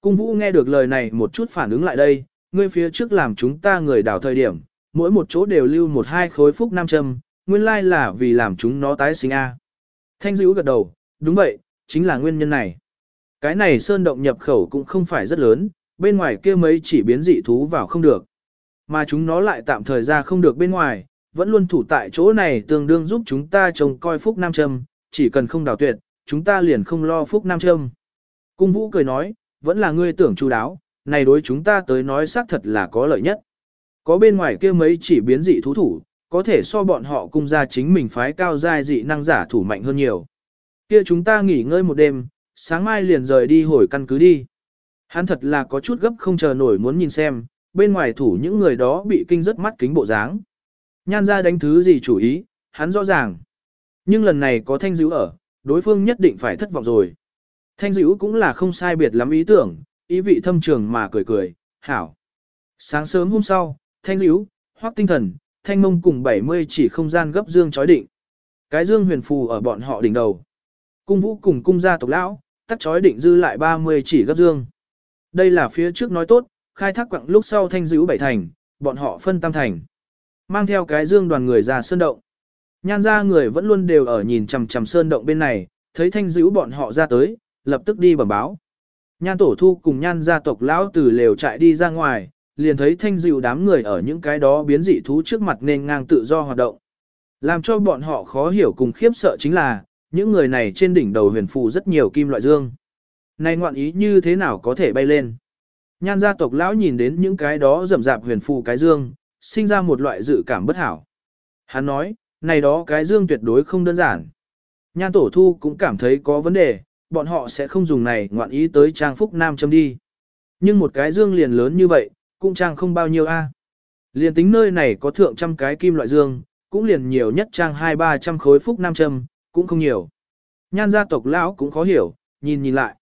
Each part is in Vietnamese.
Cung vũ nghe được lời này một chút phản ứng lại đây, ngươi phía trước làm chúng ta người đảo thời điểm, mỗi một chỗ đều lưu một hai khối phúc nam châm, nguyên lai là vì làm chúng nó tái sinh A. Thanh dữ gật đầu, đúng vậy, chính là nguyên nhân này. Cái này sơn động nhập khẩu cũng không phải rất lớn, bên ngoài kia mấy chỉ biến dị thú vào không được. Mà chúng nó lại tạm thời ra không được bên ngoài, vẫn luôn thủ tại chỗ này tương đương giúp chúng ta trông coi phúc nam châm, chỉ cần không đào tuyệt, chúng ta liền không lo phúc nam châm. Cung vũ cười nói, vẫn là ngươi tưởng chu đáo, này đối chúng ta tới nói xác thật là có lợi nhất. Có bên ngoài kia mấy chỉ biến dị thú thủ, có thể so bọn họ cung ra chính mình phái cao giai dị năng giả thủ mạnh hơn nhiều. Kia chúng ta nghỉ ngơi một đêm, sáng mai liền rời đi hồi căn cứ đi. Hắn thật là có chút gấp không chờ nổi muốn nhìn xem, bên ngoài thủ những người đó bị kinh rất mắt kính bộ dáng. Nhan ra đánh thứ gì chủ ý, hắn rõ ràng. Nhưng lần này có thanh dữ ở, đối phương nhất định phải thất vọng rồi. Thanh dữ cũng là không sai biệt lắm ý tưởng, ý vị thâm trường mà cười cười, hảo. Sáng sớm hôm sau, thanh dữ, hoác tinh thần, thanh mông cùng 70 chỉ không gian gấp dương chói định. Cái dương huyền phù ở bọn họ đỉnh đầu. Cung vũ cùng cung gia tộc lão, tắt chói định dư lại 30 chỉ gấp dương. Đây là phía trước nói tốt, khai thác quặng lúc sau thanh dữ bảy thành, bọn họ phân tam thành. Mang theo cái dương đoàn người ra sơn động. Nhan ra người vẫn luôn đều ở nhìn chằm chằm sơn động bên này, thấy thanh dữ bọn họ ra tới, lập tức đi bẩm báo. Nhan tổ thu cùng nhan gia tộc lão từ lều trại đi ra ngoài, liền thấy thanh dịu đám người ở những cái đó biến dị thú trước mặt nên ngang tự do hoạt động. Làm cho bọn họ khó hiểu cùng khiếp sợ chính là, những người này trên đỉnh đầu huyền phù rất nhiều kim loại dương. Này ngoạn ý như thế nào có thể bay lên? Nhan gia tộc lão nhìn đến những cái đó rậm rạp huyền phù cái dương, sinh ra một loại dự cảm bất hảo. Hắn nói, này đó cái dương tuyệt đối không đơn giản. Nhan tổ thu cũng cảm thấy có vấn đề, bọn họ sẽ không dùng này ngoạn ý tới trang phúc nam châm đi. Nhưng một cái dương liền lớn như vậy, cũng trang không bao nhiêu a. Liền tính nơi này có thượng trăm cái kim loại dương, cũng liền nhiều nhất trang hai ba trăm khối phúc nam châm, cũng không nhiều. Nhan gia tộc lão cũng khó hiểu, nhìn nhìn lại.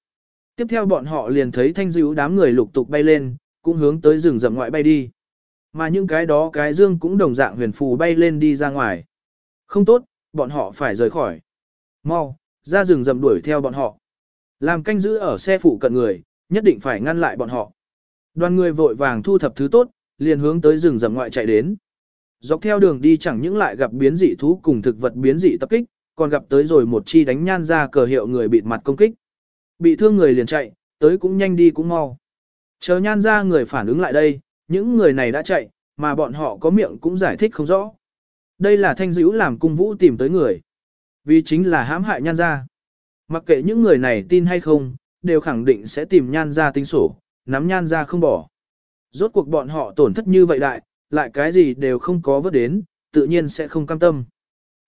Tiếp theo bọn họ liền thấy thanh dữ đám người lục tục bay lên, cũng hướng tới rừng rậm ngoại bay đi. Mà những cái đó cái dương cũng đồng dạng huyền phù bay lên đi ra ngoài. Không tốt, bọn họ phải rời khỏi. Mau, ra rừng rậm đuổi theo bọn họ. Làm canh giữ ở xe phụ cận người, nhất định phải ngăn lại bọn họ. Đoàn người vội vàng thu thập thứ tốt, liền hướng tới rừng rậm ngoại chạy đến. Dọc theo đường đi chẳng những lại gặp biến dị thú cùng thực vật biến dị tập kích, còn gặp tới rồi một chi đánh nhan ra cờ hiệu người bịt mặt công kích. Bị thương người liền chạy, tới cũng nhanh đi cũng mau. Chờ nhan ra người phản ứng lại đây, những người này đã chạy, mà bọn họ có miệng cũng giải thích không rõ. Đây là thanh dữ làm cung vũ tìm tới người. Vì chính là hãm hại nhan ra. Mặc kệ những người này tin hay không, đều khẳng định sẽ tìm nhan ra tính sổ, nắm nhan ra không bỏ. Rốt cuộc bọn họ tổn thất như vậy đại, lại cái gì đều không có vớt đến, tự nhiên sẽ không cam tâm.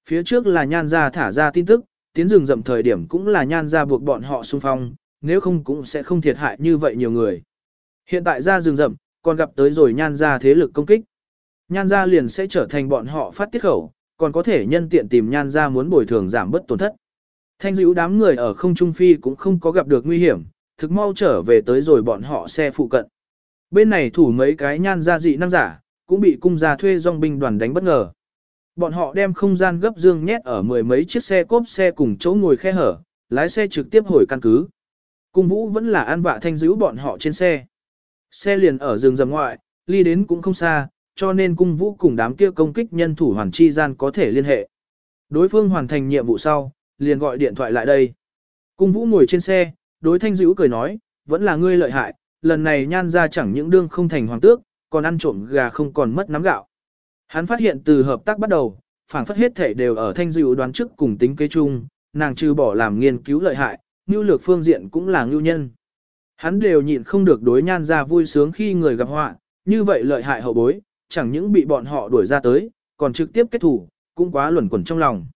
Phía trước là nhan ra thả ra tin tức, tiến rừng rậm thời điểm cũng là nhan ra buộc bọn họ xung phong, nếu không cũng sẽ không thiệt hại như vậy nhiều người. Hiện tại ra rừng rậm, còn gặp tới rồi nhan ra thế lực công kích. Nhan ra liền sẽ trở thành bọn họ phát tiết khẩu, còn có thể nhân tiện tìm nhan ra muốn bồi thường giảm bớt tổn thất. Thanh dữ đám người ở không trung phi cũng không có gặp được nguy hiểm, thực mau trở về tới rồi bọn họ xe phụ cận. Bên này thủ mấy cái nhan gia dị năng giả, cũng bị cung gia thuê dòng binh đoàn đánh bất ngờ. Bọn họ đem không gian gấp dương nhét ở mười mấy chiếc xe cốp xe cùng chỗ ngồi khe hở, lái xe trực tiếp hồi căn cứ. Cung vũ vẫn là an vạ thanh dữ bọn họ trên xe. Xe liền ở rừng rầm ngoại, ly đến cũng không xa, cho nên cung vũ cùng đám kia công kích nhân thủ hoàn chi gian có thể liên hệ. Đối phương hoàn thành nhiệm vụ sau, liền gọi điện thoại lại đây. Cung vũ ngồi trên xe, đối thanh dữ cười nói, vẫn là ngươi lợi hại, lần này nhan ra chẳng những đương không thành hoàng tước, còn ăn trộm gà không còn mất nắm gạo. Hắn phát hiện từ hợp tác bắt đầu, phản phất hết thể đều ở thanh dữ đoán trước cùng tính kế chung, nàng trừ bỏ làm nghiên cứu lợi hại, nhu lược phương diện cũng là ngưu nhân. Hắn đều nhịn không được đối nhan ra vui sướng khi người gặp họa, như vậy lợi hại hậu bối, chẳng những bị bọn họ đuổi ra tới, còn trực tiếp kết thủ, cũng quá luẩn quẩn trong lòng.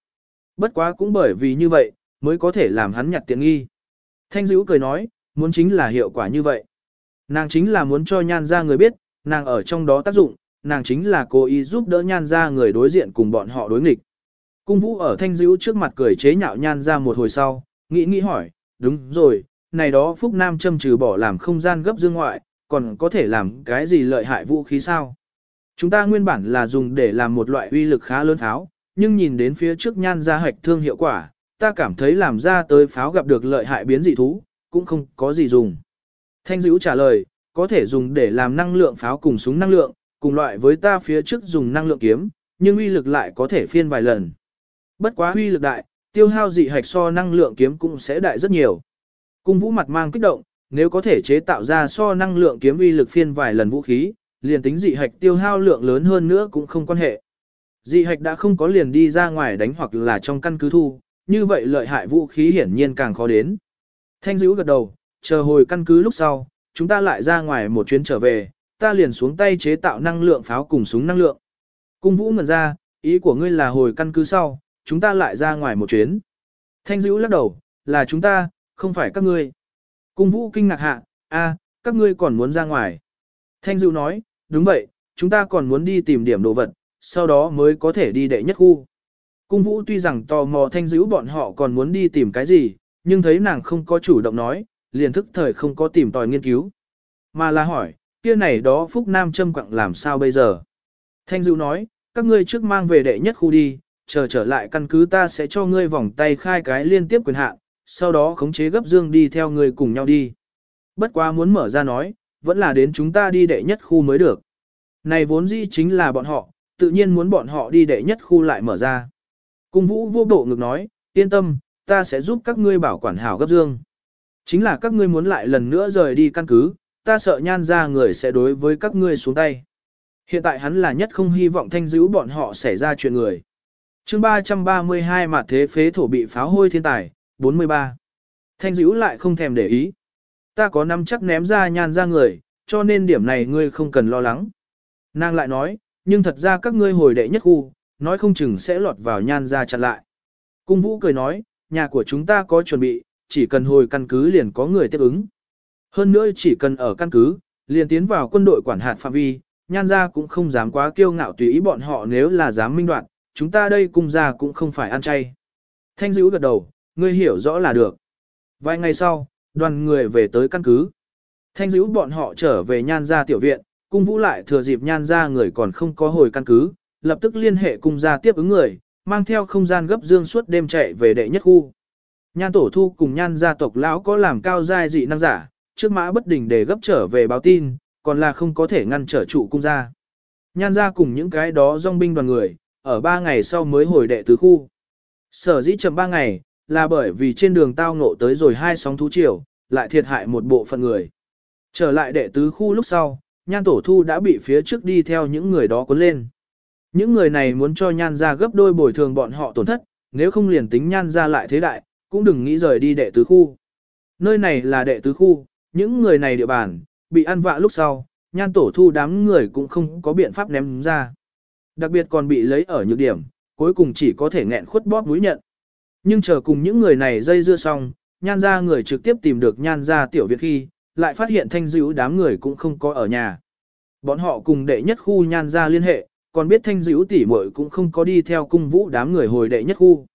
Bất quá cũng bởi vì như vậy, mới có thể làm hắn nhặt tiện nghi. Thanh dữ cười nói, muốn chính là hiệu quả như vậy. Nàng chính là muốn cho nhan ra người biết, nàng ở trong đó tác dụng, nàng chính là cố ý giúp đỡ nhan ra người đối diện cùng bọn họ đối nghịch. Cung vũ ở thanh dữ trước mặt cười chế nhạo nhan ra một hồi sau, nghĩ nghĩ hỏi, đúng rồi, này đó Phúc Nam châm trừ bỏ làm không gian gấp dương ngoại, còn có thể làm cái gì lợi hại vũ khí sao? Chúng ta nguyên bản là dùng để làm một loại uy lực khá lớn pháo, nhưng nhìn đến phía trước nhan ra hạch thương hiệu quả, ta cảm thấy làm ra tới pháo gặp được lợi hại biến dị thú, cũng không có gì dùng. Thanh dữ trả lời, có thể dùng để làm năng lượng pháo cùng súng năng lượng, cùng loại với ta phía trước dùng năng lượng kiếm, nhưng uy lực lại có thể phiên vài lần. Bất quá uy lực đại, tiêu hao dị hạch so năng lượng kiếm cũng sẽ đại rất nhiều. Cung vũ mặt mang kích động, nếu có thể chế tạo ra so năng lượng kiếm uy lực phiên vài lần vũ khí, liền tính dị hạch tiêu hao lượng lớn hơn nữa cũng không quan hệ. Dị hạch đã không có liền đi ra ngoài đánh hoặc là trong căn cứ thu, như vậy lợi hại vũ khí hiển nhiên càng khó đến. Thanh dữ gật đầu, chờ hồi căn cứ lúc sau, chúng ta lại ra ngoài một chuyến trở về, ta liền xuống tay chế tạo năng lượng pháo cùng súng năng lượng. Cung vũ ngẩn ra, ý của ngươi là hồi căn cứ sau, chúng ta lại ra ngoài một chuyến. Thanh dữ lắc đầu, là chúng ta, không phải các ngươi. Cung vũ kinh ngạc hạ, a, các ngươi còn muốn ra ngoài. Thanh dữ nói, đúng vậy, chúng ta còn muốn đi tìm điểm đồ vật, sau đó mới có thể đi đệ nhất khu. Cung vũ tuy rằng tò mò thanh dữ bọn họ còn muốn đi tìm cái gì, nhưng thấy nàng không có chủ động nói, liền thức thời không có tìm tòi nghiên cứu. Mà là hỏi, kia này đó Phúc Nam châm quặng làm sao bây giờ? Thanh dữ nói, các ngươi trước mang về đệ nhất khu đi, chờ trở lại căn cứ ta sẽ cho ngươi vòng tay khai cái liên tiếp quyền hạn, sau đó khống chế gấp dương đi theo ngươi cùng nhau đi. Bất quá muốn mở ra nói, vẫn là đến chúng ta đi đệ nhất khu mới được. Này vốn dĩ chính là bọn họ, tự nhiên muốn bọn họ đi đệ nhất khu lại mở ra. Cung vũ vô bộ ngực nói, yên tâm, ta sẽ giúp các ngươi bảo quản hảo gấp dương. Chính là các ngươi muốn lại lần nữa rời đi căn cứ, ta sợ nhan ra người sẽ đối với các ngươi xuống tay. Hiện tại hắn là nhất không hy vọng thanh dữ bọn họ xảy ra chuyện người. chương 332 mà thế phế thổ bị pháo hôi thiên tài, 43. Thanh dữ lại không thèm để ý. Ta có năm chắc ném ra nhan ra người, cho nên điểm này ngươi không cần lo lắng. Nàng lại nói, nhưng thật ra các ngươi hồi đệ nhất khu, nói không chừng sẽ lọt vào nhan ra chặn lại. Cung vũ cười nói, nhà của chúng ta có chuẩn bị, chỉ cần hồi căn cứ liền có người tiếp ứng. Hơn nữa chỉ cần ở căn cứ, liền tiến vào quân đội quản hạt phạm vi, nhan ra cũng không dám quá kiêu ngạo tùy ý bọn họ nếu là dám minh đoạn, chúng ta đây cung ra cũng không phải ăn chay. Thanh dữ gật đầu, ngươi hiểu rõ là được. Vài ngày sau, đoàn người về tới căn cứ. Thanh dữ bọn họ trở về nhan ra tiểu viện, cung vũ lại thừa dịp nhan ra người còn không có hồi căn cứ, lập tức liên hệ cung ra tiếp ứng người, mang theo không gian gấp dương suốt đêm chạy về đệ nhất khu. Nhan tổ thu cùng nhan gia tộc lão có làm cao giai dị năng giả, trước mã bất đình để gấp trở về báo tin, còn là không có thể ngăn trở trụ cung gia. Nhan gia cùng những cái đó dòng binh đoàn người, ở ba ngày sau mới hồi đệ tứ khu. Sở dĩ chậm ba ngày, là bởi vì trên đường tao ngộ tới rồi hai sóng thú triều, lại thiệt hại một bộ phận người. Trở lại đệ tứ khu lúc sau, nhan tổ thu đã bị phía trước đi theo những người đó cuốn lên. Những người này muốn cho nhan ra gấp đôi bồi thường bọn họ tổn thất, nếu không liền tính nhan ra lại thế đại, cũng đừng nghĩ rời đi đệ tứ khu. Nơi này là đệ tứ khu, những người này địa bàn, bị ăn vạ lúc sau, nhan tổ thu đám người cũng không có biện pháp ném ra. Đặc biệt còn bị lấy ở nhược điểm, cuối cùng chỉ có thể nghẹn khuất bóp mũi nhận. Nhưng chờ cùng những người này dây dưa xong, nhan ra người trực tiếp tìm được nhan ra tiểu viện khi, lại phát hiện thanh dữ đám người cũng không có ở nhà. Bọn họ cùng đệ nhất khu nhan ra liên hệ, còn biết thanh dữ tỷ muội cũng không có đi theo cung vũ đám người hồi đệ nhất khu.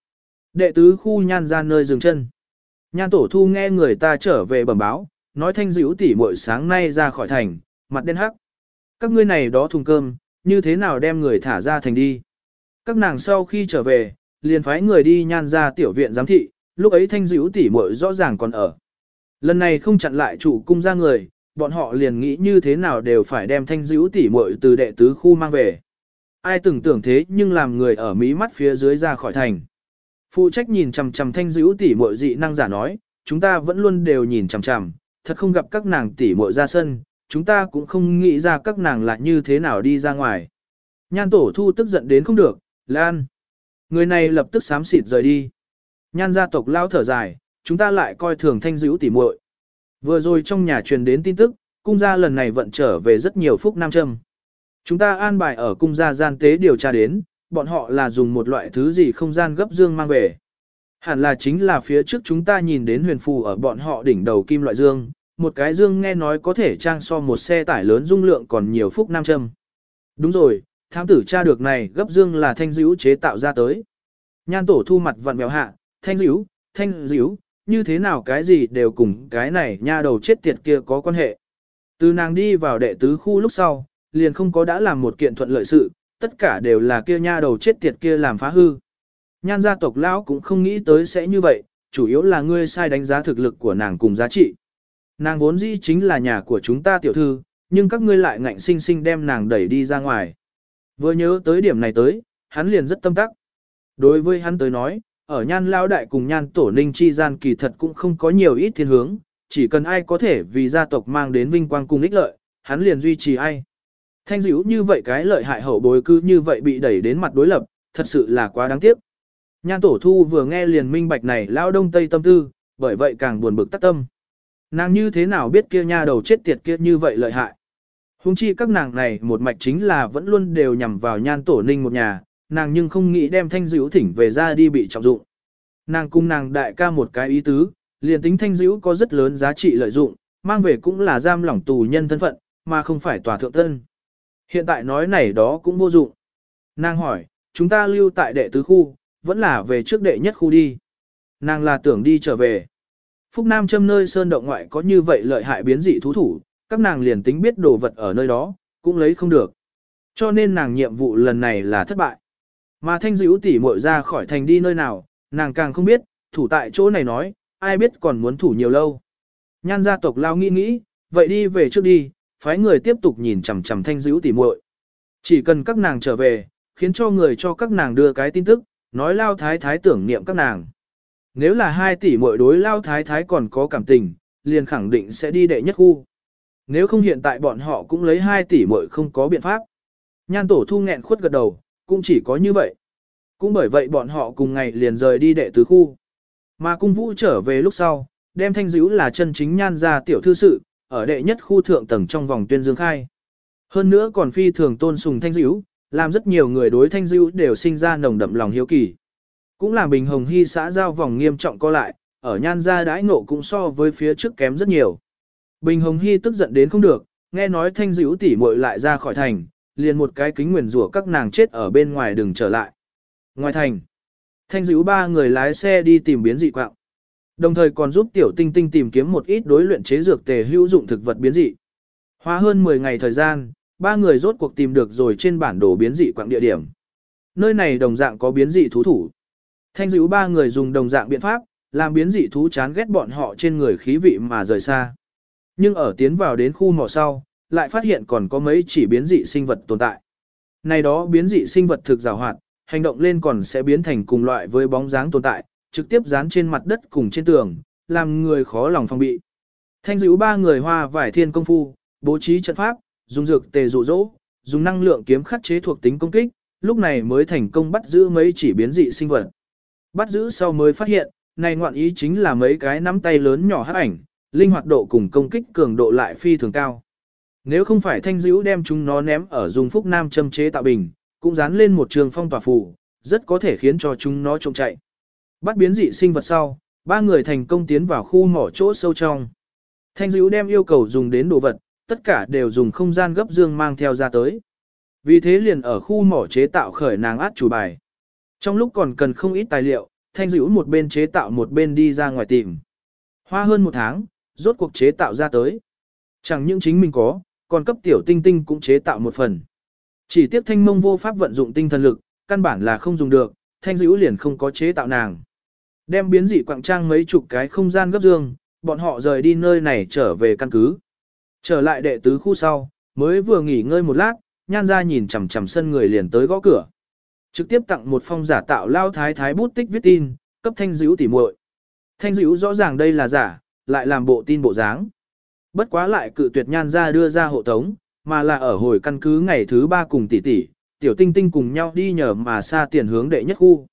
Đệ tứ khu nhan ra nơi dừng chân. Nhan tổ thu nghe người ta trở về bẩm báo, nói thanh dữ tỷ muội sáng nay ra khỏi thành, mặt đen hắc. Các ngươi này đó thùng cơm, như thế nào đem người thả ra thành đi. Các nàng sau khi trở về, liền phái người đi nhan ra tiểu viện giám thị, lúc ấy thanh dữ tỷ muội rõ ràng còn ở. Lần này không chặn lại chủ cung ra người, bọn họ liền nghĩ như thế nào đều phải đem thanh dữ tỷ muội từ đệ tứ khu mang về. Ai từng tưởng thế nhưng làm người ở mí mắt phía dưới ra khỏi thành. Phụ trách nhìn chằm chằm thanh dữ tỷ muội dị năng giả nói, chúng ta vẫn luôn đều nhìn chằm chằm, thật không gặp các nàng tỷ muội ra sân, chúng ta cũng không nghĩ ra các nàng là như thế nào đi ra ngoài. Nhan tổ thu tức giận đến không được, Lan. Người này lập tức xám xịt rời đi. Nhan gia tộc lao thở dài, chúng ta lại coi thường thanh dữ tỉ muội. Vừa rồi trong nhà truyền đến tin tức, cung gia lần này vận trở về rất nhiều phúc nam châm. Chúng ta an bài ở cung gia gian tế điều tra đến, bọn họ là dùng một loại thứ gì không gian gấp dương mang về. Hẳn là chính là phía trước chúng ta nhìn đến huyền phù ở bọn họ đỉnh đầu kim loại dương, một cái dương nghe nói có thể trang so một xe tải lớn dung lượng còn nhiều phúc nam châm. Đúng rồi, thám tử tra được này gấp dương là thanh dữ chế tạo ra tới. Nhan tổ thu mặt vặn mèo hạ, thanh dữ, thanh dữ, như thế nào cái gì đều cùng cái này nha đầu chết tiệt kia có quan hệ. Từ nàng đi vào đệ tứ khu lúc sau, liền không có đã làm một kiện thuận lợi sự, tất cả đều là kia nha đầu chết tiệt kia làm phá hư. Nhan gia tộc lão cũng không nghĩ tới sẽ như vậy, chủ yếu là ngươi sai đánh giá thực lực của nàng cùng giá trị. Nàng vốn dĩ chính là nhà của chúng ta tiểu thư, nhưng các ngươi lại ngạnh sinh sinh đem nàng đẩy đi ra ngoài. Vừa nhớ tới điểm này tới, hắn liền rất tâm tắc. Đối với hắn tới nói, ở nhan lao đại cùng nhan tổ ninh chi gian kỳ thật cũng không có nhiều ít thiên hướng, chỉ cần ai có thể vì gia tộc mang đến vinh quang cùng ích lợi, hắn liền duy trì ai. Thanh dữ như vậy cái lợi hại hậu bối cứ như vậy bị đẩy đến mặt đối lập, thật sự là quá đáng tiếc. Nhan tổ thu vừa nghe liền minh bạch này lao đông tây tâm tư, bởi vậy càng buồn bực tắt tâm. Nàng như thế nào biết kia nha đầu chết tiệt kia như vậy lợi hại. Hùng chi các nàng này một mạch chính là vẫn luôn đều nhằm vào nhan tổ ninh một nhà, nàng nhưng không nghĩ đem thanh dữ thỉnh về ra đi bị trọng dụng. Nàng cung nàng đại ca một cái ý tứ, liền tính thanh dữ có rất lớn giá trị lợi dụng, mang về cũng là giam lỏng tù nhân thân phận, mà không phải tòa thượng thân. Hiện tại nói này đó cũng vô dụng. Nàng hỏi, chúng ta lưu tại đệ tứ khu, vẫn là về trước đệ nhất khu đi. Nàng là tưởng đi trở về. Phúc Nam châm nơi sơn động ngoại có như vậy lợi hại biến dị thú thủ, các nàng liền tính biết đồ vật ở nơi đó, cũng lấy không được. Cho nên nàng nhiệm vụ lần này là thất bại. Mà thanh dữ tỉ muội ra khỏi thành đi nơi nào, nàng càng không biết, thủ tại chỗ này nói, ai biết còn muốn thủ nhiều lâu. Nhan gia tộc lao nghĩ nghĩ, vậy đi về trước đi, phái người tiếp tục nhìn chằm chằm thanh dữ tỉ muội. Chỉ cần các nàng trở về, khiến cho người cho các nàng đưa cái tin tức, nói lao thái thái tưởng niệm các nàng. Nếu là hai tỷ muội đối lao thái thái còn có cảm tình, liền khẳng định sẽ đi đệ nhất khu. Nếu không hiện tại bọn họ cũng lấy hai tỷ muội không có biện pháp. Nhan tổ thu nghẹn khuất gật đầu, cũng chỉ có như vậy. Cũng bởi vậy bọn họ cùng ngày liền rời đi đệ tứ khu. Mà cung vũ trở về lúc sau, đem thanh dữ là chân chính nhan ra tiểu thư sự, ở đệ nhất khu thượng tầng trong vòng tuyên dương khai. Hơn nữa còn phi thường tôn sùng thanh dữ, làm rất nhiều người đối thanh dữ đều sinh ra nồng đậm lòng hiếu kỳ. Cũng làm bình hồng hy xã giao vòng nghiêm trọng co lại, ở nhan gia đãi ngộ cũng so với phía trước kém rất nhiều. Bình hồng hy tức giận đến không được, nghe nói thanh dữ tỉ muội lại ra khỏi thành, liền một cái kính nguyền rủa các nàng chết ở bên ngoài đừng trở lại. Ngoài thành, thanh dữ ba người lái xe đi tìm biến dị quạng. Đồng thời còn giúp tiểu tinh tinh tìm kiếm một ít đối luyện chế dược tề hữu dụng thực vật biến dị. Hóa hơn 10 ngày thời gian, ba người rốt cuộc tìm được rồi trên bản đồ biến dị quạng địa điểm. Nơi này đồng dạng có biến dị thú thủ. Thanh dữ ba người dùng đồng dạng biện pháp, làm biến dị thú chán ghét bọn họ trên người khí vị mà rời xa. Nhưng ở tiến vào đến khu mỏ sau, lại phát hiện còn có mấy chỉ biến dị sinh vật tồn tại. Này đó biến dị sinh vật thực rào hoạt, hành động lên còn sẽ biến thành cùng loại với bóng dáng tồn tại, trực tiếp dán trên mặt đất cùng trên tường, làm người khó lòng phòng bị. Thanh dữ ba người hoa vải thiên công phu, bố trí trận pháp, dùng dược tề dụ dỗ, dùng năng lượng kiếm khắc chế thuộc tính công kích, lúc này mới thành công bắt giữ mấy chỉ biến dị sinh vật. Bắt giữ sau mới phát hiện, này ngoạn ý chính là mấy cái nắm tay lớn nhỏ hắc ảnh, linh hoạt độ cùng công kích cường độ lại phi thường cao. Nếu không phải thanh dữ đem chúng nó ném ở dùng phúc nam châm chế tạo bình, cũng dán lên một trường phong tỏa phù, rất có thể khiến cho chúng nó trộm chạy. Bắt biến dị sinh vật sau, ba người thành công tiến vào khu mỏ chỗ sâu trong. Thanh dữ đem yêu cầu dùng đến đồ vật, tất cả đều dùng không gian gấp dương mang theo ra tới. Vì thế liền ở khu mỏ chế tạo khởi nàng át chủ bài. Trong lúc còn cần không ít tài liệu, thanh dữ một bên chế tạo một bên đi ra ngoài tìm. Hoa hơn một tháng, rốt cuộc chế tạo ra tới. Chẳng những chính mình có, còn cấp tiểu tinh tinh cũng chế tạo một phần. Chỉ tiếp thanh mông vô pháp vận dụng tinh thần lực, căn bản là không dùng được, thanh dữ liền không có chế tạo nàng. Đem biến dị quạng trang mấy chục cái không gian gấp dương, bọn họ rời đi nơi này trở về căn cứ. Trở lại đệ tứ khu sau, mới vừa nghỉ ngơi một lát, nhan ra nhìn chằm chằm sân người liền tới gõ cửa. Trực tiếp tặng một phong giả tạo lao thái thái bút tích viết tin, cấp thanh dữ tỉ muội. Thanh dữ rõ ràng đây là giả, lại làm bộ tin bộ dáng. Bất quá lại cự tuyệt nhan ra đưa ra hộ tống, mà là ở hồi căn cứ ngày thứ ba cùng tỷ tỷ, tiểu tinh tinh cùng nhau đi nhờ mà xa tiền hướng đệ nhất khu.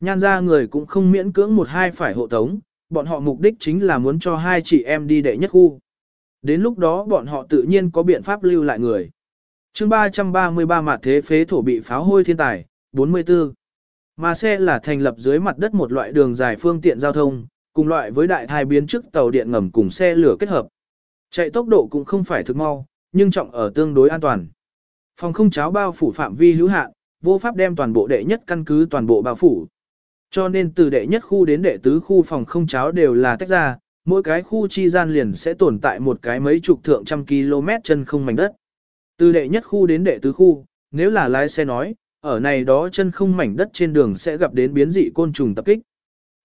Nhan ra người cũng không miễn cưỡng một hai phải hộ tống, bọn họ mục đích chính là muốn cho hai chị em đi đệ nhất khu. Đến lúc đó bọn họ tự nhiên có biện pháp lưu lại người. chương 333 mặt thế phế thổ bị pháo hôi thiên tài, 44. Mà xe là thành lập dưới mặt đất một loại đường dài phương tiện giao thông, cùng loại với đại thai biến trước tàu điện ngầm cùng xe lửa kết hợp. Chạy tốc độ cũng không phải thực mau, nhưng trọng ở tương đối an toàn. Phòng không cháo bao phủ phạm vi hữu hạn, vô pháp đem toàn bộ đệ nhất căn cứ toàn bộ bao phủ. Cho nên từ đệ nhất khu đến đệ tứ khu phòng không cháo đều là tách ra, mỗi cái khu chi gian liền sẽ tồn tại một cái mấy chục thượng trăm km chân không mảnh đất. Từ đệ nhất khu đến đệ tứ khu, nếu là lái xe nói, ở này đó chân không mảnh đất trên đường sẽ gặp đến biến dị côn trùng tập kích.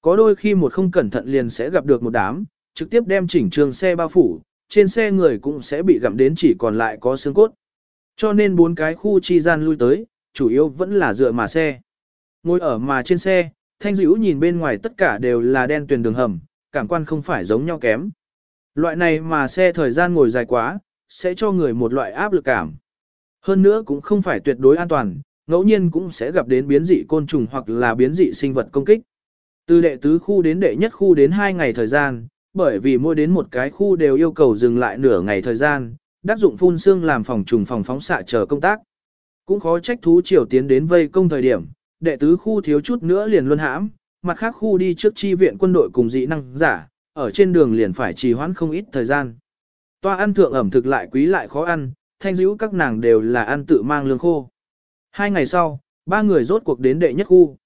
Có đôi khi một không cẩn thận liền sẽ gặp được một đám, trực tiếp đem chỉnh trường xe bao phủ, trên xe người cũng sẽ bị gặm đến chỉ còn lại có xương cốt. Cho nên bốn cái khu chi gian lui tới, chủ yếu vẫn là dựa mà xe. Ngồi ở mà trên xe, thanh dữ nhìn bên ngoài tất cả đều là đen tuyền đường hầm, cảm quan không phải giống nhau kém. Loại này mà xe thời gian ngồi dài quá, sẽ cho người một loại áp lực cảm. Hơn nữa cũng không phải tuyệt đối an toàn, ngẫu nhiên cũng sẽ gặp đến biến dị côn trùng hoặc là biến dị sinh vật công kích. Từ đệ tứ khu đến đệ nhất khu đến 2 ngày thời gian, bởi vì mỗi đến một cái khu đều yêu cầu dừng lại nửa ngày thời gian, đắc dụng phun xương làm phòng trùng phòng phóng xạ chờ công tác. Cũng khó trách thú triều tiến đến vây công thời điểm, đệ tứ khu thiếu chút nữa liền luân hãm, mặt khác khu đi trước chi viện quân đội cùng dị năng giả, ở trên đường liền phải trì hoãn không ít thời gian. Toa ăn thượng ẩm thực lại quý lại khó ăn, thanh dữ các nàng đều là ăn tự mang lương khô. Hai ngày sau, ba người rốt cuộc đến đệ nhất khu.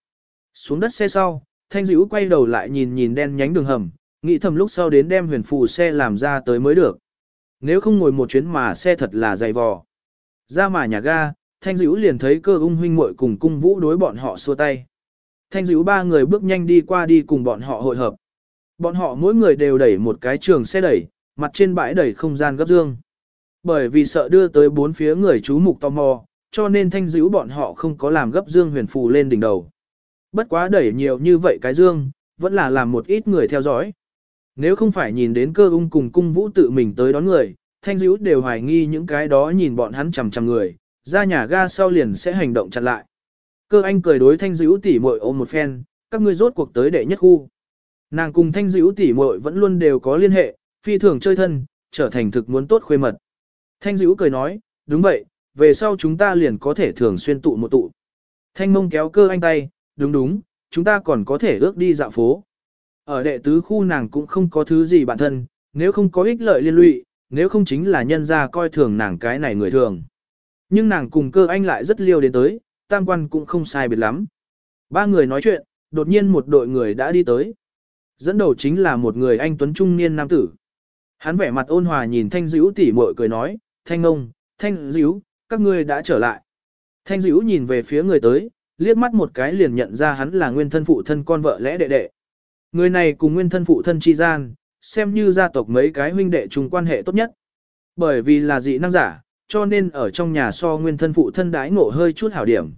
Xuống đất xe sau, thanh dữ quay đầu lại nhìn nhìn đen nhánh đường hầm, nghĩ thầm lúc sau đến đem huyền phù xe làm ra tới mới được. Nếu không ngồi một chuyến mà xe thật là dày vò. Ra mà nhà ga, thanh dữ liền thấy cơ ung huynh muội cùng cung vũ đối bọn họ xua tay. Thanh dữ ba người bước nhanh đi qua đi cùng bọn họ hội hợp. Bọn họ mỗi người đều đẩy một cái trường xe đẩy, mặt trên bãi đẩy không gian gấp dương. Bởi vì sợ đưa tới bốn phía người chú mục tò mò, cho nên thanh dữ bọn họ không có làm gấp dương huyền phù lên đỉnh đầu. Bất quá đẩy nhiều như vậy cái dương, vẫn là làm một ít người theo dõi. Nếu không phải nhìn đến cơ ung cùng cung vũ tự mình tới đón người, thanh dữ đều hoài nghi những cái đó nhìn bọn hắn chằm chằm người, ra nhà ga sau liền sẽ hành động chặn lại. Cơ anh cười đối thanh dữ tỉ muội ôm một phen, các ngươi rốt cuộc tới đệ nhất khu. Nàng cùng thanh dữ tỉ muội vẫn luôn đều có liên hệ, phi thường chơi thân, trở thành thực muốn tốt khuê mật. Thanh dữ cười nói, đúng vậy, về sau chúng ta liền có thể thường xuyên tụ một tụ. Thanh mông kéo cơ anh tay, đúng đúng, chúng ta còn có thể ước đi dạo phố. Ở đệ tứ khu nàng cũng không có thứ gì bản thân, nếu không có ích lợi liên lụy, nếu không chính là nhân ra coi thường nàng cái này người thường. Nhưng nàng cùng cơ anh lại rất liêu đến tới, tam quan cũng không sai biệt lắm. Ba người nói chuyện, đột nhiên một đội người đã đi tới. Dẫn đầu chính là một người anh tuấn trung niên nam tử. Hắn vẻ mặt ôn hòa nhìn thanh dữ tỉ muội cười nói, thanh ông, thanh dữ, các ngươi đã trở lại. Thanh dữ nhìn về phía người tới, liếc mắt một cái liền nhận ra hắn là nguyên thân phụ thân con vợ lẽ đệ đệ. Người này cùng nguyên thân phụ thân chi gian, xem như gia tộc mấy cái huynh đệ chung quan hệ tốt nhất. Bởi vì là dị năng giả, cho nên ở trong nhà so nguyên thân phụ thân đái ngộ hơi chút hảo điểm.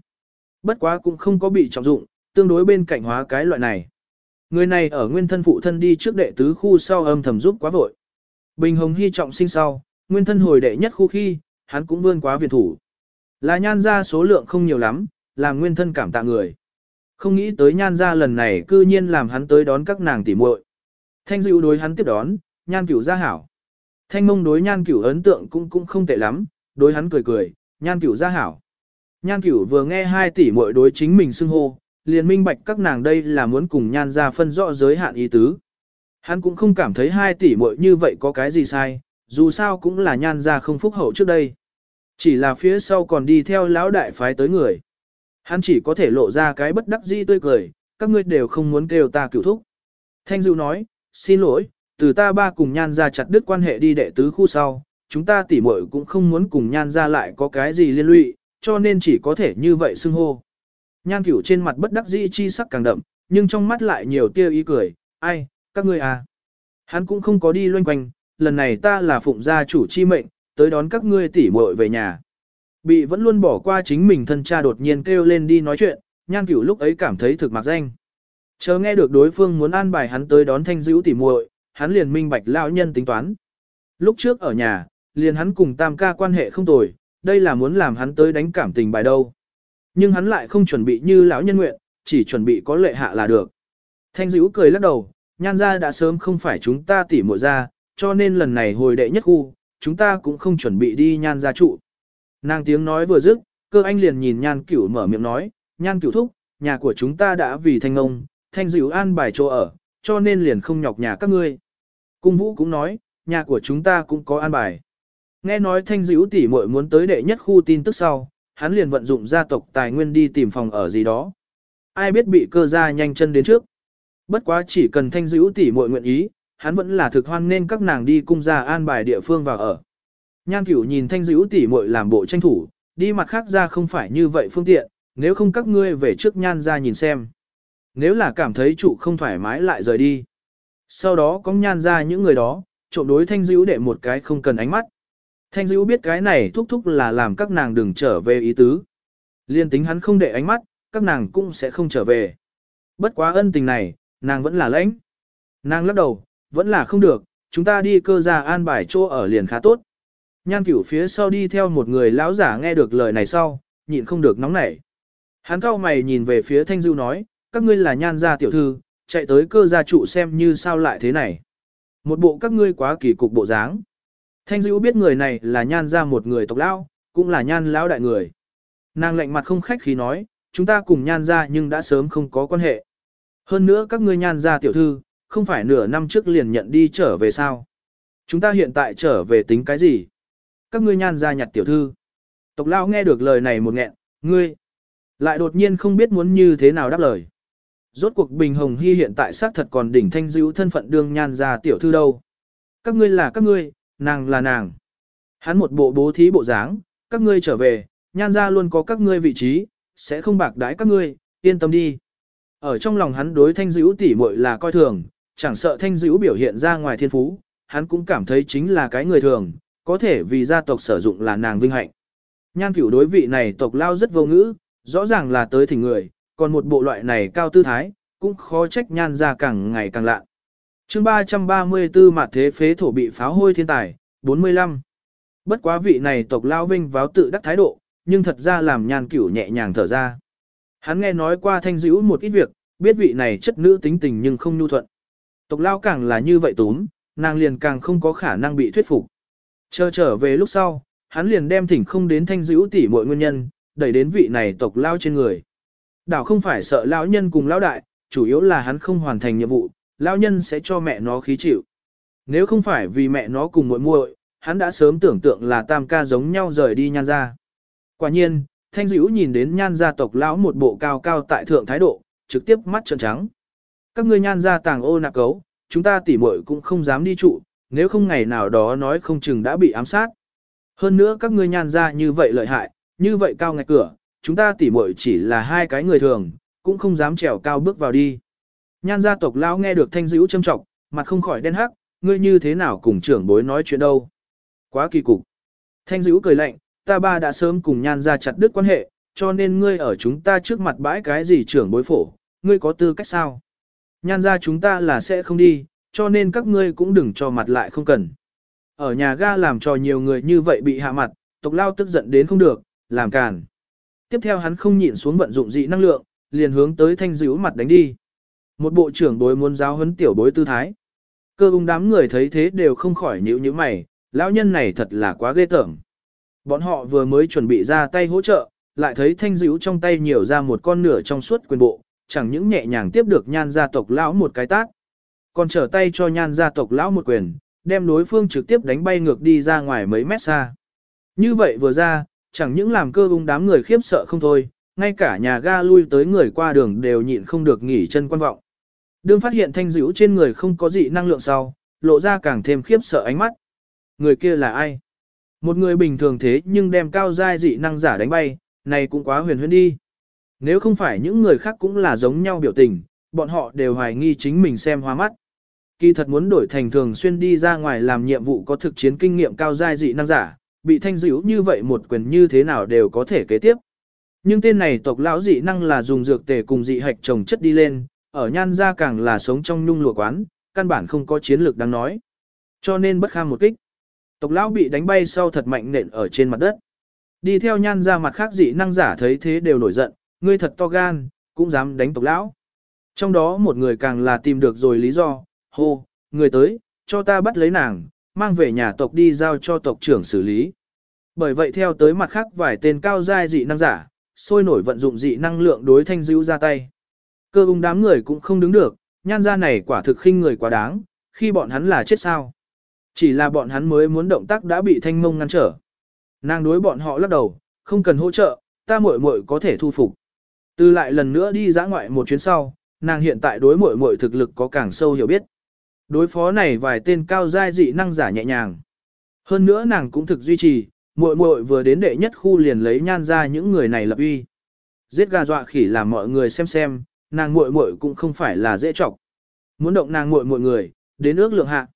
Bất quá cũng không có bị trọng dụng, tương đối bên cạnh hóa cái loại này. Người này ở nguyên thân phụ thân đi trước đệ tứ khu sau âm thầm giúp quá vội. Bình Hồng hy trọng sinh sau, nguyên thân hồi đệ nhất khu khi, hắn cũng vươn quá viện thủ. Là nhan ra số lượng không nhiều lắm, là nguyên thân cảm tạ người. Không nghĩ tới nhan ra lần này cư nhiên làm hắn tới đón các nàng tỉ muội. Thanh dịu đối hắn tiếp đón, nhan cửu gia hảo. Thanh mông đối nhan cửu ấn tượng cũng cũng không tệ lắm, đối hắn cười cười, nhan cửu gia hảo. Nhan cửu vừa nghe hai tỷ muội đối chính mình xưng hô, liền minh bạch các nàng đây là muốn cùng nhan ra phân rõ giới hạn ý tứ. Hắn cũng không cảm thấy hai tỷ muội như vậy có cái gì sai, dù sao cũng là nhan ra không phúc hậu trước đây. Chỉ là phía sau còn đi theo lão đại phái tới người. Hắn chỉ có thể lộ ra cái bất đắc dĩ tươi cười, các ngươi đều không muốn kêu ta cửu thúc. Thanh Dụ nói, xin lỗi, từ ta ba cùng nhan ra chặt đứt quan hệ đi đệ tứ khu sau, chúng ta tỉ muội cũng không muốn cùng nhan ra lại có cái gì liên lụy, cho nên chỉ có thể như vậy xưng hô. Nhan cửu trên mặt bất đắc dĩ chi sắc càng đậm, nhưng trong mắt lại nhiều tia ý cười, ai, các ngươi à. Hắn cũng không có đi loanh quanh, lần này ta là phụng gia chủ chi mệnh, tới đón các ngươi tỉ muội về nhà. Bị vẫn luôn bỏ qua chính mình thân cha đột nhiên kêu lên đi nói chuyện, nhan cửu lúc ấy cảm thấy thực mặc danh. Chờ nghe được đối phương muốn an bài hắn tới đón thanh dữ tỉ muội, hắn liền minh bạch lão nhân tính toán. Lúc trước ở nhà, liền hắn cùng tam ca quan hệ không tồi, đây là muốn làm hắn tới đánh cảm tình bài đâu. Nhưng hắn lại không chuẩn bị như lão nhân nguyện, chỉ chuẩn bị có lệ hạ là được. Thanh dữ cười lắc đầu, nhan ra đã sớm không phải chúng ta tỉ muội ra, cho nên lần này hồi đệ nhất khu, chúng ta cũng không chuẩn bị đi nhan ra trụ. Nàng tiếng nói vừa dứt, cơ anh liền nhìn nhan cửu mở miệng nói, nhan cửu thúc, nhà của chúng ta đã vì thanh ông, thanh dịu an bài chỗ ở, cho nên liền không nhọc nhà các ngươi. Cung vũ cũng nói, nhà của chúng ta cũng có an bài. Nghe nói thanh dịu tỷ muội muốn tới đệ nhất khu tin tức sau, hắn liền vận dụng gia tộc tài nguyên đi tìm phòng ở gì đó. Ai biết bị cơ gia nhanh chân đến trước. Bất quá chỉ cần thanh dịu tỷ muội nguyện ý, hắn vẫn là thực hoan nên các nàng đi cung gia an bài địa phương vào ở. Nhan cửu nhìn thanh dữ tỉ muội làm bộ tranh thủ, đi mặt khác ra không phải như vậy phương tiện, nếu không các ngươi về trước nhan ra nhìn xem. Nếu là cảm thấy trụ không thoải mái lại rời đi. Sau đó có nhan ra những người đó, trộm đối thanh dữ để một cái không cần ánh mắt. Thanh dữ biết cái này thúc thúc là làm các nàng đừng trở về ý tứ. Liên tính hắn không để ánh mắt, các nàng cũng sẽ không trở về. Bất quá ân tình này, nàng vẫn là lãnh. Nàng lắc đầu, vẫn là không được, chúng ta đi cơ ra an bài chỗ ở liền khá tốt. Nhan cửu phía sau đi theo một người lão giả nghe được lời này sau, nhịn không được nóng nảy. Hắn cao mày nhìn về phía thanh dư nói, các ngươi là nhan gia tiểu thư, chạy tới cơ gia trụ xem như sao lại thế này. Một bộ các ngươi quá kỳ cục bộ dáng. Thanh dưu biết người này là nhan gia một người tộc lão, cũng là nhan lão đại người. Nàng lạnh mặt không khách khí nói, chúng ta cùng nhan gia nhưng đã sớm không có quan hệ. Hơn nữa các ngươi nhan gia tiểu thư, không phải nửa năm trước liền nhận đi trở về sao. Chúng ta hiện tại trở về tính cái gì? Các ngươi nhan gia nhặt tiểu thư. Tộc lão nghe được lời này một nghẹn, ngươi. Lại đột nhiên không biết muốn như thế nào đáp lời. Rốt cuộc Bình Hồng Hy hiện tại xác thật còn đỉnh thanh dữ thân phận đương nhan gia tiểu thư đâu. Các ngươi là các ngươi, nàng là nàng. Hắn một bộ bố thí bộ dáng, các ngươi trở về, nhan gia luôn có các ngươi vị trí, sẽ không bạc đái các ngươi, yên tâm đi. Ở trong lòng hắn đối thanh dữ tỉ muội là coi thường, chẳng sợ thanh dữ biểu hiện ra ngoài thiên phú, hắn cũng cảm thấy chính là cái người thường, có thể vì gia tộc sử dụng là nàng vinh hạnh. Nhan cửu đối vị này tộc lao rất vô ngữ, rõ ràng là tới thỉnh người, còn một bộ loại này cao tư thái, cũng khó trách nhan ra càng ngày càng lạ. chương 334 mặt thế phế thổ bị pháo hôi thiên tài, 45. Bất quá vị này tộc lao vinh váo tự đắc thái độ, nhưng thật ra làm nhan cửu nhẹ nhàng thở ra. Hắn nghe nói qua thanh dữ một ít việc, biết vị này chất nữ tính tình nhưng không nhu thuận. Tộc lao càng là như vậy túm, nàng liền càng không có khả năng bị thuyết phục. Chờ trở về lúc sau, hắn liền đem thỉnh không đến thanh dữ tỉ mọi nguyên nhân, đẩy đến vị này tộc lao trên người. Đảo không phải sợ lão nhân cùng lão đại, chủ yếu là hắn không hoàn thành nhiệm vụ, lão nhân sẽ cho mẹ nó khí chịu. Nếu không phải vì mẹ nó cùng muội muội, hắn đã sớm tưởng tượng là tam ca giống nhau rời đi nhan ra. Quả nhiên, thanh dữ nhìn đến nhan gia tộc lão một bộ cao cao tại thượng thái độ, trực tiếp mắt trợn trắng. Các ngươi nhan gia tàng ô nạc cấu, chúng ta tỉ muội cũng không dám đi trụ, nếu không ngày nào đó nói không chừng đã bị ám sát. Hơn nữa các ngươi nhan ra như vậy lợi hại, như vậy cao ngạch cửa, chúng ta tỉ muội chỉ là hai cái người thường, cũng không dám trèo cao bước vào đi. Nhan gia tộc lão nghe được thanh dữ châm trọng, mặt không khỏi đen hắc, ngươi như thế nào cùng trưởng bối nói chuyện đâu. Quá kỳ cục. Thanh dữ cười lạnh, ta ba đã sớm cùng nhan gia chặt đứt quan hệ, cho nên ngươi ở chúng ta trước mặt bãi cái gì trưởng bối phổ, ngươi có tư cách sao? Nhan gia chúng ta là sẽ không đi, cho nên các ngươi cũng đừng cho mặt lại không cần. Ở nhà ga làm cho nhiều người như vậy bị hạ mặt, tộc lao tức giận đến không được, làm càn. Tiếp theo hắn không nhịn xuống vận dụng dị năng lượng, liền hướng tới thanh dữ mặt đánh đi. Một bộ trưởng bối muốn giáo huấn tiểu bối tư thái. Cơ ung đám người thấy thế đều không khỏi nhíu như mày, lão nhân này thật là quá ghê tởm. Bọn họ vừa mới chuẩn bị ra tay hỗ trợ, lại thấy thanh dữ trong tay nhiều ra một con nửa trong suốt quyền bộ, chẳng những nhẹ nhàng tiếp được nhan gia tộc lão một cái tác còn trở tay cho nhan gia tộc lão một quyền, đem đối phương trực tiếp đánh bay ngược đi ra ngoài mấy mét xa. Như vậy vừa ra, chẳng những làm cơ ung đám người khiếp sợ không thôi, ngay cả nhà ga lui tới người qua đường đều nhịn không được nghỉ chân quan vọng. Đương phát hiện thanh dữ trên người không có dị năng lượng sau, lộ ra càng thêm khiếp sợ ánh mắt. Người kia là ai? Một người bình thường thế nhưng đem cao giai dị năng giả đánh bay, này cũng quá huyền huyễn đi. Nếu không phải những người khác cũng là giống nhau biểu tình, bọn họ đều hoài nghi chính mình xem hoa mắt. Kỳ thật muốn đổi thành thường xuyên đi ra ngoài làm nhiệm vụ có thực chiến kinh nghiệm cao giai dị năng giả, bị thanh dữ như vậy một quyền như thế nào đều có thể kế tiếp. Nhưng tên này tộc lão dị năng là dùng dược tề cùng dị hạch trồng chất đi lên, ở nhan gia càng là sống trong nhung lụa quán, căn bản không có chiến lược đáng nói. Cho nên bất kham một kích. Tộc lão bị đánh bay sau thật mạnh nện ở trên mặt đất. Đi theo nhan ra mặt khác dị năng giả thấy thế đều nổi giận, ngươi thật to gan, cũng dám đánh tộc lão. Trong đó một người càng là tìm được rồi lý do, hô, người tới, cho ta bắt lấy nàng, mang về nhà tộc đi giao cho tộc trưởng xử lý. Bởi vậy theo tới mặt khác vài tên cao giai dị năng giả, sôi nổi vận dụng dị năng lượng đối thanh dữ ra tay. Cơ ung đám người cũng không đứng được, nhan ra này quả thực khinh người quá đáng, khi bọn hắn là chết sao. Chỉ là bọn hắn mới muốn động tác đã bị thanh mông ngăn trở. Nàng đối bọn họ lắc đầu, không cần hỗ trợ, ta muội muội có thể thu phục. Từ lại lần nữa đi dã ngoại một chuyến sau, nàng hiện tại đối muội muội thực lực có càng sâu hiểu biết. Đối phó này vài tên cao giai dị năng giả nhẹ nhàng. Hơn nữa nàng cũng thực duy trì, muội muội vừa đến đệ nhất khu liền lấy nhan ra những người này lập uy. Giết gà dọa khỉ làm mọi người xem xem, nàng muội muội cũng không phải là dễ chọc. Muốn động nàng muội muội người, Đến ước lượng hạ.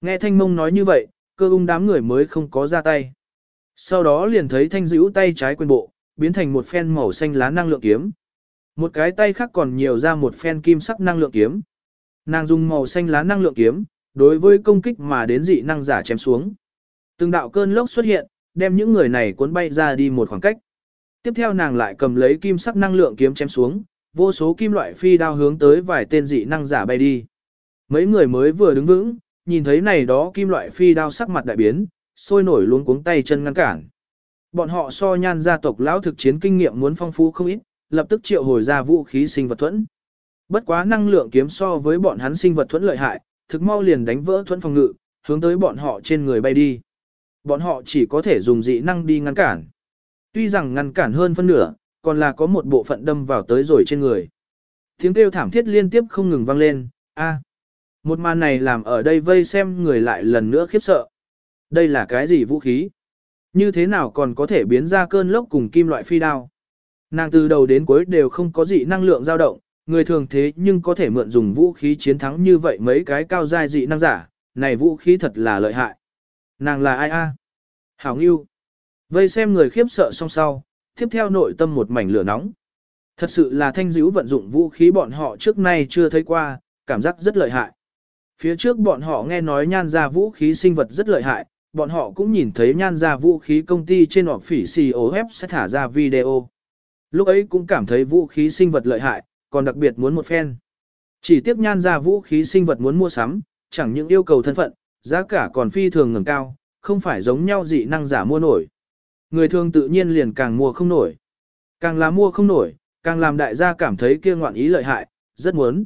Nghe thanh mông nói như vậy, cơ ung đám người mới không có ra tay. Sau đó liền thấy thanh dữ tay trái quyền bộ, biến thành một phen màu xanh lá năng lượng kiếm. Một cái tay khác còn nhiều ra một phen kim sắc năng lượng kiếm. Nàng dùng màu xanh lá năng lượng kiếm, đối với công kích mà đến dị năng giả chém xuống. Từng đạo cơn lốc xuất hiện, đem những người này cuốn bay ra đi một khoảng cách. Tiếp theo nàng lại cầm lấy kim sắc năng lượng kiếm chém xuống, vô số kim loại phi đao hướng tới vài tên dị năng giả bay đi. Mấy người mới vừa đứng vững, nhìn thấy này đó kim loại phi đao sắc mặt đại biến, sôi nổi luống cuống tay chân ngăn cản. Bọn họ so nhan gia tộc lão thực chiến kinh nghiệm muốn phong phú không ít, lập tức triệu hồi ra vũ khí sinh vật thuẫn. Bất quá năng lượng kiếm so với bọn hắn sinh vật thuẫn lợi hại, thực mau liền đánh vỡ thuẫn phòng ngự, hướng tới bọn họ trên người bay đi. Bọn họ chỉ có thể dùng dị năng đi ngăn cản. Tuy rằng ngăn cản hơn phân nửa, còn là có một bộ phận đâm vào tới rồi trên người. Tiếng kêu thảm thiết liên tiếp không ngừng vang lên, a. Một màn này làm ở đây vây xem người lại lần nữa khiếp sợ. Đây là cái gì vũ khí? Như thế nào còn có thể biến ra cơn lốc cùng kim loại phi đao? Nàng từ đầu đến cuối đều không có gì năng lượng dao động, người thường thế nhưng có thể mượn dùng vũ khí chiến thắng như vậy mấy cái cao giai dị năng giả, này vũ khí thật là lợi hại. Nàng là ai a? Hảo Ngưu. Vây xem người khiếp sợ song sau, tiếp theo nội tâm một mảnh lửa nóng. Thật sự là thanh dữ vận dụng vũ khí bọn họ trước nay chưa thấy qua, cảm giác rất lợi hại. Phía trước bọn họ nghe nói nhan ra vũ khí sinh vật rất lợi hại, bọn họ cũng nhìn thấy nhan ra vũ khí công ty trên họp phỉ COF sẽ thả ra video. Lúc ấy cũng cảm thấy vũ khí sinh vật lợi hại, còn đặc biệt muốn một phen. Chỉ tiếp nhan ra vũ khí sinh vật muốn mua sắm, chẳng những yêu cầu thân phận, giá cả còn phi thường ngẩng cao, không phải giống nhau dị năng giả mua nổi. Người thường tự nhiên liền càng mua không nổi. Càng là mua không nổi, càng làm đại gia cảm thấy kia ngoạn ý lợi hại, rất muốn.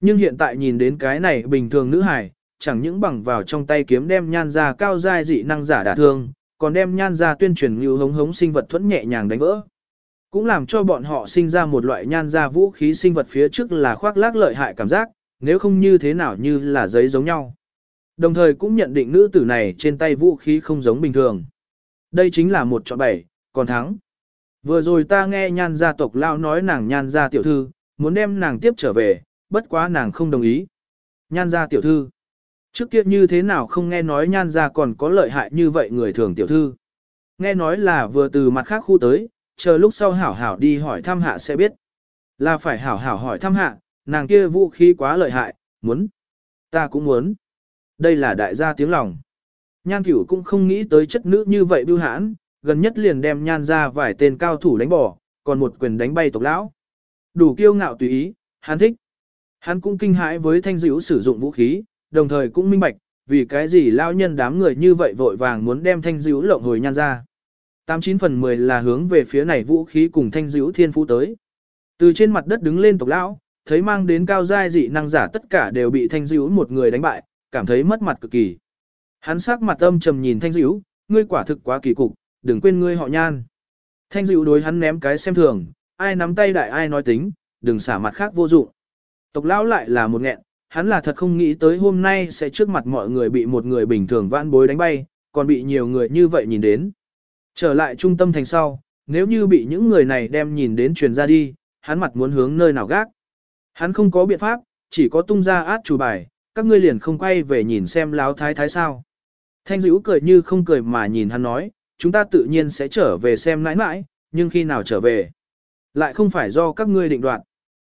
Nhưng hiện tại nhìn đến cái này bình thường nữ hài, chẳng những bằng vào trong tay kiếm đem nhan ra cao giai dị năng giả đả thương, còn đem nhan ra tuyên truyền như hống hống sinh vật thuẫn nhẹ nhàng đánh vỡ. Cũng làm cho bọn họ sinh ra một loại nhan ra vũ khí sinh vật phía trước là khoác lác lợi hại cảm giác, nếu không như thế nào như là giấy giống nhau. Đồng thời cũng nhận định nữ tử này trên tay vũ khí không giống bình thường. Đây chính là một chọn bảy, còn thắng. Vừa rồi ta nghe nhan gia tộc lao nói nàng nhan gia tiểu thư, muốn đem nàng tiếp trở về, bất quá nàng không đồng ý. Nhan gia tiểu thư. Trước kia như thế nào không nghe nói nhan gia còn có lợi hại như vậy người thường tiểu thư. Nghe nói là vừa từ mặt khác khu tới, chờ lúc sau hảo hảo đi hỏi thăm hạ sẽ biết. Là phải hảo hảo hỏi thăm hạ, nàng kia vũ khí quá lợi hại, muốn. Ta cũng muốn. Đây là đại gia tiếng lòng. Nhan cửu cũng không nghĩ tới chất nữ như vậy bưu hãn, gần nhất liền đem nhan ra vài tên cao thủ đánh bỏ, còn một quyền đánh bay tộc lão. Đủ kiêu ngạo tùy ý, hắn thích. Hắn cũng kinh hãi với thanh dữ sử dụng vũ khí, đồng thời cũng minh bạch, vì cái gì lao nhân đám người như vậy vội vàng muốn đem thanh dữ lộng hồi nhan ra. 89 phần 10 là hướng về phía này vũ khí cùng thanh dữ thiên phú tới. Từ trên mặt đất đứng lên tộc lão, thấy mang đến cao giai dị năng giả tất cả đều bị thanh dữ một người đánh bại, cảm thấy mất mặt cực kỳ. Hắn sắc mặt âm trầm nhìn thanh dữ, ngươi quả thực quá kỳ cục, đừng quên ngươi họ nhan. Thanh dữ đối hắn ném cái xem thường, ai nắm tay đại ai nói tính, đừng xả mặt khác vô dụng. Tộc lão lại là một nghẹn, hắn là thật không nghĩ tới hôm nay sẽ trước mặt mọi người bị một người bình thường vãn bối đánh bay, còn bị nhiều người như vậy nhìn đến. Trở lại trung tâm thành sau, nếu như bị những người này đem nhìn đến truyền ra đi, hắn mặt muốn hướng nơi nào gác. Hắn không có biện pháp, chỉ có tung ra át chủ bài, các ngươi liền không quay về nhìn xem láo thái thái sao. Thanh dữ cười như không cười mà nhìn hắn nói, chúng ta tự nhiên sẽ trở về xem nãi nãi, nhưng khi nào trở về, lại không phải do các ngươi định đoạt.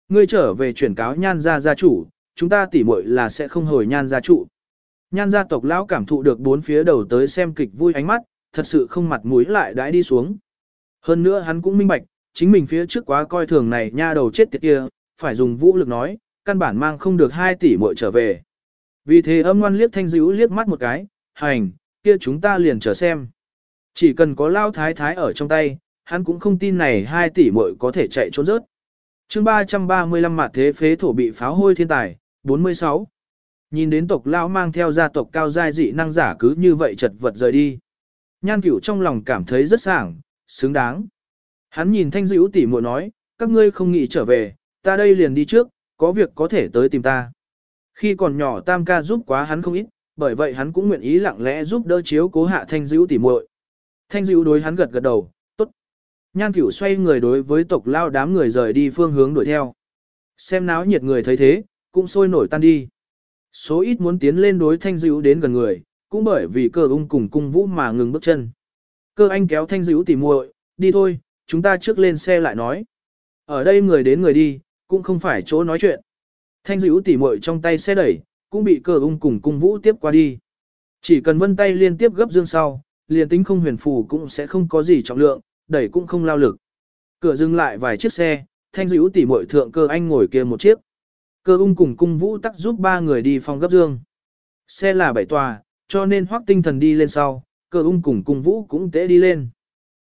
Ngươi trở về chuyển cáo nhan gia gia chủ, chúng ta tỉ muội là sẽ không hồi nhan gia trụ. Nhan gia tộc lão cảm thụ được bốn phía đầu tới xem kịch vui ánh mắt, thật sự không mặt mũi lại đãi đi xuống. Hơn nữa hắn cũng minh bạch, chính mình phía trước quá coi thường này nha đầu chết tiệt kia, phải dùng vũ lực nói, căn bản mang không được 2 tỷ muội trở về. Vì thế âm ngoan liếc thanh dữ liếc mắt một cái, hành, kia chúng ta liền chờ xem. Chỉ cần có lao thái thái ở trong tay, hắn cũng không tin này 2 tỷ muội có thể chạy trốn rớt. chương 335 mặt thế phế thổ bị pháo hôi thiên tài, 46. Nhìn đến tộc lao mang theo gia tộc cao giai dị năng giả cứ như vậy chật vật rời đi. Nhan cửu trong lòng cảm thấy rất sảng, xứng đáng. Hắn nhìn thanh dữ tỉ muội nói, các ngươi không nghĩ trở về, ta đây liền đi trước, có việc có thể tới tìm ta. Khi còn nhỏ tam ca giúp quá hắn không ít, bởi vậy hắn cũng nguyện ý lặng lẽ giúp đỡ chiếu cố hạ thanh dữ tỉ muội. Thanh dữ đối hắn gật gật đầu, tốt. Nhan cửu xoay người đối với tộc lao đám người rời đi phương hướng đuổi theo. Xem náo nhiệt người thấy thế, cũng sôi nổi tan đi. Số ít muốn tiến lên đối thanh dữ đến gần người, cũng bởi vì cơ ung cùng cung vũ mà ngừng bước chân. Cơ anh kéo thanh dữ tỉ muội, đi thôi, chúng ta trước lên xe lại nói. Ở đây người đến người đi, cũng không phải chỗ nói chuyện. Thanh dữ tỉ muội trong tay xe đẩy, cũng bị cơ ung cùng cung vũ tiếp qua đi. Chỉ cần vân tay liên tiếp gấp dương sau, liền tính không huyền phù cũng sẽ không có gì trọng lượng, đẩy cũng không lao lực. Cửa dừng lại vài chiếc xe, thanh dữ tỉ muội thượng cơ anh ngồi kia một chiếc. Cơ ung cùng cung vũ tắc giúp ba người đi phòng gấp dương. Xe là bảy tòa, cho nên hoác tinh thần đi lên sau, cơ ung cùng cung vũ cũng tễ đi lên.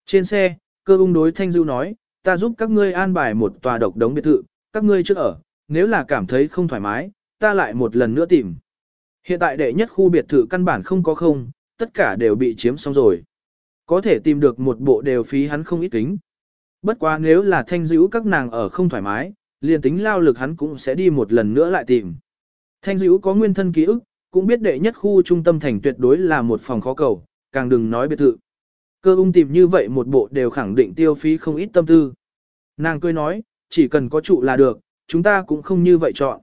Trên xe, cơ ung đối thanh dữ nói, ta giúp các ngươi an bài một tòa độc đống biệt thự, các ngươi trước ở, nếu là cảm thấy không thoải mái, ta lại một lần nữa tìm. Hiện tại đệ nhất khu biệt thự căn bản không có không, tất cả đều bị chiếm xong rồi. Có thể tìm được một bộ đều phí hắn không ít tính. Bất quá nếu là thanh dữ các nàng ở không thoải mái, liền tính lao lực hắn cũng sẽ đi một lần nữa lại tìm. Thanh dữ có nguyên thân ký ức, cũng biết đệ nhất khu trung tâm thành tuyệt đối là một phòng khó cầu, càng đừng nói biệt thự. Cơ ung tìm như vậy một bộ đều khẳng định tiêu phí không ít tâm tư. Nàng cười nói, chỉ cần có trụ là được, chúng ta cũng không như vậy chọn.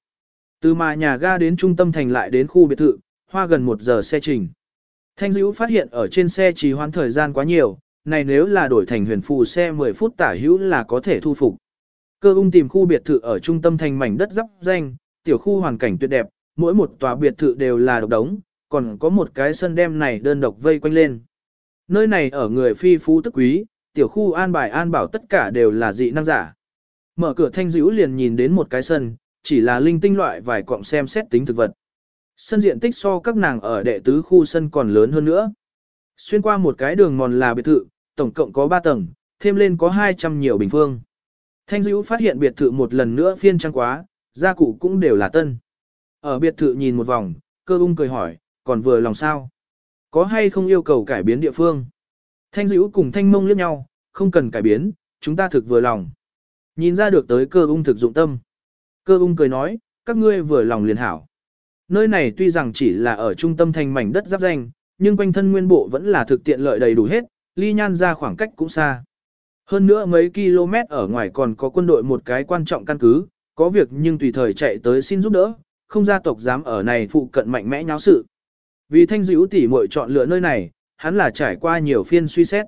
Từ mà nhà ga đến trung tâm thành lại đến khu biệt thự, hoa gần một giờ xe trình. Thanh dữ phát hiện ở trên xe trì hoãn thời gian quá nhiều, này nếu là đổi thành huyền phù xe 10 phút tả hữu là có thể thu phục. Cơ ung tìm khu biệt thự ở trung tâm thành mảnh đất dắp danh, tiểu khu hoàn cảnh tuyệt đẹp, mỗi một tòa biệt thự đều là độc đống, còn có một cái sân đem này đơn độc vây quanh lên. Nơi này ở người phi phú tức quý, tiểu khu an bài an bảo tất cả đều là dị năng giả. Mở cửa thanh dữ liền nhìn đến một cái sân, chỉ là linh tinh loại vài cọng xem xét tính thực vật. Sân diện tích so các nàng ở đệ tứ khu sân còn lớn hơn nữa. Xuyên qua một cái đường mòn là biệt thự, tổng cộng có 3 tầng, thêm lên có 200 nhiều bình phương. Thanh dữ phát hiện biệt thự một lần nữa phiên trang quá, gia cụ cũng đều là tân. Ở biệt thự nhìn một vòng, cơ ung cười hỏi, còn vừa lòng sao? Có hay không yêu cầu cải biến địa phương? Thanh dữ cùng thanh mông liếc nhau, không cần cải biến, chúng ta thực vừa lòng. Nhìn ra được tới cơ ung thực dụng tâm. Cơ ung cười nói, các ngươi vừa lòng liền hảo. Nơi này tuy rằng chỉ là ở trung tâm thành mảnh đất giáp danh, nhưng quanh thân nguyên bộ vẫn là thực tiện lợi đầy đủ hết, ly nhan ra khoảng cách cũng xa. Hơn nữa mấy km ở ngoài còn có quân đội một cái quan trọng căn cứ, có việc nhưng tùy thời chạy tới xin giúp đỡ, không gia tộc dám ở này phụ cận mạnh mẽ nháo sự. Vì thanh dữ tỉ muội chọn lựa nơi này, hắn là trải qua nhiều phiên suy xét.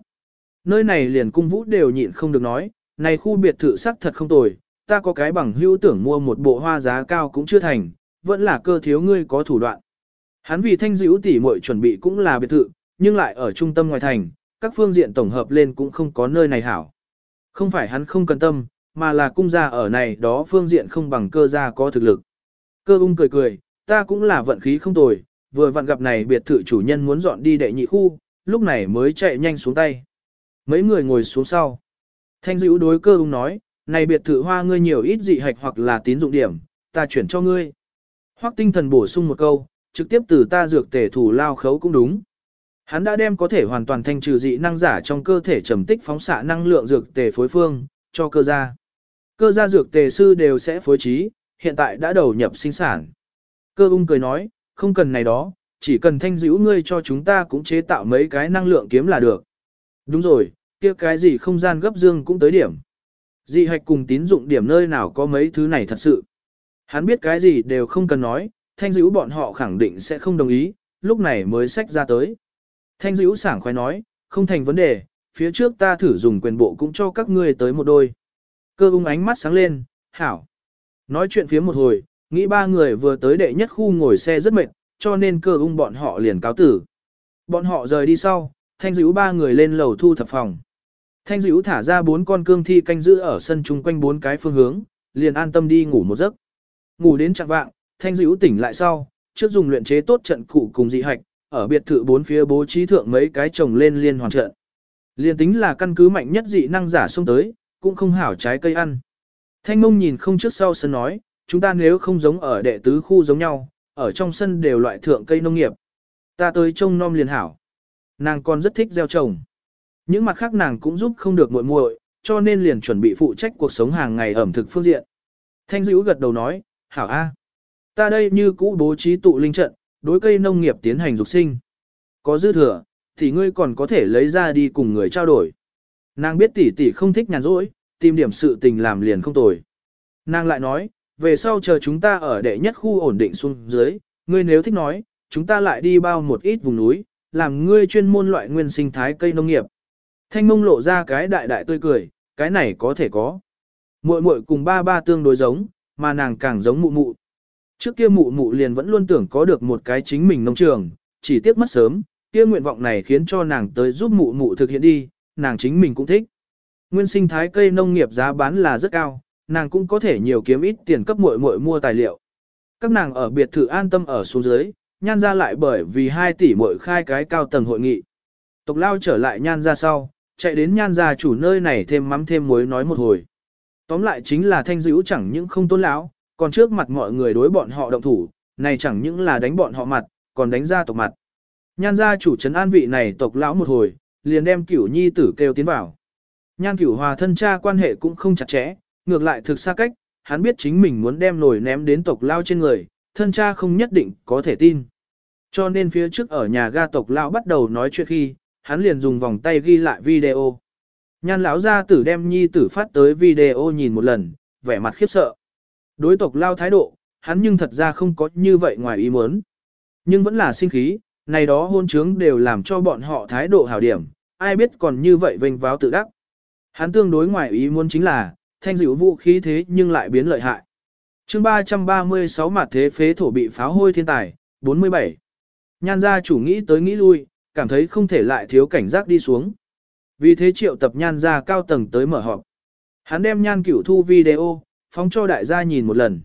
Nơi này liền cung vũ đều nhịn không được nói, này khu biệt thự sắc thật không tồi, ta có cái bằng hữu tưởng mua một bộ hoa giá cao cũng chưa thành, vẫn là cơ thiếu ngươi có thủ đoạn. Hắn vì thanh dữ tỉ muội chuẩn bị cũng là biệt thự, nhưng lại ở trung tâm ngoài thành, các phương diện tổng hợp lên cũng không có nơi này hảo. Không phải hắn không cần tâm, mà là cung gia ở này đó phương diện không bằng cơ gia có thực lực. Cơ ung cười cười, ta cũng là vận khí không tồi, vừa vặn gặp này biệt thự chủ nhân muốn dọn đi đệ nhị khu, lúc này mới chạy nhanh xuống tay. Mấy người ngồi xuống sau. Thanh dữ đối cơ ung nói, này biệt thự hoa ngươi nhiều ít dị hạch hoặc là tín dụng điểm, ta chuyển cho ngươi. Hoắc tinh thần bổ sung một câu, trực tiếp từ ta dược tể thủ lao khấu cũng đúng. Hắn đã đem có thể hoàn toàn thanh trừ dị năng giả trong cơ thể trầm tích phóng xạ năng lượng dược tề phối phương, cho cơ gia. Cơ gia dược tề sư đều sẽ phối trí, hiện tại đã đầu nhập sinh sản. Cơ ung cười nói, không cần này đó, chỉ cần thanh dữ ngươi cho chúng ta cũng chế tạo mấy cái năng lượng kiếm là được. Đúng rồi, kia cái gì không gian gấp dương cũng tới điểm. Dị hạch cùng tín dụng điểm nơi nào có mấy thứ này thật sự. Hắn biết cái gì đều không cần nói, thanh dữ bọn họ khẳng định sẽ không đồng ý, lúc này mới sách ra tới. Thanh dữ sảng khoái nói, không thành vấn đề, phía trước ta thử dùng quyền bộ cũng cho các ngươi tới một đôi. Cơ ung ánh mắt sáng lên, hảo. Nói chuyện phía một hồi, nghĩ ba người vừa tới đệ nhất khu ngồi xe rất mệt, cho nên cơ ung bọn họ liền cáo tử. Bọn họ rời đi sau, thanh dữ ba người lên lầu thu thập phòng. Thanh dữ thả ra bốn con cương thi canh giữ ở sân chung quanh bốn cái phương hướng, liền an tâm đi ngủ một giấc. Ngủ đến chạng vạng, thanh dữ tỉnh lại sau, trước dùng luyện chế tốt trận cụ cùng dị hạch, ở biệt thự bốn phía bố trí thượng mấy cái trồng lên liên hoàn trận. Liên tính là căn cứ mạnh nhất dị năng giả xông tới, cũng không hảo trái cây ăn. Thanh mông nhìn không trước sau sân nói, chúng ta nếu không giống ở đệ tứ khu giống nhau, ở trong sân đều loại thượng cây nông nghiệp. Ta tới trông nom liền hảo. Nàng còn rất thích gieo trồng. Những mặt khác nàng cũng giúp không được muội muội, cho nên liền chuẩn bị phụ trách cuộc sống hàng ngày ẩm thực phương diện. Thanh dữ gật đầu nói, hảo a, Ta đây như cũ bố trí tụ linh trận, đối cây nông nghiệp tiến hành dục sinh. Có dư thừa, thì ngươi còn có thể lấy ra đi cùng người trao đổi. Nàng biết tỷ tỷ không thích nhàn rỗi, tìm điểm sự tình làm liền không tồi. Nàng lại nói, về sau chờ chúng ta ở đệ nhất khu ổn định xuống dưới, ngươi nếu thích nói, chúng ta lại đi bao một ít vùng núi, làm ngươi chuyên môn loại nguyên sinh thái cây nông nghiệp. Thanh mông lộ ra cái đại đại tươi cười, cái này có thể có. Muội muội cùng ba ba tương đối giống, mà nàng càng giống mụ mụ. Trước kia mụ mụ liền vẫn luôn tưởng có được một cái chính mình nông trường, chỉ tiếc mất sớm, kia nguyện vọng này khiến cho nàng tới giúp mụ mụ thực hiện đi, nàng chính mình cũng thích. Nguyên sinh thái cây nông nghiệp giá bán là rất cao, nàng cũng có thể nhiều kiếm ít tiền cấp muội muội mua tài liệu. Các nàng ở biệt thự an tâm ở xuống dưới, nhan ra lại bởi vì 2 tỷ muội khai cái cao tầng hội nghị. Tộc lao trở lại nhan ra sau, chạy đến nhan ra chủ nơi này thêm mắm thêm muối nói một hồi. Tóm lại chính là thanh dữ chẳng những không tôn lão, còn trước mặt mọi người đối bọn họ động thủ, này chẳng những là đánh bọn họ mặt, còn đánh ra tộc mặt. Nhan gia chủ trấn an vị này tộc lão một hồi, liền đem cửu nhi tử kêu tiến vào. Nhan cửu hòa thân cha quan hệ cũng không chặt chẽ, ngược lại thực xa cách, hắn biết chính mình muốn đem nổi ném đến tộc lao trên người, thân cha không nhất định có thể tin. Cho nên phía trước ở nhà ga tộc lao bắt đầu nói chuyện khi, hắn liền dùng vòng tay ghi lại video. Nhan lão gia tử đem nhi tử phát tới video nhìn một lần, vẻ mặt khiếp sợ. Đối tộc lao thái độ, hắn nhưng thật ra không có như vậy ngoài ý muốn. Nhưng vẫn là sinh khí, này đó hôn trướng đều làm cho bọn họ thái độ hảo điểm, ai biết còn như vậy vênh váo tự đắc. Hắn tương đối ngoài ý muốn chính là, thanh dịu vũ khí thế nhưng lại biến lợi hại. chương 336 mặt thế phế thổ bị pháo hôi thiên tài, 47. Nhan gia chủ nghĩ tới nghĩ lui, cảm thấy không thể lại thiếu cảnh giác đi xuống. Vì thế triệu tập nhan gia cao tầng tới mở họp. Hắn đem nhan cửu thu video, phóng cho đại gia nhìn một lần.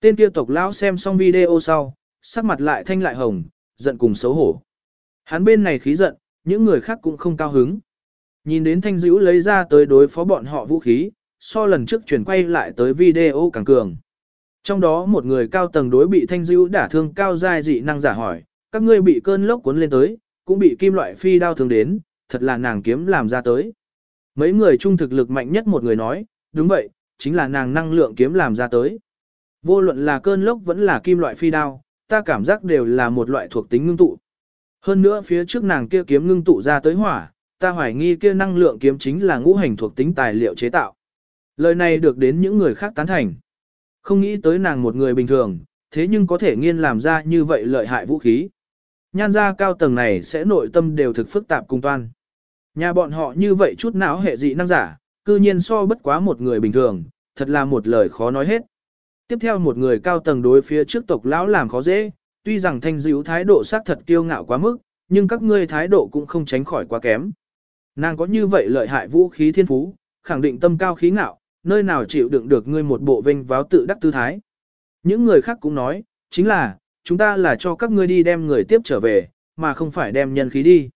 Tên kia tộc lão xem xong video sau, sắc mặt lại thanh lại hồng, giận cùng xấu hổ. Hắn bên này khí giận, những người khác cũng không cao hứng. Nhìn đến thanh dữ lấy ra tới đối phó bọn họ vũ khí, so lần trước chuyển quay lại tới video càng cường. Trong đó một người cao tầng đối bị thanh dữ đả thương cao dai dị năng giả hỏi, các ngươi bị cơn lốc cuốn lên tới, cũng bị kim loại phi đao thương đến, thật là nàng kiếm làm ra tới. Mấy người trung thực lực mạnh nhất một người nói, đúng vậy, chính là nàng năng lượng kiếm làm ra tới. Vô luận là cơn lốc vẫn là kim loại phi đao, ta cảm giác đều là một loại thuộc tính ngưng tụ. Hơn nữa phía trước nàng kia kiếm ngưng tụ ra tới hỏa, ta hoài nghi kia năng lượng kiếm chính là ngũ hành thuộc tính tài liệu chế tạo. Lời này được đến những người khác tán thành. Không nghĩ tới nàng một người bình thường, thế nhưng có thể nghiên làm ra như vậy lợi hại vũ khí. Nhan gia cao tầng này sẽ nội tâm đều thực phức tạp cùng toan. Nhà bọn họ như vậy chút não hệ dị năng giả, cư nhiên so bất quá một người bình thường, thật là một lời khó nói hết. Tiếp theo một người cao tầng đối phía trước tộc lão làm khó dễ, tuy rằng thanh dữ thái độ xác thật kiêu ngạo quá mức, nhưng các ngươi thái độ cũng không tránh khỏi quá kém. Nàng có như vậy lợi hại vũ khí thiên phú, khẳng định tâm cao khí ngạo, nơi nào chịu đựng được ngươi một bộ vinh váo tự đắc tư thái. Những người khác cũng nói, chính là, chúng ta là cho các ngươi đi đem người tiếp trở về, mà không phải đem nhân khí đi.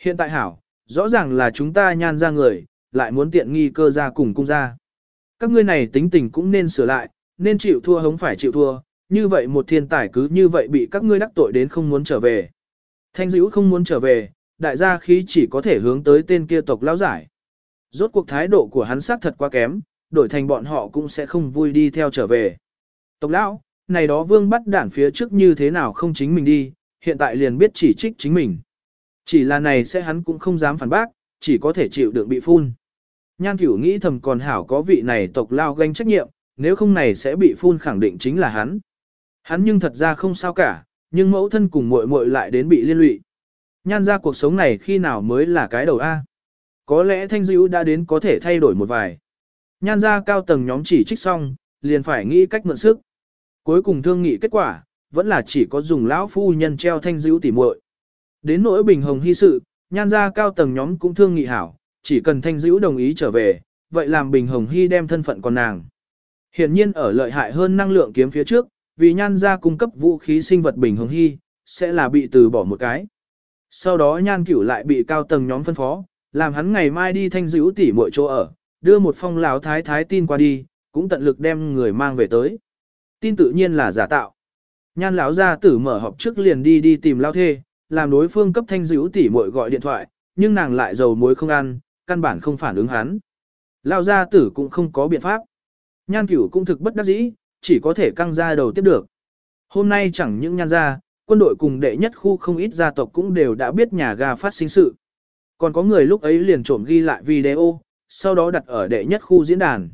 Hiện tại hảo, rõ ràng là chúng ta nhan ra người, lại muốn tiện nghi cơ ra cùng cung ra. Các ngươi này tính tình cũng nên sửa lại, nên chịu thua không phải chịu thua, như vậy một thiên tài cứ như vậy bị các ngươi đắc tội đến không muốn trở về. Thanh dữ không muốn trở về, đại gia khí chỉ có thể hướng tới tên kia tộc lão giải. Rốt cuộc thái độ của hắn xác thật quá kém, đổi thành bọn họ cũng sẽ không vui đi theo trở về. Tộc lão, này đó vương bắt đản phía trước như thế nào không chính mình đi, hiện tại liền biết chỉ trích chính mình. Chỉ là này sẽ hắn cũng không dám phản bác, chỉ có thể chịu đựng bị phun. Nhan cửu nghĩ thầm còn hảo có vị này tộc lao ganh trách nhiệm, nếu không này sẽ bị phun khẳng định chính là hắn. Hắn nhưng thật ra không sao cả, nhưng mẫu thân cùng muội muội lại đến bị liên lụy. Nhan ra cuộc sống này khi nào mới là cái đầu A. Có lẽ thanh dữ đã đến có thể thay đổi một vài. Nhan ra cao tầng nhóm chỉ trích xong, liền phải nghĩ cách mượn sức. Cuối cùng thương nghị kết quả, vẫn là chỉ có dùng lão phu nhân treo thanh dữ tỉ muội. Đến nỗi bình hồng hy sự, nhan ra cao tầng nhóm cũng thương nghị hảo, chỉ cần thanh dữ đồng ý trở về, vậy làm bình hồng hy đem thân phận con nàng. Hiển nhiên ở lợi hại hơn năng lượng kiếm phía trước, vì nhan ra cung cấp vũ khí sinh vật bình hồng hy, sẽ là bị từ bỏ một cái. Sau đó nhan cửu lại bị cao tầng nhóm phân phó, làm hắn ngày mai đi thanh dữ tỉ mọi chỗ ở, đưa một phong lão thái thái tin qua đi, cũng tận lực đem người mang về tới. Tin tự nhiên là giả tạo. Nhan lão gia tử mở họp trước liền đi đi tìm lao thê, làm đối phương cấp thanh dữ tỉ muội gọi điện thoại, nhưng nàng lại dầu muối không ăn, căn bản không phản ứng hắn. Lao gia tử cũng không có biện pháp. Nhan cửu cũng thực bất đắc dĩ, chỉ có thể căng ra đầu tiếp được. Hôm nay chẳng những nhan gia, quân đội cùng đệ nhất khu không ít gia tộc cũng đều đã biết nhà ga phát sinh sự. Còn có người lúc ấy liền trộm ghi lại video, sau đó đặt ở đệ nhất khu diễn đàn.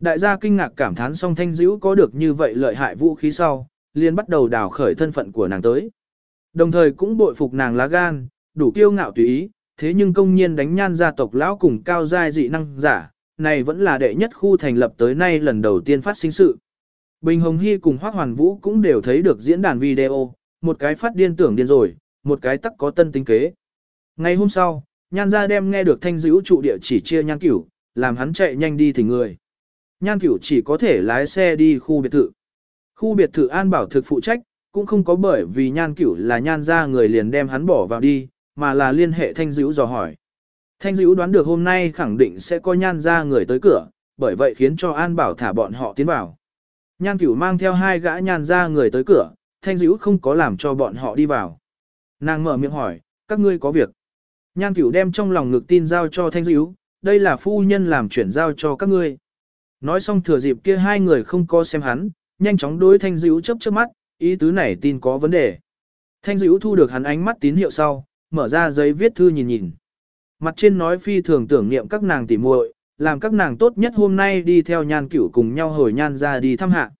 Đại gia kinh ngạc cảm thán song thanh dữ có được như vậy lợi hại vũ khí sau, liền bắt đầu đào khởi thân phận của nàng tới. Đồng thời cũng bội phục nàng lá gan, đủ kiêu ngạo tùy ý, thế nhưng công nhiên đánh nhan gia tộc lão cùng cao giai dị năng giả, này vẫn là đệ nhất khu thành lập tới nay lần đầu tiên phát sinh sự. Bình Hồng Hy cùng Hoác Hoàn Vũ cũng đều thấy được diễn đàn video, một cái phát điên tưởng điên rồi, một cái tắc có tân tính kế. Ngày hôm sau, nhan gia đem nghe được thanh dữ trụ địa chỉ chia nhan cửu, làm hắn chạy nhanh đi thỉnh người. Nhan cửu chỉ có thể lái xe đi khu biệt thự. Khu biệt thự an bảo thực phụ trách, cũng không có bởi vì nhan cửu là nhan gia người liền đem hắn bỏ vào đi, mà là liên hệ thanh dữ dò hỏi. Thanh dữ đoán được hôm nay khẳng định sẽ có nhan gia người tới cửa, bởi vậy khiến cho an bảo thả bọn họ tiến vào. Nhan cửu mang theo hai gã nhan gia người tới cửa, thanh dữ không có làm cho bọn họ đi vào. Nàng mở miệng hỏi, các ngươi có việc. Nhan cửu đem trong lòng ngực tin giao cho thanh dữ, đây là phu nhân làm chuyển giao cho các ngươi. Nói xong thừa dịp kia hai người không có xem hắn, nhanh chóng đối thanh dữ chấp chớp mắt, ý tứ này tin có vấn đề. Thanh dữ thu được hắn ánh mắt tín hiệu sau, mở ra giấy viết thư nhìn nhìn. Mặt trên nói phi thường tưởng niệm các nàng tỉ muội, làm các nàng tốt nhất hôm nay đi theo nhan cửu cùng nhau hồi nhan ra đi thăm hạ.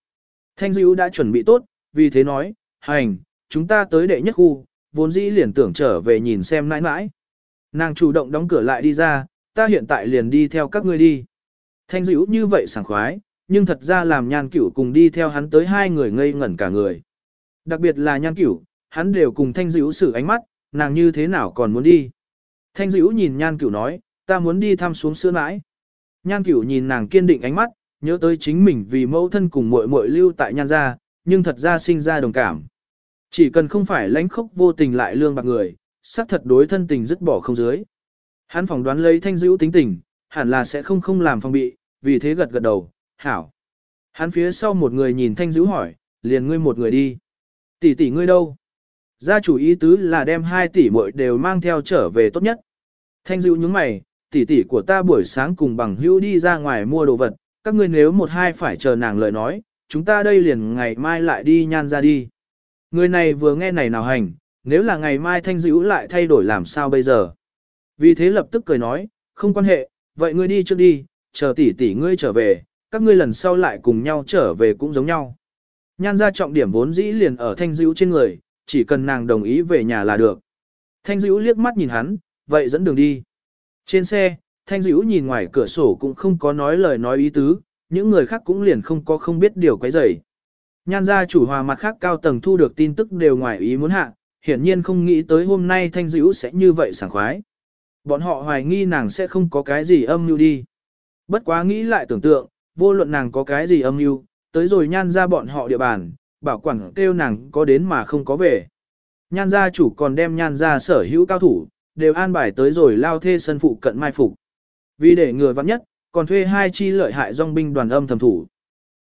Thanh dữ đã chuẩn bị tốt, vì thế nói, hành, chúng ta tới đệ nhất khu, vốn dĩ liền tưởng trở về nhìn xem nãi nãi. Nàng chủ động đóng cửa lại đi ra, ta hiện tại liền đi theo các ngươi đi. Thanh dữ như vậy sảng khoái, nhưng thật ra làm nhan cửu cùng đi theo hắn tới hai người ngây ngẩn cả người. Đặc biệt là nhan cửu, hắn đều cùng thanh dữ xử ánh mắt, nàng như thế nào còn muốn đi. Thanh dữ nhìn nhan cửu nói, ta muốn đi thăm xuống sữa nãi. Nhan cửu nhìn nàng kiên định ánh mắt, nhớ tới chính mình vì mẫu thân cùng muội muội lưu tại nhan gia, nhưng thật ra sinh ra đồng cảm. Chỉ cần không phải lãnh khốc vô tình lại lương bạc người, xác thật đối thân tình dứt bỏ không dưới. Hắn phỏng đoán lấy thanh dữ tính tình, hẳn là sẽ không không làm phòng bị, vì thế gật gật đầu, hảo. Hắn phía sau một người nhìn thanh dữ hỏi, liền ngươi một người đi. Tỷ tỷ ngươi đâu? Gia chủ ý tứ là đem hai tỷ muội đều mang theo trở về tốt nhất. Thanh dữ nhướng mày, tỷ tỷ của ta buổi sáng cùng bằng hữu đi ra ngoài mua đồ vật, các ngươi nếu một hai phải chờ nàng lời nói, chúng ta đây liền ngày mai lại đi nhan ra đi. Người này vừa nghe này nào hành, nếu là ngày mai thanh dữ lại thay đổi làm sao bây giờ. Vì thế lập tức cười nói, không quan hệ, vậy ngươi đi trước đi, chờ tỷ tỷ ngươi trở về, các ngươi lần sau lại cùng nhau trở về cũng giống nhau. Nhan ra trọng điểm vốn dĩ liền ở thanh dữ trên người, chỉ cần nàng đồng ý về nhà là được. Thanh dữ liếc mắt nhìn hắn, vậy dẫn đường đi. Trên xe, thanh dữ nhìn ngoài cửa sổ cũng không có nói lời nói ý tứ, những người khác cũng liền không có không biết điều quấy rầy. Nhan gia chủ hòa mặt khác cao tầng thu được tin tức đều ngoài ý muốn hạ, hiển nhiên không nghĩ tới hôm nay thanh dữ sẽ như vậy sảng khoái. Bọn họ hoài nghi nàng sẽ không có cái gì âm mưu đi. Bất quá nghĩ lại tưởng tượng, vô luận nàng có cái gì âm mưu, tới rồi nhan ra bọn họ địa bàn, bảo quản kêu nàng có đến mà không có về. Nhan gia chủ còn đem nhan gia sở hữu cao thủ, đều an bài tới rồi lao thê sân phụ cận mai phục. Vì để người vắng nhất, còn thuê hai chi lợi hại dòng binh đoàn âm thầm thủ.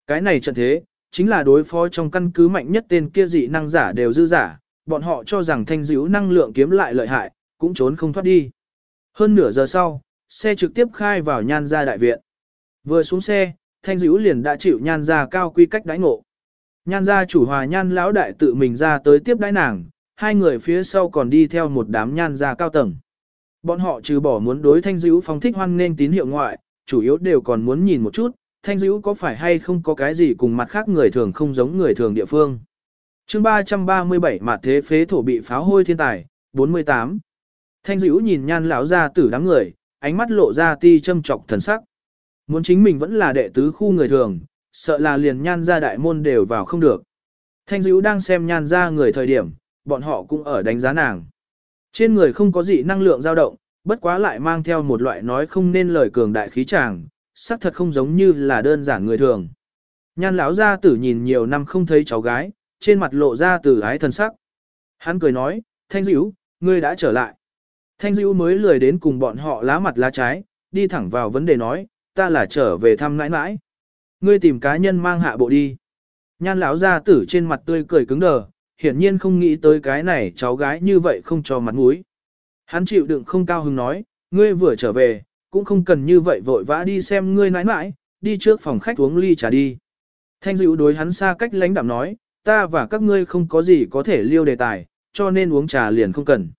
Cái này trận thế, chính là đối phó trong căn cứ mạnh nhất tên kia dị năng giả đều dư giả, bọn họ cho rằng thanh dữ năng lượng kiếm lại lợi hại, cũng trốn không thoát đi. Hơn nửa giờ sau, xe trực tiếp khai vào nhan gia đại viện. Vừa xuống xe, thanh dữ liền đã chịu nhan gia cao quy cách đãi ngộ. Nhan gia chủ hòa nhan lão đại tự mình ra tới tiếp đãi nàng, hai người phía sau còn đi theo một đám nhan gia cao tầng. Bọn họ trừ bỏ muốn đối thanh dữ phong thích hoan nên tín hiệu ngoại, chủ yếu đều còn muốn nhìn một chút, thanh dữ có phải hay không có cái gì cùng mặt khác người thường không giống người thường địa phương. chương 337 mặt thế phế thổ bị pháo hôi thiên tài, 48. Thanh dữ nhìn nhan lão ra tử đám người, ánh mắt lộ ra ti châm trọc thần sắc. Muốn chính mình vẫn là đệ tứ khu người thường, sợ là liền nhan ra đại môn đều vào không được. Thanh dữ đang xem nhan ra người thời điểm, bọn họ cũng ở đánh giá nàng. Trên người không có gì năng lượng dao động, bất quá lại mang theo một loại nói không nên lời cường đại khí tràng, sắc thật không giống như là đơn giản người thường. Nhan lão gia tử nhìn nhiều năm không thấy cháu gái, trên mặt lộ ra từ ái thân sắc. Hắn cười nói, Thanh Dữ, ngươi đã trở lại. Thanh Dữ mới lười đến cùng bọn họ lá mặt lá trái, đi thẳng vào vấn đề nói, ta là trở về thăm nãi nãi. Ngươi tìm cá nhân mang hạ bộ đi. Nhan lão gia tử trên mặt tươi cười cứng đờ, hiển nhiên không nghĩ tới cái này cháu gái như vậy không cho mặt mũi. Hắn chịu đựng không cao hứng nói, ngươi vừa trở về, cũng không cần như vậy vội vã đi xem ngươi nãi nãi, đi trước phòng khách uống ly trà đi. Thanh dịu đối hắn xa cách lãnh đạm nói, ta và các ngươi không có gì có thể liêu đề tài, cho nên uống trà liền không cần.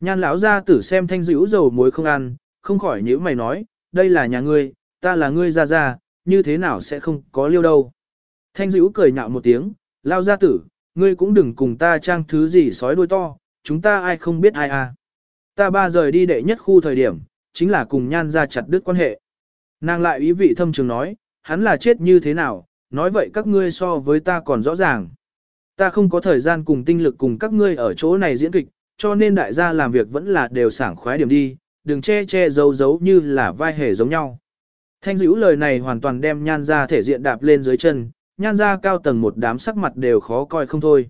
Nhan lão ra tử xem thanh dữ dầu muối không ăn, không khỏi nhữ mày nói, đây là nhà ngươi, ta là ngươi ra ra, như thế nào sẽ không có liêu đâu. Thanh dữ cười nhạo một tiếng, Lao gia tử, ngươi cũng đừng cùng ta trang thứ gì sói đuôi to, chúng ta ai không biết ai à. Ta ba rời đi đệ nhất khu thời điểm, chính là cùng nhan ra chặt đứt quan hệ. Nàng lại ý vị thâm trường nói, hắn là chết như thế nào, nói vậy các ngươi so với ta còn rõ ràng. Ta không có thời gian cùng tinh lực cùng các ngươi ở chỗ này diễn kịch, cho nên đại gia làm việc vẫn là đều sảng khoái điểm đi, đừng che che giấu giấu như là vai hề giống nhau. Thanh dữ lời này hoàn toàn đem nhan ra thể diện đạp lên dưới chân, nhan ra cao tầng một đám sắc mặt đều khó coi không thôi.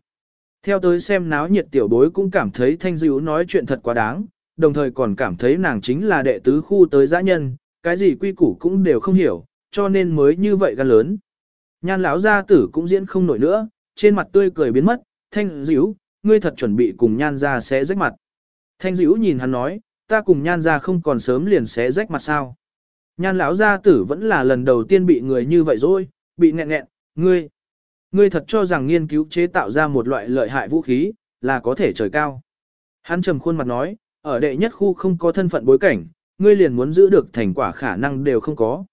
Theo tới xem náo nhiệt tiểu bối cũng cảm thấy thanh dữ nói chuyện thật quá đáng, đồng thời còn cảm thấy nàng chính là đệ tứ khu tới dã nhân, cái gì quy củ cũng đều không hiểu, cho nên mới như vậy gan lớn. Nhan lão gia tử cũng diễn không nổi nữa, trên mặt tươi cười biến mất, thanh dữ, ngươi thật chuẩn bị cùng nhan ra sẽ rách mặt. Thanh dữ nhìn hắn nói, ta cùng nhan ra không còn sớm liền sẽ rách mặt sao. Nhan lão gia tử vẫn là lần đầu tiên bị người như vậy rồi, bị nghẹn nghẹn, ngươi, ngươi thật cho rằng nghiên cứu chế tạo ra một loại lợi hại vũ khí, là có thể trời cao. Hắn trầm khuôn mặt nói, ở đệ nhất khu không có thân phận bối cảnh, ngươi liền muốn giữ được thành quả khả năng đều không có.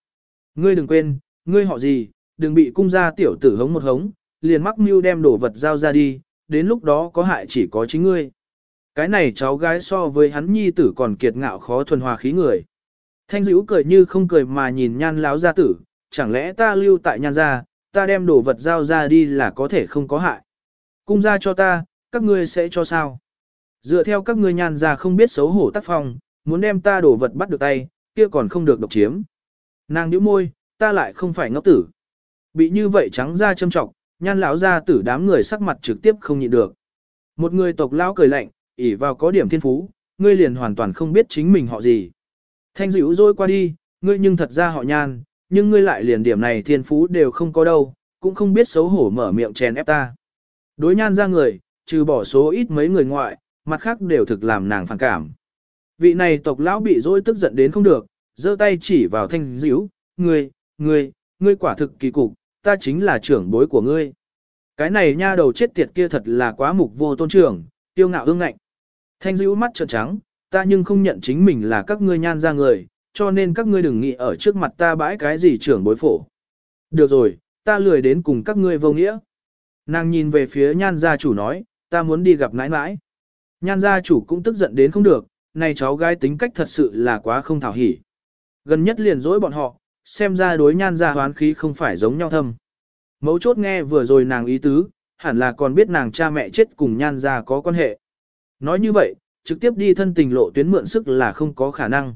Ngươi đừng quên, ngươi họ gì, đừng bị cung gia tiểu tử hống một hống, liền mắc mưu đem đồ vật giao ra đi, đến lúc đó có hại chỉ có chính ngươi. Cái này cháu gái so với hắn nhi tử còn kiệt ngạo khó thuần hòa khí người. Thanh dữ cười như không cười mà nhìn nhan láo gia tử, chẳng lẽ ta lưu tại nhan gia, ta đem đồ vật giao ra đi là có thể không có hại. Cung gia cho ta, các ngươi sẽ cho sao? Dựa theo các ngươi nhan ra không biết xấu hổ tác phong, muốn đem ta đổ vật bắt được tay, kia còn không được độc chiếm. Nàng nhíu môi, ta lại không phải ngốc tử. Bị như vậy trắng ra châm trọng, nhan lão ra tử đám người sắc mặt trực tiếp không nhịn được. Một người tộc lão cười lạnh, ỉ vào có điểm thiên phú, ngươi liền hoàn toàn không biết chính mình họ gì. Thanh dữ rồi qua đi, ngươi nhưng thật ra họ nhan, nhưng ngươi lại liền điểm này thiên phú đều không có đâu, cũng không biết xấu hổ mở miệng chèn ép ta. Đối nhan ra người, trừ bỏ số ít mấy người ngoại, mặt khác đều thực làm nàng phản cảm. Vị này tộc lão bị dối tức giận đến không được, giơ tay chỉ vào thanh dữ, ngươi, ngươi, ngươi quả thực kỳ cục, ta chính là trưởng bối của ngươi. Cái này nha đầu chết tiệt kia thật là quá mục vô tôn trưởng, tiêu ngạo ương ngạnh. Thanh dữ mắt trợn trắng, ta nhưng không nhận chính mình là các ngươi nhan ra người, cho nên các ngươi đừng nghĩ ở trước mặt ta bãi cái gì trưởng bối phổ. Được rồi, ta lười đến cùng các ngươi vô nghĩa. Nàng nhìn về phía nhan gia chủ nói, ta muốn đi gặp nãi nãi. Nhan gia chủ cũng tức giận đến không được, này cháu gái tính cách thật sự là quá không thảo hỉ. Gần nhất liền dỗi bọn họ, xem ra đối nhan gia hoán khí không phải giống nhau thâm. Mấu chốt nghe vừa rồi nàng ý tứ, hẳn là còn biết nàng cha mẹ chết cùng nhan gia có quan hệ. Nói như vậy, trực tiếp đi thân tình lộ tuyến mượn sức là không có khả năng.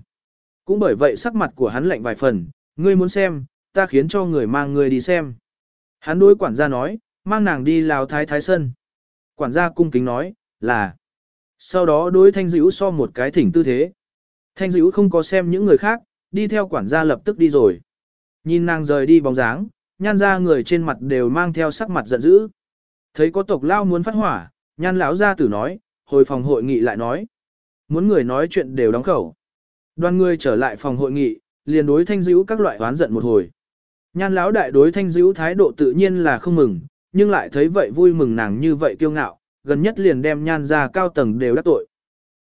Cũng bởi vậy sắc mặt của hắn lạnh vài phần, ngươi muốn xem, ta khiến cho người mang ngươi đi xem. Hắn đối quản gia nói, mang nàng đi lào thái thái sân. Quản gia cung kính nói, là. Sau đó đối thanh dữ so một cái thỉnh tư thế. Thanh dữ không có xem những người khác, đi theo quản gia lập tức đi rồi. Nhìn nàng rời đi bóng dáng, nhan ra người trên mặt đều mang theo sắc mặt giận dữ. Thấy có tộc lao muốn phát hỏa, nhan lão gia tử nói, hồi phòng hội nghị lại nói. Muốn người nói chuyện đều đóng khẩu. Đoàn người trở lại phòng hội nghị, liền đối thanh dữ các loại oán giận một hồi. Nhan lão đại đối thanh dữ thái độ tự nhiên là không mừng, nhưng lại thấy vậy vui mừng nàng như vậy kiêu ngạo, gần nhất liền đem nhan ra cao tầng đều đắc tội.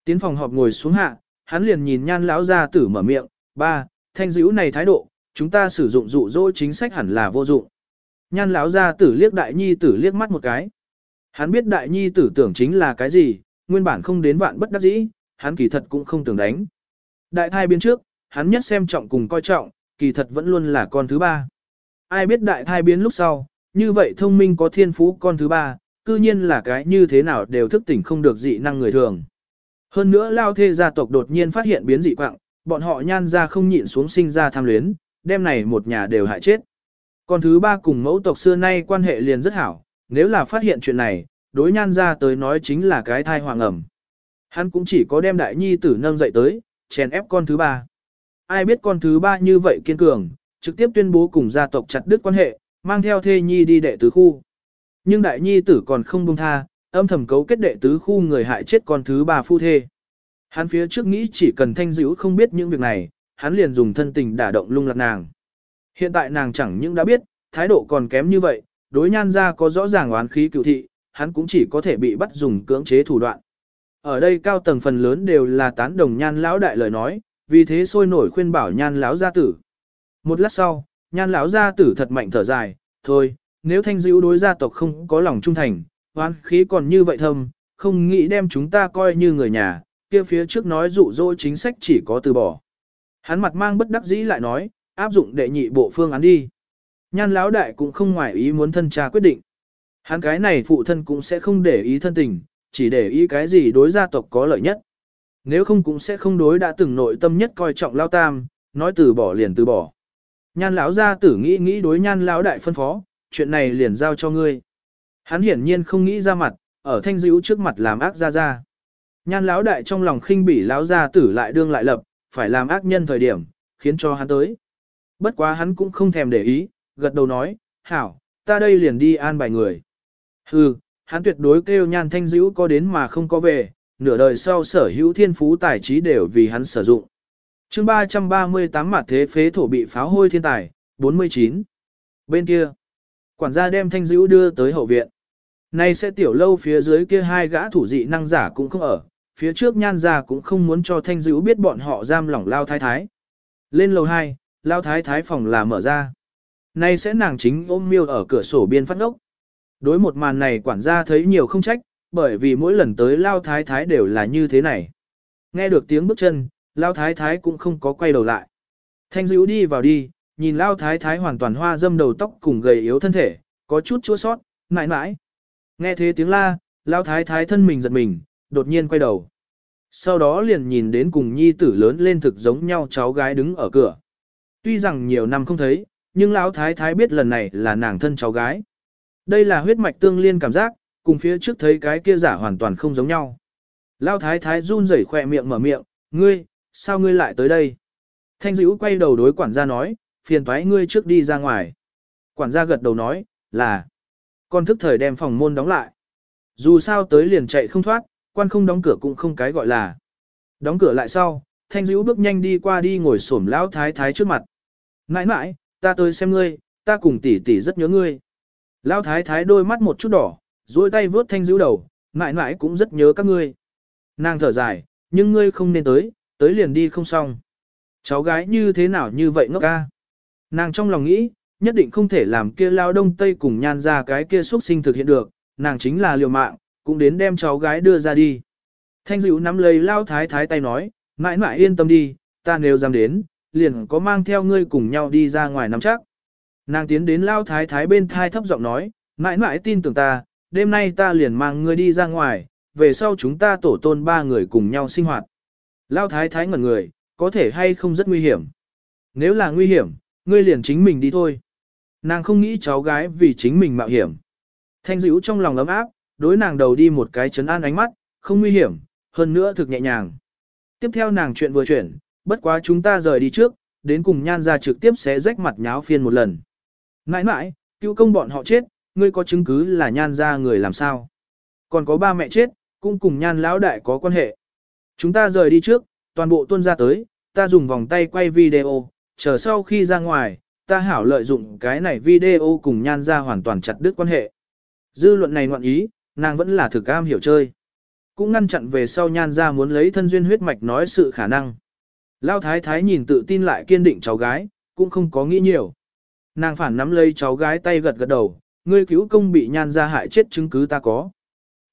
Tiến phòng họp ngồi xuống hạ, hắn liền nhìn nhan lão gia tử mở miệng, ba, thanh dữ này thái độ, chúng ta sử dụng dụ dỗ chính sách hẳn là vô dụng. Nhan lão gia tử liếc đại nhi tử liếc mắt một cái. Hắn biết đại nhi tử tưởng chính là cái gì, nguyên bản không đến vạn bất đắc dĩ, hắn kỳ thật cũng không tưởng đánh. Đại thai biến trước, hắn nhất xem trọng cùng coi trọng, kỳ thật vẫn luôn là con thứ ba. Ai biết đại thai biến lúc sau, như vậy thông minh có thiên phú con thứ ba, cư nhiên là cái như thế nào đều thức tỉnh không được dị năng người thường. Hơn nữa lao thê gia tộc đột nhiên phát hiện biến dị quạng, bọn họ nhan ra không nhịn xuống sinh ra tham luyến, đêm này một nhà đều hại chết. Con thứ ba cùng mẫu tộc xưa nay quan hệ liền rất hảo, nếu là phát hiện chuyện này, đối nhan ra tới nói chính là cái thai hoàng ẩm. Hắn cũng chỉ có đem đại nhi tử nâng dậy tới, chèn ép con thứ ba. Ai biết con thứ ba như vậy kiên cường, trực tiếp tuyên bố cùng gia tộc chặt đứt quan hệ, mang theo thê nhi đi đệ tứ khu. Nhưng đại nhi tử còn không buông tha, âm thầm cấu kết đệ tứ khu người hại chết con thứ ba phu thê. Hắn phía trước nghĩ chỉ cần thanh dữ không biết những việc này, hắn liền dùng thân tình đả động lung lạc nàng. Hiện tại nàng chẳng những đã biết, thái độ còn kém như vậy, đối nhan ra có rõ ràng oán khí cựu thị, hắn cũng chỉ có thể bị bắt dùng cưỡng chế thủ đoạn. Ở đây cao tầng phần lớn đều là tán đồng nhan lão đại lời nói, vì thế sôi nổi khuyên bảo nhan lão gia tử. Một lát sau, nhan lão gia tử thật mạnh thở dài, thôi, nếu thanh dữ đối gia tộc không có lòng trung thành, oan khí còn như vậy thâm, không nghĩ đem chúng ta coi như người nhà, kia phía trước nói dụ dỗ chính sách chỉ có từ bỏ. Hắn mặt mang bất đắc dĩ lại nói, áp dụng đệ nhị bộ phương án đi. Nhan lão đại cũng không ngoài ý muốn thân cha quyết định. Hắn cái này phụ thân cũng sẽ không để ý thân tình, chỉ để ý cái gì đối gia tộc có lợi nhất. Nếu không cũng sẽ không đối đã từng nội tâm nhất coi trọng lao tam, nói từ bỏ liền từ bỏ. Nhan lão gia tử nghĩ nghĩ đối nhan lão đại phân phó, chuyện này liền giao cho ngươi. Hắn hiển nhiên không nghĩ ra mặt, ở thanh dữ trước mặt làm ác ra ra. Nhan lão đại trong lòng khinh bỉ lão gia tử lại đương lại lập, phải làm ác nhân thời điểm, khiến cho hắn tới. Bất quá hắn cũng không thèm để ý, gật đầu nói, hảo, ta đây liền đi an bài người. Hừ, hắn tuyệt đối kêu nhan thanh dữ có đến mà không có về, nửa đời sau sở hữu thiên phú tài trí đều vì hắn sử dụng. chương 338 mặt thế phế thổ bị pháo hôi thiên tài, 49. Bên kia, quản gia đem thanh dữ đưa tới hậu viện. Nay sẽ tiểu lâu phía dưới kia hai gã thủ dị năng giả cũng không ở, phía trước nhan gia cũng không muốn cho thanh dữ biết bọn họ giam lỏng lao thái thái. Lên lầu 2, lao thái thái phòng là mở ra. Nay sẽ nàng chính ôm miêu ở cửa sổ biên phát ốc. Đối một màn này quản gia thấy nhiều không trách, bởi vì mỗi lần tới lao thái thái đều là như thế này. Nghe được tiếng bước chân, lao thái thái cũng không có quay đầu lại. Thanh dữ đi vào đi, nhìn lao thái thái hoàn toàn hoa dâm đầu tóc cùng gầy yếu thân thể, có chút chua sót, mãi mãi. Nghe thế tiếng la, lao thái thái thân mình giật mình, đột nhiên quay đầu. Sau đó liền nhìn đến cùng nhi tử lớn lên thực giống nhau cháu gái đứng ở cửa. Tuy rằng nhiều năm không thấy, nhưng lão thái thái biết lần này là nàng thân cháu gái. Đây là huyết mạch tương liên cảm giác, cùng phía trước thấy cái kia giả hoàn toàn không giống nhau. Lão thái thái run rẩy khỏe miệng mở miệng, ngươi, sao ngươi lại tới đây? Thanh dữ quay đầu đối quản gia nói, phiền toái ngươi trước đi ra ngoài. Quản gia gật đầu nói, là, con thức thời đem phòng môn đóng lại. Dù sao tới liền chạy không thoát, quan không đóng cửa cũng không cái gọi là. Đóng cửa lại sau, thanh dữ bước nhanh đi qua đi ngồi xổm lão thái thái trước mặt. Nãi nãi, ta tới xem ngươi, ta cùng tỷ tỷ rất nhớ ngươi. Lão thái thái đôi mắt một chút đỏ, duỗi tay vướt thanh dữ đầu, Nãi nãi cũng rất nhớ các ngươi. Nàng thở dài, nhưng ngươi không nên tới, tới liền đi không xong. Cháu gái như thế nào như vậy ngốc ca. Nàng trong lòng nghĩ, nhất định không thể làm kia lao đông tây cùng nhan ra cái kia xuất sinh thực hiện được, nàng chính là liều mạng, cũng đến đem cháu gái đưa ra đi. Thanh dịu nắm lấy lao thái thái tay nói, mãi mãi yên tâm đi, ta nếu dám đến, liền có mang theo ngươi cùng nhau đi ra ngoài nắm chắc. Nàng tiến đến lao thái thái bên thai thấp giọng nói, mãi mãi tin tưởng ta, đêm nay ta liền mang ngươi đi ra ngoài, về sau chúng ta tổ tôn ba người cùng nhau sinh hoạt. Lao thái thái ngẩn người, có thể hay không rất nguy hiểm. Nếu là nguy hiểm, ngươi liền chính mình đi thôi. Nàng không nghĩ cháu gái vì chính mình mạo hiểm. Thanh dữ trong lòng ấm áp, đối nàng đầu đi một cái chấn an ánh mắt, không nguy hiểm, hơn nữa thực nhẹ nhàng. Tiếp theo nàng chuyện vừa chuyển, bất quá chúng ta rời đi trước, đến cùng nhan ra trực tiếp sẽ rách mặt nháo phiên một lần. Nãi nãi, cứu công bọn họ chết, ngươi có chứng cứ là nhan ra người làm sao? Còn có ba mẹ chết, cũng cùng nhan lão đại có quan hệ. Chúng ta rời đi trước, toàn bộ tuân ra tới, ta dùng vòng tay quay video, chờ sau khi ra ngoài, ta hảo lợi dụng cái này video cùng nhan ra hoàn toàn chặt đứt quan hệ. Dư luận này ngoạn ý, nàng vẫn là thực am hiểu chơi. Cũng ngăn chặn về sau nhan ra muốn lấy thân duyên huyết mạch nói sự khả năng. Lao thái thái nhìn tự tin lại kiên định cháu gái, cũng không có nghĩ nhiều. Nàng phản nắm lấy cháu gái tay gật gật đầu, ngươi cứu công bị nhan ra hại chết chứng cứ ta có.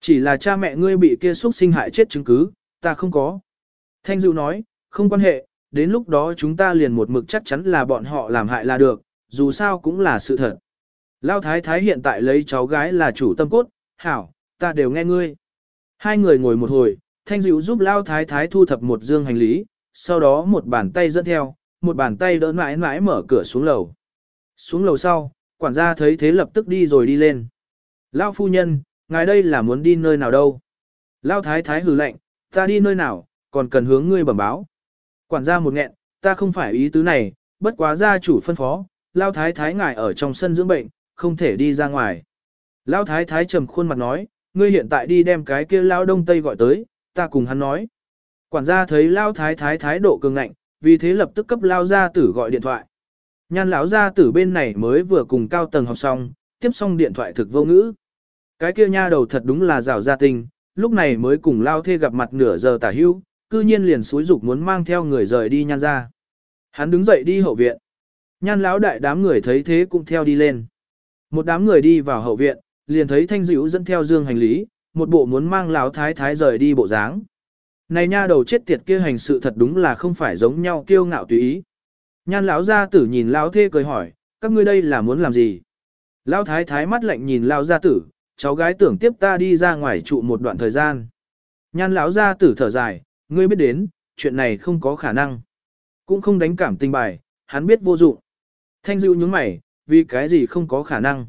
Chỉ là cha mẹ ngươi bị kia xúc sinh hại chết chứng cứ, ta không có. Thanh Dụ nói, không quan hệ, đến lúc đó chúng ta liền một mực chắc chắn là bọn họ làm hại là được, dù sao cũng là sự thật. Lao thái thái hiện tại lấy cháu gái là chủ tâm cốt, hảo, ta đều nghe ngươi. Hai người ngồi một hồi, thanh dịu giúp Lao thái thái thu thập một dương hành lý, sau đó một bàn tay dẫn theo, một bàn tay đỡ mãi mãi mở cửa xuống lầu. Xuống lầu sau, quản gia thấy thế lập tức đi rồi đi lên. Lao phu nhân, ngài đây là muốn đi nơi nào đâu? Lao thái thái hừ lạnh, ta đi nơi nào, còn cần hướng ngươi bẩm báo. Quản gia một nghẹn, ta không phải ý tứ này, bất quá gia chủ phân phó, Lao thái thái ngài ở trong sân dưỡng bệnh, không thể đi ra ngoài. Lão thái thái trầm khuôn mặt nói, ngươi hiện tại đi đem cái kia Lão đông tây gọi tới, ta cùng hắn nói. Quản gia thấy Lão thái thái thái độ cường ngạnh, vì thế lập tức cấp Lão gia tử gọi điện thoại. Nhan lão gia tử bên này mới vừa cùng cao tầng học xong, tiếp xong điện thoại thực vô ngữ. Cái kia nha đầu thật đúng là rào gia tình, lúc này mới cùng Lao thê gặp mặt nửa giờ tả hưu, cư nhiên liền suối dục muốn mang theo người rời đi nhan ra. Hắn đứng dậy đi hậu viện. Nhan lão đại đám người thấy thế cũng theo đi lên. một đám người đi vào hậu viện, liền thấy Thanh dữ dẫn theo dương hành lý, một bộ muốn mang lão thái thái rời đi bộ dáng. Này nha đầu chết tiệt kia hành sự thật đúng là không phải giống nhau kiêu ngạo tùy ý. Nhan lão gia tử nhìn lão thê cười hỏi, các ngươi đây là muốn làm gì? Lão thái thái mắt lạnh nhìn lão gia tử, cháu gái tưởng tiếp ta đi ra ngoài trụ một đoạn thời gian. Nhan lão gia tử thở dài, ngươi biết đến, chuyện này không có khả năng. Cũng không đánh cảm tình bài, hắn biết vô dụng. Thanh dịu nhướng mày, vì cái gì không có khả năng.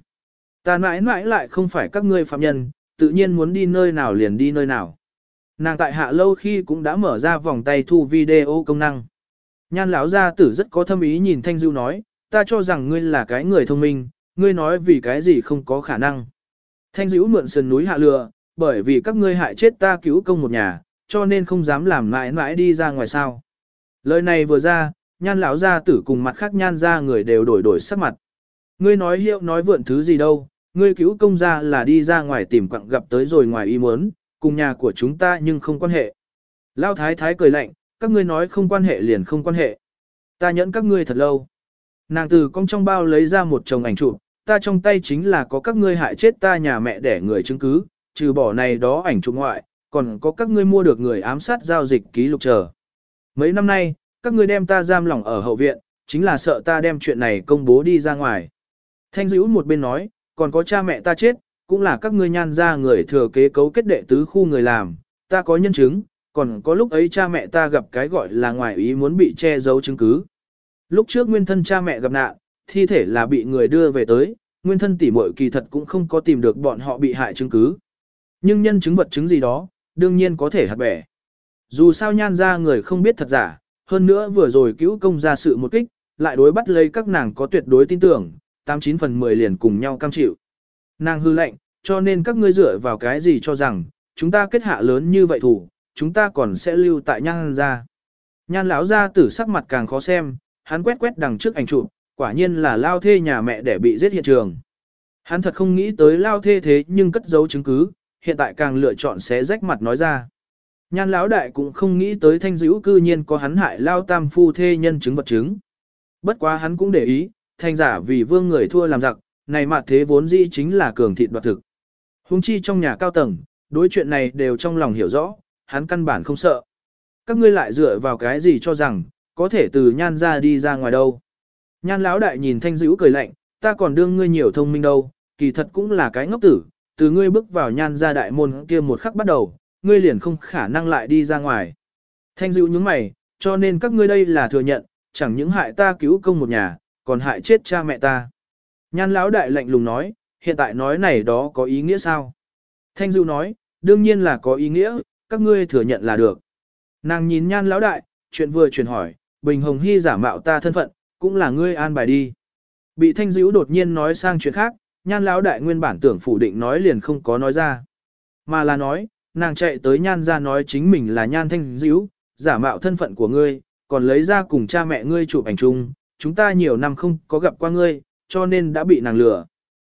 Ta mãi mãi lại không phải các ngươi phạm nhân, tự nhiên muốn đi nơi nào liền đi nơi nào. Nàng tại hạ lâu khi cũng đã mở ra vòng tay thu video công năng. Nhan lão gia tử rất có thâm ý nhìn Thanh Dưu nói, ta cho rằng ngươi là cái người thông minh, ngươi nói vì cái gì không có khả năng. Thanh Dữ mượn sườn núi hạ lừa, bởi vì các ngươi hại chết ta cứu công một nhà, cho nên không dám làm mãi mãi đi ra ngoài sao. Lời này vừa ra, nhan lão gia tử cùng mặt khác nhan ra người đều đổi đổi sắc mặt. Ngươi nói hiệu nói vượn thứ gì đâu, ngươi cứu công gia là đi ra ngoài tìm quặng gặp tới rồi ngoài ý muốn, cùng nhà của chúng ta nhưng không quan hệ. Lão thái thái cười lạnh, các ngươi nói không quan hệ liền không quan hệ. Ta nhẫn các ngươi thật lâu. Nàng từ cong trong bao lấy ra một chồng ảnh chụp, ta trong tay chính là có các ngươi hại chết ta nhà mẹ để người chứng cứ, trừ bỏ này đó ảnh chụp ngoại, còn có các ngươi mua được người ám sát giao dịch ký lục chờ. Mấy năm nay, các ngươi đem ta giam lỏng ở hậu viện, chính là sợ ta đem chuyện này công bố đi ra ngoài. Thanh dữ một bên nói, còn có cha mẹ ta chết, cũng là các ngươi nhan ra người thừa kế cấu kết đệ tứ khu người làm, ta có nhân chứng, còn có lúc ấy cha mẹ ta gặp cái gọi là ngoài ý muốn bị che giấu chứng cứ. Lúc trước nguyên thân cha mẹ gặp nạn, thi thể là bị người đưa về tới, nguyên thân tỉ muội kỳ thật cũng không có tìm được bọn họ bị hại chứng cứ. Nhưng nhân chứng vật chứng gì đó, đương nhiên có thể hạt bẻ. Dù sao nhan ra người không biết thật giả, hơn nữa vừa rồi cứu công ra sự một kích, lại đối bắt lấy các nàng có tuyệt đối tin tưởng, 89 phần 10 liền cùng nhau cam chịu. Nàng hư lệnh, cho nên các ngươi dựa vào cái gì cho rằng, chúng ta kết hạ lớn như vậy thủ, chúng ta còn sẽ lưu tại nhan ra. Nhan lão ra tử sắc mặt càng khó xem, hắn quét quét đằng trước ảnh chụp, quả nhiên là lao thê nhà mẹ để bị giết hiện trường. Hắn thật không nghĩ tới lao thê thế nhưng cất giấu chứng cứ, hiện tại càng lựa chọn xé rách mặt nói ra. Nhan lão đại cũng không nghĩ tới thanh dữ cư nhiên có hắn hại lao tam phu thê nhân chứng vật chứng. Bất quá hắn cũng để ý, thanh giả vì vương người thua làm giặc, này mặt thế vốn dĩ chính là cường thịt đoạt thực. Hùng chi trong nhà cao tầng, đối chuyện này đều trong lòng hiểu rõ, hắn căn bản không sợ. Các ngươi lại dựa vào cái gì cho rằng, có thể từ nhan ra đi ra ngoài đâu. Nhan lão đại nhìn thanh dữ cười lạnh, ta còn đương ngươi nhiều thông minh đâu, kỳ thật cũng là cái ngốc tử, từ ngươi bước vào nhan ra đại môn kia một khắc bắt đầu, ngươi liền không khả năng lại đi ra ngoài. Thanh dịu những mày, cho nên các ngươi đây là thừa nhận, chẳng những hại ta cứu công một nhà, còn hại chết cha mẹ ta. Nhan lão đại lạnh lùng nói, hiện tại nói này đó có ý nghĩa sao? Thanh dịu nói, đương nhiên là có ý nghĩa, các ngươi thừa nhận là được. Nàng nhìn nhan lão đại, chuyện vừa chuyển hỏi, Bình Hồng Hy giả mạo ta thân phận, cũng là ngươi an bài đi. Bị thanh dữ đột nhiên nói sang chuyện khác, nhan lão đại nguyên bản tưởng phủ định nói liền không có nói ra. Mà là nói, nàng chạy tới nhan ra nói chính mình là nhan thanh dữ, giả mạo thân phận của ngươi, còn lấy ra cùng cha mẹ ngươi chụp ảnh chung, chúng ta nhiều năm không có gặp qua ngươi, cho nên đã bị nàng lừa.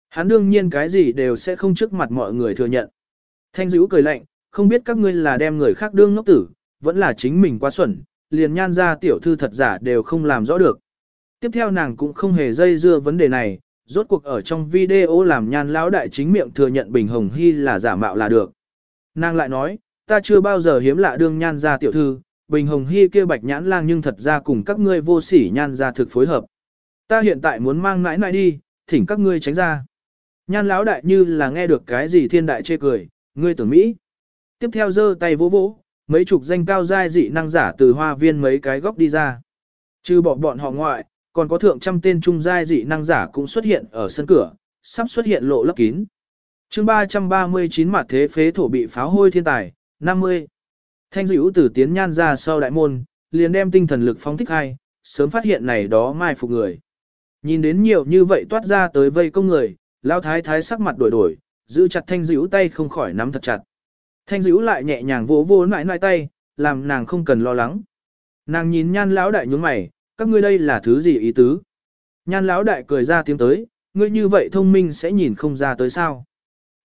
Hắn đương nhiên cái gì đều sẽ không trước mặt mọi người thừa nhận. Thanh dữ cười lạnh, không biết các ngươi là đem người khác đương ngốc tử, vẫn là chính mình quá xuẩn, liền nhan ra tiểu thư thật giả đều không làm rõ được. Tiếp theo nàng cũng không hề dây dưa vấn đề này, rốt cuộc ở trong video làm nhan lão đại chính miệng thừa nhận Bình Hồng Hy là giả mạo là được. Nàng lại nói, ta chưa bao giờ hiếm lạ đương nhan ra tiểu thư, Bình Hồng Hy kia bạch nhãn lang nhưng thật ra cùng các ngươi vô sỉ nhan ra thực phối hợp. Ta hiện tại muốn mang nãi nãi đi, thỉnh các ngươi tránh ra. Nhan lão đại như là nghe được cái gì thiên đại chê cười, ngươi tưởng Mỹ. Tiếp theo giơ tay vỗ vỗ, mấy chục danh cao giai dị năng giả từ hoa viên mấy cái góc đi ra. Trừ bỏ bọn họ ngoại, còn có thượng trăm tên trung giai dị năng giả cũng xuất hiện ở sân cửa, sắp xuất hiện lộ lấp kín. chương 339 mặt thế phế thổ bị pháo hôi thiên tài, 50. Thanh dữ tử tiến nhan ra sau đại môn, liền đem tinh thần lực phóng thích hai, sớm phát hiện này đó mai phục người. Nhìn đến nhiều như vậy toát ra tới vây công người, lao thái thái sắc mặt đổi đổi, giữ chặt thanh dữ tay không khỏi nắm thật chặt. Thanh dữ lại nhẹ nhàng vỗ vỗ nãi nãi tay, làm nàng không cần lo lắng. Nàng nhìn nhan lão đại nhướng mày, các ngươi đây là thứ gì ý tứ? Nhan lão đại cười ra tiếng tới, ngươi như vậy thông minh sẽ nhìn không ra tới sao.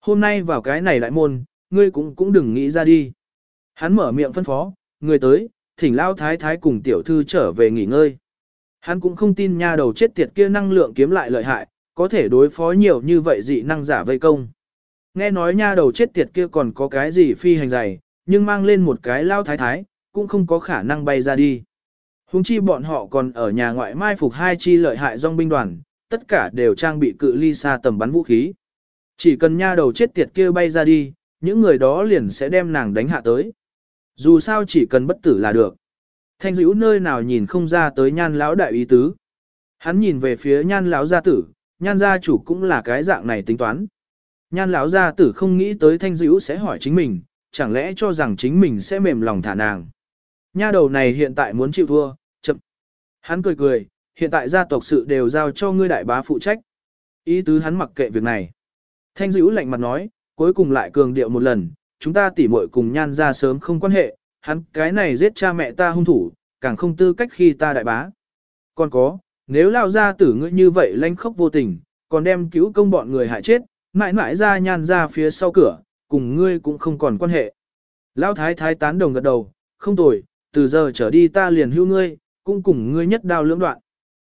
Hôm nay vào cái này đại môn, ngươi cũng cũng đừng nghĩ ra đi. Hắn mở miệng phân phó, người tới, thỉnh lao thái thái cùng tiểu thư trở về nghỉ ngơi. Hắn cũng không tin nha đầu chết tiệt kia năng lượng kiếm lại lợi hại, có thể đối phó nhiều như vậy dị năng giả vây công. Nghe nói nha đầu chết tiệt kia còn có cái gì phi hành dày, nhưng mang lên một cái lao thái thái, cũng không có khả năng bay ra đi. Hùng chi bọn họ còn ở nhà ngoại mai phục hai chi lợi hại dòng binh đoàn, tất cả đều trang bị cự ly xa tầm bắn vũ khí. Chỉ cần nha đầu chết tiệt kia bay ra đi, những người đó liền sẽ đem nàng đánh hạ tới. Dù sao chỉ cần bất tử là được. Thanh dữ nơi nào nhìn không ra tới nhan lão đại ý tứ. Hắn nhìn về phía nhan lão gia tử, nhan gia chủ cũng là cái dạng này tính toán. Nhan lão gia tử không nghĩ tới thanh dữ sẽ hỏi chính mình, chẳng lẽ cho rằng chính mình sẽ mềm lòng thả nàng. Nha đầu này hiện tại muốn chịu thua. Hắn cười cười, hiện tại gia tộc sự đều giao cho ngươi đại bá phụ trách. Ý tứ hắn mặc kệ việc này. Thanh dữ lạnh mặt nói, cuối cùng lại cường điệu một lần, chúng ta tỉ muội cùng nhan ra sớm không quan hệ, hắn cái này giết cha mẹ ta hung thủ, càng không tư cách khi ta đại bá. Còn có, nếu lao ra tử ngươi như vậy lanh khốc vô tình, còn đem cứu công bọn người hại chết, mãi mãi ra nhan ra phía sau cửa, cùng ngươi cũng không còn quan hệ. Lao thái thái tán đồng gật đầu, không tồi, từ giờ trở đi ta liền hưu ngươi, cũng cùng ngươi nhất đao lưỡng đoạn.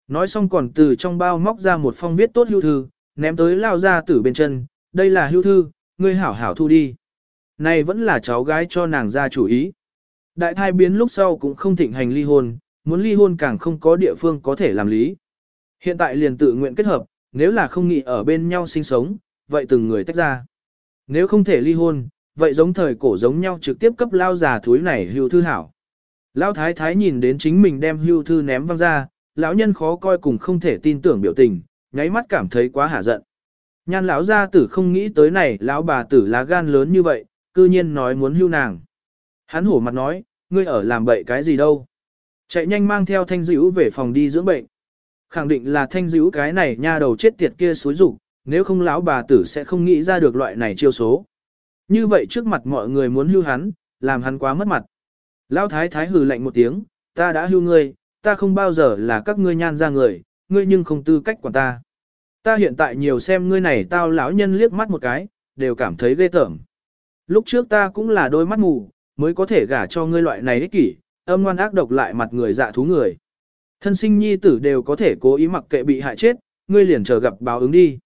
Nói xong còn từ trong bao móc ra một phong viết tốt hưu thư, ném tới lao ra tử bên chân, đây là hưu thư, ngươi hảo hảo thu đi. Này vẫn là cháu gái cho nàng ra chủ ý. Đại thai biến lúc sau cũng không thịnh hành ly hôn, muốn ly hôn càng không có địa phương có thể làm lý. Hiện tại liền tự nguyện kết hợp, nếu là không nghĩ ở bên nhau sinh sống, vậy từng người tách ra. Nếu không thể ly hôn, vậy giống thời cổ giống nhau trực tiếp cấp lao già thúi này hưu thư hảo. Lão thái thái nhìn đến chính mình đem hưu thư ném văng ra, lão nhân khó coi cùng không thể tin tưởng biểu tình, nháy mắt cảm thấy quá hả giận. Nhan lão gia tử không nghĩ tới này lão bà tử lá gan lớn như vậy, cư nhiên nói muốn hưu nàng. Hắn hổ mặt nói, ngươi ở làm bậy cái gì đâu. Chạy nhanh mang theo thanh dữ về phòng đi dưỡng bệnh. Khẳng định là thanh dữ cái này nha đầu chết tiệt kia xối rủ, nếu không lão bà tử sẽ không nghĩ ra được loại này chiêu số. Như vậy trước mặt mọi người muốn hưu hắn, làm hắn quá mất mặt. Lão thái thái hừ lạnh một tiếng, ta đã hưu ngươi, ta không bao giờ là các ngươi nhan ra người, ngươi nhưng không tư cách quản ta. Ta hiện tại nhiều xem ngươi này tao lão nhân liếc mắt một cái, đều cảm thấy ghê tởm. Lúc trước ta cũng là đôi mắt mù, mới có thể gả cho ngươi loại này ích kỷ, âm ngoan ác độc lại mặt người dạ thú người. Thân sinh nhi tử đều có thể cố ý mặc kệ bị hại chết, ngươi liền chờ gặp báo ứng đi.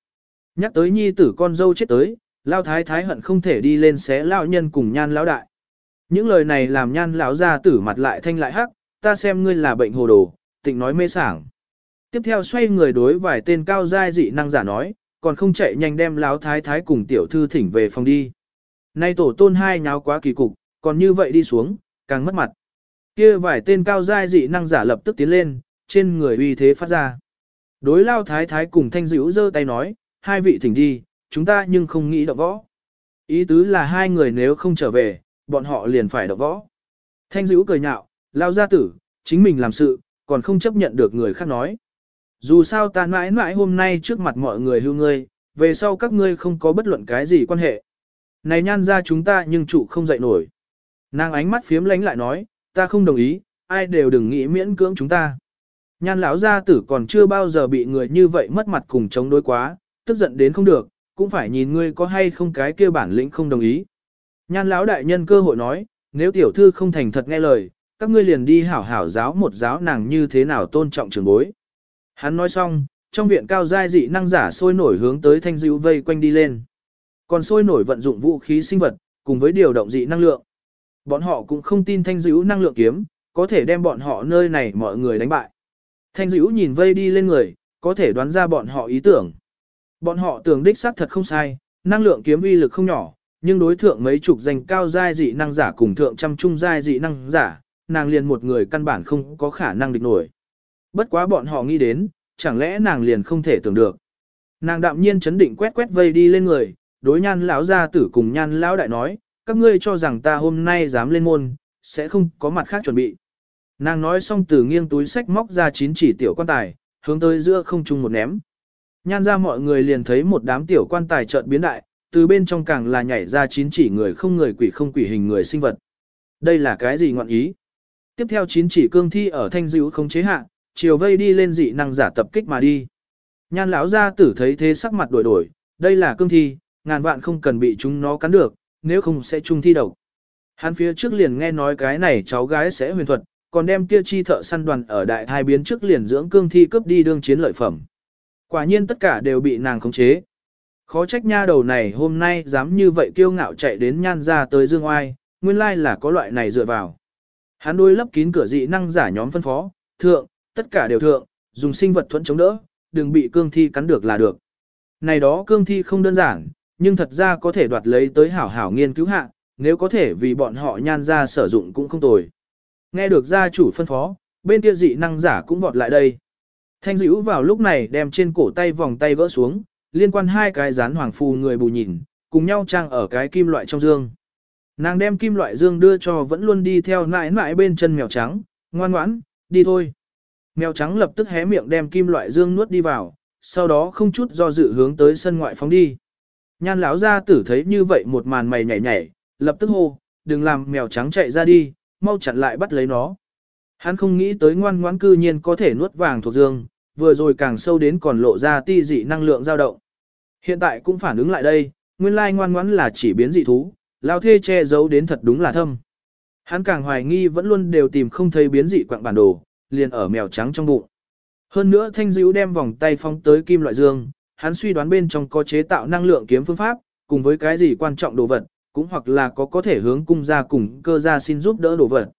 Nhắc tới nhi tử con dâu chết tới, lao thái thái hận không thể đi lên xé lao nhân cùng nhan lão đại. Những lời này làm nhan lão ra tử mặt lại thanh lại hắc, ta xem ngươi là bệnh hồ đồ, tịnh nói mê sảng. Tiếp theo xoay người đối vài tên cao giai dị năng giả nói, còn không chạy nhanh đem lão thái thái cùng tiểu thư thỉnh về phòng đi. Nay tổ tôn hai nháo quá kỳ cục, còn như vậy đi xuống, càng mất mặt. Kia vài tên cao giai dị năng giả lập tức tiến lên, trên người uy thế phát ra. Đối lao thái thái cùng thanh dữ giơ tay nói, hai vị thỉnh đi, chúng ta nhưng không nghĩ động võ. Ý tứ là hai người nếu không trở về, bọn họ liền phải đọc võ. Thanh dữ cười nhạo, lao gia tử, chính mình làm sự, còn không chấp nhận được người khác nói. Dù sao ta mãi mãi hôm nay trước mặt mọi người hưu ngươi, về sau các ngươi không có bất luận cái gì quan hệ. Này nhan ra chúng ta nhưng chủ không dậy nổi. Nàng ánh mắt phiếm lánh lại nói, ta không đồng ý, ai đều đừng nghĩ miễn cưỡng chúng ta. Nhan lão gia tử còn chưa bao giờ bị người như vậy mất mặt cùng chống đối quá, tức giận đến không được, cũng phải nhìn ngươi có hay không cái kia bản lĩnh không đồng ý. Nhan lão đại nhân cơ hội nói, nếu tiểu thư không thành thật nghe lời, các ngươi liền đi hảo hảo giáo một giáo nàng như thế nào tôn trọng trường bối. Hắn nói xong, trong viện cao giai dị năng giả sôi nổi hướng tới thanh dữ vây quanh đi lên. Còn sôi nổi vận dụng vũ khí sinh vật, cùng với điều động dị năng lượng. Bọn họ cũng không tin thanh dữ năng lượng kiếm, có thể đem bọn họ nơi này mọi người đánh bại. Thanh dữ nhìn vây đi lên người, có thể đoán ra bọn họ ý tưởng. Bọn họ tưởng đích xác thật không sai, năng lượng kiếm uy lực không nhỏ, nhưng đối thượng mấy chục danh cao giai dị năng giả cùng thượng trăm trung giai dị năng giả, nàng liền một người căn bản không có khả năng địch nổi. Bất quá bọn họ nghĩ đến, chẳng lẽ nàng liền không thể tưởng được. Nàng đạm nhiên chấn định quét quét vây đi lên người, đối nhan lão gia tử cùng nhan lão đại nói, các ngươi cho rằng ta hôm nay dám lên môn, sẽ không có mặt khác chuẩn bị. Nàng nói xong từ nghiêng túi sách móc ra chín chỉ tiểu quan tài, hướng tới giữa không trung một ném. Nhan ra mọi người liền thấy một đám tiểu quan tài chợt biến đại, từ bên trong càng là nhảy ra chín chỉ người không người quỷ không quỷ hình người sinh vật. Đây là cái gì ngọn ý? Tiếp theo chín chỉ cương thi ở thanh dữ không chế hạ, chiều vây đi lên dị năng giả tập kích mà đi. Nhan lão gia tử thấy thế sắc mặt đổi đổi, đây là cương thi, ngàn vạn không cần bị chúng nó cắn được, nếu không sẽ chung thi độc. Hắn phía trước liền nghe nói cái này cháu gái sẽ huyền thuật, còn đem kia chi thợ săn đoàn ở đại thai biến trước liền dưỡng cương thi cướp đi đương chiến lợi phẩm. Quả nhiên tất cả đều bị nàng khống chế. Khó trách nha đầu này hôm nay dám như vậy kiêu ngạo chạy đến nhan ra tới dương oai, nguyên lai là có loại này dựa vào. Hắn đôi lấp kín cửa dị năng giả nhóm phân phó, thượng, tất cả đều thượng, dùng sinh vật thuẫn chống đỡ, đừng bị cương thi cắn được là được. Này đó cương thi không đơn giản, nhưng thật ra có thể đoạt lấy tới hảo hảo nghiên cứu hạ, nếu có thể vì bọn họ nhan ra sử dụng cũng không tồi. Nghe được gia chủ phân phó, bên kia dị năng giả cũng vọt lại đây. Thanh dữ vào lúc này đem trên cổ tay vòng tay vỡ xuống, liên quan hai cái rán hoàng phù người bù nhìn, cùng nhau trang ở cái kim loại trong dương. Nàng đem kim loại dương đưa cho vẫn luôn đi theo nãi nãi bên chân mèo trắng, ngoan ngoãn, đi thôi. Mèo trắng lập tức hé miệng đem kim loại dương nuốt đi vào, sau đó không chút do dự hướng tới sân ngoại phóng đi. Nhan lão gia tử thấy như vậy một màn mày nhảy nhảy, lập tức hô, đừng làm mèo trắng chạy ra đi, mau chặn lại bắt lấy nó. Hắn không nghĩ tới ngoan ngoãn cư nhiên có thể nuốt vàng thuộc dương, vừa rồi càng sâu đến còn lộ ra ti dị năng lượng dao động. Hiện tại cũng phản ứng lại đây, nguyên lai ngoan ngoãn là chỉ biến dị thú, lao thê che giấu đến thật đúng là thâm. Hắn càng hoài nghi vẫn luôn đều tìm không thấy biến dị quạng bản đồ, liền ở mèo trắng trong bụng. Hơn nữa thanh dữ đem vòng tay phong tới kim loại dương, hắn suy đoán bên trong có chế tạo năng lượng kiếm phương pháp, cùng với cái gì quan trọng đồ vật, cũng hoặc là có có thể hướng cung ra cùng cơ ra xin giúp đỡ đồ vật.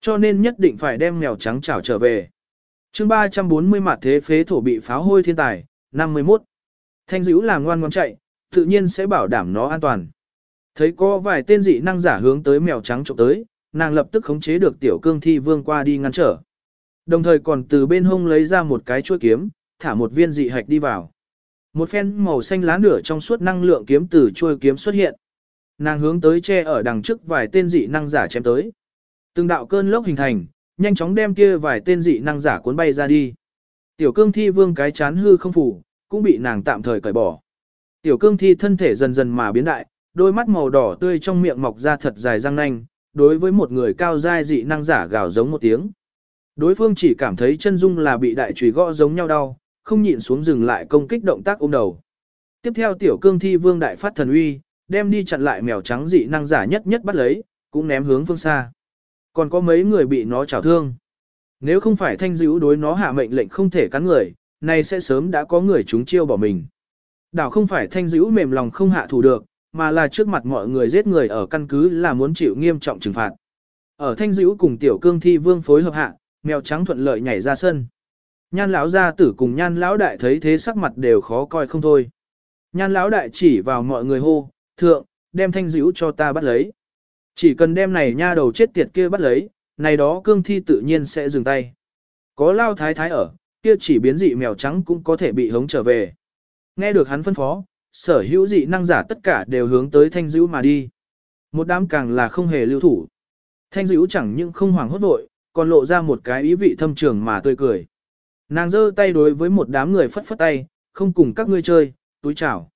Cho nên nhất định phải đem mèo trắng chảo trở về. chương 340 mặt thế phế thổ bị pháo hôi thiên tài, 51. Thanh dữ là ngoan ngoan chạy, tự nhiên sẽ bảo đảm nó an toàn. Thấy có vài tên dị năng giả hướng tới mèo trắng trộm tới, nàng lập tức khống chế được tiểu cương thi vương qua đi ngăn trở. Đồng thời còn từ bên hông lấy ra một cái chuôi kiếm, thả một viên dị hạch đi vào. Một phen màu xanh lá nửa trong suốt năng lượng kiếm từ chuôi kiếm xuất hiện. Nàng hướng tới che ở đằng trước vài tên dị năng giả chém tới. Từng đạo cơn lốc hình thành, nhanh chóng đem kia vài tên dị năng giả cuốn bay ra đi. Tiểu cương thi vương cái chán hư không phủ, cũng bị nàng tạm thời cởi bỏ. Tiểu cương thi thân thể dần dần mà biến đại, đôi mắt màu đỏ tươi trong miệng mọc ra thật dài răng nanh, đối với một người cao dai dị năng giả gào giống một tiếng. Đối phương chỉ cảm thấy chân dung là bị đại chùy gõ giống nhau đau, không nhịn xuống dừng lại công kích động tác ôm đầu. Tiếp theo tiểu cương thi vương đại phát thần uy, đem đi chặn lại mèo trắng dị năng giả nhất nhất bắt lấy, cũng ném hướng phương xa. Còn có mấy người bị nó chảo thương. Nếu không phải thanh dữ đối nó hạ mệnh lệnh không thể cắn người, này sẽ sớm đã có người chúng chiêu bỏ mình. Đảo không phải thanh dữ mềm lòng không hạ thủ được, mà là trước mặt mọi người giết người ở căn cứ là muốn chịu nghiêm trọng trừng phạt. Ở thanh dữ cùng tiểu cương thi vương phối hợp hạ, mèo trắng thuận lợi nhảy ra sân. Nhan lão gia tử cùng nhan lão đại thấy thế sắc mặt đều khó coi không thôi. Nhan lão đại chỉ vào mọi người hô, thượng, đem thanh dữ cho ta bắt lấy. Chỉ cần đem này nha đầu chết tiệt kia bắt lấy, này đó cương thi tự nhiên sẽ dừng tay. Có lao thái thái ở, kia chỉ biến dị mèo trắng cũng có thể bị hống trở về. Nghe được hắn phân phó, sở hữu dị năng giả tất cả đều hướng tới thanh dữ mà đi. Một đám càng là không hề lưu thủ. Thanh dữ chẳng những không hoảng hốt vội, còn lộ ra một cái ý vị thâm trường mà tươi cười. Nàng giơ tay đối với một đám người phất phất tay, không cùng các ngươi chơi, túi chào.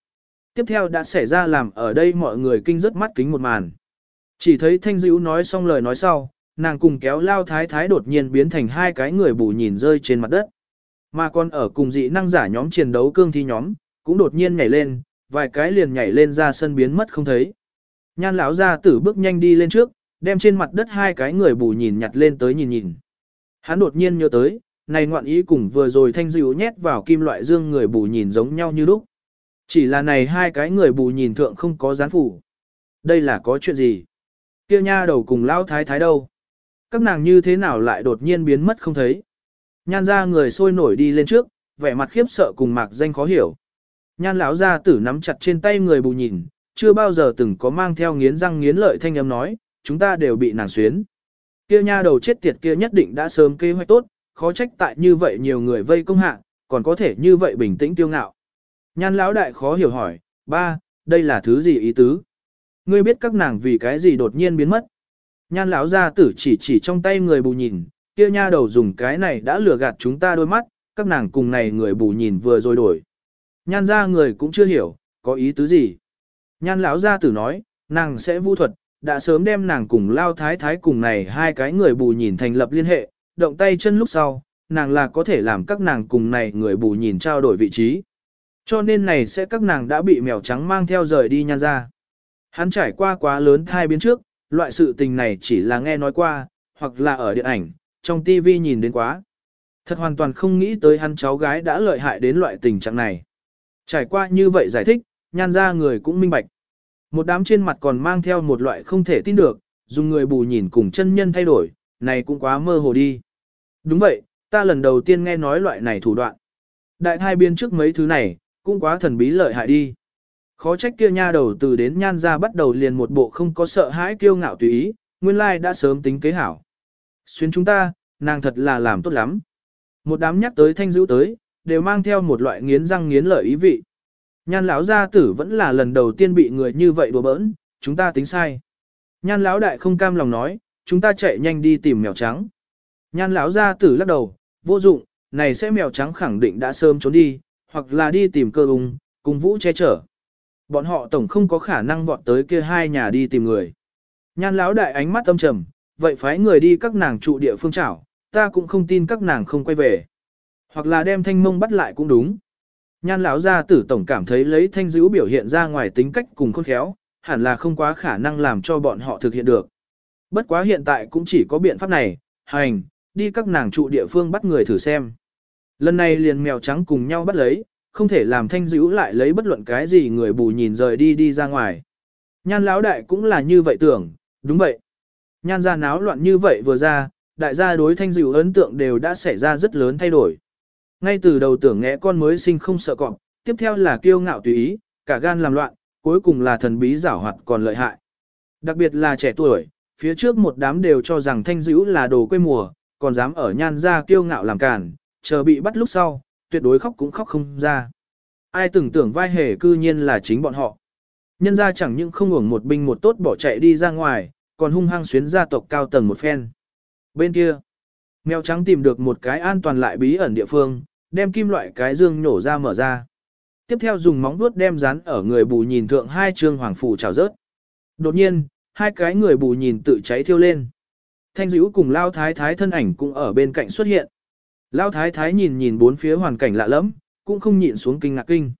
Tiếp theo đã xảy ra làm ở đây mọi người kinh rất mắt kính một màn. Chỉ thấy thanh dữ nói xong lời nói sau, nàng cùng kéo lao thái thái đột nhiên biến thành hai cái người bù nhìn rơi trên mặt đất. Mà còn ở cùng dị năng giả nhóm chiến đấu cương thi nhóm, cũng đột nhiên nhảy lên, vài cái liền nhảy lên ra sân biến mất không thấy. Nhan lão gia tử bước nhanh đi lên trước, đem trên mặt đất hai cái người bù nhìn nhặt lên tới nhìn nhìn. Hắn đột nhiên nhớ tới, này ngoạn ý cùng vừa rồi thanh dịu nhét vào kim loại dương người bù nhìn giống nhau như lúc. Chỉ là này hai cái người bù nhìn thượng không có gián phủ. Đây là có chuyện gì? Kêu nha đầu cùng lão thái thái đâu? Các nàng như thế nào lại đột nhiên biến mất không thấy? Nhan ra người sôi nổi đi lên trước, vẻ mặt khiếp sợ cùng mạc danh khó hiểu. Nhan lão gia tử nắm chặt trên tay người bù nhìn, chưa bao giờ từng có mang theo nghiến răng nghiến lợi thanh âm nói, chúng ta đều bị nàng xuyến. Kia nha đầu chết tiệt kia nhất định đã sớm kế hoạch tốt, khó trách tại như vậy nhiều người vây công hạ, còn có thể như vậy bình tĩnh tiêu ngạo. Nhan lão đại khó hiểu hỏi, ba, đây là thứ gì ý tứ? Ngươi biết các nàng vì cái gì đột nhiên biến mất? Nhan lão gia tử chỉ chỉ trong tay người bù nhìn, kia nha đầu dùng cái này đã lừa gạt chúng ta đôi mắt, các nàng cùng này người bù nhìn vừa rồi đổi. Nhan ra người cũng chưa hiểu, có ý tứ gì. Nhan lão gia tử nói, nàng sẽ vu thuật, đã sớm đem nàng cùng lao thái thái cùng này hai cái người bù nhìn thành lập liên hệ, động tay chân lúc sau, nàng là có thể làm các nàng cùng này người bù nhìn trao đổi vị trí. Cho nên này sẽ các nàng đã bị mèo trắng mang theo rời đi nhan ra. Hắn trải qua quá lớn thai biến trước, loại sự tình này chỉ là nghe nói qua, hoặc là ở điện ảnh, trong tivi nhìn đến quá. Thật hoàn toàn không nghĩ tới hắn cháu gái đã lợi hại đến loại tình trạng này. Trải qua như vậy giải thích, nhan ra người cũng minh bạch. Một đám trên mặt còn mang theo một loại không thể tin được, dùng người bù nhìn cùng chân nhân thay đổi, này cũng quá mơ hồ đi. Đúng vậy, ta lần đầu tiên nghe nói loại này thủ đoạn. Đại thai biên trước mấy thứ này, cũng quá thần bí lợi hại đi. Khó trách kia nha đầu từ đến nhan ra bắt đầu liền một bộ không có sợ hãi kiêu ngạo tùy ý, nguyên lai đã sớm tính kế hảo. Xuyên chúng ta, nàng thật là làm tốt lắm. Một đám nhắc tới thanh dữ tới, đều mang theo một loại nghiến răng nghiến lợi ý vị. Nhan lão gia tử vẫn là lần đầu tiên bị người như vậy đùa bỡn, chúng ta tính sai. Nhan lão đại không cam lòng nói, chúng ta chạy nhanh đi tìm mèo trắng. Nhan lão gia tử lắc đầu, vô dụng, này sẽ mèo trắng khẳng định đã sớm trốn đi, hoặc là đi tìm cơ ung, cùng vũ che chở. Bọn họ tổng không có khả năng vọt tới kia hai nhà đi tìm người. Nhan lão đại ánh mắt âm trầm, vậy phái người đi các nàng trụ địa phương chảo, ta cũng không tin các nàng không quay về. Hoặc là đem thanh mông bắt lại cũng đúng. Nhan lão gia tử tổng cảm thấy lấy thanh dữ biểu hiện ra ngoài tính cách cùng khôn khéo, hẳn là không quá khả năng làm cho bọn họ thực hiện được. Bất quá hiện tại cũng chỉ có biện pháp này, hành, đi các nàng trụ địa phương bắt người thử xem. Lần này liền mèo trắng cùng nhau bắt lấy, không thể làm thanh dữ lại lấy bất luận cái gì người bù nhìn rời đi đi ra ngoài. Nhan lão đại cũng là như vậy tưởng, đúng vậy. Nhan ra náo loạn như vậy vừa ra, đại gia đối thanh dịu ấn tượng đều đã xảy ra rất lớn thay đổi. Ngay từ đầu tưởng ngẽ con mới sinh không sợ cọp, tiếp theo là kiêu ngạo tùy ý, cả gan làm loạn, cuối cùng là thần bí giảo hoạt còn lợi hại. Đặc biệt là trẻ tuổi, phía trước một đám đều cho rằng thanh dữ là đồ quê mùa, còn dám ở nhan ra kiêu ngạo làm cản, chờ bị bắt lúc sau, tuyệt đối khóc cũng khóc không ra. Ai tưởng tưởng vai hề cư nhiên là chính bọn họ. Nhân ra chẳng những không hưởng một binh một tốt bỏ chạy đi ra ngoài, còn hung hăng xuyến gia tộc cao tầng một phen. Bên kia, mèo trắng tìm được một cái an toàn lại bí ẩn địa phương, đem kim loại cái dương nhổ ra mở ra. Tiếp theo dùng móng vuốt đem dán ở người bù nhìn thượng hai trương hoàng phủ trào rớt. Đột nhiên, hai cái người bù nhìn tự cháy thiêu lên. Thanh dữ cùng Lao Thái Thái thân ảnh cũng ở bên cạnh xuất hiện. Lao Thái Thái nhìn nhìn bốn phía hoàn cảnh lạ lẫm, cũng không nhịn xuống kinh ngạc kinh.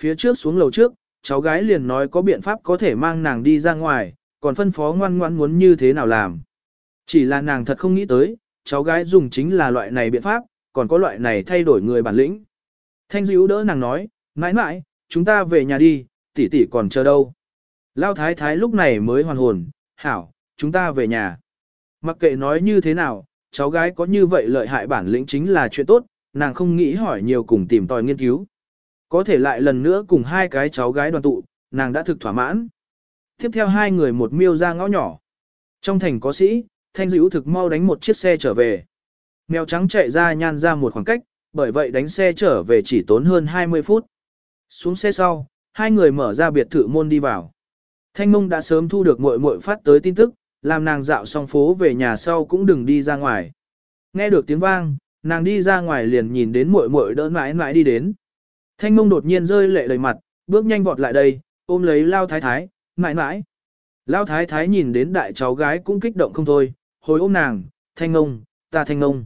Phía trước xuống lầu trước, cháu gái liền nói có biện pháp có thể mang nàng đi ra ngoài, còn phân phó ngoan ngoãn muốn như thế nào làm. Chỉ là nàng thật không nghĩ tới, cháu gái dùng chính là loại này biện pháp, còn có loại này thay đổi người bản lĩnh. Thanh dữ đỡ nàng nói, mãi mãi, chúng ta về nhà đi, tỷ tỷ còn chờ đâu. Lao thái thái lúc này mới hoàn hồn, hảo, chúng ta về nhà. Mặc kệ nói như thế nào, cháu gái có như vậy lợi hại bản lĩnh chính là chuyện tốt, nàng không nghĩ hỏi nhiều cùng tìm tòi nghiên cứu. Có thể lại lần nữa cùng hai cái cháu gái đoàn tụ, nàng đã thực thỏa mãn. Tiếp theo hai người một miêu ra ngõ nhỏ. Trong thành có sĩ, thanh dữ thực mau đánh một chiếc xe trở về. Mèo trắng chạy ra nhan ra một khoảng cách, bởi vậy đánh xe trở về chỉ tốn hơn 20 phút. Xuống xe sau, hai người mở ra biệt thự môn đi vào. Thanh mông đã sớm thu được muội muội phát tới tin tức, làm nàng dạo xong phố về nhà sau cũng đừng đi ra ngoài. Nghe được tiếng vang, nàng đi ra ngoài liền nhìn đến muội muội đỡ mãi mãi đi đến. Thanh mông đột nhiên rơi lệ đầy mặt, bước nhanh vọt lại đây, ôm lấy lao thái thái, mãi mãi. Lao thái thái nhìn đến đại cháu gái cũng kích động không thôi, hồi ôm nàng, thanh ngông, ta thanh ngông,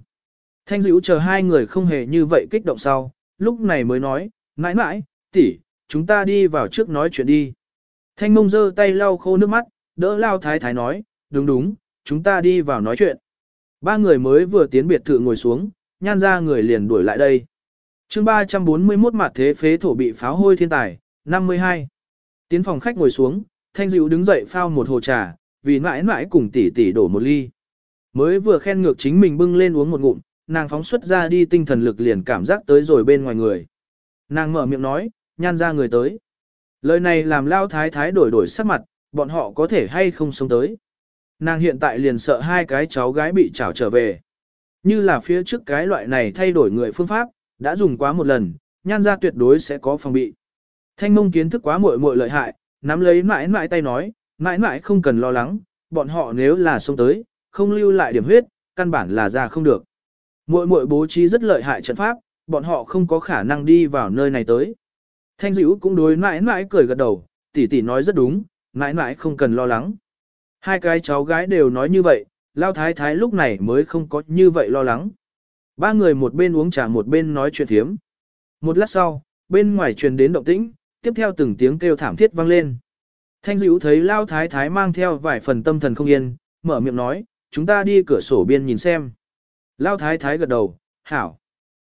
Thanh dữ chờ hai người không hề như vậy kích động sau, lúc này mới nói, mãi mãi, tỷ, chúng ta đi vào trước nói chuyện đi. Thanh ngông giơ tay lau khô nước mắt, đỡ lao thái thái nói, đúng đúng, chúng ta đi vào nói chuyện. Ba người mới vừa tiến biệt thự ngồi xuống, nhan ra người liền đuổi lại đây. chương 341 mặt thế phế thổ bị pháo hôi thiên tài, 52. Tiến phòng khách ngồi xuống, thanh dịu đứng dậy phao một hồ trà, vì mãi mãi cùng tỷ tỷ đổ một ly. Mới vừa khen ngược chính mình bưng lên uống một ngụm, nàng phóng xuất ra đi tinh thần lực liền cảm giác tới rồi bên ngoài người. Nàng mở miệng nói, nhan ra người tới. Lời này làm lao thái thái đổi đổi sắc mặt, bọn họ có thể hay không sống tới. Nàng hiện tại liền sợ hai cái cháu gái bị trảo trở về. Như là phía trước cái loại này thay đổi người phương pháp, đã dùng quá một lần, nhan ra tuyệt đối sẽ có phòng bị. Thanh mông kiến thức quá muội muội lợi hại, nắm lấy mãi mãi tay nói, mãi mãi không cần lo lắng, bọn họ nếu là xông tới, không lưu lại điểm huyết, căn bản là ra không được. Muội muội bố trí rất lợi hại trận pháp, bọn họ không có khả năng đi vào nơi này tới. Thanh dữ cũng đối mãi mãi cười gật đầu, tỷ tỷ nói rất đúng, mãi mãi không cần lo lắng. Hai cái cháu gái đều nói như vậy, lao thái thái lúc này mới không có như vậy lo lắng. Ba người một bên uống trà một bên nói chuyện thiếm. Một lát sau, bên ngoài truyền đến động tĩnh, tiếp theo từng tiếng kêu thảm thiết vang lên. Thanh dữ thấy lao thái thái mang theo vài phần tâm thần không yên, mở miệng nói, chúng ta đi cửa sổ biên nhìn xem. Lao thái thái gật đầu, hảo.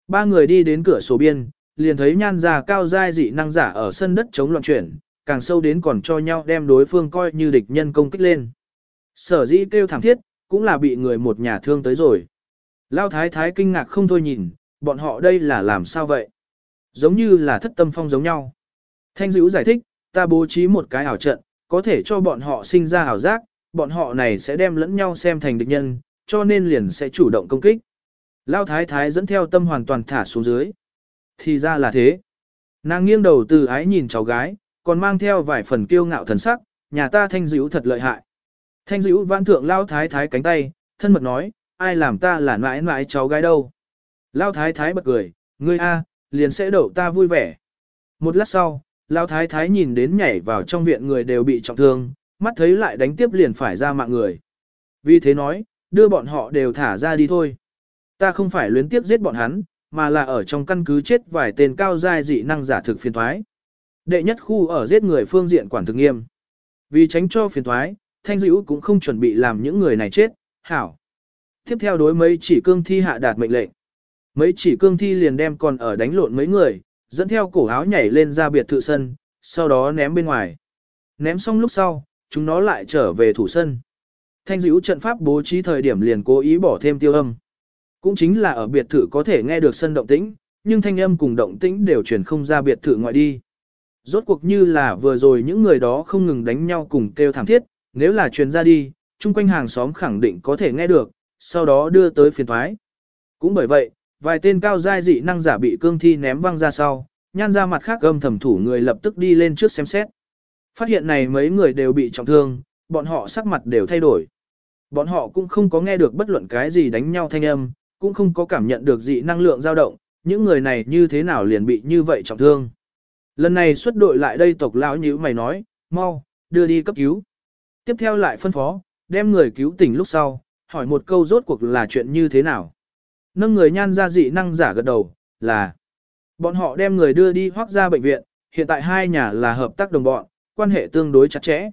Ba người đi đến cửa sổ biên, liền thấy nhan già cao giai dị năng giả ở sân đất chống loạn chuyển, càng sâu đến còn cho nhau đem đối phương coi như địch nhân công kích lên. Sở dĩ kêu thảm thiết, cũng là bị người một nhà thương tới rồi. Lao thái thái kinh ngạc không thôi nhìn, bọn họ đây là làm sao vậy? Giống như là thất tâm phong giống nhau. Thanh dữ giải thích, ta bố trí một cái ảo trận, có thể cho bọn họ sinh ra ảo giác, bọn họ này sẽ đem lẫn nhau xem thành địch nhân, cho nên liền sẽ chủ động công kích. Lao thái thái dẫn theo tâm hoàn toàn thả xuống dưới. Thì ra là thế. Nàng nghiêng đầu từ ái nhìn cháu gái, còn mang theo vài phần kiêu ngạo thần sắc, nhà ta thanh dữ thật lợi hại. Thanh dữ vãn thượng lao thái thái cánh tay, thân mật nói, ai làm ta là mãi mãi cháu gái đâu. Lao thái thái bật cười, ngươi a, liền sẽ đậu ta vui vẻ. Một lát sau, Lao thái thái nhìn đến nhảy vào trong viện người đều bị trọng thương, mắt thấy lại đánh tiếp liền phải ra mạng người. Vì thế nói, đưa bọn họ đều thả ra đi thôi. Ta không phải luyến tiếp giết bọn hắn, mà là ở trong căn cứ chết vài tên cao giai dị năng giả thực phiền thoái. Đệ nhất khu ở giết người phương diện quản thực nghiêm. Vì tránh cho phiền thoái, thanh dữ cũng không chuẩn bị làm những người này chết, hảo. Tiếp theo đối mấy chỉ cương thi hạ đạt mệnh lệnh. Mấy chỉ cương thi liền đem còn ở đánh lộn mấy người, dẫn theo cổ áo nhảy lên ra biệt thự sân, sau đó ném bên ngoài. Ném xong lúc sau, chúng nó lại trở về thủ sân. Thanh dữ trận pháp bố trí thời điểm liền cố ý bỏ thêm tiêu âm. Cũng chính là ở biệt thự có thể nghe được sân động tĩnh, nhưng thanh âm cùng động tĩnh đều truyền không ra biệt thự ngoại đi. Rốt cuộc như là vừa rồi những người đó không ngừng đánh nhau cùng kêu thảm thiết, nếu là truyền ra đi, chung quanh hàng xóm khẳng định có thể nghe được, sau đó đưa tới phiền thoái. Cũng bởi vậy, vài tên cao giai dị năng giả bị cương thi ném văng ra sau, nhan ra mặt khác âm thầm thủ người lập tức đi lên trước xem xét. Phát hiện này mấy người đều bị trọng thương, bọn họ sắc mặt đều thay đổi. Bọn họ cũng không có nghe được bất luận cái gì đánh nhau thanh âm, cũng không có cảm nhận được dị năng lượng dao động, những người này như thế nào liền bị như vậy trọng thương. Lần này xuất đội lại đây tộc lão như mày nói, mau, đưa đi cấp cứu. Tiếp theo lại phân phó, đem người cứu tỉnh lúc sau, hỏi một câu rốt cuộc là chuyện như thế nào. Nâng người nhan ra dị năng giả gật đầu, là bọn họ đem người đưa đi hoác ra bệnh viện, hiện tại hai nhà là hợp tác đồng bọn, quan hệ tương đối chặt chẽ.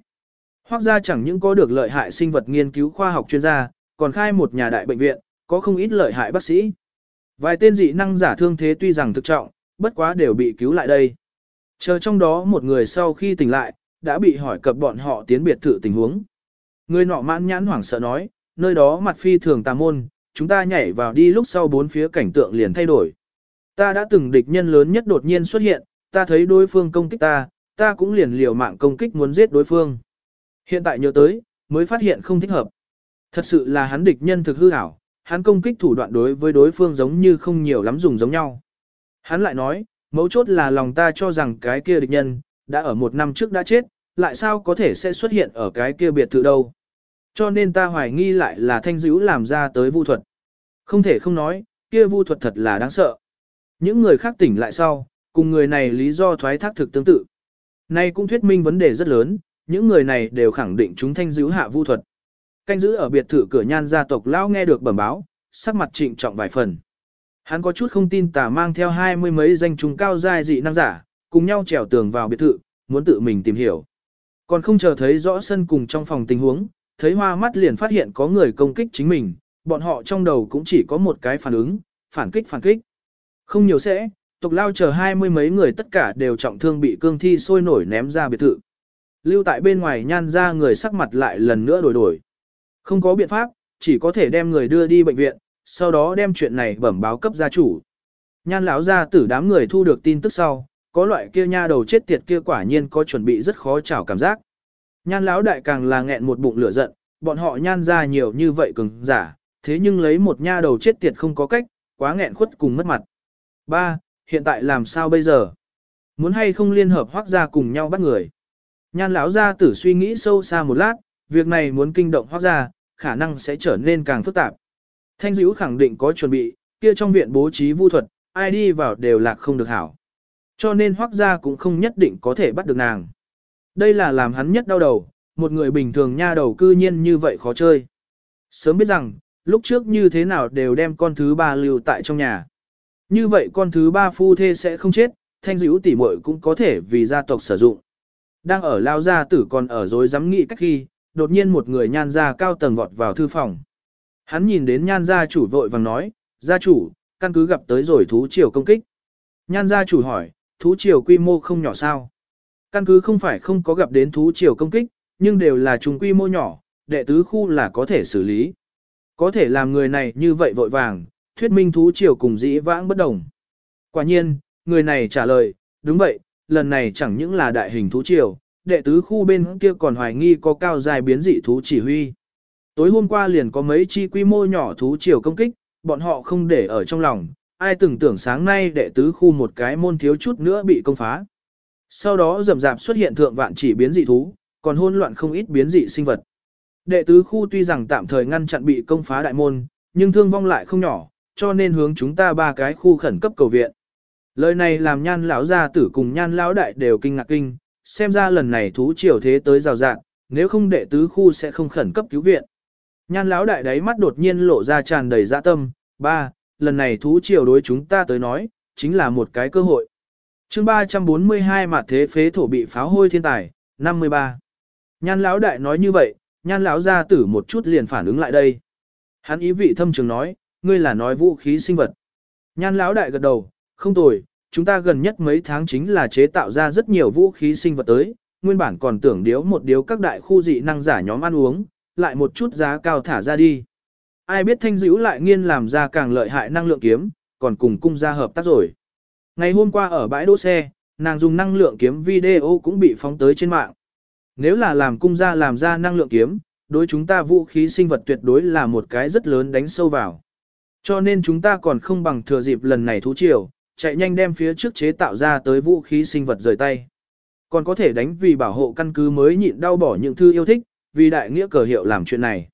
Hoác ra chẳng những có được lợi hại sinh vật nghiên cứu khoa học chuyên gia, còn khai một nhà đại bệnh viện, có không ít lợi hại bác sĩ. Vài tên dị năng giả thương thế tuy rằng thực trọng, bất quá đều bị cứu lại đây. Chờ trong đó một người sau khi tỉnh lại, đã bị hỏi cập bọn họ tiến biệt thự tình huống. Người nọ mãn nhãn hoảng sợ nói, nơi đó mặt phi thường tà môn, chúng ta nhảy vào đi lúc sau bốn phía cảnh tượng liền thay đổi. Ta đã từng địch nhân lớn nhất đột nhiên xuất hiện, ta thấy đối phương công kích ta, ta cũng liền liều mạng công kích muốn giết đối phương. Hiện tại nhớ tới, mới phát hiện không thích hợp. Thật sự là hắn địch nhân thực hư ảo, hắn công kích thủ đoạn đối với đối phương giống như không nhiều lắm dùng giống nhau. Hắn lại nói, mấu chốt là lòng ta cho rằng cái kia địch nhân, đã ở một năm trước đã chết, lại sao có thể sẽ xuất hiện ở cái kia biệt thự đâu. Cho nên ta hoài nghi lại là thanh dữ làm ra tới vu thuật. Không thể không nói, kia vu thuật thật là đáng sợ. Những người khác tỉnh lại sau, cùng người này lý do thoái thác thực tương tự. Nay cũng thuyết minh vấn đề rất lớn, những người này đều khẳng định chúng thanh dữ hạ vu thuật. Canh giữ ở biệt thự cửa nhan gia tộc lão nghe được bẩm báo, sắc mặt trịnh trọng vài phần. Hắn có chút không tin tà mang theo hai mươi mấy danh trùng cao giai dị năng giả, cùng nhau trèo tường vào biệt thự, muốn tự mình tìm hiểu. Còn không chờ thấy rõ sân cùng trong phòng tình huống, thấy hoa mắt liền phát hiện có người công kích chính mình, bọn họ trong đầu cũng chỉ có một cái phản ứng, phản kích phản kích. Không nhiều sẽ, tộc lao chờ hai mươi mấy người tất cả đều trọng thương bị cương thi sôi nổi ném ra biệt thự. Lưu tại bên ngoài nhan ra người sắc mặt lại lần nữa đổi đổi. Không có biện pháp, chỉ có thể đem người đưa đi bệnh viện, sau đó đem chuyện này bẩm báo cấp gia chủ. Nhan lão gia tử đám người thu được tin tức sau, có loại kia nha đầu chết tiệt kia quả nhiên có chuẩn bị rất khó chảo cảm giác. Nhan lão đại càng là nghẹn một bụng lửa giận, bọn họ nhan ra nhiều như vậy cứng giả, thế nhưng lấy một nha đầu chết tiệt không có cách, quá nghẹn khuất cùng mất mặt. Ba, hiện tại làm sao bây giờ? Muốn hay không liên hợp hoác gia cùng nhau bắt người? Nhan lão gia tử suy nghĩ sâu xa một lát, việc này muốn kinh động hoác gia, khả năng sẽ trở nên càng phức tạp. Thanh dữ khẳng định có chuẩn bị, kia trong viện bố trí vu thuật, ai đi vào đều lạc không được hảo. Cho nên hoác gia cũng không nhất định có thể bắt được nàng. Đây là làm hắn nhất đau đầu, một người bình thường nha đầu cư nhiên như vậy khó chơi. Sớm biết rằng, lúc trước như thế nào đều đem con thứ ba lưu tại trong nhà. Như vậy con thứ ba phu thê sẽ không chết, thanh dữ tỉ muội cũng có thể vì gia tộc sử dụng. Đang ở lao gia tử còn ở dối dám nghĩ cách khi, đột nhiên một người nhan gia cao tầng vọt vào thư phòng. Hắn nhìn đến nhan gia chủ vội vàng nói, gia chủ, căn cứ gặp tới rồi thú triều công kích. Nhan gia chủ hỏi, thú triều quy mô không nhỏ sao? Căn cứ không phải không có gặp đến thú triều công kích, nhưng đều là trùng quy mô nhỏ, đệ tứ khu là có thể xử lý. Có thể làm người này như vậy vội vàng, thuyết minh thú triều cùng dĩ vãng bất đồng. Quả nhiên, người này trả lời, đúng vậy, lần này chẳng những là đại hình thú triều, đệ tứ khu bên kia còn hoài nghi có cao dài biến dị thú chỉ huy. Tối hôm qua liền có mấy chi quy mô nhỏ thú triều công kích, bọn họ không để ở trong lòng, ai từng tưởng sáng nay đệ tứ khu một cái môn thiếu chút nữa bị công phá. Sau đó rầm rạp xuất hiện thượng vạn chỉ biến dị thú, còn hỗn loạn không ít biến dị sinh vật. Đệ tứ khu tuy rằng tạm thời ngăn chặn bị công phá đại môn, nhưng thương vong lại không nhỏ, cho nên hướng chúng ta ba cái khu khẩn cấp cầu viện. Lời này làm nhan lão gia tử cùng nhan lão đại đều kinh ngạc kinh, xem ra lần này thú triều thế tới rào rạng, nếu không đệ tứ khu sẽ không khẩn cấp cứu viện. Nhan lão đại đáy mắt đột nhiên lộ ra tràn đầy dạ tâm, ba, lần này thú triều đối chúng ta tới nói, chính là một cái cơ hội chương 342 mặt thế phế thổ bị pháo hôi thiên tài, 53. Nhan lão đại nói như vậy, nhan lão gia tử một chút liền phản ứng lại đây. Hắn ý vị thâm trường nói, ngươi là nói vũ khí sinh vật. Nhan lão đại gật đầu, không tồi, chúng ta gần nhất mấy tháng chính là chế tạo ra rất nhiều vũ khí sinh vật tới, nguyên bản còn tưởng điếu một điếu các đại khu dị năng giả nhóm ăn uống, lại một chút giá cao thả ra đi. Ai biết thanh dữ lại nghiên làm ra càng lợi hại năng lượng kiếm, còn cùng cung gia hợp tác rồi. Ngày hôm qua ở bãi đỗ xe, nàng dùng năng lượng kiếm video cũng bị phóng tới trên mạng. Nếu là làm cung gia làm ra năng lượng kiếm, đối chúng ta vũ khí sinh vật tuyệt đối là một cái rất lớn đánh sâu vào. Cho nên chúng ta còn không bằng thừa dịp lần này thú triều, chạy nhanh đem phía trước chế tạo ra tới vũ khí sinh vật rời tay. Còn có thể đánh vì bảo hộ căn cứ mới nhịn đau bỏ những thư yêu thích, vì đại nghĩa cờ hiệu làm chuyện này.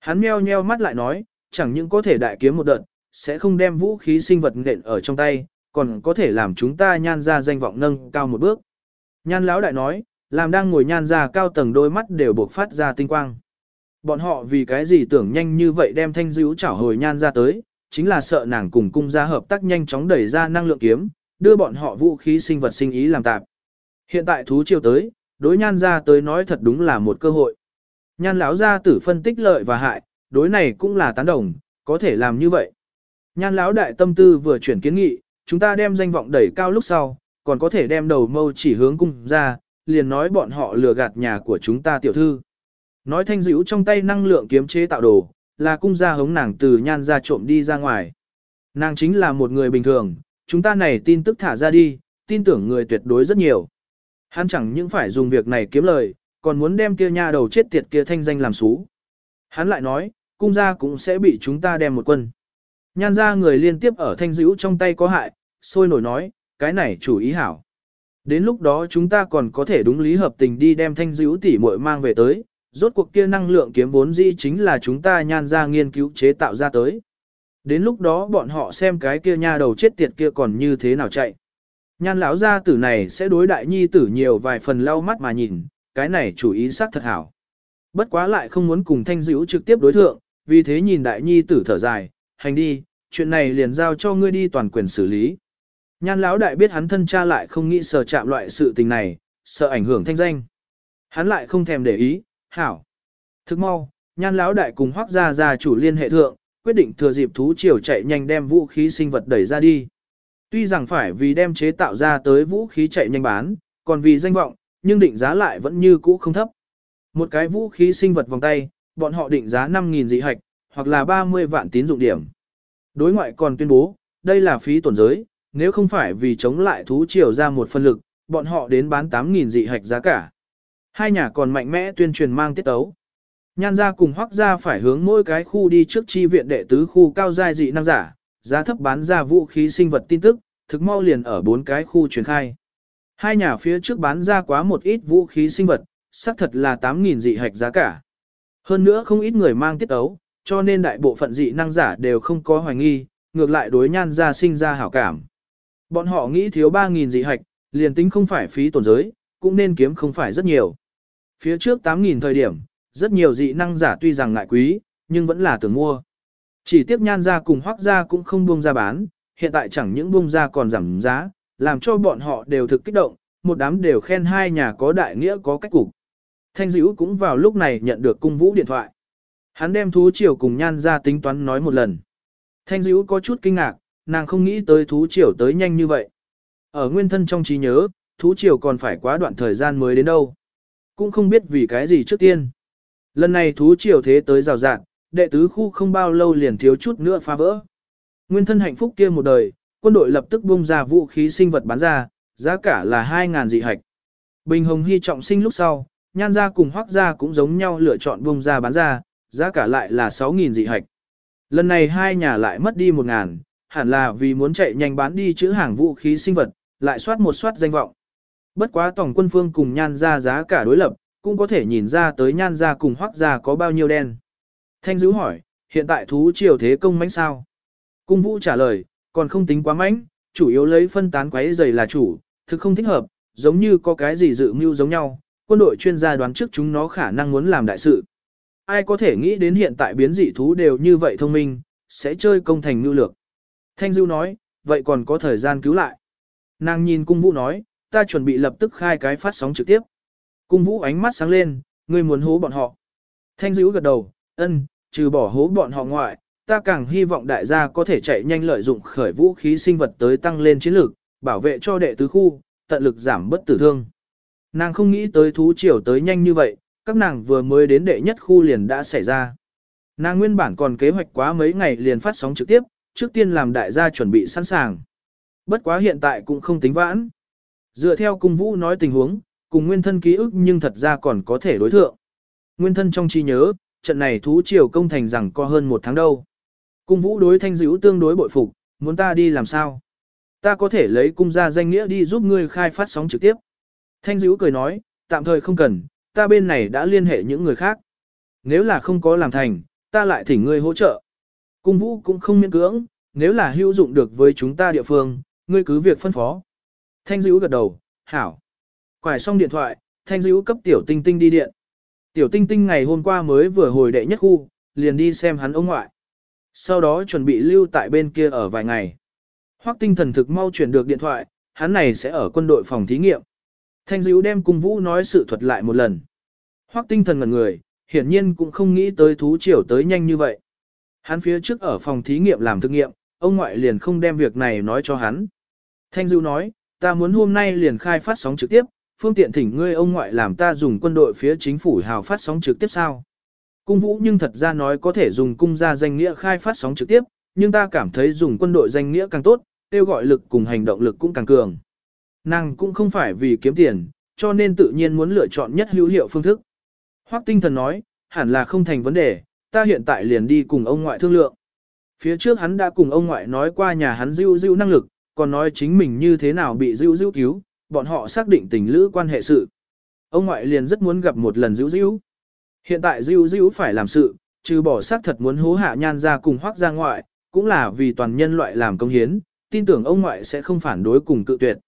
Hắn meo nheo mắt lại nói, chẳng những có thể đại kiếm một đợt, sẽ không đem vũ khí sinh vật nện ở trong tay, còn có thể làm chúng ta nhan ra danh vọng nâng cao một bước. Nhan lão đại nói, làm đang ngồi nhan ra cao tầng đôi mắt đều buộc phát ra tinh quang. Bọn họ vì cái gì tưởng nhanh như vậy đem thanh dữ chảo hồi nhan ra tới, chính là sợ nàng cùng cung gia hợp tác nhanh chóng đẩy ra năng lượng kiếm, đưa bọn họ vũ khí sinh vật sinh ý làm tạp. Hiện tại thú chiêu tới, đối nhan ra tới nói thật đúng là một cơ hội. Nhan lão gia tử phân tích lợi và hại, đối này cũng là tán đồng, có thể làm như vậy. Nhan lão đại tâm tư vừa chuyển kiến nghị, chúng ta đem danh vọng đẩy cao lúc sau, còn có thể đem đầu mâu chỉ hướng cung ra, liền nói bọn họ lừa gạt nhà của chúng ta tiểu thư. Nói thanh dữ trong tay năng lượng kiếm chế tạo đồ, là cung gia hống nàng từ nhan ra trộm đi ra ngoài. Nàng chính là một người bình thường, chúng ta này tin tức thả ra đi, tin tưởng người tuyệt đối rất nhiều. Hắn chẳng những phải dùng việc này kiếm lời, còn muốn đem kia nha đầu chết tiệt kia thanh danh làm xú. Hắn lại nói, cung gia cũng sẽ bị chúng ta đem một quân. Nhan ra người liên tiếp ở thanh dữ trong tay có hại, sôi nổi nói, cái này chủ ý hảo. Đến lúc đó chúng ta còn có thể đúng lý hợp tình đi đem thanh dữ tỉ muội mang về tới, rốt cuộc kia năng lượng kiếm vốn dĩ chính là chúng ta nhan ra nghiên cứu chế tạo ra tới. Đến lúc đó bọn họ xem cái kia nha đầu chết tiệt kia còn như thế nào chạy. Nhan lão gia tử này sẽ đối đại nhi tử nhiều vài phần lau mắt mà nhìn, cái này chủ ý xác thật hảo. Bất quá lại không muốn cùng thanh dữ trực tiếp đối thượng, vì thế nhìn đại nhi tử thở dài, hành đi, chuyện này liền giao cho ngươi đi toàn quyền xử lý. Nhan lão đại biết hắn thân cha lại không nghĩ sờ chạm loại sự tình này, sợ ảnh hưởng thanh danh. Hắn lại không thèm để ý, hảo. Thức mau, nhan lão đại cùng hoác gia gia chủ liên hệ thượng, quyết định thừa dịp thú triều chạy nhanh đem vũ khí sinh vật đẩy ra đi. Tuy rằng phải vì đem chế tạo ra tới vũ khí chạy nhanh bán, còn vì danh vọng, nhưng định giá lại vẫn như cũ không thấp. Một cái vũ khí sinh vật vòng tay, bọn họ định giá 5.000 dị hạch, hoặc là 30 vạn tín dụng điểm. Đối ngoại còn tuyên bố, đây là phí tổn giới, nếu không phải vì chống lại thú triều ra một phân lực, bọn họ đến bán 8.000 dị hạch giá cả. Hai nhà còn mạnh mẽ tuyên truyền mang tiết tấu. Nhan gia cùng hoắc gia phải hướng mỗi cái khu đi trước chi viện đệ tứ khu cao giai dị năng giả, giá thấp bán ra vũ khí sinh vật tin tức, thực mau liền ở bốn cái khu truyền khai. Hai nhà phía trước bán ra quá một ít vũ khí sinh vật, xác thật là 8.000 dị hạch giá cả. Hơn nữa không ít người mang tiết ấu, cho nên đại bộ phận dị năng giả đều không có hoài nghi, ngược lại đối nhan ra sinh ra hảo cảm. Bọn họ nghĩ thiếu 3.000 dị hạch, liền tính không phải phí tổn giới, cũng nên kiếm không phải rất nhiều. Phía trước 8.000 thời điểm, rất nhiều dị năng giả tuy rằng ngại quý, nhưng vẫn là tưởng mua. Chỉ tiếc nhan ra cùng hoác ra cũng không buông ra bán, hiện tại chẳng những buông ra còn giảm giá, làm cho bọn họ đều thực kích động, một đám đều khen hai nhà có đại nghĩa có cách cục. Thanh dữ cũng vào lúc này nhận được cung vũ điện thoại. Hắn đem thú triều cùng nhan ra tính toán nói một lần. Thanh dữ có chút kinh ngạc, nàng không nghĩ tới thú triều tới nhanh như vậy. Ở nguyên thân trong trí nhớ, thú triều còn phải quá đoạn thời gian mới đến đâu. Cũng không biết vì cái gì trước tiên. Lần này thú triều thế tới rào rạng, đệ tứ khu không bao lâu liền thiếu chút nữa phá vỡ. Nguyên thân hạnh phúc kia một đời, quân đội lập tức bung ra vũ khí sinh vật bán ra, giá cả là 2.000 dị hạch. Bình Hồng Hy trọng sinh lúc sau, nhan gia cùng hoác gia cũng giống nhau lựa chọn bung ra bán ra, giá cả lại là 6.000 dị hạch. Lần này hai nhà lại mất đi 1.000, hẳn là vì muốn chạy nhanh bán đi chữ hàng vũ khí sinh vật, lại soát một soát danh vọng. Bất quá tổng quân phương cùng nhan gia giá cả đối lập, cũng có thể nhìn ra tới nhan gia cùng hoác gia có bao nhiêu đen. Thanh dữ hỏi, hiện tại thú triều thế công mãnh sao? Cung vũ trả lời, còn không tính quá mãnh, chủ yếu lấy phân tán quái dày là chủ, thực không thích hợp, giống như có cái gì dự mưu giống nhau, quân đội chuyên gia đoán trước chúng nó khả năng muốn làm đại sự. Ai có thể nghĩ đến hiện tại biến dị thú đều như vậy thông minh, sẽ chơi công thành ngư lược. Thanh Dưu nói, vậy còn có thời gian cứu lại. Nàng nhìn cung vũ nói, ta chuẩn bị lập tức khai cái phát sóng trực tiếp. Cung vũ ánh mắt sáng lên, ngươi muốn hố bọn họ. Thanh Dưu gật đầu, ân, trừ bỏ hố bọn họ ngoại, ta càng hy vọng đại gia có thể chạy nhanh lợi dụng khởi vũ khí sinh vật tới tăng lên chiến lược, bảo vệ cho đệ tứ khu, tận lực giảm bất tử thương. Nàng không nghĩ tới thú triều tới nhanh như vậy, các nàng vừa mới đến đệ nhất khu liền đã xảy ra. Nàng nguyên bản còn kế hoạch quá mấy ngày liền phát sóng trực tiếp, trước tiên làm đại gia chuẩn bị sẵn sàng. Bất quá hiện tại cũng không tính vãn. Dựa theo cung vũ nói tình huống, cùng nguyên thân ký ức nhưng thật ra còn có thể đối thượng. Nguyên thân trong trí nhớ, trận này thú triều công thành rằng co hơn một tháng đâu. Cung vũ đối thanh dữ tương đối bội phục, muốn ta đi làm sao? Ta có thể lấy cung ra danh nghĩa đi giúp ngươi khai phát sóng trực tiếp. Thanh dữ cười nói, tạm thời không cần, ta bên này đã liên hệ những người khác. Nếu là không có làm thành, ta lại thỉnh ngươi hỗ trợ. Cung vũ cũng không miễn cưỡng, nếu là hữu dụng được với chúng ta địa phương, ngươi cứ việc phân phó. Thanh dữ gật đầu, hảo. Quải xong điện thoại, thanh dữ cấp tiểu tinh tinh đi điện. Tiểu tinh tinh ngày hôm qua mới vừa hồi đệ nhất khu, liền đi xem hắn ông ngoại. Sau đó chuẩn bị lưu tại bên kia ở vài ngày. Hoắc tinh thần thực mau chuyển được điện thoại, hắn này sẽ ở quân đội phòng thí nghiệm. Thanh dữ đem cung vũ nói sự thuật lại một lần. Hoắc tinh thần ngẩn người, hiển nhiên cũng không nghĩ tới thú triều tới nhanh như vậy. Hắn phía trước ở phòng thí nghiệm làm thực nghiệm, ông ngoại liền không đem việc này nói cho hắn. Thanh dữ nói, ta muốn hôm nay liền khai phát sóng trực tiếp, phương tiện thỉnh ngươi ông ngoại làm ta dùng quân đội phía chính phủ hào phát sóng trực tiếp sao. Cung vũ nhưng thật ra nói có thể dùng cung gia danh nghĩa khai phát sóng trực tiếp, nhưng ta cảm thấy dùng quân đội danh nghĩa càng tốt, kêu gọi lực cùng hành động lực cũng càng cường. Nàng cũng không phải vì kiếm tiền, cho nên tự nhiên muốn lựa chọn nhất hữu hiệu phương thức. Hoắc tinh thần nói, hẳn là không thành vấn đề, ta hiện tại liền đi cùng ông ngoại thương lượng. Phía trước hắn đã cùng ông ngoại nói qua nhà hắn dưu dưu năng lực, còn nói chính mình như thế nào bị dưu dưu cứu, bọn họ xác định tình lữ quan hệ sự. Ông ngoại liền rất muốn gặp một lần dưu dưu. Hiện tại dưu dưu phải làm sự, trừ bỏ xác thật muốn hố hạ nhan ra cùng hoác ra ngoại, cũng là vì toàn nhân loại làm công hiến, tin tưởng ông ngoại sẽ không phản đối cùng cự tuyệt.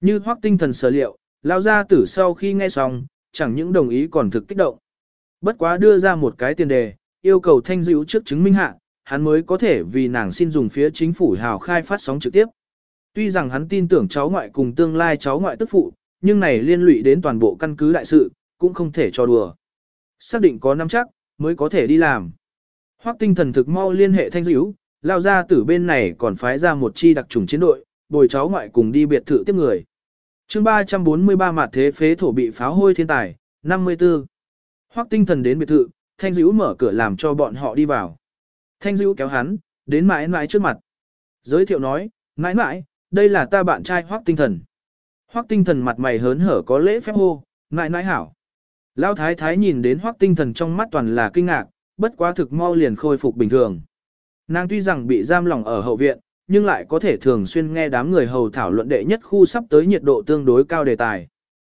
Như hoác tinh thần sở liệu, lao ra tử sau khi nghe xong, chẳng những đồng ý còn thực kích động. Bất quá đưa ra một cái tiền đề, yêu cầu thanh dữ trước chứng minh hạ, hắn mới có thể vì nàng xin dùng phía chính phủ hào khai phát sóng trực tiếp. Tuy rằng hắn tin tưởng cháu ngoại cùng tương lai cháu ngoại tức phụ, nhưng này liên lụy đến toàn bộ căn cứ đại sự, cũng không thể cho đùa. Xác định có năm chắc, mới có thể đi làm. Hoắc tinh thần thực mau liên hệ thanh dữ, lao ra tử bên này còn phái ra một chi đặc trùng chiến đội, bồi cháu ngoại cùng đi biệt thự tiếp người chương 343 mặt thế phế thổ bị pháo hôi thiên tài, 54. Hoắc tinh thần đến biệt thự, thanh dữ mở cửa làm cho bọn họ đi vào. Thanh dữ kéo hắn, đến mãi mãi trước mặt. Giới thiệu nói, mãi mãi, đây là ta bạn trai Hoắc tinh thần. Hoắc tinh thần mặt mày hớn hở có lễ phép hô, mãi mãi hảo. Lão thái thái nhìn đến Hoắc tinh thần trong mắt toàn là kinh ngạc, bất quá thực mau liền khôi phục bình thường. Nàng tuy rằng bị giam lỏng ở hậu viện, nhưng lại có thể thường xuyên nghe đám người hầu thảo luận đệ nhất khu sắp tới nhiệt độ tương đối cao đề tài.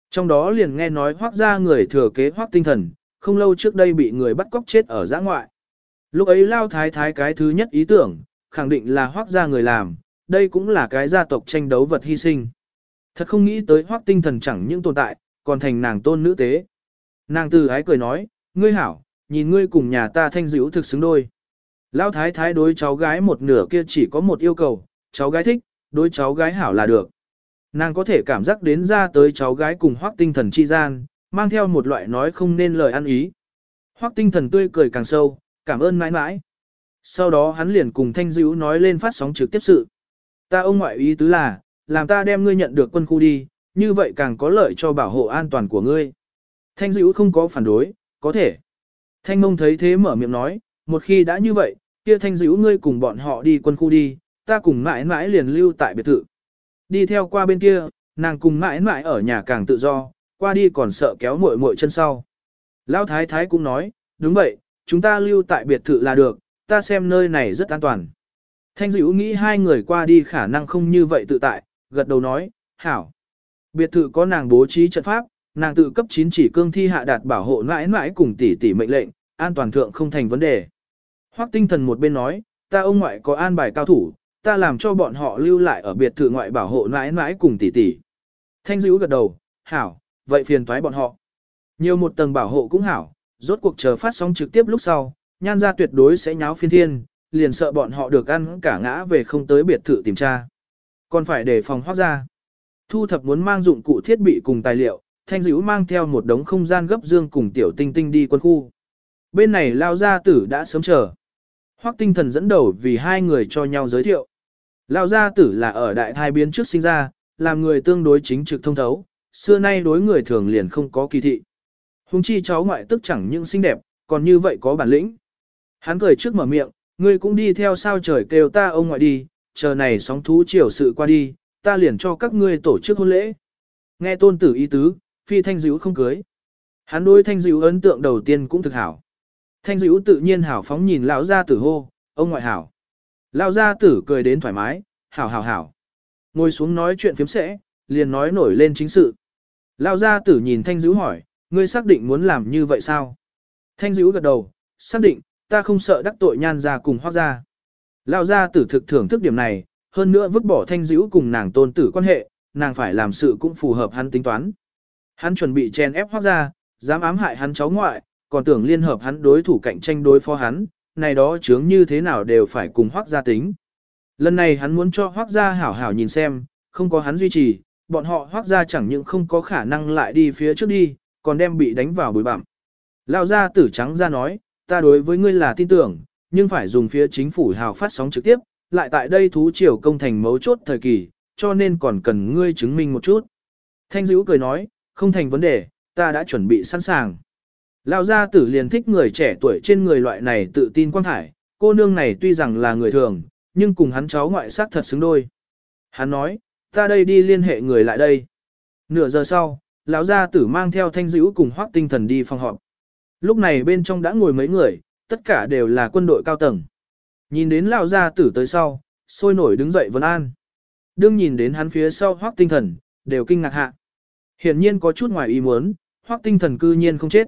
Trong đó liền nghe nói hoác ra người thừa kế hoác tinh thần, không lâu trước đây bị người bắt cóc chết ở giã ngoại. Lúc ấy lao thái thái cái thứ nhất ý tưởng, khẳng định là hoác ra người làm, đây cũng là cái gia tộc tranh đấu vật hy sinh. Thật không nghĩ tới hoác tinh thần chẳng những tồn tại, còn thành nàng tôn nữ tế. Nàng từ ái cười nói, ngươi hảo, nhìn ngươi cùng nhà ta thanh dữ thực xứng đôi. Lão thái thái đối cháu gái một nửa kia chỉ có một yêu cầu, cháu gái thích, đối cháu gái hảo là được. Nàng có thể cảm giác đến ra tới cháu gái cùng hoác tinh thần chi gian, mang theo một loại nói không nên lời ăn ý. Hoác tinh thần tươi cười càng sâu, cảm ơn mãi mãi. Sau đó hắn liền cùng Thanh Dữ nói lên phát sóng trực tiếp sự. Ta ông ngoại ý tứ là, làm ta đem ngươi nhận được quân khu đi, như vậy càng có lợi cho bảo hộ an toàn của ngươi. Thanh Dữ không có phản đối, có thể. Thanh mông thấy thế mở miệng nói, một khi đã như vậy, kia Thanh Dữ ngươi cùng bọn họ đi quân khu đi, ta cùng mãi mãi liền lưu tại biệt thự. Đi theo qua bên kia, nàng cùng mãi mãi ở nhà càng tự do, qua đi còn sợ kéo muội muội chân sau. Lão thái thái cũng nói, đúng vậy, chúng ta lưu tại biệt thự là được, ta xem nơi này rất an toàn. Thanh dữ nghĩ hai người qua đi khả năng không như vậy tự tại, gật đầu nói, hảo. Biệt thự có nàng bố trí trận pháp, nàng tự cấp 9 chỉ cương thi hạ đạt bảo hộ mãi mãi cùng tỷ tỷ mệnh lệnh, an toàn thượng không thành vấn đề. Hoắc tinh thần một bên nói, ta ông ngoại có an bài cao thủ, ta làm cho bọn họ lưu lại ở biệt thự ngoại bảo hộ mãi mãi cùng tỷ tỷ. Thanh dữ gật đầu, hảo, vậy phiền toái bọn họ. Nhiều một tầng bảo hộ cũng hảo, rốt cuộc chờ phát sóng trực tiếp lúc sau, nhan ra tuyệt đối sẽ nháo phiên thiên, liền sợ bọn họ được ăn cả ngã về không tới biệt thự tìm tra. Còn phải để phòng hoác ra. Thu thập muốn mang dụng cụ thiết bị cùng tài liệu, thanh dữ mang theo một đống không gian gấp dương cùng tiểu tinh tinh đi quân khu. Bên này lao gia tử đã sớm chờ. Hoắc tinh thần dẫn đầu vì hai người cho nhau giới thiệu. Lão gia tử là ở đại thai biến trước sinh ra, làm người tương đối chính trực thông thấu, xưa nay đối người thường liền không có kỳ thị. Hùng chi cháu ngoại tức chẳng những xinh đẹp, còn như vậy có bản lĩnh. Hắn cười trước mở miệng, ngươi cũng đi theo sao trời kêu ta ông ngoại đi, chờ này sóng thú chiều sự qua đi, ta liền cho các ngươi tổ chức hôn lễ. Nghe tôn tử ý tứ, phi thanh dữ không cưới. Hắn đối thanh dữ ấn tượng đầu tiên cũng thực hảo. Thanh dữ tự nhiên hảo phóng nhìn lão gia tử hô, ông ngoại hảo. Lão gia tử cười đến thoải mái, hảo hảo hảo. Ngồi xuống nói chuyện phiếm sẽ, liền nói nổi lên chính sự. Lão gia tử nhìn thanh dữ hỏi, ngươi xác định muốn làm như vậy sao? Thanh dữ gật đầu, xác định, ta không sợ đắc tội nhan ra cùng hoác ra. Lão gia tử thực thưởng thức điểm này, hơn nữa vứt bỏ thanh dữ cùng nàng tôn tử quan hệ, nàng phải làm sự cũng phù hợp hắn tính toán. Hắn chuẩn bị chen ép hoác ra, dám ám hại hắn cháu ngoại, còn tưởng liên hợp hắn đối thủ cạnh tranh đối phó hắn, này đó chướng như thế nào đều phải cùng hoác gia tính. Lần này hắn muốn cho hoác gia hảo hảo nhìn xem, không có hắn duy trì, bọn họ hoác gia chẳng những không có khả năng lại đi phía trước đi, còn đem bị đánh vào bụi bặm. lao gia tử trắng ra nói, ta đối với ngươi là tin tưởng, nhưng phải dùng phía chính phủ hào phát sóng trực tiếp, lại tại đây thú triều công thành mấu chốt thời kỳ, cho nên còn cần ngươi chứng minh một chút. Thanh dữ cười nói, không thành vấn đề, ta đã chuẩn bị sẵn sàng. Lão gia tử liền thích người trẻ tuổi trên người loại này tự tin quang thải, cô nương này tuy rằng là người thường, nhưng cùng hắn cháu ngoại sắc thật xứng đôi. Hắn nói, ta đây đi liên hệ người lại đây. Nửa giờ sau, lão gia tử mang theo thanh dữ cùng hoác tinh thần đi phòng họp. Lúc này bên trong đã ngồi mấy người, tất cả đều là quân đội cao tầng. Nhìn đến lão gia tử tới sau, sôi nổi đứng dậy vấn an. Đương nhìn đến hắn phía sau hoác tinh thần, đều kinh ngạc hạ. Hiển nhiên có chút ngoài ý muốn, hoác tinh thần cư nhiên không chết.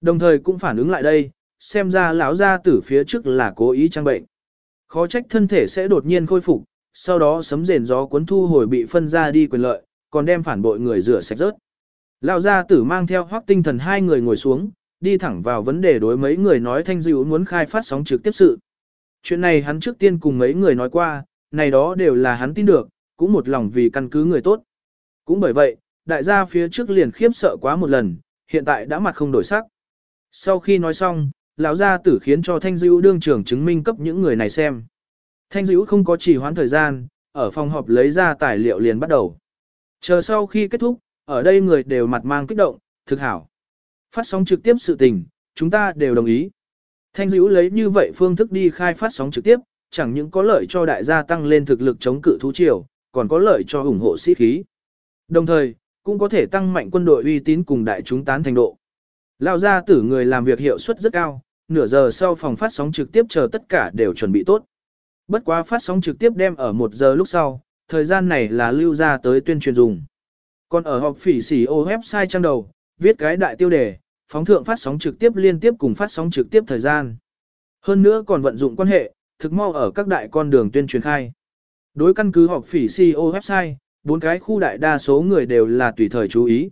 Đồng thời cũng phản ứng lại đây, xem ra lão gia tử phía trước là cố ý trang bệnh. Khó trách thân thể sẽ đột nhiên khôi phục, sau đó sấm rền gió cuốn thu hồi bị phân ra đi quyền lợi, còn đem phản bội người rửa sạch rớt. Lão gia tử mang theo hoắc tinh thần hai người ngồi xuống, đi thẳng vào vấn đề đối mấy người nói thanh dịu muốn khai phát sóng trực tiếp sự. Chuyện này hắn trước tiên cùng mấy người nói qua, này đó đều là hắn tin được, cũng một lòng vì căn cứ người tốt. Cũng bởi vậy, đại gia phía trước liền khiếp sợ quá một lần, hiện tại đã mặt không đổi sắc. Sau khi nói xong, lão gia tử khiến cho Thanh Dữu đương trưởng chứng minh cấp những người này xem. Thanh Dữu không có trì hoãn thời gian, ở phòng họp lấy ra tài liệu liền bắt đầu. Chờ sau khi kết thúc, ở đây người đều mặt mang kích động, thực hảo. Phát sóng trực tiếp sự tình, chúng ta đều đồng ý. Thanh Dữu lấy như vậy phương thức đi khai phát sóng trực tiếp, chẳng những có lợi cho đại gia tăng lên thực lực chống cự thú triều, còn có lợi cho ủng hộ sĩ khí. Đồng thời, cũng có thể tăng mạnh quân đội uy tín cùng đại chúng tán thành độ. Lao ra tử người làm việc hiệu suất rất cao, nửa giờ sau phòng phát sóng trực tiếp chờ tất cả đều chuẩn bị tốt. Bất quá phát sóng trực tiếp đem ở một giờ lúc sau, thời gian này là lưu ra tới tuyên truyền dùng. Còn ở họp phỉ xỉ ô website trang đầu, viết cái đại tiêu đề, phóng thượng phát sóng trực tiếp liên tiếp cùng phát sóng trực tiếp thời gian. Hơn nữa còn vận dụng quan hệ, thực mau ở các đại con đường tuyên truyền khai. Đối căn cứ họp phỉ CEO website, bốn cái khu đại đa số người đều là tùy thời chú ý.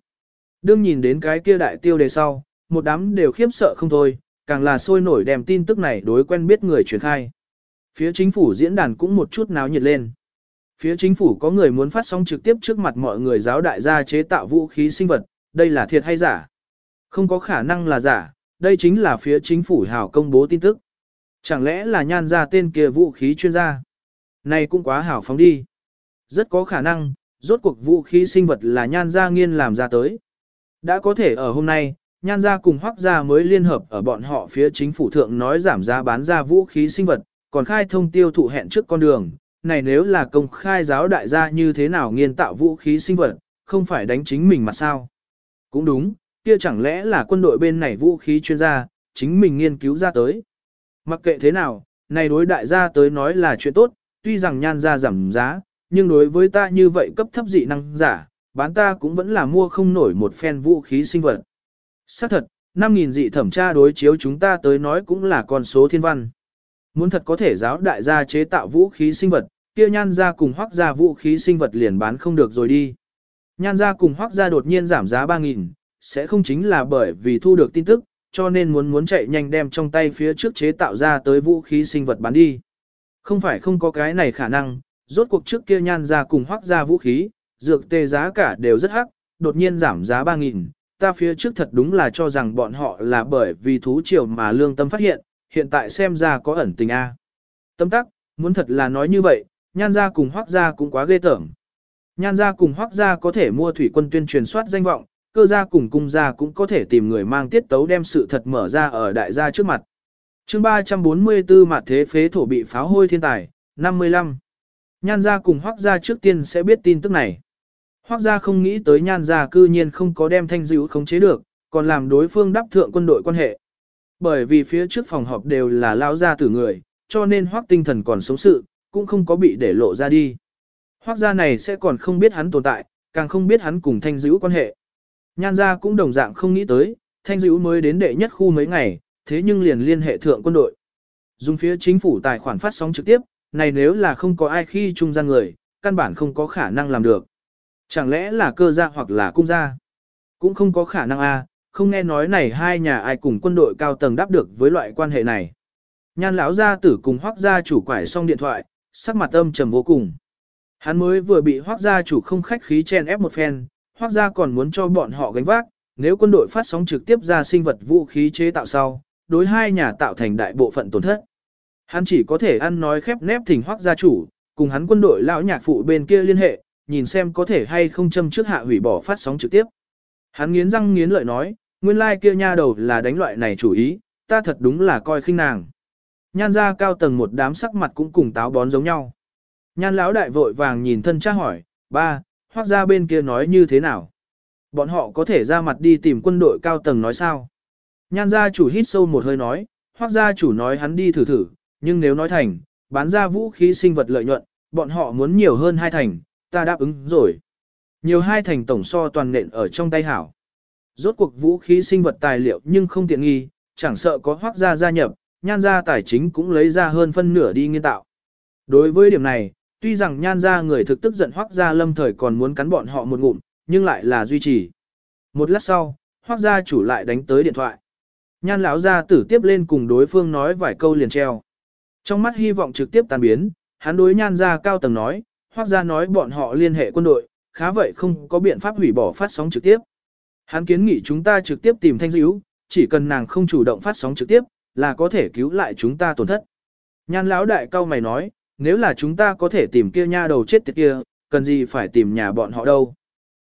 Đương nhìn đến cái kia đại tiêu đề sau, một đám đều khiếp sợ không thôi, càng là sôi nổi đem tin tức này đối quen biết người truyền khai. Phía chính phủ diễn đàn cũng một chút náo nhiệt lên. Phía chính phủ có người muốn phát sóng trực tiếp trước mặt mọi người giáo đại gia chế tạo vũ khí sinh vật, đây là thiệt hay giả? Không có khả năng là giả, đây chính là phía chính phủ hào công bố tin tức. Chẳng lẽ là nhan ra tên kia vũ khí chuyên gia? Này cũng quá hảo phóng đi. Rất có khả năng, rốt cuộc vũ khí sinh vật là nhan gia nghiên làm ra tới. Đã có thể ở hôm nay, nhan gia cùng Hoắc gia mới liên hợp ở bọn họ phía chính phủ thượng nói giảm giá bán ra vũ khí sinh vật, còn khai thông tiêu thụ hẹn trước con đường. Này nếu là công khai giáo đại gia như thế nào nghiên tạo vũ khí sinh vật, không phải đánh chính mình mà sao? Cũng đúng, kia chẳng lẽ là quân đội bên này vũ khí chuyên gia, chính mình nghiên cứu ra tới. Mặc kệ thế nào, này đối đại gia tới nói là chuyện tốt, tuy rằng nhan gia giảm giá, nhưng đối với ta như vậy cấp thấp dị năng giả, bán ta cũng vẫn là mua không nổi một phen vũ khí sinh vật. Xác thật, 5.000 dị thẩm tra đối chiếu chúng ta tới nói cũng là con số thiên văn. Muốn thật có thể giáo đại gia chế tạo vũ khí sinh vật, kia nhan gia cùng hoác gia vũ khí sinh vật liền bán không được rồi đi. Nhan gia cùng hoác gia đột nhiên giảm giá 3.000, sẽ không chính là bởi vì thu được tin tức, cho nên muốn muốn chạy nhanh đem trong tay phía trước chế tạo ra tới vũ khí sinh vật bán đi. Không phải không có cái này khả năng, rốt cuộc trước kia nhan ra cùng hoác ra vũ khí, dược tê giá cả đều rất hắc, đột nhiên giảm giá 3.000, ta phía trước thật đúng là cho rằng bọn họ là bởi vì thú triều mà lương tâm phát hiện, hiện tại xem ra có ẩn tình A. Tâm tắc, muốn thật là nói như vậy, nhan ra cùng hoác ra cũng quá ghê tởm. Nhan ra cùng hoác ra có thể mua thủy quân tuyên truyền soát danh vọng, cơ gia cùng cung gia cũng có thể tìm người mang tiết tấu đem sự thật mở ra ở đại gia trước mặt. chương 344 mặt thế phế thổ bị pháo hôi thiên tài, 55. Nhan gia cùng hoác gia trước tiên sẽ biết tin tức này. Hoác gia không nghĩ tới nhan gia cư nhiên không có đem thanh dữ khống chế được, còn làm đối phương đáp thượng quân đội quan hệ. Bởi vì phía trước phòng họp đều là lao gia tử người, cho nên hoác tinh thần còn sống sự, cũng không có bị để lộ ra đi. Hoác gia này sẽ còn không biết hắn tồn tại, càng không biết hắn cùng thanh dữ quan hệ. Nhan gia cũng đồng dạng không nghĩ tới, thanh dữ mới đến đệ nhất khu mấy ngày, thế nhưng liền liên hệ thượng quân đội. Dùng phía chính phủ tài khoản phát sóng trực tiếp, này nếu là không có ai khi trung gian người, căn bản không có khả năng làm được. Chẳng lẽ là cơ gia hoặc là cung gia? Cũng không có khả năng a, không nghe nói này hai nhà ai cùng quân đội cao tầng đáp được với loại quan hệ này. Nhan lão gia tử cùng hoắc gia chủ quải xong điện thoại, sắc mặt âm trầm vô cùng. Hắn mới vừa bị hoắc gia chủ không khách khí chen ép một phen, hoắc gia còn muốn cho bọn họ gánh vác, nếu quân đội phát sóng trực tiếp ra sinh vật vũ khí chế tạo sau, đối hai nhà tạo thành đại bộ phận tổn thất. Hắn chỉ có thể ăn nói khép nép thỉnh hoắc gia chủ, cùng hắn quân đội lão nhạc phụ bên kia liên hệ, nhìn xem có thể hay không châm trước hạ hủy bỏ phát sóng trực tiếp. Hắn nghiến răng nghiến lợi nói, nguyên lai like kia nha đầu là đánh loại này chủ ý, ta thật đúng là coi khinh nàng. Nhan ra cao tầng một đám sắc mặt cũng cùng táo bón giống nhau. Nhan lão đại vội vàng nhìn thân cha hỏi, ba, hoác ra bên kia nói như thế nào? Bọn họ có thể ra mặt đi tìm quân đội cao tầng nói sao? Nhan gia chủ hít sâu một hơi nói, hoác gia chủ nói hắn đi thử thử, nhưng nếu nói thành, bán ra vũ khí sinh vật lợi nhuận, bọn họ muốn nhiều hơn hai thành, ta đáp ứng rồi. Nhiều hai thành tổng so toàn nện ở trong tay hảo. Rốt cuộc vũ khí sinh vật tài liệu nhưng không tiện nghi, chẳng sợ có hoác gia gia nhập, nhan gia tài chính cũng lấy ra hơn phân nửa đi nghiên tạo. Đối với điểm này, tuy rằng nhan gia người thực tức giận hoác gia lâm thời còn muốn cắn bọn họ một ngụm, nhưng lại là duy trì. Một lát sau, hoác gia chủ lại đánh tới điện thoại. Nhan lão gia tử tiếp lên cùng đối phương nói vài câu liền treo. Trong mắt hy vọng trực tiếp tan biến, hắn đối nhan gia cao tầng nói, hoác gia nói bọn họ liên hệ quân đội, khá vậy không có biện pháp hủy bỏ phát sóng trực tiếp. Hắn kiến nghị chúng ta trực tiếp tìm thanh dữ, chỉ cần nàng không chủ động phát sóng trực tiếp, là có thể cứu lại chúng ta tổn thất. Nhan lão đại cao mày nói, nếu là chúng ta có thể tìm kia nha đầu chết tiệt kia, cần gì phải tìm nhà bọn họ đâu.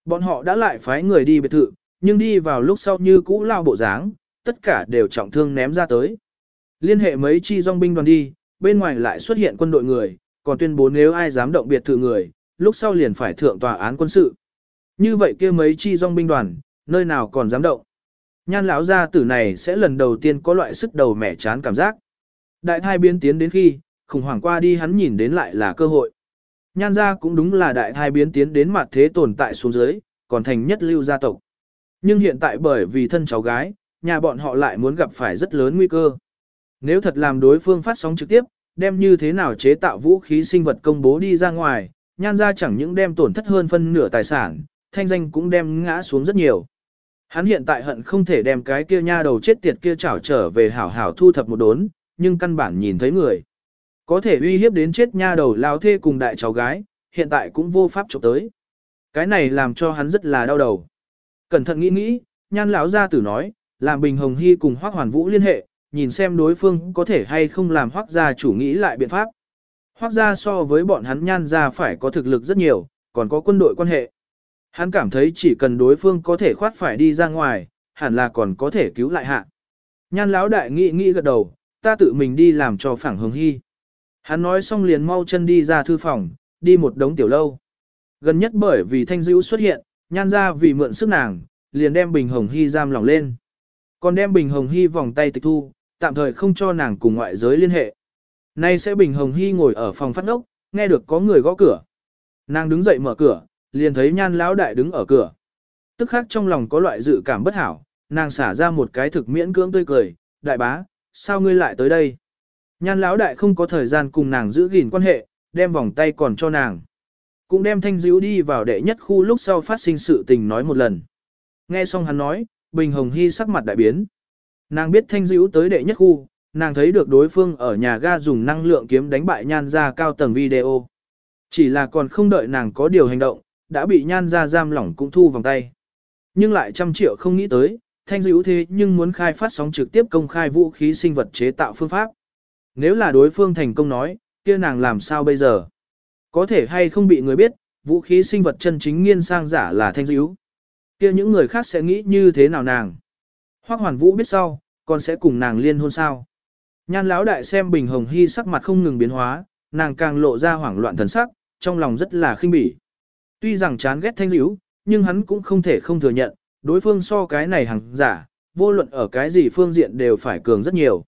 Bọn họ đã lại phái người đi biệt thự, nhưng đi vào lúc sau như cũ lao bộ dáng, tất cả đều trọng thương ném ra tới. Liên hệ mấy chi dòng binh đoàn đi, bên ngoài lại xuất hiện quân đội người, còn tuyên bố nếu ai dám động biệt thự người, lúc sau liền phải thượng tòa án quân sự. Như vậy kia mấy chi dòng binh đoàn, nơi nào còn dám động. Nhan lão gia tử này sẽ lần đầu tiên có loại sức đầu mẻ chán cảm giác. Đại thai biến tiến đến khi, khủng hoảng qua đi hắn nhìn đến lại là cơ hội. Nhan gia cũng đúng là đại thai biến tiến đến mặt thế tồn tại xuống dưới, còn thành nhất lưu gia tộc. Nhưng hiện tại bởi vì thân cháu gái, nhà bọn họ lại muốn gặp phải rất lớn nguy cơ. Nếu thật làm đối phương phát sóng trực tiếp, đem như thế nào chế tạo vũ khí sinh vật công bố đi ra ngoài, nhan ra chẳng những đem tổn thất hơn phân nửa tài sản, thanh danh cũng đem ngã xuống rất nhiều. Hắn hiện tại hận không thể đem cái kia nha đầu chết tiệt kia chảo trở về hảo hảo thu thập một đốn, nhưng căn bản nhìn thấy người. Có thể uy hiếp đến chết nha đầu lao thê cùng đại cháu gái, hiện tại cũng vô pháp chụp tới. Cái này làm cho hắn rất là đau đầu. Cẩn thận nghĩ nghĩ, nhan lão gia tử nói, làm Bình Hồng Hy cùng Hoác Hoàn Vũ liên hệ, nhìn xem đối phương có thể hay không làm hoác gia chủ nghĩ lại biện pháp. Hoác gia so với bọn hắn nhan gia phải có thực lực rất nhiều, còn có quân đội quan hệ. Hắn cảm thấy chỉ cần đối phương có thể khoát phải đi ra ngoài, hẳn là còn có thể cứu lại hạ. Nhan lão đại nghĩ nghĩ gật đầu, ta tự mình đi làm cho phẳng hồng hy. Hắn nói xong liền mau chân đi ra thư phòng, đi một đống tiểu lâu. Gần nhất bởi vì thanh dữ xuất hiện, nhan ra vì mượn sức nàng, liền đem bình hồng hy giam lỏng lên. Còn đem bình hồng hy vòng tay tịch thu, tạm thời không cho nàng cùng ngoại giới liên hệ. Nay sẽ bình hồng hy ngồi ở phòng phát ngốc, nghe được có người gõ cửa. Nàng đứng dậy mở cửa, liền thấy nhan lão đại đứng ở cửa. Tức khắc trong lòng có loại dự cảm bất hảo, nàng xả ra một cái thực miễn cưỡng tươi cười, đại bá, sao ngươi lại tới đây? Nhan lão đại không có thời gian cùng nàng giữ gìn quan hệ, đem vòng tay còn cho nàng. Cũng đem thanh dữ đi vào đệ nhất khu lúc sau phát sinh sự tình nói một lần. Nghe xong hắn nói, Bình Hồng Hy sắc mặt đại biến. Nàng biết thanh diễu tới đệ nhất khu, nàng thấy được đối phương ở nhà ga dùng năng lượng kiếm đánh bại nhan ra cao tầng video. Chỉ là còn không đợi nàng có điều hành động, đã bị nhan ra giam lỏng cũng thu vòng tay. Nhưng lại trăm triệu không nghĩ tới, thanh dữ thế nhưng muốn khai phát sóng trực tiếp công khai vũ khí sinh vật chế tạo phương pháp. Nếu là đối phương thành công nói, kia nàng làm sao bây giờ? Có thể hay không bị người biết, vũ khí sinh vật chân chính nghiên sang giả là thanh dữ. Kia những người khác sẽ nghĩ như thế nào nàng? Hoắc hoàn vũ biết sau, còn sẽ cùng nàng liên hôn sao? Nhan lão đại xem bình hồng hy sắc mặt không ngừng biến hóa, nàng càng lộ ra hoảng loạn thần sắc, trong lòng rất là khinh bỉ. Tuy rằng chán ghét thanh dữ, nhưng hắn cũng không thể không thừa nhận, đối phương so cái này hàng giả, vô luận ở cái gì phương diện đều phải cường rất nhiều.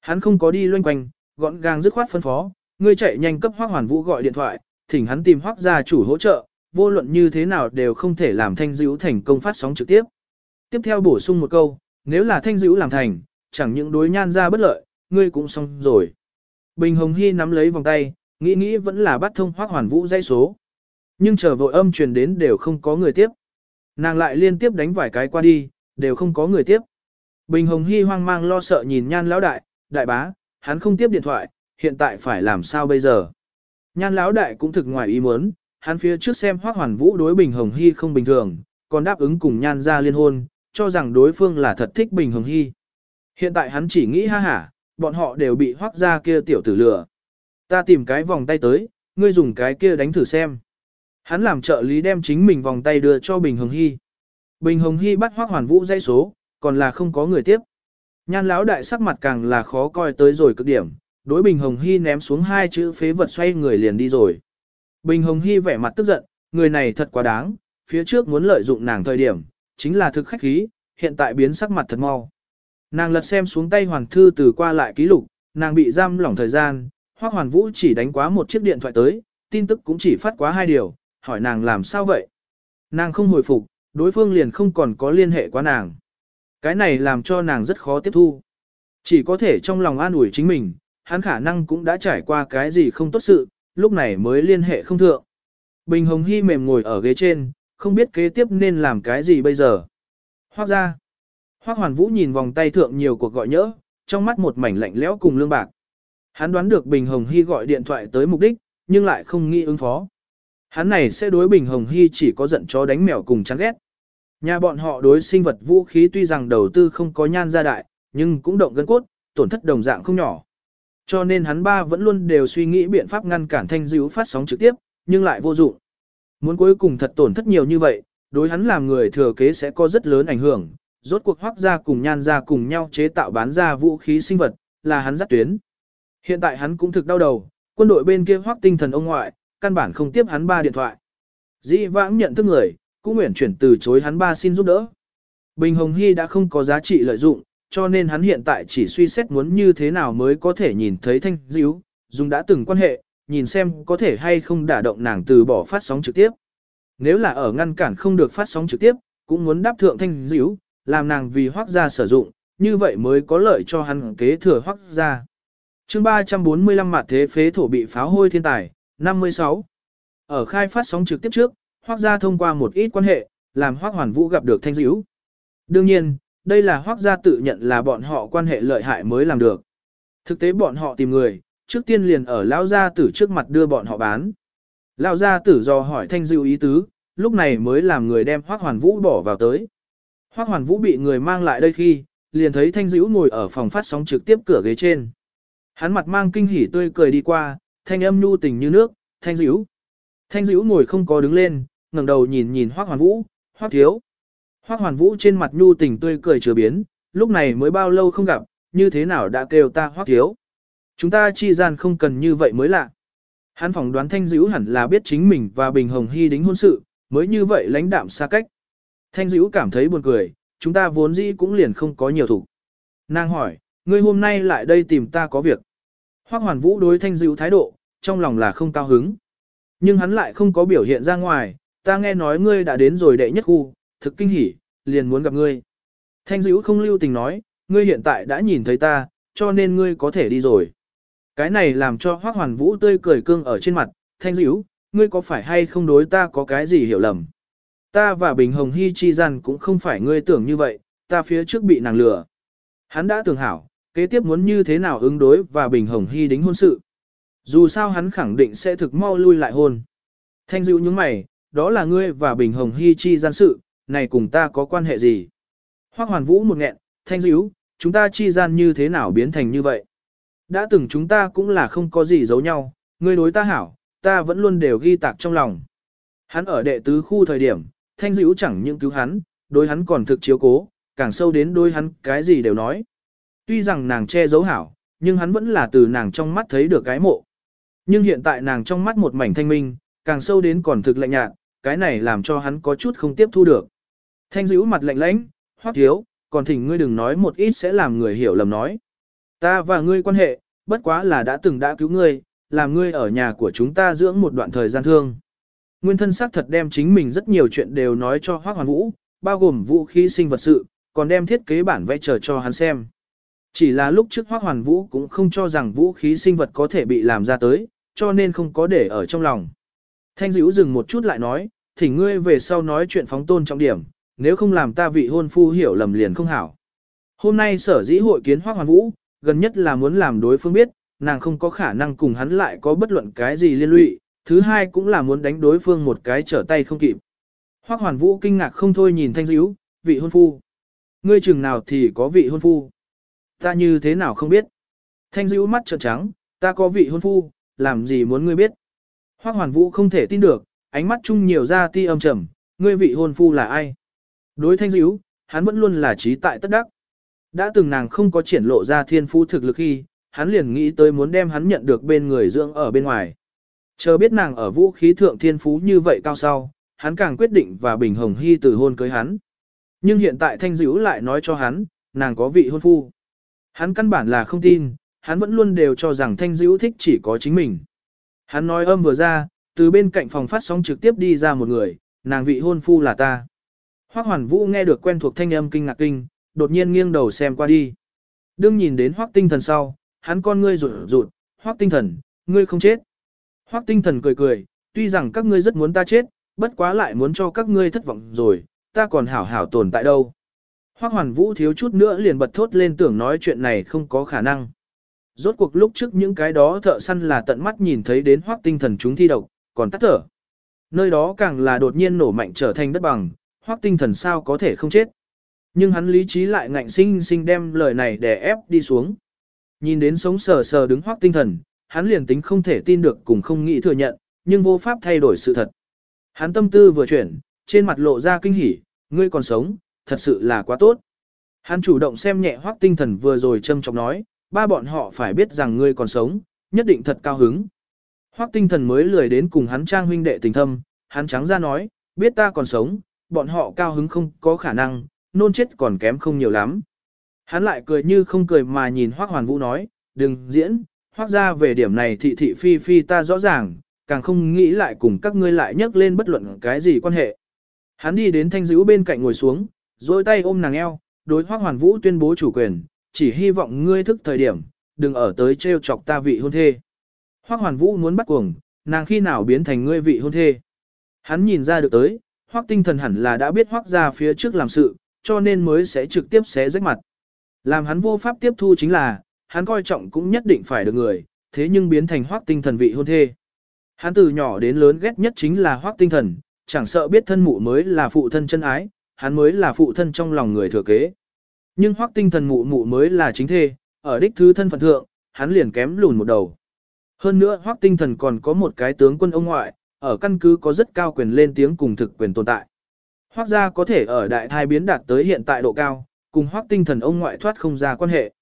Hắn không có đi loanh quanh, gọn gàng dứt khoát phân phó, ngươi chạy nhanh cấp Hoắc Hoàn Vũ gọi điện thoại, thỉnh hắn tìm Hoắc gia chủ hỗ trợ, vô luận như thế nào đều không thể làm thanh dữ thành công phát sóng trực tiếp. Tiếp theo bổ sung một câu, nếu là thanh dữ làm thành, chẳng những đối nhan ra bất lợi, ngươi cũng xong rồi. Bình Hồng Hy nắm lấy vòng tay, nghĩ nghĩ vẫn là bắt thông Hoắc Hoàn Vũ dây số. Nhưng chờ vội âm truyền đến đều không có người tiếp. Nàng lại liên tiếp đánh vài cái qua đi, đều không có người tiếp. Bình Hồng Hy hoang mang lo sợ nhìn nhan lão đại, đại bá, hắn không tiếp điện thoại, hiện tại phải làm sao bây giờ. Nhan lão đại cũng thực ngoài ý muốn, hắn phía trước xem hoác hoàn vũ đối Bình Hồng Hy không bình thường, còn đáp ứng cùng nhan ra liên hôn, cho rằng đối phương là thật thích Bình Hồng Hy. Hiện tại hắn chỉ nghĩ ha hả, bọn họ đều bị hoác ra kia tiểu tử lừa. Ta tìm cái vòng tay tới, ngươi dùng cái kia đánh thử xem. Hắn làm trợ lý đem chính mình vòng tay đưa cho Bình Hồng Hy. Bình Hồng Hy bắt Hoắc Hoàn Vũ dây số, còn là không có người tiếp. Nhan lão đại sắc mặt càng là khó coi tới rồi cực điểm, đối Bình Hồng Hy ném xuống hai chữ phế vật xoay người liền đi rồi. Bình Hồng Hy vẻ mặt tức giận, người này thật quá đáng, phía trước muốn lợi dụng nàng thời điểm, chính là thực khách khí, hiện tại biến sắc mặt thật mau. Nàng lật xem xuống tay hoàn thư từ qua lại ký lục, nàng bị giam lỏng thời gian, Hoắc Hoàn Vũ chỉ đánh quá một chiếc điện thoại tới, tin tức cũng chỉ phát quá hai điều, hỏi nàng làm sao vậy. Nàng không hồi phục, đối phương liền không còn có liên hệ quá nàng. Cái này làm cho nàng rất khó tiếp thu. Chỉ có thể trong lòng an ủi chính mình, hắn khả năng cũng đã trải qua cái gì không tốt sự, lúc này mới liên hệ không thượng. Bình Hồng Hy mềm ngồi ở ghế trên, không biết kế tiếp nên làm cái gì bây giờ. Hoác ra. Hoác Hoàn Vũ nhìn vòng tay thượng nhiều cuộc gọi nhỡ, trong mắt một mảnh lạnh lẽo cùng lương bạc. Hắn đoán được Bình Hồng Hy gọi điện thoại tới mục đích, nhưng lại không nghĩ ứng phó. Hắn này sẽ đối Bình Hồng Hy chỉ có giận chó đánh mèo cùng chán ghét. Nhà bọn họ đối sinh vật vũ khí tuy rằng đầu tư không có nhan gia đại, nhưng cũng động gân cốt, tổn thất đồng dạng không nhỏ. Cho nên hắn ba vẫn luôn đều suy nghĩ biện pháp ngăn cản thanh dữ phát sóng trực tiếp, nhưng lại vô dụng. Muốn cuối cùng thật tổn thất nhiều như vậy, đối hắn làm người thừa kế sẽ có rất lớn ảnh hưởng. Rốt cuộc hoác ra cùng nhan ra cùng nhau chế tạo bán ra vũ khí sinh vật, là hắn dắt tuyến. Hiện tại hắn cũng thực đau đầu, quân đội bên kia hoác tinh thần ông ngoại, căn bản không tiếp hắn ba điện thoại. Dĩ vãng nhận thức người, cũng nguyện chuyển từ chối hắn ba xin giúp đỡ. Bình Hồng Hy đã không có giá trị lợi dụng, cho nên hắn hiện tại chỉ suy xét muốn như thế nào mới có thể nhìn thấy thanh díu, dùng đã từng quan hệ, nhìn xem có thể hay không đả động nàng từ bỏ phát sóng trực tiếp. Nếu là ở ngăn cản không được phát sóng trực tiếp, cũng muốn đáp thượng thanh dữ, làm nàng vì hoác gia sử dụng, như vậy mới có lợi cho hắn kế thừa hoác gia. chương 345 mặt thế phế thổ bị pháo hôi thiên tài, 56. Ở khai phát sóng trực tiếp trước, Hoác gia thông qua một ít quan hệ, làm Hoác Hoàn Vũ gặp được Thanh Dữ. Đương nhiên, đây là Hoác gia tự nhận là bọn họ quan hệ lợi hại mới làm được. Thực tế bọn họ tìm người, trước tiên liền ở Lão gia tử trước mặt đưa bọn họ bán. Lão gia tử do hỏi Thanh Dữ ý tứ, lúc này mới làm người đem Hoắc Hoàn Vũ bỏ vào tới. Hoắc Hoàn Vũ bị người mang lại đây khi, liền thấy Thanh Dữ ngồi ở phòng phát sóng trực tiếp cửa ghế trên. Hắn mặt mang kinh hỉ tươi cười đi qua, thanh âm nhu tình như nước, Thanh Dữu." Thanh Dữu ngồi không có đứng lên, ngẩng đầu nhìn nhìn Hoắc Hoàn Vũ, Hoắc thiếu. Hoắc Hoàn Vũ trên mặt nhu tình tươi cười chưa biến, lúc này mới bao lâu không gặp, như thế nào đã kêu ta Hoắc thiếu. Chúng ta chi gian không cần như vậy mới lạ. Hắn phỏng đoán Thanh Dữ hẳn là biết chính mình và Bình Hồng Hy đính hôn sự, mới như vậy lãnh đạm xa cách. Thanh Dữ cảm thấy buồn cười, chúng ta vốn dĩ cũng liền không có nhiều thủ. Nàng hỏi, ngươi hôm nay lại đây tìm ta có việc. Hoắc Hoàn Vũ đối Thanh Dữ thái độ, trong lòng là không cao hứng. Nhưng hắn lại không có biểu hiện ra ngoài, ta nghe nói ngươi đã đến rồi đệ nhất khu, thực kinh hỉ, liền muốn gặp ngươi. Thanh dữ không lưu tình nói, ngươi hiện tại đã nhìn thấy ta, cho nên ngươi có thể đi rồi. Cái này làm cho Hoắc Hoàn Vũ tươi cười cương ở trên mặt, thanh dữ, ngươi có phải hay không đối ta có cái gì hiểu lầm. Ta và Bình Hồng Hy chi gian cũng không phải ngươi tưởng như vậy, ta phía trước bị nàng lừa. Hắn đã tưởng hảo, kế tiếp muốn như thế nào ứng đối và Bình Hồng Hy đính hôn sự. Dù sao hắn khẳng định sẽ thực mau lui lại hôn. Thanh dữ những mày, đó là ngươi và Bình Hồng Hy chi gian sự, này cùng ta có quan hệ gì? Hoắc Hoàn Vũ một nghẹn, thanh dữ, chúng ta chi gian như thế nào biến thành như vậy? Đã từng chúng ta cũng là không có gì giấu nhau, ngươi đối ta hảo, ta vẫn luôn đều ghi tạc trong lòng. Hắn ở đệ tứ khu thời điểm, thanh dữ chẳng những cứu hắn, đối hắn còn thực chiếu cố, càng sâu đến đối hắn cái gì đều nói. Tuy rằng nàng che giấu hảo, nhưng hắn vẫn là từ nàng trong mắt thấy được cái mộ. Nhưng hiện tại nàng trong mắt một mảnh thanh minh, càng sâu đến còn thực lạnh nhạt, cái này làm cho hắn có chút không tiếp thu được. Thanh dữ mặt lạnh lãnh, hoắc thiếu, còn thỉnh ngươi đừng nói một ít sẽ làm người hiểu lầm nói. Ta và ngươi quan hệ, bất quá là đã từng đã cứu ngươi, làm ngươi ở nhà của chúng ta dưỡng một đoạn thời gian thương. Nguyên thân xác thật đem chính mình rất nhiều chuyện đều nói cho Hoắc Hoàn Vũ, bao gồm vũ khí sinh vật sự, còn đem thiết kế bản vẽ chờ cho hắn xem. Chỉ là lúc trước Hoắc Hoàn Vũ cũng không cho rằng vũ khí sinh vật có thể bị làm ra tới, cho nên không có để ở trong lòng. Thanh dữ dừng một chút lại nói, thỉnh ngươi về sau nói chuyện phóng tôn trọng điểm, nếu không làm ta vị hôn phu hiểu lầm liền không hảo. Hôm nay sở dĩ hội kiến Hoác Hoàn Vũ, gần nhất là muốn làm đối phương biết, nàng không có khả năng cùng hắn lại có bất luận cái gì liên lụy, thứ hai cũng là muốn đánh đối phương một cái trở tay không kịp. Hoác Hoàn Vũ kinh ngạc không thôi nhìn Thanh dữ, vị hôn phu. Ngươi chừng nào thì có vị hôn phu. Ta như thế nào không biết. Thanh dữ mắt trợn trắng, ta có vị hôn phu, làm gì muốn ngươi biết. Hoác Hoàn Vũ không thể tin được, ánh mắt chung nhiều ra ti âm trầm, ngươi vị hôn phu là ai? Đối thanh dữ, hắn vẫn luôn là trí tại tất đắc. Đã từng nàng không có triển lộ ra thiên phú thực lực khi, hắn liền nghĩ tới muốn đem hắn nhận được bên người dưỡng ở bên ngoài. Chờ biết nàng ở vũ khí thượng thiên phú như vậy cao sau, hắn càng quyết định và Bình Hồng Hy từ hôn cưới hắn. Nhưng hiện tại thanh dữ lại nói cho hắn, nàng có vị hôn phu. Hắn căn bản là không tin, hắn vẫn luôn đều cho rằng thanh dữ thích chỉ có chính mình. Hắn nói âm vừa ra, từ bên cạnh phòng phát sóng trực tiếp đi ra một người, nàng vị hôn phu là ta. Hoắc Hoàn Vũ nghe được quen thuộc thanh âm kinh ngạc kinh, đột nhiên nghiêng đầu xem qua đi. Đương nhìn đến Hoắc Tinh Thần sau, hắn con ngươi rụt rụt, Hoắc Tinh Thần, ngươi không chết. Hoắc Tinh Thần cười cười, tuy rằng các ngươi rất muốn ta chết, bất quá lại muốn cho các ngươi thất vọng rồi, ta còn hảo hảo tồn tại đâu. Hoác Hoàn Vũ thiếu chút nữa liền bật thốt lên tưởng nói chuyện này không có khả năng. Rốt cuộc lúc trước những cái đó thợ săn là tận mắt nhìn thấy đến Hoắc Tinh Thần chúng thi độc, còn tắt thở. Nơi đó càng là đột nhiên nổ mạnh trở thành đất bằng, hoác tinh thần sao có thể không chết. Nhưng hắn lý trí lại ngạnh sinh sinh đem lời này để ép đi xuống. Nhìn đến sống sờ sờ đứng hoác tinh thần, hắn liền tính không thể tin được cùng không nghĩ thừa nhận, nhưng vô pháp thay đổi sự thật. Hắn tâm tư vừa chuyển, trên mặt lộ ra kinh hỉ, ngươi còn sống, thật sự là quá tốt. Hắn chủ động xem nhẹ hoác tinh thần vừa rồi châm trọng nói, ba bọn họ phải biết rằng ngươi còn sống, nhất định thật cao hứng. Hoác tinh thần mới lười đến cùng hắn trang huynh đệ tình thâm, hắn trắng ra nói, biết ta còn sống, bọn họ cao hứng không có khả năng, nôn chết còn kém không nhiều lắm. Hắn lại cười như không cười mà nhìn Hoác Hoàn Vũ nói, đừng diễn, Hoác ra về điểm này thị thị phi phi ta rõ ràng, càng không nghĩ lại cùng các ngươi lại nhắc lên bất luận cái gì quan hệ. Hắn đi đến thanh dữ bên cạnh ngồi xuống, dôi tay ôm nàng eo, đối Hoác Hoàn Vũ tuyên bố chủ quyền, chỉ hy vọng ngươi thức thời điểm, đừng ở tới trêu chọc ta vị hôn thê. Hoác Hoàn Vũ muốn bắt cuồng, nàng khi nào biến thành ngươi vị hôn thê. Hắn nhìn ra được tới, hoác tinh thần hẳn là đã biết hoác ra phía trước làm sự, cho nên mới sẽ trực tiếp xé rách mặt. Làm hắn vô pháp tiếp thu chính là, hắn coi trọng cũng nhất định phải được người, thế nhưng biến thành hoác tinh thần vị hôn thê. Hắn từ nhỏ đến lớn ghét nhất chính là hoác tinh thần, chẳng sợ biết thân mụ mới là phụ thân chân ái, hắn mới là phụ thân trong lòng người thừa kế. Nhưng hoác tinh thần mụ mụ mới là chính thê, ở đích thứ thân phận thượng, hắn liền kém lùn một đầu. Hơn nữa hoác tinh thần còn có một cái tướng quân ông ngoại, ở căn cứ có rất cao quyền lên tiếng cùng thực quyền tồn tại. Hoác gia có thể ở đại thai biến đạt tới hiện tại độ cao, cùng hoác tinh thần ông ngoại thoát không ra quan hệ.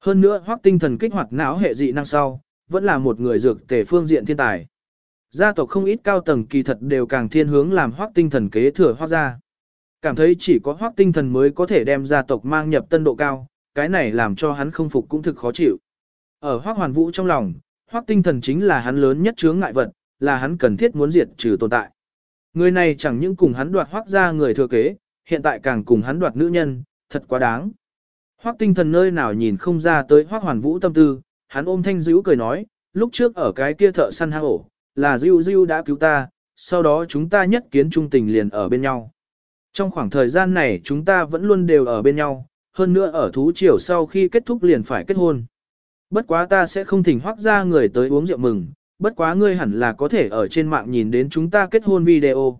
Hơn nữa hoác tinh thần kích hoạt não hệ dị năng sau, vẫn là một người dược tể phương diện thiên tài. Gia tộc không ít cao tầng kỳ thật đều càng thiên hướng làm hoác tinh thần kế thừa hoác gia. Cảm thấy chỉ có hoác tinh thần mới có thể đem gia tộc mang nhập tân độ cao, cái này làm cho hắn không phục cũng thực khó chịu. Ở hoác hoàn vũ trong lòng, hoác tinh thần chính là hắn lớn nhất chướng ngại vật, là hắn cần thiết muốn diệt trừ tồn tại. Người này chẳng những cùng hắn đoạt hoác ra người thừa kế, hiện tại càng cùng hắn đoạt nữ nhân, thật quá đáng. Hoác tinh thần nơi nào nhìn không ra tới hoác hoàn vũ tâm tư, hắn ôm thanh dữ cười nói, lúc trước ở cái kia thợ săn hang ổ, là dữ dữ đã cứu ta, sau đó chúng ta nhất kiến trung tình liền ở bên nhau. Trong khoảng thời gian này chúng ta vẫn luôn đều ở bên nhau, hơn nữa ở thú triều sau khi kết thúc liền phải kết hôn. Bất quá ta sẽ không thỉnh hoác ra người tới uống rượu mừng, bất quá ngươi hẳn là có thể ở trên mạng nhìn đến chúng ta kết hôn video.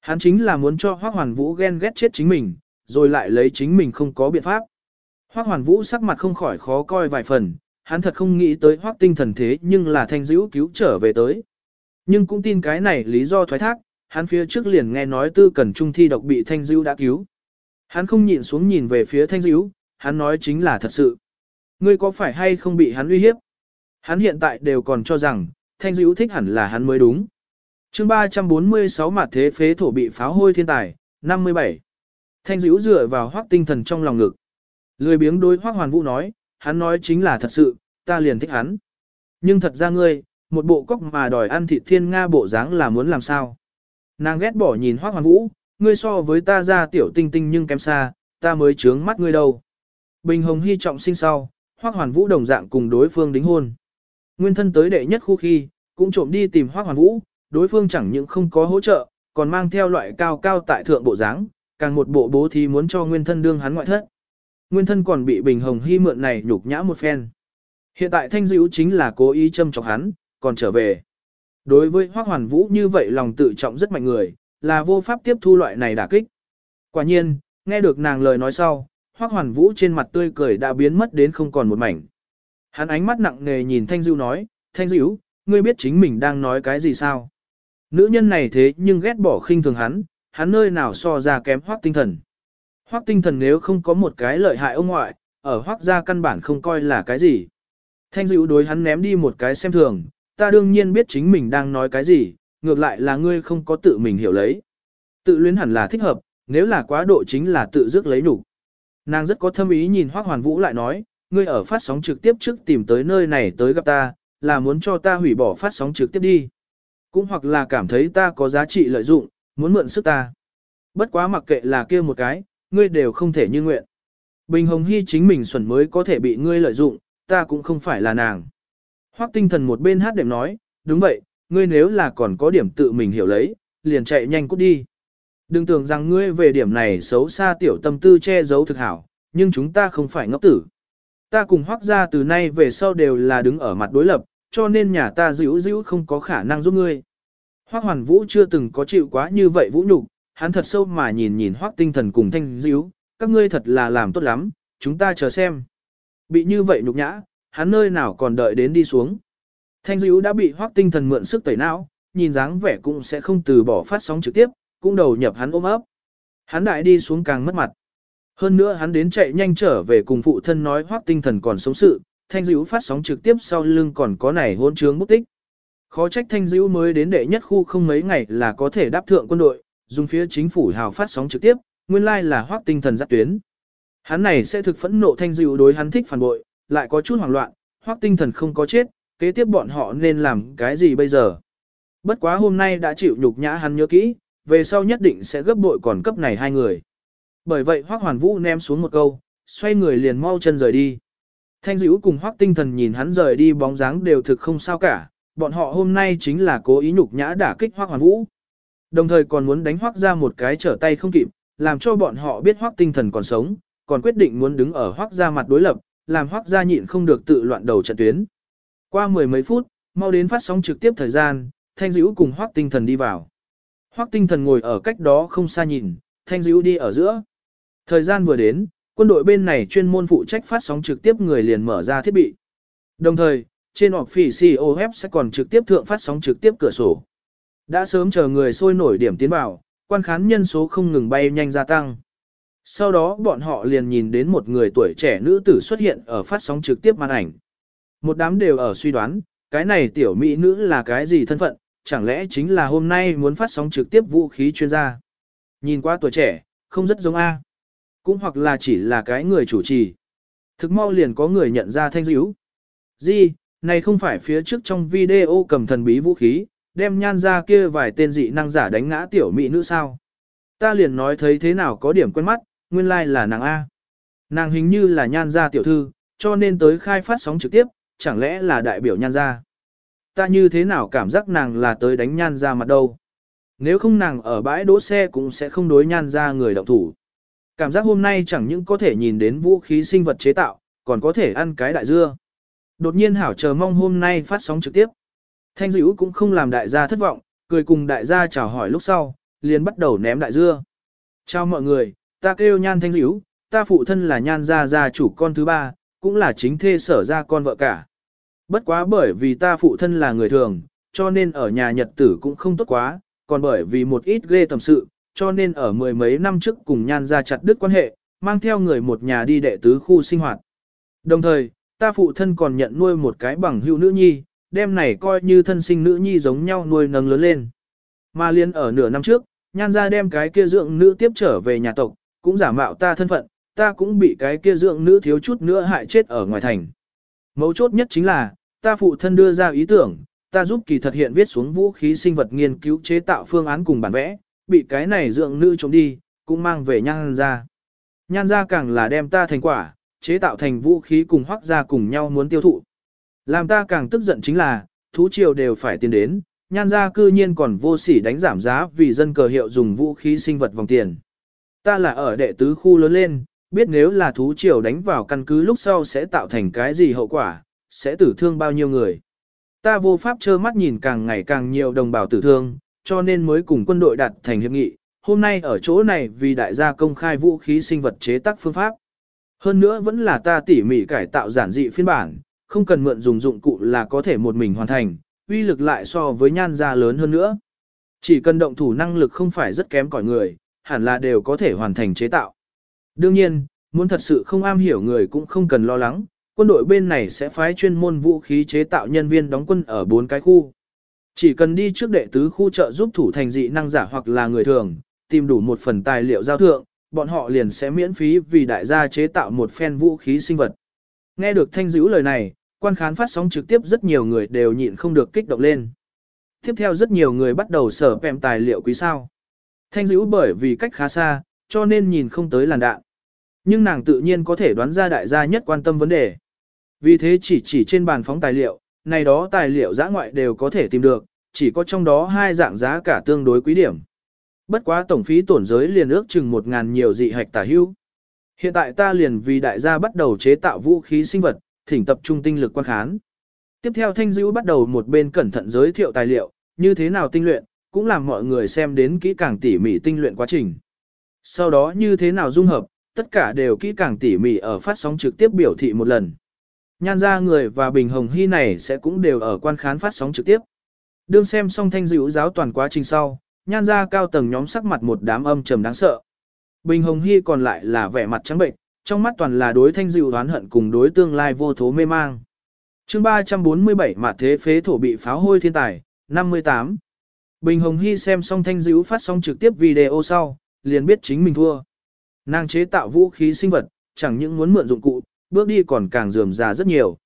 Hắn chính là muốn cho hoác hoàn vũ ghen ghét chết chính mình, rồi lại lấy chính mình không có biện pháp. Hoác hoàn vũ sắc mặt không khỏi khó coi vài phần, hắn thật không nghĩ tới hoác tinh thần thế nhưng là thanh dữ cứu trở về tới. Nhưng cũng tin cái này lý do thoái thác, hắn phía trước liền nghe nói tư cần trung thi độc bị thanh dữ đã cứu. Hắn không nhịn xuống nhìn về phía thanh dữ, hắn nói chính là thật sự. Ngươi có phải hay không bị hắn uy hiếp? Hắn hiện tại đều còn cho rằng, thanh dữ thích hẳn là hắn mới đúng. chương 346 mặt thế phế thổ bị pháo hôi thiên tài, 57. Thanh dữ dựa vào hoác tinh thần trong lòng ngực. Lười biếng đối hoác hoàn vũ nói, hắn nói chính là thật sự, ta liền thích hắn. Nhưng thật ra ngươi, một bộ cóc mà đòi ăn thịt thiên Nga bộ dáng là muốn làm sao. Nàng ghét bỏ nhìn hoác hoàn vũ, ngươi so với ta ra tiểu tinh tinh nhưng kém xa, ta mới trướng mắt ngươi đâu. Bình hồng hy trọng sinh sau, hoác hoàn vũ đồng dạng cùng đối phương đính hôn. Nguyên thân tới đệ nhất khu khi, cũng trộm đi tìm hoác hoàn vũ, đối phương chẳng những không có hỗ trợ, còn mang theo loại cao cao tại thượng bộ dáng, càng một bộ bố thí muốn cho nguyên thân đương hắn ngoại thất. Nguyên thân còn bị Bình Hồng Hy mượn này nhục nhã một phen. Hiện tại Thanh Dữ chính là cố ý châm chọc hắn, còn trở về. Đối với Hoác Hoàn Vũ như vậy lòng tự trọng rất mạnh người, là vô pháp tiếp thu loại này đả kích. Quả nhiên, nghe được nàng lời nói sau, Hoác Hoàn Vũ trên mặt tươi cười đã biến mất đến không còn một mảnh. Hắn ánh mắt nặng nề nhìn Thanh Dữu nói, Thanh Dữu, ngươi biết chính mình đang nói cái gì sao? Nữ nhân này thế nhưng ghét bỏ khinh thường hắn, hắn nơi nào so ra kém Hoác tinh thần. Hoác tinh thần nếu không có một cái lợi hại ông ngoại, ở Hoác gia căn bản không coi là cái gì. Thanh Dữ đối hắn ném đi một cái xem thường, ta đương nhiên biết chính mình đang nói cái gì, ngược lại là ngươi không có tự mình hiểu lấy. Tự luyến hẳn là thích hợp, nếu là quá độ chính là tự dứt lấy đủ. Nàng rất có thâm ý nhìn Hoác Hoàn Vũ lại nói, ngươi ở phát sóng trực tiếp trước tìm tới nơi này tới gặp ta, là muốn cho ta hủy bỏ phát sóng trực tiếp đi. Cũng hoặc là cảm thấy ta có giá trị lợi dụng, muốn mượn sức ta. Bất quá mặc kệ là kia một cái, ngươi đều không thể như nguyện. Bình Hồng Hy chính mình xuẩn mới có thể bị ngươi lợi dụng, ta cũng không phải là nàng. Hoắc tinh thần một bên hát đệm nói, đúng vậy, ngươi nếu là còn có điểm tự mình hiểu lấy, liền chạy nhanh cút đi. Đừng tưởng rằng ngươi về điểm này xấu xa tiểu tâm tư che giấu thực hảo, nhưng chúng ta không phải ngốc tử. Ta cùng hoác ra từ nay về sau đều là đứng ở mặt đối lập, cho nên nhà ta dữ dữ không có khả năng giúp ngươi. Hoác hoàn vũ chưa từng có chịu quá như vậy vũ nhục, hắn thật sâu mà nhìn nhìn hoác tinh thần cùng thanh dữ, các ngươi thật là làm tốt lắm, chúng ta chờ xem. Bị như vậy nhục nhã, hắn nơi nào còn đợi đến đi xuống. Thanh dữ đã bị hoác tinh thần mượn sức tẩy não, nhìn dáng vẻ cũng sẽ không từ bỏ phát sóng trực tiếp, cũng đầu nhập hắn ôm ấp. Hắn đại đi xuống càng mất mặt. Hơn nữa hắn đến chạy nhanh trở về cùng phụ thân nói hoác tinh thần còn sống sự, thanh dữ phát sóng trực tiếp sau lưng còn có này hôn trướng bút tích. Khó trách thanh dữ mới đến đệ nhất khu không mấy ngày là có thể đáp thượng quân đội, dùng phía chính phủ hào phát sóng trực tiếp, nguyên lai like là hoác tinh thần giáp tuyến. Hắn này sẽ thực phẫn nộ thanh dữ đối hắn thích phản bội, lại có chút hoảng loạn, hoác tinh thần không có chết, kế tiếp bọn họ nên làm cái gì bây giờ. Bất quá hôm nay đã chịu nhục nhã hắn nhớ kỹ, về sau nhất định sẽ gấp bội còn cấp này hai người. Bởi vậy hoắc hoàn vũ ném xuống một câu, xoay người liền mau chân rời đi. Thanh dữ cùng hoắc tinh thần nhìn hắn rời đi bóng dáng đều thực không sao cả, bọn họ hôm nay chính là cố ý nhục nhã đả kích hoắc hoàn vũ. Đồng thời còn muốn đánh hoắc ra một cái trở tay không kịp, làm cho bọn họ biết hoắc tinh thần còn sống, còn quyết định muốn đứng ở hoắc ra mặt đối lập, làm hoắc ra nhịn không được tự loạn đầu trận tuyến. Qua mười mấy phút, mau đến phát sóng trực tiếp thời gian, thanh dữ cùng hoắc tinh thần đi vào. hoắc tinh thần ngồi ở cách đó không xa nhìn, thanh dữ đi ở giữa. Thời gian vừa đến, Quân đội bên này chuyên môn phụ trách phát sóng trực tiếp người liền mở ra thiết bị. Đồng thời, trên Officio sẽ còn trực tiếp thượng phát sóng trực tiếp cửa sổ. Đã sớm chờ người sôi nổi điểm tiến vào, quan khán nhân số không ngừng bay nhanh gia tăng. Sau đó bọn họ liền nhìn đến một người tuổi trẻ nữ tử xuất hiện ở phát sóng trực tiếp màn ảnh. Một đám đều ở suy đoán, cái này tiểu mỹ nữ là cái gì thân phận, chẳng lẽ chính là hôm nay muốn phát sóng trực tiếp vũ khí chuyên gia. Nhìn qua tuổi trẻ, không rất giống A. Cũng hoặc là chỉ là cái người chủ trì. Thực mau liền có người nhận ra thanh dữ. Di, này không phải phía trước trong video cầm thần bí vũ khí, đem nhan ra kia vài tên dị năng giả đánh ngã tiểu mỹ nữ sao. Ta liền nói thấy thế nào có điểm quen mắt, nguyên lai like là nàng A. Nàng hình như là nhan gia tiểu thư, cho nên tới khai phát sóng trực tiếp, chẳng lẽ là đại biểu nhan gia. Ta như thế nào cảm giác nàng là tới đánh nhan gia mặt đâu. Nếu không nàng ở bãi đỗ xe cũng sẽ không đối nhan gia người động thủ. Cảm giác hôm nay chẳng những có thể nhìn đến vũ khí sinh vật chế tạo, còn có thể ăn cái đại dưa. Đột nhiên hảo chờ mong hôm nay phát sóng trực tiếp. Thanh dữ cũng không làm đại gia thất vọng, cười cùng đại gia chào hỏi lúc sau, liền bắt đầu ném đại dưa. Chào mọi người, ta kêu nhan thanh dữ, ta phụ thân là nhan gia gia chủ con thứ ba, cũng là chính thê sở gia con vợ cả. Bất quá bởi vì ta phụ thân là người thường, cho nên ở nhà nhật tử cũng không tốt quá, còn bởi vì một ít ghê tầm sự, cho nên ở mười mấy năm trước cùng nhan gia chặt đứt quan hệ, mang theo người một nhà đi đệ tứ khu sinh hoạt. Đồng thời, ta phụ thân còn nhận nuôi một cái bằng hữu nữ nhi, đem này coi như thân sinh nữ nhi giống nhau nuôi nâng lớn lên. Mà liên ở nửa năm trước, nhan gia đem cái kia dưỡng nữ tiếp trở về nhà tộc, cũng giả mạo ta thân phận, ta cũng bị cái kia dưỡng nữ thiếu chút nữa hại chết ở ngoài thành. Mấu chốt nhất chính là, ta phụ thân đưa ra ý tưởng, ta giúp kỳ thật hiện viết xuống vũ khí sinh vật nghiên cứu chế tạo phương án cùng bản vẽ, bị cái này dưỡng nữ trộm đi, cũng mang về nhan ra. Nhan ra càng là đem ta thành quả, chế tạo thành vũ khí cùng hoác ra cùng nhau muốn tiêu thụ. Làm ta càng tức giận chính là, thú triều đều phải tiến đến, nhan ra cư nhiên còn vô sỉ đánh giảm giá vì dân cờ hiệu dùng vũ khí sinh vật vòng tiền. Ta là ở đệ tứ khu lớn lên, biết nếu là thú triều đánh vào căn cứ lúc sau sẽ tạo thành cái gì hậu quả, sẽ tử thương bao nhiêu người. Ta vô pháp trơ mắt nhìn càng ngày càng nhiều đồng bào tử thương, cho nên mới cùng quân đội đạt thành hiệp nghị, hôm nay ở chỗ này vì đại gia công khai vũ khí sinh vật chế tác phương pháp. Hơn nữa vẫn là ta tỉ mỉ cải tạo giản dị phiên bản, không cần mượn dùng dụng cụ là có thể một mình hoàn thành, uy lực lại so với nhan gia lớn hơn nữa. Chỉ cần động thủ năng lực không phải rất kém cỏi người, hẳn là đều có thể hoàn thành chế tạo. Đương nhiên, muốn thật sự không am hiểu người cũng không cần lo lắng, quân đội bên này sẽ phái chuyên môn vũ khí chế tạo nhân viên đóng quân ở bốn cái khu. Chỉ cần đi trước đệ tứ khu trợ giúp thủ thành dị năng giả hoặc là người thường, tìm đủ một phần tài liệu giao thượng, bọn họ liền sẽ miễn phí vì đại gia chế tạo một phen vũ khí sinh vật. Nghe được thanh dữ lời này, quan khán phát sóng trực tiếp rất nhiều người đều nhịn không được kích động lên. Tiếp theo rất nhiều người bắt đầu sở pèm tài liệu quý sao. Thanh dữ bởi vì cách khá xa, cho nên nhìn không tới làn đạn. Nhưng nàng tự nhiên có thể đoán ra đại gia nhất quan tâm vấn đề. Vì thế chỉ chỉ trên bàn phóng tài liệu, này đó tài liệu giã ngoại đều có thể tìm được, chỉ có trong đó hai dạng giá cả tương đối quý điểm. Bất quá tổng phí tổn giới liền ước chừng một ngàn nhiều dị hạch tả hưu. Hiện tại ta liền vì đại gia bắt đầu chế tạo vũ khí sinh vật, thỉnh tập trung tinh lực quan khán. Tiếp theo Thanh Dữ bắt đầu một bên cẩn thận giới thiệu tài liệu, như thế nào tinh luyện, cũng làm mọi người xem đến kỹ càng tỉ mỉ tinh luyện quá trình. Sau đó như thế nào dung hợp, tất cả đều kỹ càng tỉ mỉ ở phát sóng trực tiếp biểu thị một lần. Nhan ra người và Bình Hồng Hy này sẽ cũng đều ở quan khán phát sóng trực tiếp. Đương xem xong thanh dữ giáo toàn quá trình sau, nhan ra cao tầng nhóm sắc mặt một đám âm trầm đáng sợ. Bình Hồng Hy còn lại là vẻ mặt trắng bệnh, trong mắt toàn là đối thanh dữ đoán hận cùng đối tương lai vô thố mê mang. chương 347 mà thế phế thổ bị pháo hôi thiên tài, 58. Bình Hồng Hy xem xong thanh dữ phát sóng trực tiếp video sau, liền biết chính mình thua. Nàng chế tạo vũ khí sinh vật, chẳng những muốn mượn dụng cụ, bước đi còn càng dườm già rất nhiều.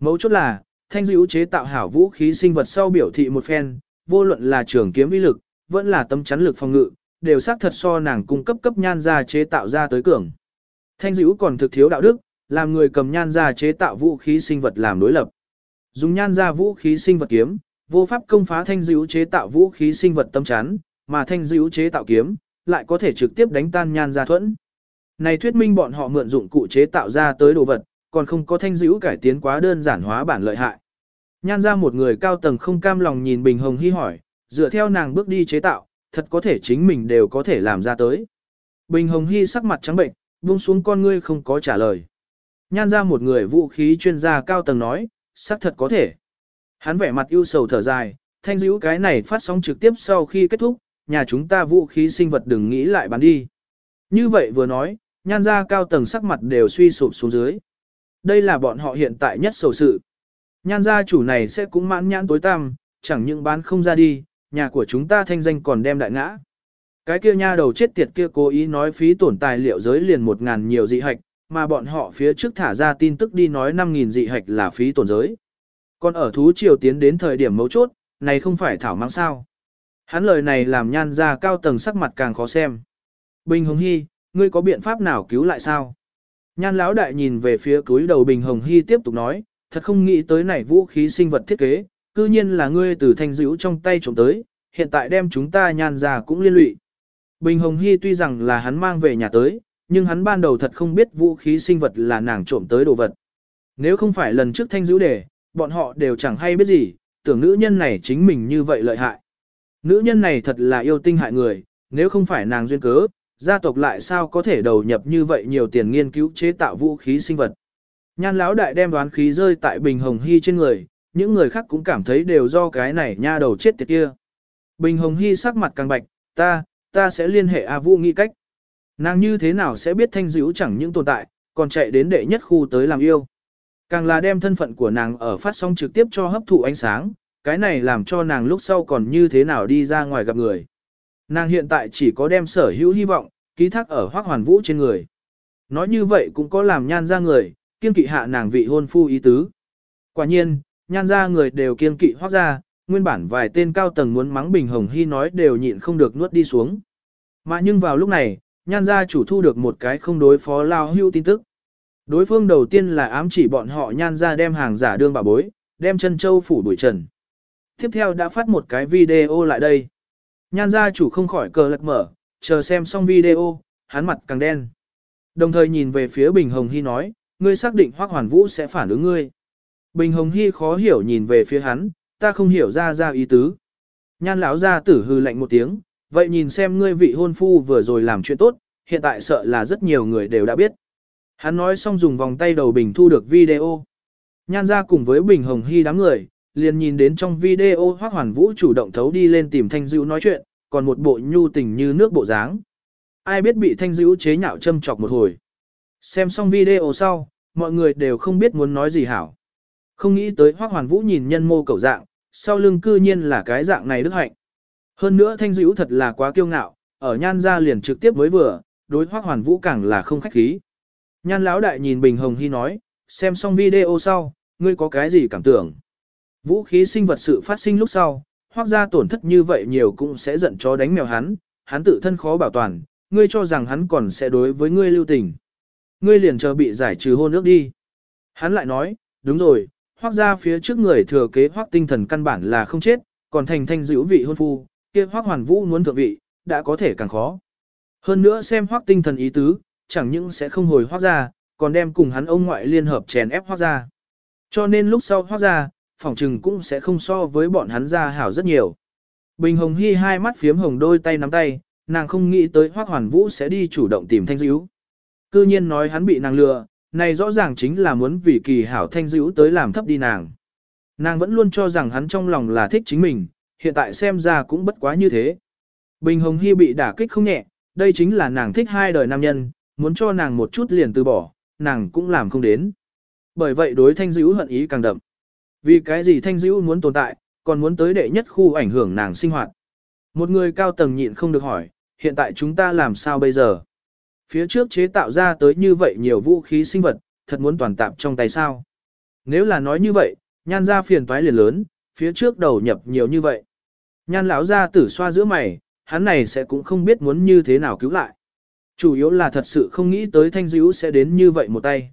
Mấu chốt là, thanh dữ chế tạo hảo vũ khí sinh vật sau biểu thị một phen, vô luận là trường kiếm uy lực, vẫn là tâm chắn lực phòng ngự, đều xác thật so nàng cung cấp cấp nhan ra chế tạo ra tới cường. Thanh dữ còn thực thiếu đạo đức, làm người cầm nhan ra chế tạo vũ khí sinh vật làm đối lập. Dùng nhan ra vũ khí sinh vật kiếm, vô pháp công phá thanh dữ chế tạo vũ khí sinh vật tâm chắn, mà thanh dữ chế tạo kiếm, lại có thể trực tiếp đánh tan nhan ra thuẫn. Này thuyết minh bọn họ mượn dụng cụ chế tạo ra tới đồ vật, còn không có thanh dữ cải tiến quá đơn giản hóa bản lợi hại. Nhan ra một người cao tầng không cam lòng nhìn Bình Hồng Hy hỏi, dựa theo nàng bước đi chế tạo, thật có thể chính mình đều có thể làm ra tới. Bình Hồng Hy sắc mặt trắng bệnh, buông xuống con ngươi không có trả lời. Nhan ra một người vũ khí chuyên gia cao tầng nói, xác thật có thể. Hắn vẻ mặt ưu sầu thở dài, thanh dữ cái này phát sóng trực tiếp sau khi kết thúc, nhà chúng ta vũ khí sinh vật đừng nghĩ lại bán đi. Như vậy vừa nói, nhan ra cao tầng sắc mặt đều suy sụp xuống dưới. Đây là bọn họ hiện tại nhất sầu sự. Nhan gia chủ này sẽ cũng mãn nhãn tối tăm, chẳng những bán không ra đi, nhà của chúng ta thanh danh còn đem đại ngã. Cái kia nha đầu chết tiệt kia cố ý nói phí tổn tài liệu giới liền một ngàn nhiều dị hạch, mà bọn họ phía trước thả ra tin tức đi nói 5.000 dị hạch là phí tổn giới. Còn ở thú triều tiến đến thời điểm mấu chốt, này không phải thảo mang sao. Hắn lời này làm nhan ra cao tầng sắc mặt càng khó xem. Bình Hồng Hy, ngươi có biện pháp nào cứu lại sao? Nhan lão đại nhìn về phía túi đầu Bình Hồng Hy tiếp tục nói, thật không nghĩ tới này vũ khí sinh vật thiết kế, cư nhiên là ngươi từ thanh dữ trong tay trộm tới, hiện tại đem chúng ta nhan ra cũng liên lụy. Bình Hồng Hy tuy rằng là hắn mang về nhà tới, nhưng hắn ban đầu thật không biết vũ khí sinh vật là nàng trộm tới đồ vật. Nếu không phải lần trước thanh dữ đề, bọn họ đều chẳng hay biết gì, tưởng nữ nhân này chính mình như vậy lợi hại. Nữ nhân này thật là yêu tinh hại người, nếu không phải nàng duyên cớ, gia tộc lại sao có thể đầu nhập như vậy nhiều tiền nghiên cứu chế tạo vũ khí sinh vật. Nhan lão đại đem đoán khí rơi tại Bình Hồng Hy trên người, những người khác cũng cảm thấy đều do cái này nha đầu chết tiệt kia. Bình Hồng Hy sắc mặt càng bạch, ta, ta sẽ liên hệ A Vũ nghĩ cách. Nàng như thế nào sẽ biết thanh dữ chẳng những tồn tại, còn chạy đến đệ nhất khu tới làm yêu. Càng là đem thân phận của nàng ở phát sóng trực tiếp cho hấp thụ ánh sáng, cái này làm cho nàng lúc sau còn như thế nào đi ra ngoài gặp người. Nàng hiện tại chỉ có đem sở hữu hy vọng, ký thác ở hoác hoàn vũ trên người. Nói như vậy cũng có làm nhan ra người, kiên kỵ hạ nàng vị hôn phu ý tứ. Quả nhiên, nhan ra người đều kiên kỵ hoác ra, nguyên bản vài tên cao tầng muốn mắng Bình Hồng Hy nói đều nhịn không được nuốt đi xuống. Mà nhưng vào lúc này, nhan gia chủ thu được một cái không đối phó lao hưu tin tức. Đối phương đầu tiên là ám chỉ bọn họ nhan ra đem hàng giả đương bà bối, đem chân châu phủ đuổi trần. Tiếp theo đã phát một cái video lại đây. Nhan gia chủ không khỏi cờ lật mở, chờ xem xong video, hắn mặt càng đen. Đồng thời nhìn về phía Bình Hồng Hy nói, ngươi xác định Hoắc Hoàn Vũ sẽ phản ứng ngươi. Bình Hồng Hy khó hiểu nhìn về phía hắn, ta không hiểu ra ra ý tứ. Nhan lão gia tử hư lạnh một tiếng, vậy nhìn xem ngươi vị hôn phu vừa rồi làm chuyện tốt, hiện tại sợ là rất nhiều người đều đã biết. Hắn nói xong dùng vòng tay đầu Bình thu được video. Nhan ra cùng với Bình Hồng Hy đám người, liền nhìn đến trong video Hoắc Hoàn Vũ chủ động thấu đi lên tìm Thanh Dữu nói chuyện, còn một bộ nhu tình như nước bộ dáng. Ai biết bị Thanh Dữu chế nhạo châm chọc một hồi. Xem xong video sau, mọi người đều không biết muốn nói gì hảo. Không nghĩ tới Hoắc Hoàn Vũ nhìn nhân mô cầu dạng, sau lưng cư nhiên là cái dạng này đức hạnh. Hơn nữa Thanh Dữu thật là quá kiêu ngạo, ở nhan ra liền trực tiếp mới vừa, đối Hoắc Hoàn Vũ càng là không khách khí. Nhan lão đại nhìn Bình Hồng Hy nói, xem xong video sau, ngươi có cái gì cảm tưởng? Vũ khí sinh vật sự phát sinh lúc sau, Hoắc ra tổn thất như vậy nhiều cũng sẽ giận chó đánh mèo hắn, hắn tự thân khó bảo toàn, ngươi cho rằng hắn còn sẽ đối với ngươi lưu tình. Ngươi liền chờ bị giải trừ hôn ước đi. Hắn lại nói, đúng rồi, Hoắc ra phía trước người thừa kế Hoắc tinh thần căn bản là không chết, còn thành thanh dữ vị hôn phu, kia Hoắc hoàn vũ muốn thượng vị, đã có thể càng khó. Hơn nữa xem Hoắc tinh thần ý tứ, chẳng những sẽ không hồi Hoắc ra, còn đem cùng hắn ông ngoại liên hợp chèn ép Hoắc ra. Cho nên lúc sau Hoắc ra, phòng trừng cũng sẽ không so với bọn hắn ra hảo rất nhiều. Bình Hồng Hy hai mắt phiếm hồng đôi tay nắm tay, nàng không nghĩ tới Hoắc Hoàn Vũ sẽ đi chủ động tìm Thanh Dữu. Cư nhiên nói hắn bị nàng lừa, này rõ ràng chính là muốn vì kỳ hảo Thanh Dữu tới làm thấp đi nàng. Nàng vẫn luôn cho rằng hắn trong lòng là thích chính mình, hiện tại xem ra cũng bất quá như thế. Bình Hồng Hy bị đả kích không nhẹ, đây chính là nàng thích hai đời nam nhân, muốn cho nàng một chút liền từ bỏ, nàng cũng làm không đến. Bởi vậy đối Thanh Dữu hận ý càng đậm. Vì cái gì Thanh Dữ muốn tồn tại, còn muốn tới đệ nhất khu ảnh hưởng nàng sinh hoạt. Một người cao tầng nhịn không được hỏi, hiện tại chúng ta làm sao bây giờ? Phía trước chế tạo ra tới như vậy nhiều vũ khí sinh vật, thật muốn toàn tạp trong tay sao? Nếu là nói như vậy, nhan ra phiền toái liền lớn, phía trước đầu nhập nhiều như vậy. Nhan lão ra tử xoa giữa mày, hắn này sẽ cũng không biết muốn như thế nào cứu lại. Chủ yếu là thật sự không nghĩ tới thanh dữ sẽ đến như vậy một tay.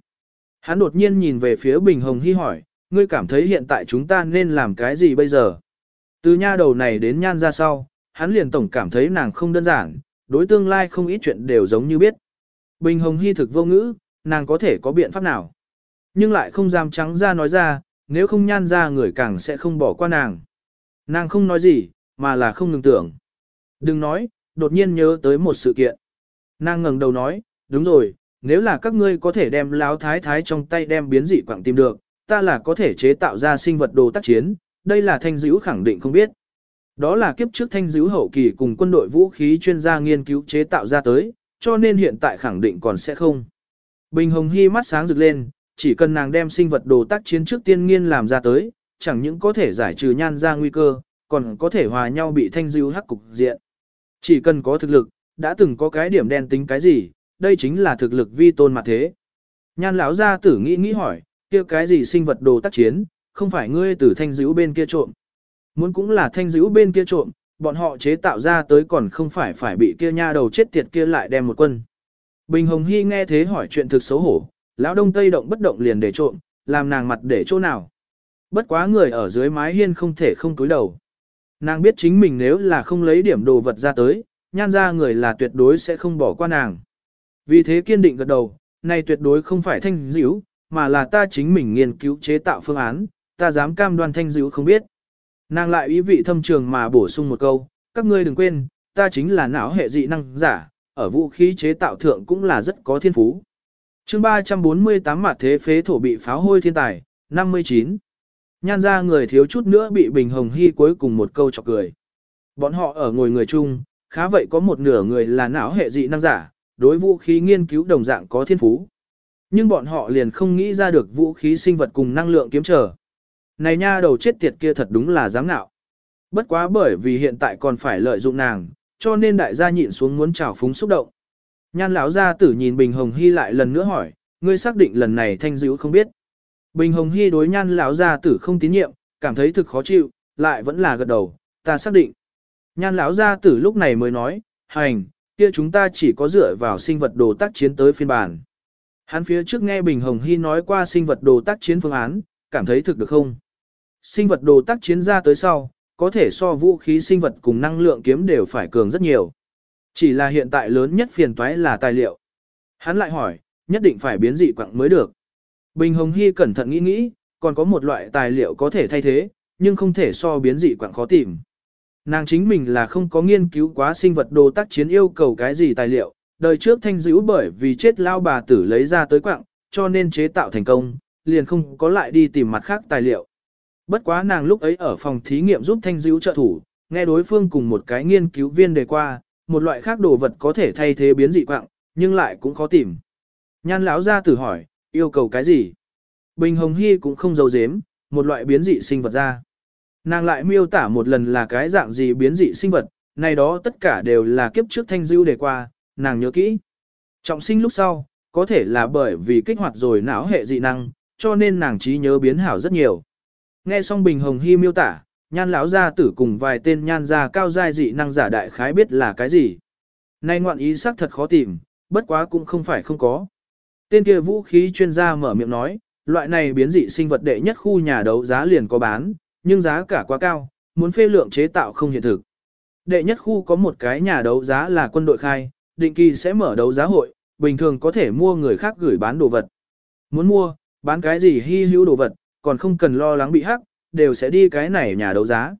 Hắn đột nhiên nhìn về phía Bình Hồng Hy hỏi, ngươi cảm thấy hiện tại chúng ta nên làm cái gì bây giờ? Từ nha đầu này đến nhan ra sau, hắn liền tổng cảm thấy nàng không đơn giản, đối tương lai không ít chuyện đều giống như biết. Bình Hồng Hy thực vô ngữ, nàng có thể có biện pháp nào? Nhưng lại không dám trắng ra nói ra, nếu không nhan ra người càng sẽ không bỏ qua nàng. Nàng không nói gì, mà là không ngừng tưởng. Đừng nói, đột nhiên nhớ tới một sự kiện. Nàng ngẩng đầu nói, đúng rồi, nếu là các ngươi có thể đem láo thái thái trong tay đem biến dị quảng tìm được, ta là có thể chế tạo ra sinh vật đồ tác chiến, đây là thanh dữ khẳng định không biết. Đó là kiếp trước thanh dữ hậu kỳ cùng quân đội vũ khí chuyên gia nghiên cứu chế tạo ra tới, cho nên hiện tại khẳng định còn sẽ không. Bình Hồng Hy mắt sáng rực lên, chỉ cần nàng đem sinh vật đồ tác chiến trước tiên nghiên làm ra tới, chẳng những có thể giải trừ nhan ra nguy cơ, còn có thể hòa nhau bị thanh dữ hắc cục diện. Chỉ cần có thực lực, đã từng có cái điểm đen tính cái gì, đây chính là thực lực vi tôn mà thế. Nhan lão gia tử nghĩ nghĩ hỏi, kia cái gì sinh vật đồ tác chiến, không phải ngươi từ thanh dữ bên kia trộm. Muốn cũng là thanh dữ bên kia trộm, bọn họ chế tạo ra tới còn không phải phải bị kia nha đầu chết tiệt kia lại đem một quân. Bình Hồng Hy nghe thế hỏi chuyện thực xấu hổ, lão đông tây động bất động liền để trộm, làm nàng mặt để chỗ nào. Bất quá người ở dưới mái hiên không thể không túi đầu. Nàng biết chính mình nếu là không lấy điểm đồ vật ra tới, nhan ra người là tuyệt đối sẽ không bỏ qua nàng. Vì thế kiên định gật đầu, này tuyệt đối không phải thanh dữ, mà là ta chính mình nghiên cứu chế tạo phương án, ta dám cam đoan thanh dữ không biết. Nàng lại ý vị thâm trường mà bổ sung một câu, các ngươi đừng quên, ta chính là não hệ dị năng giả, ở vũ khí chế tạo thượng cũng là rất có thiên phú. chương 348 mặt thế phế thổ bị pháo hôi thiên tài, 59. Nhan ra người thiếu chút nữa bị Bình Hồng Hy cuối cùng một câu chọc cười. Bọn họ ở ngồi người chung, khá vậy có một nửa người là não hệ dị năng giả, đối vũ khí nghiên cứu đồng dạng có thiên phú. Nhưng bọn họ liền không nghĩ ra được vũ khí sinh vật cùng năng lượng kiếm trở. Này nha đầu chết tiệt kia thật đúng là dám nạo. Bất quá bởi vì hiện tại còn phải lợi dụng nàng, cho nên đại gia nhịn xuống muốn trào phúng xúc động. Nhan lão gia tử nhìn Bình Hồng Hy lại lần nữa hỏi, ngươi xác định lần này thanh dữ không biết. Bình Hồng Hy đối nhan lão gia tử không tín nhiệm, cảm thấy thực khó chịu, lại vẫn là gật đầu, ta xác định. Nhan lão gia tử lúc này mới nói, hành, kia chúng ta chỉ có dựa vào sinh vật đồ tác chiến tới phiên bản. Hắn phía trước nghe Bình Hồng Hy nói qua sinh vật đồ tác chiến phương án, cảm thấy thực được không? Sinh vật đồ tác chiến ra tới sau, có thể so vũ khí sinh vật cùng năng lượng kiếm đều phải cường rất nhiều. Chỉ là hiện tại lớn nhất phiền toái là tài liệu. Hắn lại hỏi, nhất định phải biến dị quặng mới được. Bình Hồng Hy cẩn thận nghĩ nghĩ, còn có một loại tài liệu có thể thay thế, nhưng không thể so biến dị quặng khó tìm. Nàng chính mình là không có nghiên cứu quá sinh vật đồ tác chiến yêu cầu cái gì tài liệu, đời trước thanh dữ bởi vì chết lao bà tử lấy ra tới quặng, cho nên chế tạo thành công, liền không có lại đi tìm mặt khác tài liệu. Bất quá nàng lúc ấy ở phòng thí nghiệm giúp thanh dữ trợ thủ, nghe đối phương cùng một cái nghiên cứu viên đề qua, một loại khác đồ vật có thể thay thế biến dị quặng, nhưng lại cũng khó tìm. Nhan lão ra tử hỏi, yêu cầu cái gì? Bình Hồng Hy cũng không giấu giếm, một loại biến dị sinh vật ra. Nàng lại miêu tả một lần là cái dạng gì biến dị sinh vật, này đó tất cả đều là kiếp trước thanh dữ đề qua, nàng nhớ kỹ. Trọng sinh lúc sau, có thể là bởi vì kích hoạt rồi não hệ dị năng, cho nên nàng trí nhớ biến hảo rất nhiều. Nghe xong Bình Hồng Hy miêu tả, nhan lão gia tử cùng vài tên nhan gia cao giai dị năng giả đại khái biết là cái gì. Nay ngoạn ý sắc thật khó tìm, bất quá cũng không phải không có. Tên kia vũ khí chuyên gia mở miệng nói, loại này biến dị sinh vật đệ nhất khu nhà đấu giá liền có bán, nhưng giá cả quá cao, muốn phê lượng chế tạo không hiện thực. Đệ nhất khu có một cái nhà đấu giá là quân đội khai, định kỳ sẽ mở đấu giá hội, bình thường có thể mua người khác gửi bán đồ vật. Muốn mua, bán cái gì hy hữu đồ vật, còn không cần lo lắng bị hắc, đều sẽ đi cái này nhà đấu giá.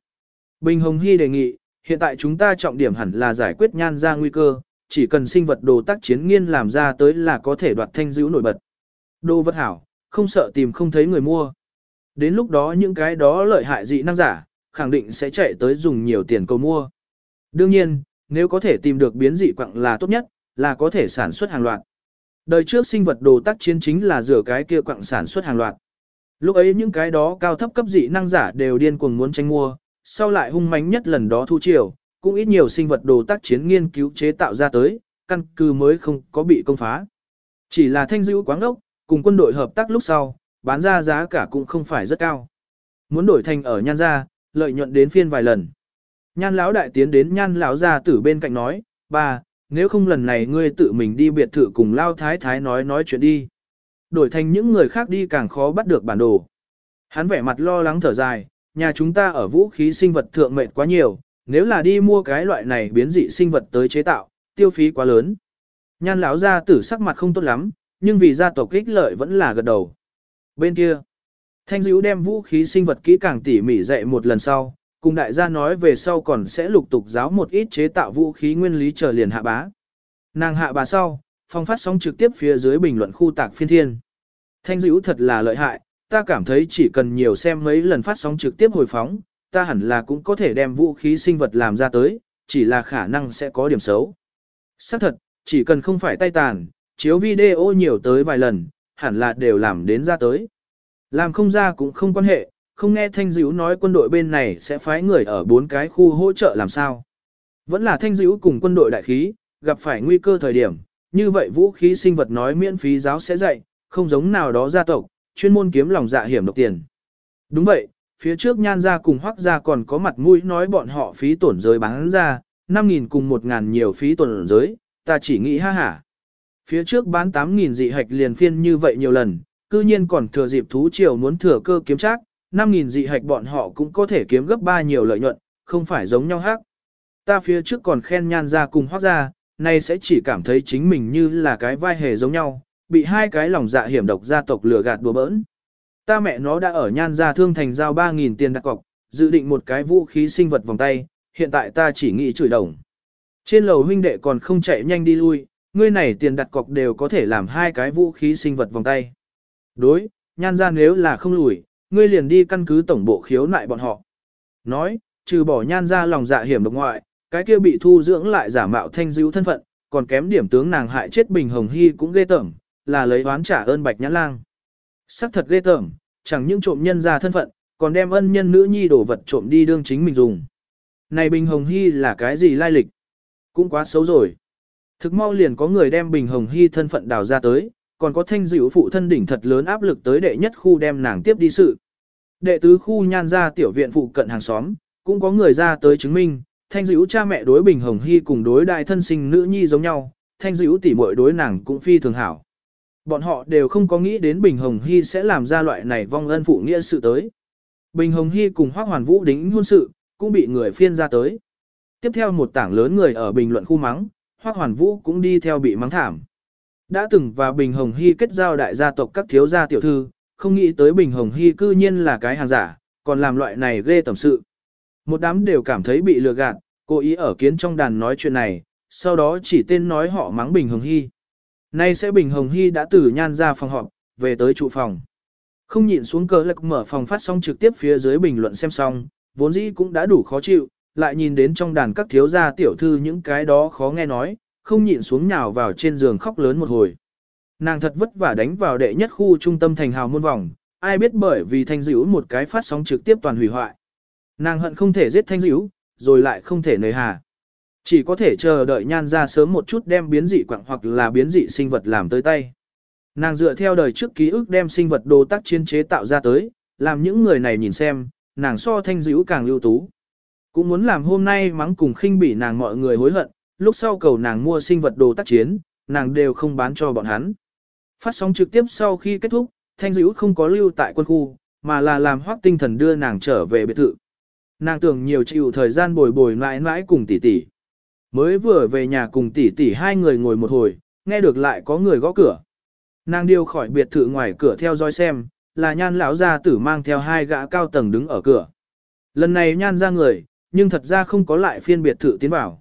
Bình Hồng Hy đề nghị, hiện tại chúng ta trọng điểm hẳn là giải quyết nhan ra nguy cơ, chỉ cần sinh vật đồ tác chiến nghiên làm ra tới là có thể đoạt thanh dữ nổi bật. Đồ vật hảo, không sợ tìm không thấy người mua. Đến lúc đó những cái đó lợi hại dị năng giả, khẳng định sẽ chạy tới dùng nhiều tiền cầu mua. Đương nhiên, nếu có thể tìm được biến dị quặng là tốt nhất, là có thể sản xuất hàng loạt. Đời trước sinh vật đồ tác chiến chính là rửa cái kia quặng sản xuất hàng loạt. Lúc ấy những cái đó cao thấp cấp dị năng giả đều điên cuồng muốn tranh mua, sau lại hung mãnh nhất lần đó thu chiều, cũng ít nhiều sinh vật đồ tác chiến nghiên cứu chế tạo ra tới, căn cứ mới không có bị công phá. Chỉ là thanh dữ quáng ốc, cùng quân đội hợp tác lúc sau, bán ra giá cả cũng không phải rất cao. Muốn đổi thành ở nhan gia, lợi nhuận đến phiên vài lần. Nhan lão đại tiến đến nhan lão gia tử bên cạnh nói, bà, nếu không lần này ngươi tự mình đi biệt thự cùng lao thái thái nói nói chuyện đi. Đổi thành những người khác đi càng khó bắt được bản đồ. Hắn vẻ mặt lo lắng thở dài, nhà chúng ta ở vũ khí sinh vật thượng mệnh quá nhiều, nếu là đi mua cái loại này biến dị sinh vật tới chế tạo, tiêu phí quá lớn. Nhan lão gia tử sắc mặt không tốt lắm, nhưng vì gia tộc ích lợi vẫn là gật đầu. Bên kia, Thanh Dữ đem vũ khí sinh vật kỹ càng tỉ mỉ dạy một lần sau, cùng đại gia nói về sau còn sẽ lục tục giáo một ít chế tạo vũ khí nguyên lý chờ liền hạ bá. Nàng hạ bá sau, phong phát sóng trực tiếp phía dưới bình luận khu tạc phiên thiên. Thanh dữ thật là lợi hại, ta cảm thấy chỉ cần nhiều xem mấy lần phát sóng trực tiếp hồi phóng, ta hẳn là cũng có thể đem vũ khí sinh vật làm ra tới, chỉ là khả năng sẽ có điểm xấu. Xác thật, chỉ cần không phải tay tàn, chiếu video nhiều tới vài lần, hẳn là đều làm đến ra tới. Làm không ra cũng không quan hệ, không nghe Thanh Dữ nói quân đội bên này sẽ phái người ở bốn cái khu hỗ trợ làm sao. Vẫn là Thanh Dữ cùng quân đội đại khí, gặp phải nguy cơ thời điểm, như vậy vũ khí sinh vật nói miễn phí giáo sẽ dạy, không giống nào đó gia tộc, chuyên môn kiếm lòng dạ hiểm độc tiền. Đúng vậy, phía trước nhan ra cùng hoác ra còn có mặt mũi nói bọn họ phí tổn giới bán ra, 5.000 cùng 1.000 nhiều phí tổn giới, ta chỉ nghĩ ha hả. Phía trước bán 8.000 dị hạch liền phiên như vậy nhiều lần, cư nhiên còn thừa dịp thú triều muốn thừa cơ kiếm trác. 5.000 dị hạch bọn họ cũng có thể kiếm gấp 3 nhiều lợi nhuận, không phải giống nhau hát. Ta phía trước còn khen nhan ra cùng hoác ra, nay sẽ chỉ cảm thấy chính mình như là cái vai hề giống nhau, bị hai cái lòng dạ hiểm độc gia tộc lừa gạt đùa bỡn. Ta mẹ nó đã ở nhan ra thương thành giao 3.000 tiền đặt cọc, dự định một cái vũ khí sinh vật vòng tay, hiện tại ta chỉ nghĩ chửi đồng. Trên lầu huynh đệ còn không chạy nhanh đi lui, ngươi này tiền đặt cọc đều có thể làm hai cái vũ khí sinh vật vòng tay. Đối, nhan ra nếu là không lùi, ngươi liền đi căn cứ tổng bộ khiếu nại bọn họ. Nói, trừ bỏ nhan ra lòng dạ hiểm độc ngoại, cái kia bị thu dưỡng lại giả mạo thanh dữ thân phận, còn kém điểm tướng nàng hại chết Bình Hồng Hy cũng ghê tởm, là lấy oán trả ơn Bạch Nhã Lang. Sắc thật ghê tởm, chẳng những trộm nhân ra thân phận, còn đem ân nhân nữ nhi đổ vật trộm đi đương chính mình dùng. Này Bình Hồng Hy là cái gì lai lịch? Cũng quá xấu rồi. Thực mau liền có người đem Bình Hồng Hy thân phận đào ra tới, còn có thanh dịu phụ thân đỉnh thật lớn áp lực tới đệ nhất khu đem nàng tiếp đi sự. Đệ tứ khu nhan ra tiểu viện phụ cận hàng xóm, cũng có người ra tới chứng minh, thanh dịu cha mẹ đối Bình Hồng Hy cùng đối đại thân sinh nữ nhi giống nhau, thanh dịu tỉ muội đối nàng cũng phi thường hảo. Bọn họ đều không có nghĩ đến Bình Hồng Hy sẽ làm ra loại này vong ân phụ nghĩa sự tới. Bình Hồng Hy cùng Hoác Hoàn Vũ đính hôn sự, cũng bị người phiên ra tới. Tiếp theo một tảng lớn người ở bình luận khu mắng, Hoác Hoàn Vũ cũng đi theo bị mắng thảm. Đã từng và Bình Hồng Hy kết giao đại gia tộc các thiếu gia tiểu thư, không nghĩ tới Bình Hồng Hy cư nhiên là cái hàng giả, còn làm loại này ghê tầm sự. Một đám đều cảm thấy bị lừa gạt, cố ý ở kiến trong đàn nói chuyện này, sau đó chỉ tên nói họ mắng Bình Hồng Hy. Nay sẽ Bình Hồng Hy đã từ nhan ra phòng họp, về tới trụ phòng. Không nhịn xuống cờ lạc mở phòng phát xong trực tiếp phía dưới bình luận xem xong, vốn dĩ cũng đã đủ khó chịu, lại nhìn đến trong đàn các thiếu gia tiểu thư những cái đó khó nghe nói, không nhịn xuống nhào vào trên giường khóc lớn một hồi. Nàng thật vất vả đánh vào đệ nhất khu trung tâm thành hào môn vòng, ai biết bởi vì thanh dữ một cái phát sóng trực tiếp toàn hủy hoại. Nàng hận không thể giết thanh dữ, rồi lại không thể nơi hà. Chỉ có thể chờ đợi nhan ra sớm một chút đem biến dị quặng hoặc là biến dị sinh vật làm tới tay. Nàng dựa theo đời trước ký ức đem sinh vật đồ tác chiến chế tạo ra tới, làm những người này nhìn xem, nàng so thanh dữ càng ưu tú. Cũng muốn làm hôm nay mắng cùng khinh bỉ nàng mọi người hối hận, lúc sau cầu nàng mua sinh vật đồ tác chiến, nàng đều không bán cho bọn hắn. Phát sóng trực tiếp sau khi kết thúc, thanh dữ không có lưu tại quân khu, mà là làm hoác tinh thần đưa nàng trở về biệt thự. Nàng tưởng nhiều chịu thời gian bồi bồi mãi mãi cùng tỷ tỷ. Mới vừa về nhà cùng tỷ tỷ hai người ngồi một hồi, nghe được lại có người gõ cửa. Nàng điêu khỏi biệt thự ngoài cửa theo dõi xem, là nhan lão gia tử mang theo hai gã cao tầng đứng ở cửa. Lần này nhan ra người, nhưng thật ra không có lại phiên biệt thự tiến vào.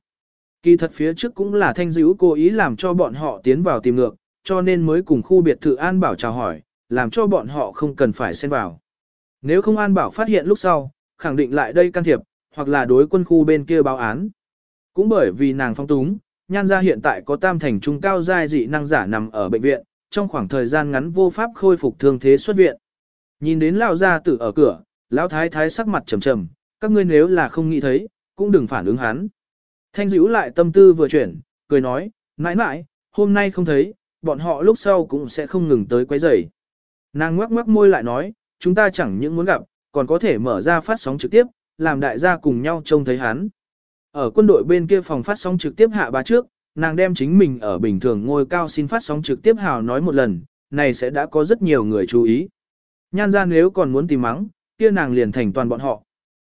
Kỳ thật phía trước cũng là thanh dữ cố ý làm cho bọn họ tiến vào tìm ngược, cho nên mới cùng khu biệt thự An Bảo chào hỏi, làm cho bọn họ không cần phải xen vào. Nếu không An Bảo phát hiện lúc sau, khẳng định lại đây can thiệp, hoặc là đối quân khu bên kia báo án. Cũng bởi vì nàng phong túng, nhan ra hiện tại có tam thành trung cao giai dị năng giả nằm ở bệnh viện, trong khoảng thời gian ngắn vô pháp khôi phục thương thế xuất viện. Nhìn đến lão gia tử ở cửa, lão thái thái sắc mặt trầm trầm, các ngươi nếu là không nghĩ thấy, cũng đừng phản ứng hắn. Thanh dữ lại tâm tư vừa chuyển, cười nói, mãi mãi, hôm nay không thấy, bọn họ lúc sau cũng sẽ không ngừng tới quấy rầy. Nàng ngoắc ngoắc môi lại nói, chúng ta chẳng những muốn gặp, còn có thể mở ra phát sóng trực tiếp, làm đại gia cùng nhau trông thấy hắn. Ở quân đội bên kia phòng phát sóng trực tiếp hạ ba trước, nàng đem chính mình ở bình thường ngôi cao xin phát sóng trực tiếp hào nói một lần, này sẽ đã có rất nhiều người chú ý. Nhan ra nếu còn muốn tìm mắng, kia nàng liền thành toàn bọn họ.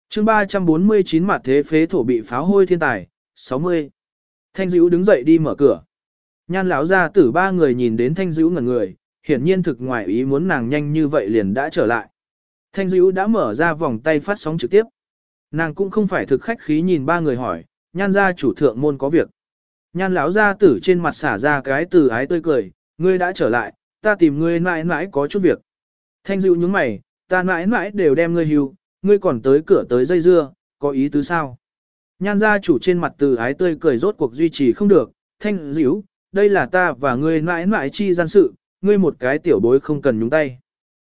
chương 349 mặt thế phế thổ bị pháo hôi thiên tài, 60. Thanh dữ đứng dậy đi mở cửa. Nhan lão ra tử ba người nhìn đến thanh dữ ngẩn người, hiển nhiên thực ngoài ý muốn nàng nhanh như vậy liền đã trở lại. Thanh dữ đã mở ra vòng tay phát sóng trực tiếp. Nàng cũng không phải thực khách khí nhìn ba người hỏi, nhan gia chủ thượng môn có việc. Nhan lão gia tử trên mặt xả ra cái từ ái tươi cười, ngươi đã trở lại, ta tìm ngươi mãi mãi có chút việc. Thanh dịu nhướng mày, ta mãi mãi đều đem ngươi hưu, ngươi còn tới cửa tới dây dưa, có ý tứ sao? Nhan gia chủ trên mặt từ ái tươi cười rốt cuộc duy trì không được, thanh dữ, đây là ta và ngươi mãi mãi chi gian sự, ngươi một cái tiểu bối không cần nhúng tay.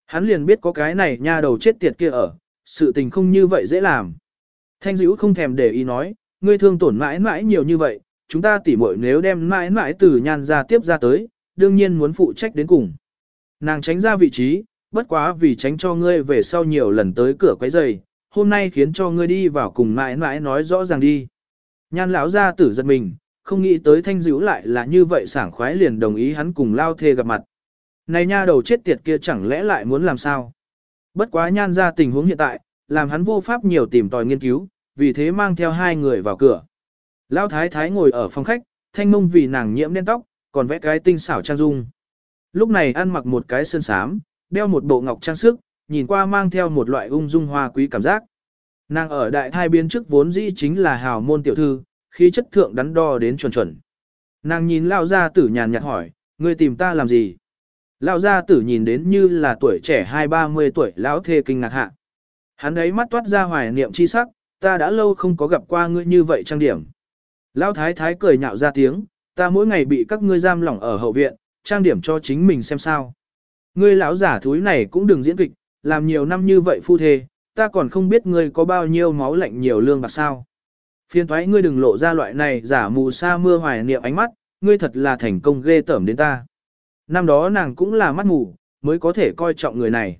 Hắn liền biết có cái này nha đầu chết tiệt kia ở, sự tình không như vậy dễ làm. Thanh dữ không thèm để ý nói, ngươi thương tổn mãi mãi nhiều như vậy, chúng ta tỉ muội nếu đem mãi mãi từ nhan ra tiếp ra tới, đương nhiên muốn phụ trách đến cùng. Nàng tránh ra vị trí, bất quá vì tránh cho ngươi về sau nhiều lần tới cửa quấy giày, hôm nay khiến cho ngươi đi vào cùng mãi mãi nói rõ ràng đi. Nhan lão ra tử giật mình, không nghĩ tới thanh dữ lại là như vậy sảng khoái liền đồng ý hắn cùng lao thê gặp mặt. Này nha đầu chết tiệt kia chẳng lẽ lại muốn làm sao? Bất quá nhan ra tình huống hiện tại, làm hắn vô pháp nhiều tìm tòi nghiên cứu, vì thế mang theo hai người vào cửa. Lão thái thái ngồi ở phòng khách, thanh mông vì nàng nhiễm đen tóc, còn vẽ cái tinh xảo trang dung. Lúc này ăn mặc một cái sơn sám, đeo một bộ ngọc trang sức, nhìn qua mang theo một loại ung dung hoa quý cảm giác. Nàng ở đại thai biến trước vốn dĩ chính là hào môn tiểu thư, khí chất thượng đắn đo đến chuẩn chuẩn. Nàng nhìn lao gia tử nhàn nhạt hỏi, ngươi tìm ta làm gì? Lão gia tử nhìn đến như là tuổi trẻ hai ba mươi tuổi lão thê kinh ngạc hạ. Hắn ấy mắt toát ra hoài niệm chi sắc, ta đã lâu không có gặp qua ngươi như vậy trang điểm. Lão thái thái cười nhạo ra tiếng, ta mỗi ngày bị các ngươi giam lỏng ở hậu viện, trang điểm cho chính mình xem sao. Ngươi lão giả thúi này cũng đừng diễn kịch, làm nhiều năm như vậy phu thê, ta còn không biết ngươi có bao nhiêu máu lạnh nhiều lương bạc sao. Phiên thoái ngươi đừng lộ ra loại này giả mù sa mưa hoài niệm ánh mắt, ngươi thật là thành công ghê tởm đến ta. Năm đó nàng cũng là mắt mù, mới có thể coi trọng người này.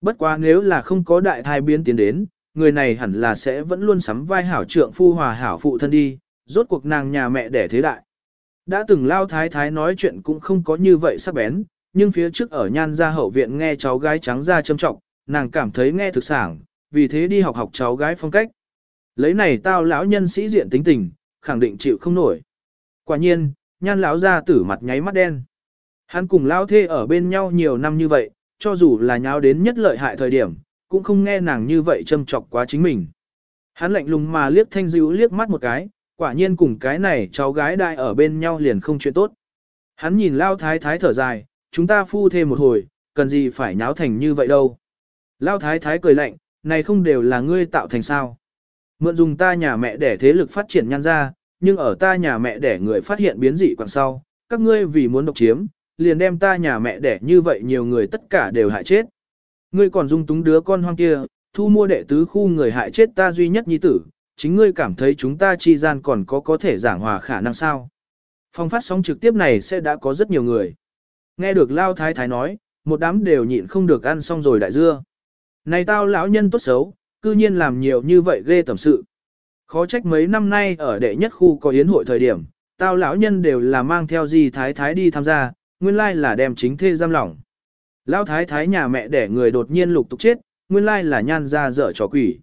Bất quá nếu là không có đại thai biến tiến đến, người này hẳn là sẽ vẫn luôn sắm vai hảo trượng phu hòa hảo phụ thân đi, rốt cuộc nàng nhà mẹ đẻ thế đại. Đã từng lao thái thái nói chuyện cũng không có như vậy sắc bén, nhưng phía trước ở nhan gia hậu viện nghe cháu gái trắng ra châm trọng, nàng cảm thấy nghe thực sảng, vì thế đi học học cháu gái phong cách. Lấy này tao lão nhân sĩ diện tính tình, khẳng định chịu không nổi. Quả nhiên, nhan lão gia tử mặt nháy mắt đen. Hắn cùng lão thê ở bên nhau nhiều năm như vậy, cho dù là nháo đến nhất lợi hại thời điểm, cũng không nghe nàng như vậy châm chọc quá chính mình. Hắn lạnh lùng mà liếc thanh dữ liếc mắt một cái, quả nhiên cùng cái này cháu gái đại ở bên nhau liền không chuyện tốt. Hắn nhìn lao thái thái thở dài, chúng ta phu thêm một hồi, cần gì phải nháo thành như vậy đâu. Lao thái thái cười lạnh, này không đều là ngươi tạo thành sao. Mượn dùng ta nhà mẹ để thế lực phát triển nhan ra, nhưng ở ta nhà mẹ để người phát hiện biến dị quảng sau, các ngươi vì muốn độc chiếm, liền đem ta nhà mẹ để như vậy nhiều người tất cả đều hại chết. Ngươi còn dung túng đứa con hoang kia, thu mua đệ tứ khu người hại chết ta duy nhất nhi tử, chính ngươi cảm thấy chúng ta chi gian còn có có thể giảng hòa khả năng sao. Phong phát sóng trực tiếp này sẽ đã có rất nhiều người. Nghe được Lao Thái Thái nói, một đám đều nhịn không được ăn xong rồi đại dưa. Này tao lão nhân tốt xấu, cư nhiên làm nhiều như vậy ghê tẩm sự. Khó trách mấy năm nay ở đệ nhất khu có yến hội thời điểm, tao lão nhân đều là mang theo gì thái thái đi tham gia, nguyên lai là đem chính thê giam lỏng. Lão thái thái nhà mẹ đẻ người đột nhiên lục tục chết, nguyên lai là nhan ra dở trò quỷ.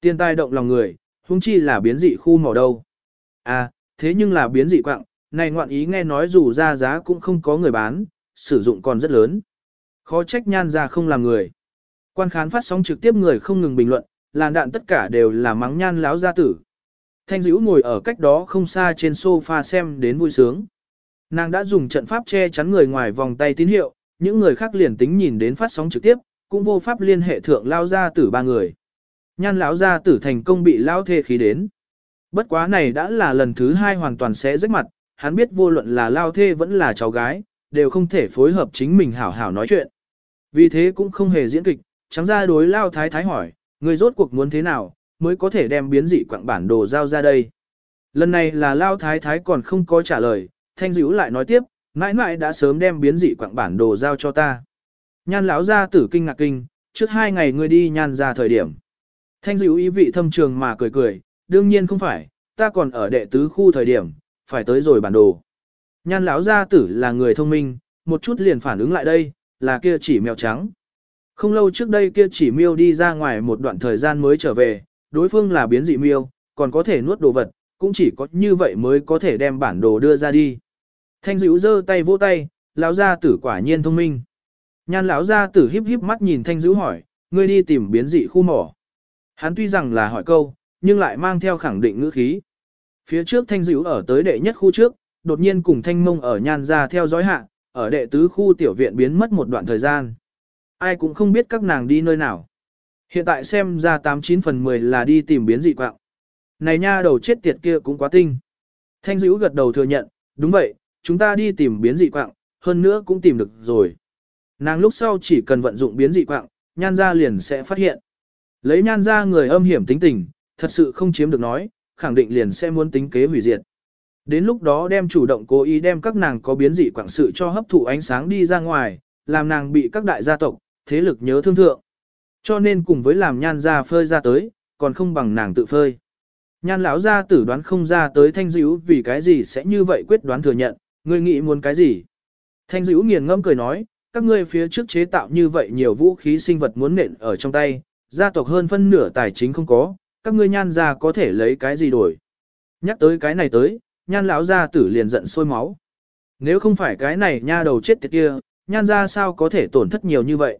Tiên tai động lòng người, huống chi là biến dị khu màu đâu. À, thế nhưng là biến dị quạng, này ngoạn ý nghe nói dù ra giá cũng không có người bán, sử dụng còn rất lớn. Khó trách nhan ra không làm người. Quan khán phát sóng trực tiếp người không ngừng bình luận, làn đạn tất cả đều là mắng nhan láo gia tử. Thanh dữ ngồi ở cách đó không xa trên sofa xem đến vui sướng. Nàng đã dùng trận pháp che chắn người ngoài vòng tay tín hiệu, những người khác liền tính nhìn đến phát sóng trực tiếp, cũng vô pháp liên hệ thượng lao gia tử ba người. Nhan lão gia tử thành công bị lao thê khí đến. Bất quá này đã là lần thứ hai hoàn toàn sẽ rách mặt, hắn biết vô luận là lao thê vẫn là cháu gái, đều không thể phối hợp chính mình hảo hảo nói chuyện. Vì thế cũng không hề diễn kịch, trắng ra đối lao thái thái hỏi, người rốt cuộc muốn thế nào, mới có thể đem biến dị quạng bản đồ giao ra đây. Lần này là lao thái thái còn không có trả lời, Thanh dữ lại nói tiếp, mãi mãi đã sớm đem biến dị quạng bản đồ giao cho ta. Nhan lão ra tử kinh ngạc kinh, trước hai ngày ngươi đi nhan ra thời điểm. Thanh dữ ý vị thâm trường mà cười cười, đương nhiên không phải, ta còn ở đệ tứ khu thời điểm, phải tới rồi bản đồ. Nhan lão gia tử là người thông minh, một chút liền phản ứng lại đây, là kia chỉ mèo trắng. Không lâu trước đây kia chỉ miêu đi ra ngoài một đoạn thời gian mới trở về, đối phương là biến dị miêu, còn có thể nuốt đồ vật, cũng chỉ có như vậy mới có thể đem bản đồ đưa ra đi. Thanh dữ giơ tay vỗ tay, lão gia tử quả nhiên thông minh. Nhan lão gia tử híp híp mắt nhìn thanh dữ hỏi, ngươi đi tìm biến dị khu mỏ. Hắn tuy rằng là hỏi câu, nhưng lại mang theo khẳng định ngữ khí. Phía trước thanh dữ ở tới đệ nhất khu trước, đột nhiên cùng thanh mông ở nhan ra theo dõi hạ, ở đệ tứ khu tiểu viện biến mất một đoạn thời gian. Ai cũng không biết các nàng đi nơi nào. Hiện tại xem ra 89 phần 10 là đi tìm biến dị quạng. Này nha đầu chết tiệt kia cũng quá tinh. Thanh dữ gật đầu thừa nhận, đúng vậy, chúng ta đi tìm biến dị quạng, hơn nữa cũng tìm được rồi. Nàng lúc sau chỉ cần vận dụng biến dị quạng, nhan ra liền sẽ phát hiện. Lấy nhan ra người âm hiểm tính tình, thật sự không chiếm được nói, khẳng định liền sẽ muốn tính kế hủy diệt. Đến lúc đó đem chủ động cố ý đem các nàng có biến dị quạng sự cho hấp thụ ánh sáng đi ra ngoài, làm nàng bị các đại gia tộc, thế lực nhớ thương thượng. Cho nên cùng với làm nhan ra phơi ra tới, còn không bằng nàng tự phơi. Nhan lão gia tử đoán không ra tới thanh dữ vì cái gì sẽ như vậy quyết đoán thừa nhận, ngươi nghĩ muốn cái gì. Thanh dữ nghiền ngâm cười nói, các ngươi phía trước chế tạo như vậy nhiều vũ khí sinh vật muốn nện ở trong tay, gia tộc hơn phân nửa tài chính không có, các ngươi nhan ra có thể lấy cái gì đổi. Nhắc tới cái này tới, nhan lão gia tử liền giận sôi máu. Nếu không phải cái này nha đầu chết tiệt kia, nhan ra sao có thể tổn thất nhiều như vậy.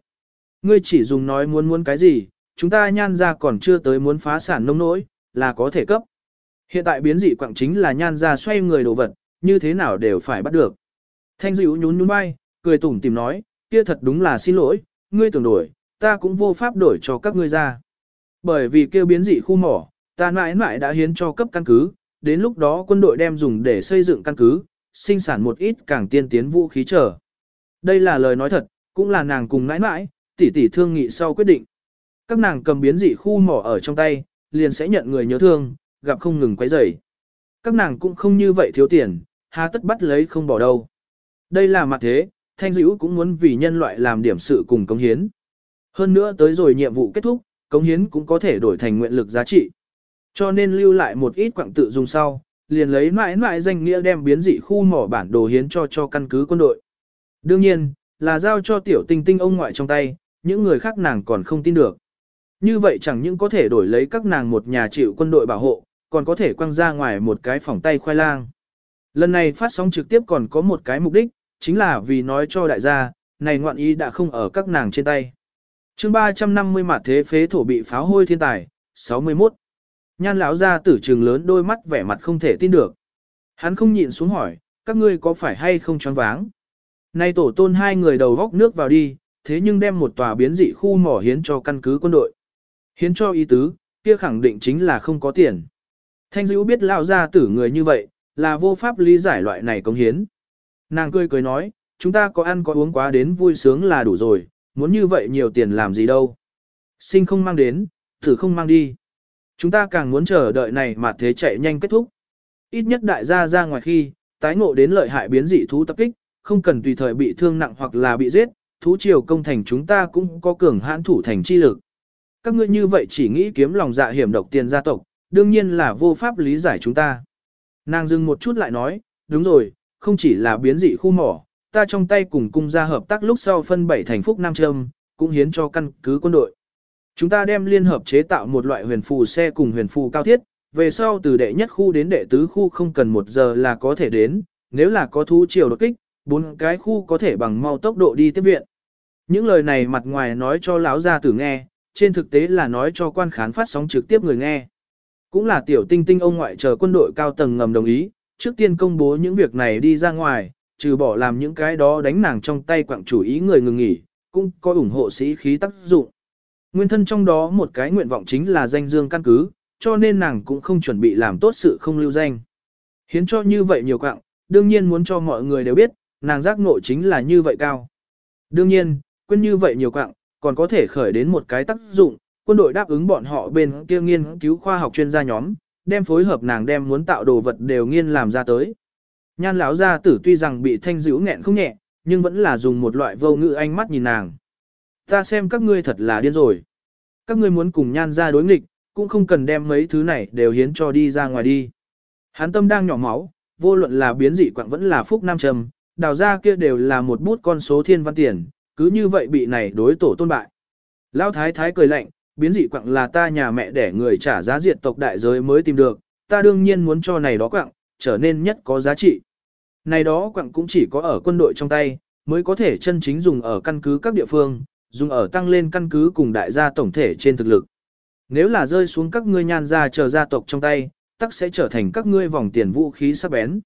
Ngươi chỉ dùng nói muốn muốn cái gì, chúng ta nhan ra còn chưa tới muốn phá sản nông nỗi, là có thể cấp. Hiện tại biến dị quạng chính là nhan ra xoay người đồ vật, như thế nào đều phải bắt được. Thanh dịu nhún nhún bay, cười tủm tìm nói, kia thật đúng là xin lỗi, ngươi tưởng đổi, ta cũng vô pháp đổi cho các ngươi ra. Bởi vì kêu biến dị khu mỏ, ta mãi mãi đã hiến cho cấp căn cứ, đến lúc đó quân đội đem dùng để xây dựng căn cứ, sinh sản một ít càng tiên tiến vũ khí trở. Đây là lời nói thật, cũng là nàng cùng nãi mãi, tỷ tỷ thương nghị sau quyết định. Các nàng cầm biến dị khu mỏ ở trong tay, liền sẽ nhận người nhớ thương, gặp không ngừng quấy rầy. Các nàng cũng không như vậy thiếu tiền, há tất bắt lấy không bỏ đâu. Đây là mặt thế, thanh dữ cũng muốn vì nhân loại làm điểm sự cùng công hiến. Hơn nữa tới rồi nhiệm vụ kết thúc, công hiến cũng có thể đổi thành nguyện lực giá trị. Cho nên lưu lại một ít quặng tự dùng sau, liền lấy mãi mãi danh nghĩa đem biến dị khu mỏ bản đồ hiến cho cho căn cứ quân đội. Đương nhiên, là giao cho tiểu tinh tinh ông ngoại trong tay, những người khác nàng còn không tin được. Như vậy chẳng những có thể đổi lấy các nàng một nhà chịu quân đội bảo hộ, còn có thể quăng ra ngoài một cái phòng tay khoai lang. Lần này phát sóng trực tiếp còn có một cái mục đích, chính là vì nói cho đại gia, này ngoạn ý đã không ở các nàng trên tay. chương 350 mặt thế phế thổ bị pháo hôi thiên tài, 61. Nhan lão ra tử trường lớn đôi mắt vẻ mặt không thể tin được. Hắn không nhịn xuống hỏi, các ngươi có phải hay không choáng váng? Nay tổ tôn hai người đầu góc nước vào đi, thế nhưng đem một tòa biến dị khu mỏ hiến cho căn cứ quân đội. Hiến cho ý tứ, kia khẳng định chính là không có tiền. Thanh dữ biết lão ra tử người như vậy, là vô pháp lý giải loại này công hiến. Nàng cười cười nói, chúng ta có ăn có uống quá đến vui sướng là đủ rồi, muốn như vậy nhiều tiền làm gì đâu. Sinh không mang đến, thử không mang đi. Chúng ta càng muốn chờ đợi này mà thế chạy nhanh kết thúc. Ít nhất đại gia ra ngoài khi, tái ngộ đến lợi hại biến dị thú tập kích, không cần tùy thời bị thương nặng hoặc là bị giết, thú triều công thành chúng ta cũng có cường hãn thủ thành chi lực. Các ngươi như vậy chỉ nghĩ kiếm lòng dạ hiểm độc tiền gia tộc, đương nhiên là vô pháp lý giải chúng ta. Nàng dừng một chút lại nói, đúng rồi, không chỉ là biến dị khu mỏ, ta trong tay cùng cung gia hợp tác lúc sau phân bảy thành phúc Nam Trâm, cũng hiến cho căn cứ quân đội. Chúng ta đem liên hợp chế tạo một loại huyền phù xe cùng huyền phù cao thiết, về sau từ đệ nhất khu đến đệ tứ khu không cần một giờ là có thể đến, nếu là có thú chiều đột kích, bốn cái khu có thể bằng mau tốc độ đi tiếp viện. Những lời này mặt ngoài nói cho lão gia tử nghe, trên thực tế là nói cho quan khán phát sóng trực tiếp người nghe. Cũng là tiểu tinh tinh ông ngoại chờ quân đội cao tầng ngầm đồng ý, trước tiên công bố những việc này đi ra ngoài, trừ bỏ làm những cái đó đánh nàng trong tay quặng chủ ý người ngừng nghỉ, cũng có ủng hộ sĩ khí tác dụng. Nguyên thân trong đó một cái nguyện vọng chính là danh dương căn cứ, cho nên nàng cũng không chuẩn bị làm tốt sự không lưu danh. Hiến cho như vậy nhiều quạng, đương nhiên muốn cho mọi người đều biết, nàng giác ngộ chính là như vậy cao. Đương nhiên, quên như vậy nhiều quạng, còn có thể khởi đến một cái tác dụng, quân đội đáp ứng bọn họ bên kia nghiên cứu khoa học chuyên gia nhóm, đem phối hợp nàng đem muốn tạo đồ vật đều nghiên làm ra tới. Nhan lão gia tử tuy rằng bị thanh dữ nghẹn không nhẹ, nhưng vẫn là dùng một loại vô ngữ ánh mắt nhìn nàng. Ta xem các ngươi thật là điên rồi. Các ngươi muốn cùng nhan ra đối nghịch, cũng không cần đem mấy thứ này đều hiến cho đi ra ngoài đi. Hắn tâm đang nhỏ máu, vô luận là biến dị quạng vẫn là phúc nam trầm, đào ra kia đều là một bút con số thiên văn tiền, cứ như vậy bị này đối tổ tôn bại. Lão thái thái cười lạnh, biến dị quặng là ta nhà mẹ để người trả giá diệt tộc đại giới mới tìm được, ta đương nhiên muốn cho này đó quặng, trở nên nhất có giá trị. Này đó quặng cũng chỉ có ở quân đội trong tay, mới có thể chân chính dùng ở căn cứ các địa phương, dùng ở tăng lên căn cứ cùng đại gia tổng thể trên thực lực. Nếu là rơi xuống các ngươi nhan gia chờ gia tộc trong tay, tắc sẽ trở thành các ngươi vòng tiền vũ khí sắc bén.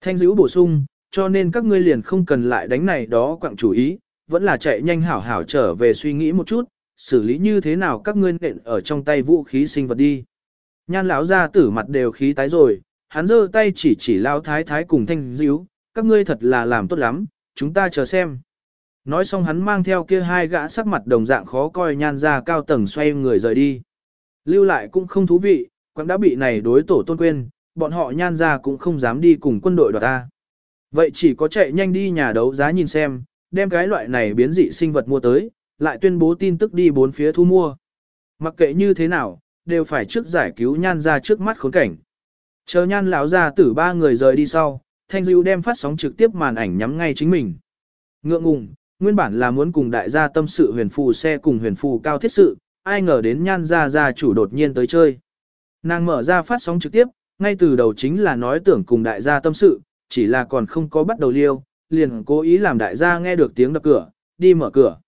Thanh dữ bổ sung, cho nên các ngươi liền không cần lại đánh này đó quặng chủ ý, vẫn là chạy nhanh hảo hảo trở về suy nghĩ một chút, xử lý như thế nào các ngươi nện ở trong tay vũ khí sinh vật đi. Nhan lão gia tử mặt đều khí tái rồi, hắn giơ tay chỉ chỉ lao thái thái cùng thanh dữ, các ngươi thật là làm tốt lắm, chúng ta chờ xem. Nói xong hắn mang theo kia hai gã sắc mặt đồng dạng khó coi nhan ra cao tầng xoay người rời đi. Lưu lại cũng không thú vị, quãng đã bị này đối tổ tôn quên, bọn họ nhan ra cũng không dám đi cùng quân đội đoạt ta. Vậy chỉ có chạy nhanh đi nhà đấu giá nhìn xem, đem cái loại này biến dị sinh vật mua tới, lại tuyên bố tin tức đi bốn phía thu mua. Mặc kệ như thế nào, đều phải trước giải cứu nhan ra trước mắt khốn cảnh. Chờ nhan lão ra tử ba người rời đi sau, Thanh Dữu đem phát sóng trực tiếp màn ảnh nhắm ngay chính mình. Ngượng ngùng, nguyên bản là muốn cùng đại gia tâm sự huyền phù xe cùng huyền phù cao thiết sự, ai ngờ đến nhan gia gia chủ đột nhiên tới chơi. Nàng mở ra phát sóng trực tiếp, ngay từ đầu chính là nói tưởng cùng đại gia tâm sự, chỉ là còn không có bắt đầu liêu, liền cố ý làm đại gia nghe được tiếng đập cửa, đi mở cửa.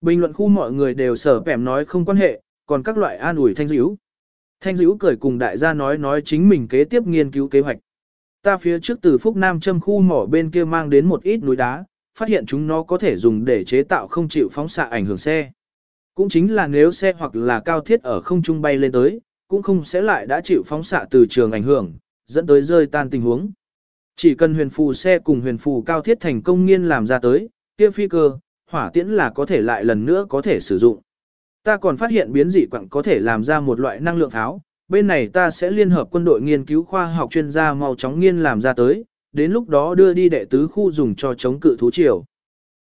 Bình luận khu mọi người đều sở pẻm nói không quan hệ, còn các loại an ủi thanh dữ. Thanh dữ cười cùng đại gia nói nói chính mình kế tiếp nghiên cứu kế hoạch. Ta phía trước từ Phúc Nam châm khu mỏ bên kia mang đến một ít núi đá, phát hiện chúng nó có thể dùng để chế tạo không chịu phóng xạ ảnh hưởng xe. Cũng chính là nếu xe hoặc là cao thiết ở không trung bay lên tới, cũng không sẽ lại đã chịu phóng xạ từ trường ảnh hưởng, dẫn tới rơi tan tình huống. Chỉ cần huyền phù xe cùng huyền phù cao thiết thành công nghiên làm ra tới, kia phi cơ, hỏa tiễn là có thể lại lần nữa có thể sử dụng. Ta còn phát hiện biến dị quặng có thể làm ra một loại năng lượng tháo, bên này ta sẽ liên hợp quân đội nghiên cứu khoa học chuyên gia mau chóng nghiên làm ra tới, đến lúc đó đưa đi đệ tứ khu dùng cho chống cự thú triều.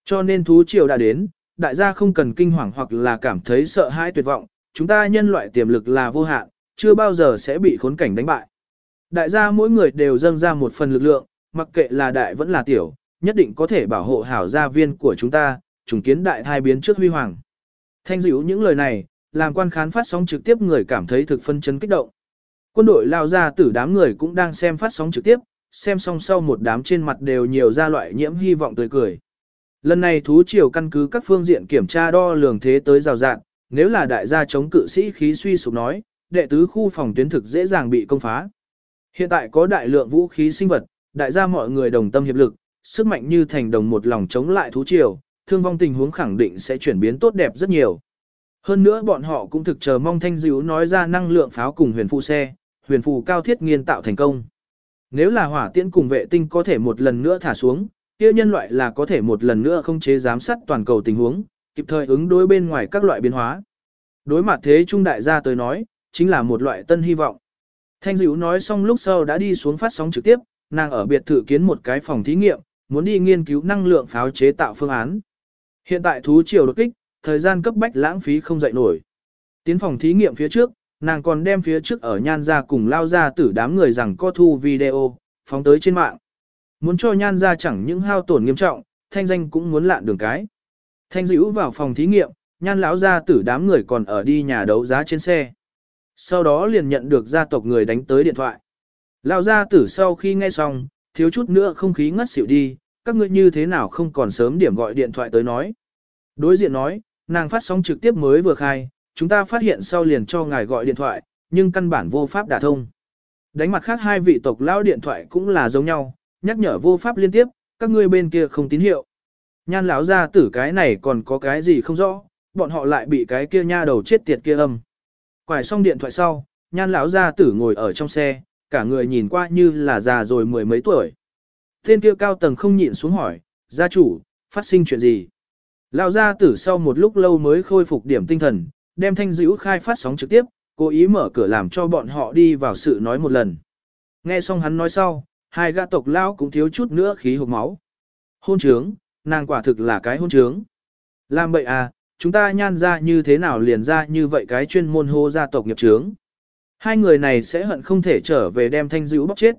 Cho nên thú triều đã đến, đại gia không cần kinh hoàng hoặc là cảm thấy sợ hãi tuyệt vọng, chúng ta nhân loại tiềm lực là vô hạn, chưa bao giờ sẽ bị khốn cảnh đánh bại. Đại gia mỗi người đều dâng ra một phần lực lượng, mặc kệ là đại vẫn là tiểu, nhất định có thể bảo hộ hảo gia viên của chúng ta, trùng kiến đại thai biến trước huy hoàng. Thanh dữ những lời này, làm quan khán phát sóng trực tiếp người cảm thấy thực phân chấn kích động. Quân đội lao ra tử đám người cũng đang xem phát sóng trực tiếp, xem xong sau một đám trên mặt đều nhiều ra loại nhiễm hy vọng tươi cười. Lần này thú triều căn cứ các phương diện kiểm tra đo lường thế tới rào rạn, nếu là đại gia chống cự sĩ khí suy sụp nói, đệ tứ khu phòng tuyến thực dễ dàng bị công phá. Hiện tại có đại lượng vũ khí sinh vật, đại gia mọi người đồng tâm hiệp lực, sức mạnh như thành đồng một lòng chống lại thú triều, thương vong tình huống khẳng định sẽ chuyển biến tốt đẹp rất nhiều. Hơn nữa bọn họ cũng thực chờ mong thanh dữ nói ra năng lượng pháo cùng huyền phù xe, huyền phù cao thiết nghiên tạo thành công. Nếu là hỏa tiễn cùng vệ tinh có thể một lần nữa thả xuống, kia nhân loại là có thể một lần nữa không chế giám sát toàn cầu tình huống, kịp thời ứng đối bên ngoài các loại biến hóa. Đối mặt thế trung đại gia tới nói, chính là một loại tân hy vọng. Thanh Dữu nói xong lúc sau đã đi xuống phát sóng trực tiếp, nàng ở biệt thự kiến một cái phòng thí nghiệm, muốn đi nghiên cứu năng lượng pháo chế tạo phương án. Hiện tại thú triều đột kích, thời gian cấp bách lãng phí không dậy nổi. Tiến phòng thí nghiệm phía trước, nàng còn đem phía trước ở nhan ra cùng lao ra tử đám người rằng có thu video, phóng tới trên mạng. Muốn cho nhan ra chẳng những hao tổn nghiêm trọng, thanh danh cũng muốn lạn đường cái. Thanh dữ vào phòng thí nghiệm, nhan lão ra tử đám người còn ở đi nhà đấu giá trên xe. Sau đó liền nhận được gia tộc người đánh tới điện thoại. Lão gia tử sau khi nghe xong, thiếu chút nữa không khí ngất xỉu đi, các ngươi như thế nào không còn sớm điểm gọi điện thoại tới nói. Đối diện nói, nàng phát sóng trực tiếp mới vừa khai, chúng ta phát hiện sau liền cho ngài gọi điện thoại, nhưng căn bản vô pháp đả thông. Đánh mặt khác hai vị tộc lão điện thoại cũng là giống nhau, nhắc nhở vô pháp liên tiếp, các ngươi bên kia không tín hiệu. Nhan lão gia tử cái này còn có cái gì không rõ, bọn họ lại bị cái kia nha đầu chết tiệt kia âm. Quải xong điện thoại sau, nhan lão gia tử ngồi ở trong xe, cả người nhìn qua như là già rồi mười mấy tuổi. Tên kia cao tầng không nhịn xuống hỏi, gia chủ, phát sinh chuyện gì? Lão gia tử sau một lúc lâu mới khôi phục điểm tinh thần, đem thanh dữ khai phát sóng trực tiếp, cố ý mở cửa làm cho bọn họ đi vào sự nói một lần. Nghe xong hắn nói sau, hai gã tộc lão cũng thiếu chút nữa khí hộp máu. Hôn trướng, nàng quả thực là cái hôn trướng. Làm bậy à, chúng ta nhan ra như thế nào liền ra như vậy cái chuyên môn hô gia tộc nghiệp trướng. Hai người này sẽ hận không thể trở về đem thanh dữ bóc chết.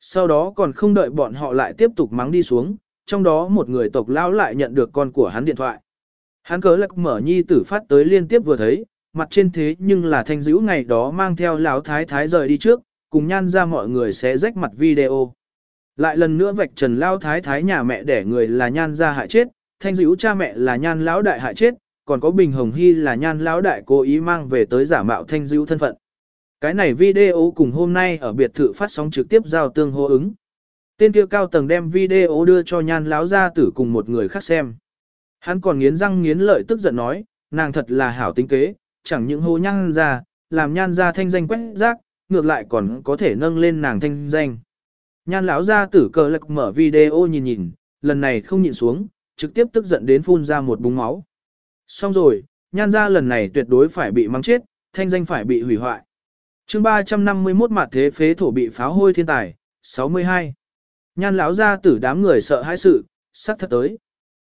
Sau đó còn không đợi bọn họ lại tiếp tục mắng đi xuống, trong đó một người tộc lão lại nhận được con của hắn điện thoại. Hắn cớ lạc mở nhi tử phát tới liên tiếp vừa thấy, mặt trên thế nhưng là thanh dữ ngày đó mang theo lão thái thái rời đi trước, cùng nhan ra mọi người sẽ rách mặt video. Lại lần nữa vạch trần lão thái thái nhà mẹ đẻ người là nhan ra hại chết, thanh dữ cha mẹ là nhan lão đại hại chết, còn có bình hồng hy là nhan lão đại cố ý mang về tới giả mạo thanh dữ thân phận. Cái này video cùng hôm nay ở biệt thự phát sóng trực tiếp giao tương hô ứng. Tên kia cao tầng đem video đưa cho nhan Lão gia tử cùng một người khác xem. Hắn còn nghiến răng nghiến lợi tức giận nói, nàng thật là hảo tính kế, chẳng những hô nhan ra, làm nhan ra thanh danh quét rác, ngược lại còn có thể nâng lên nàng thanh danh. Nhan lão gia tử cờ lạc mở video nhìn nhìn, lần này không nhịn xuống, trực tiếp tức giận đến phun ra một búng máu. Xong rồi, nhan ra lần này tuyệt đối phải bị mắng chết, thanh danh phải bị hủy hoại. chương 351 mặt thế phế thổ bị pháo hôi thiên tài, 62. Nhan lão gia tử đám người sợ hãi sự, sắc thật tới.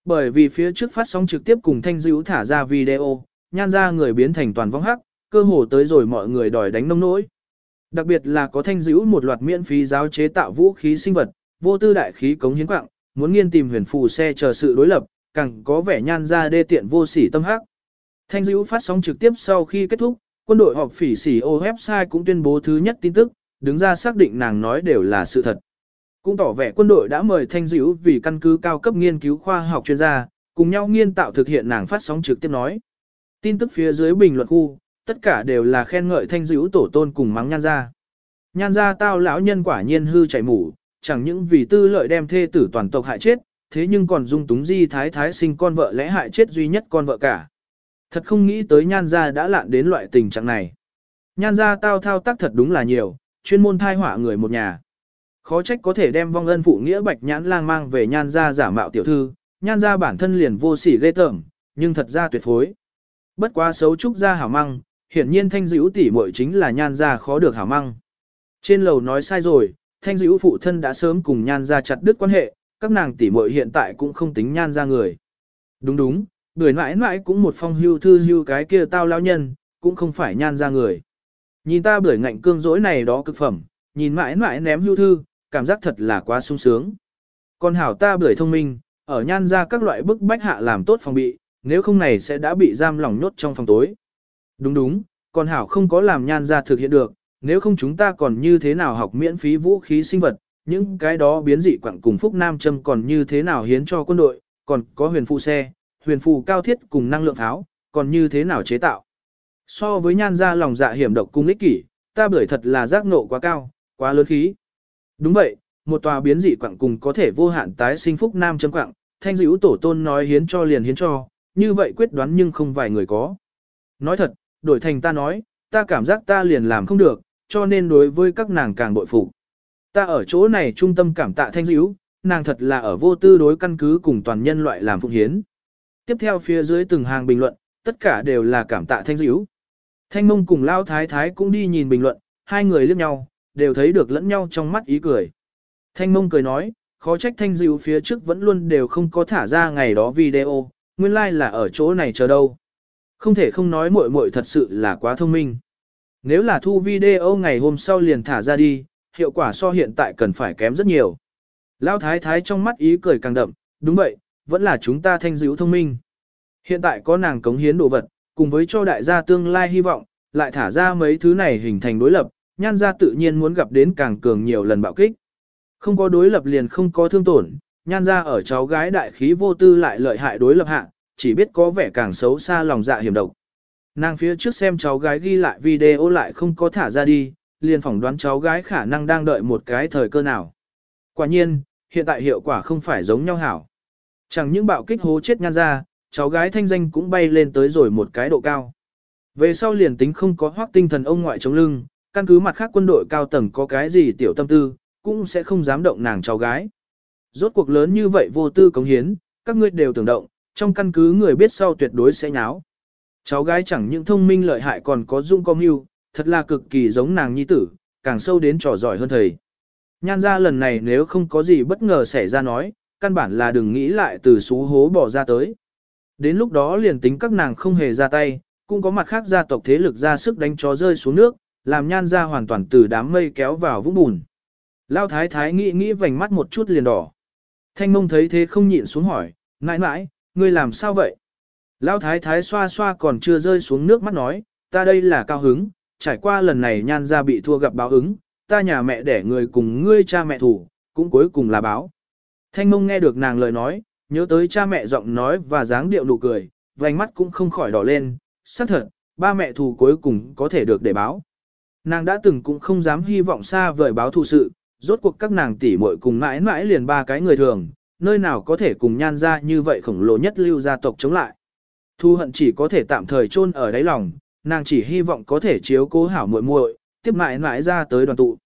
Bởi vì phía trước phát sóng trực tiếp cùng thanh dữ thả ra video, nhan ra người biến thành toàn vong hắc, cơ hồ tới rồi mọi người đòi đánh nông nỗi. Đặc biệt là có thanh dữ một loạt miễn phí giáo chế tạo vũ khí sinh vật, vô tư đại khí cống hiến quạng, muốn nghiên tìm huyền phù xe chờ sự đối lập, càng có vẻ nhan ra đê tiện vô sỉ tâm hắc. Thanh dữ phát sóng trực tiếp sau khi kết thúc, quân đội họp phỉ sỉ ô website cũng tuyên bố thứ nhất tin tức, đứng ra xác định nàng nói đều là sự thật. Cũng tỏ vẻ quân đội đã mời Thanh Dữ vì căn cứ cao cấp nghiên cứu khoa học chuyên gia, cùng nhau nghiên tạo thực hiện nàng phát sóng trực tiếp nói. Tin tức phía dưới bình luận khu, tất cả đều là khen ngợi Thanh Dữ tổ tôn cùng mắng nhan ra. Nhan ra tao lão nhân quả nhiên hư chảy mủ, chẳng những vì tư lợi đem thê tử toàn tộc hại chết, thế nhưng còn dung túng di thái thái sinh con vợ lẽ hại chết duy nhất con vợ cả. Thật không nghĩ tới nhan gia đã lạn đến loại tình trạng này. Nhan gia tao thao tác thật đúng là nhiều, chuyên môn thai họa người một nhà. Khó trách có thể đem vong ân phụ nghĩa bạch nhãn lang mang về nhan gia giả mạo tiểu thư, nhan gia bản thân liền vô sỉ ghê tởm, nhưng thật ra tuyệt phối. Bất quá xấu trúc gia hảo măng, hiển nhiên thanh dữ tỷ muội chính là nhan gia khó được hảo măng. Trên lầu nói sai rồi, thanh dữ phụ thân đã sớm cùng nhan gia chặt đứt quan hệ, các nàng tỷ muội hiện tại cũng không tính nhan gia người. Đúng đúng, người mãi mãi cũng một phong hưu thư hưu cái kia tao lão nhân, cũng không phải nhan gia người. Nhìn ta bưởi ngạnh cương dỗi này đó cực phẩm, nhìn mãi mãi ném hưu thư, cảm giác thật là quá sung sướng. Còn hảo ta bưởi thông minh, ở nhan ra các loại bức bách hạ làm tốt phòng bị, nếu không này sẽ đã bị giam lỏng nhốt trong phòng tối. Đúng đúng, còn hảo không có làm nhan ra thực hiện được, nếu không chúng ta còn như thế nào học miễn phí vũ khí sinh vật, những cái đó biến dị quặng cùng Phúc Nam Châm còn như thế nào hiến cho quân đội, còn có huyền phụ xe, huyền phù cao thiết cùng năng lượng pháo, còn như thế nào chế tạo. So với nhan ra lòng dạ hiểm độc cung ích kỷ, ta bưởi thật là giác nộ quá cao, quá lớn khí. Đúng vậy, một tòa biến dị quặng cùng có thể vô hạn tái sinh phúc nam chấm quặng, thanh dữ tổ tôn nói hiến cho liền hiến cho, như vậy quyết đoán nhưng không vài người có. Nói thật, đổi thành ta nói, ta cảm giác ta liền làm không được, cho nên đối với các nàng càng bội phục. Ta ở chỗ này trung tâm cảm tạ thanh dữ, nàng thật là ở vô tư đối căn cứ cùng toàn nhân loại làm phụng hiến. Tiếp theo phía dưới từng hàng bình luận, tất cả đều là cảm tạ thanh dữ. Thanh mông cùng lao thái thái cũng đi nhìn bình luận, hai người liếc nhau, đều thấy được lẫn nhau trong mắt ý cười. Thanh mông cười nói, khó trách thanh dịu phía trước vẫn luôn đều không có thả ra ngày đó video, nguyên lai like là ở chỗ này chờ đâu. Không thể không nói muội muội thật sự là quá thông minh. Nếu là thu video ngày hôm sau liền thả ra đi, hiệu quả so hiện tại cần phải kém rất nhiều. Lão thái thái trong mắt ý cười càng đậm, đúng vậy, vẫn là chúng ta thanh dữ thông minh. Hiện tại có nàng cống hiến đồ vật, cùng với cho đại gia tương lai hy vọng, lại thả ra mấy thứ này hình thành đối lập, nhan gia tự nhiên muốn gặp đến càng cường nhiều lần bạo kích. Không có đối lập liền không có thương tổn, nhan gia ở cháu gái đại khí vô tư lại lợi hại đối lập hạ, chỉ biết có vẻ càng xấu xa lòng dạ hiểm độc. Nàng phía trước xem cháu gái ghi lại video lại không có thả ra đi, liền phỏng đoán cháu gái khả năng đang đợi một cái thời cơ nào. Quả nhiên, hiện tại hiệu quả không phải giống nhau hảo. Chẳng những bạo kích hố chết nhan ra, cháu gái thanh danh cũng bay lên tới rồi một cái độ cao. Về sau liền tính không có hoác tinh thần ông ngoại chống lưng, căn cứ mặt khác quân đội cao tầng có cái gì tiểu tâm tư, cũng sẽ không dám động nàng cháu gái. Rốt cuộc lớn như vậy vô tư cống hiến, các ngươi đều tưởng động, trong căn cứ người biết sau tuyệt đối sẽ nháo. Cháu gái chẳng những thông minh lợi hại còn có dung công hưu, thật là cực kỳ giống nàng nhi tử, càng sâu đến trò giỏi hơn thầy. Nhan ra lần này nếu không có gì bất ngờ xảy ra nói, căn bản là đừng nghĩ lại từ xú hố bỏ ra tới. Đến lúc đó liền tính các nàng không hề ra tay, cũng có mặt khác gia tộc thế lực ra sức đánh chó rơi xuống nước, làm nhan ra hoàn toàn từ đám mây kéo vào vũng bùn. Lao thái thái nghĩ nghĩ vành mắt một chút liền đỏ. Thanh mông thấy thế không nhịn xuống hỏi, mãi mãi, ngươi làm sao vậy? Lao thái thái xoa xoa còn chưa rơi xuống nước mắt nói, ta đây là cao hứng, trải qua lần này nhan ra bị thua gặp báo ứng, ta nhà mẹ để người cùng ngươi cha mẹ thủ, cũng cuối cùng là báo. Thanh mông nghe được nàng lời nói, nhớ tới cha mẹ giọng nói và dáng điệu nụ cười, vành mắt cũng không khỏi đỏ lên, xác thật, ba mẹ thù cuối cùng có thể được để báo. Nàng đã từng cũng không dám hy vọng xa vời báo thù sự, rốt cuộc các nàng tỷ muội cùng mãi mãi liền ba cái người thường, nơi nào có thể cùng nhan ra như vậy khổng lồ nhất lưu gia tộc chống lại. Thu hận chỉ có thể tạm thời chôn ở đáy lòng, nàng chỉ hy vọng có thể chiếu cố hảo muội muội, tiếp mãi mãi ra tới đoàn tụ.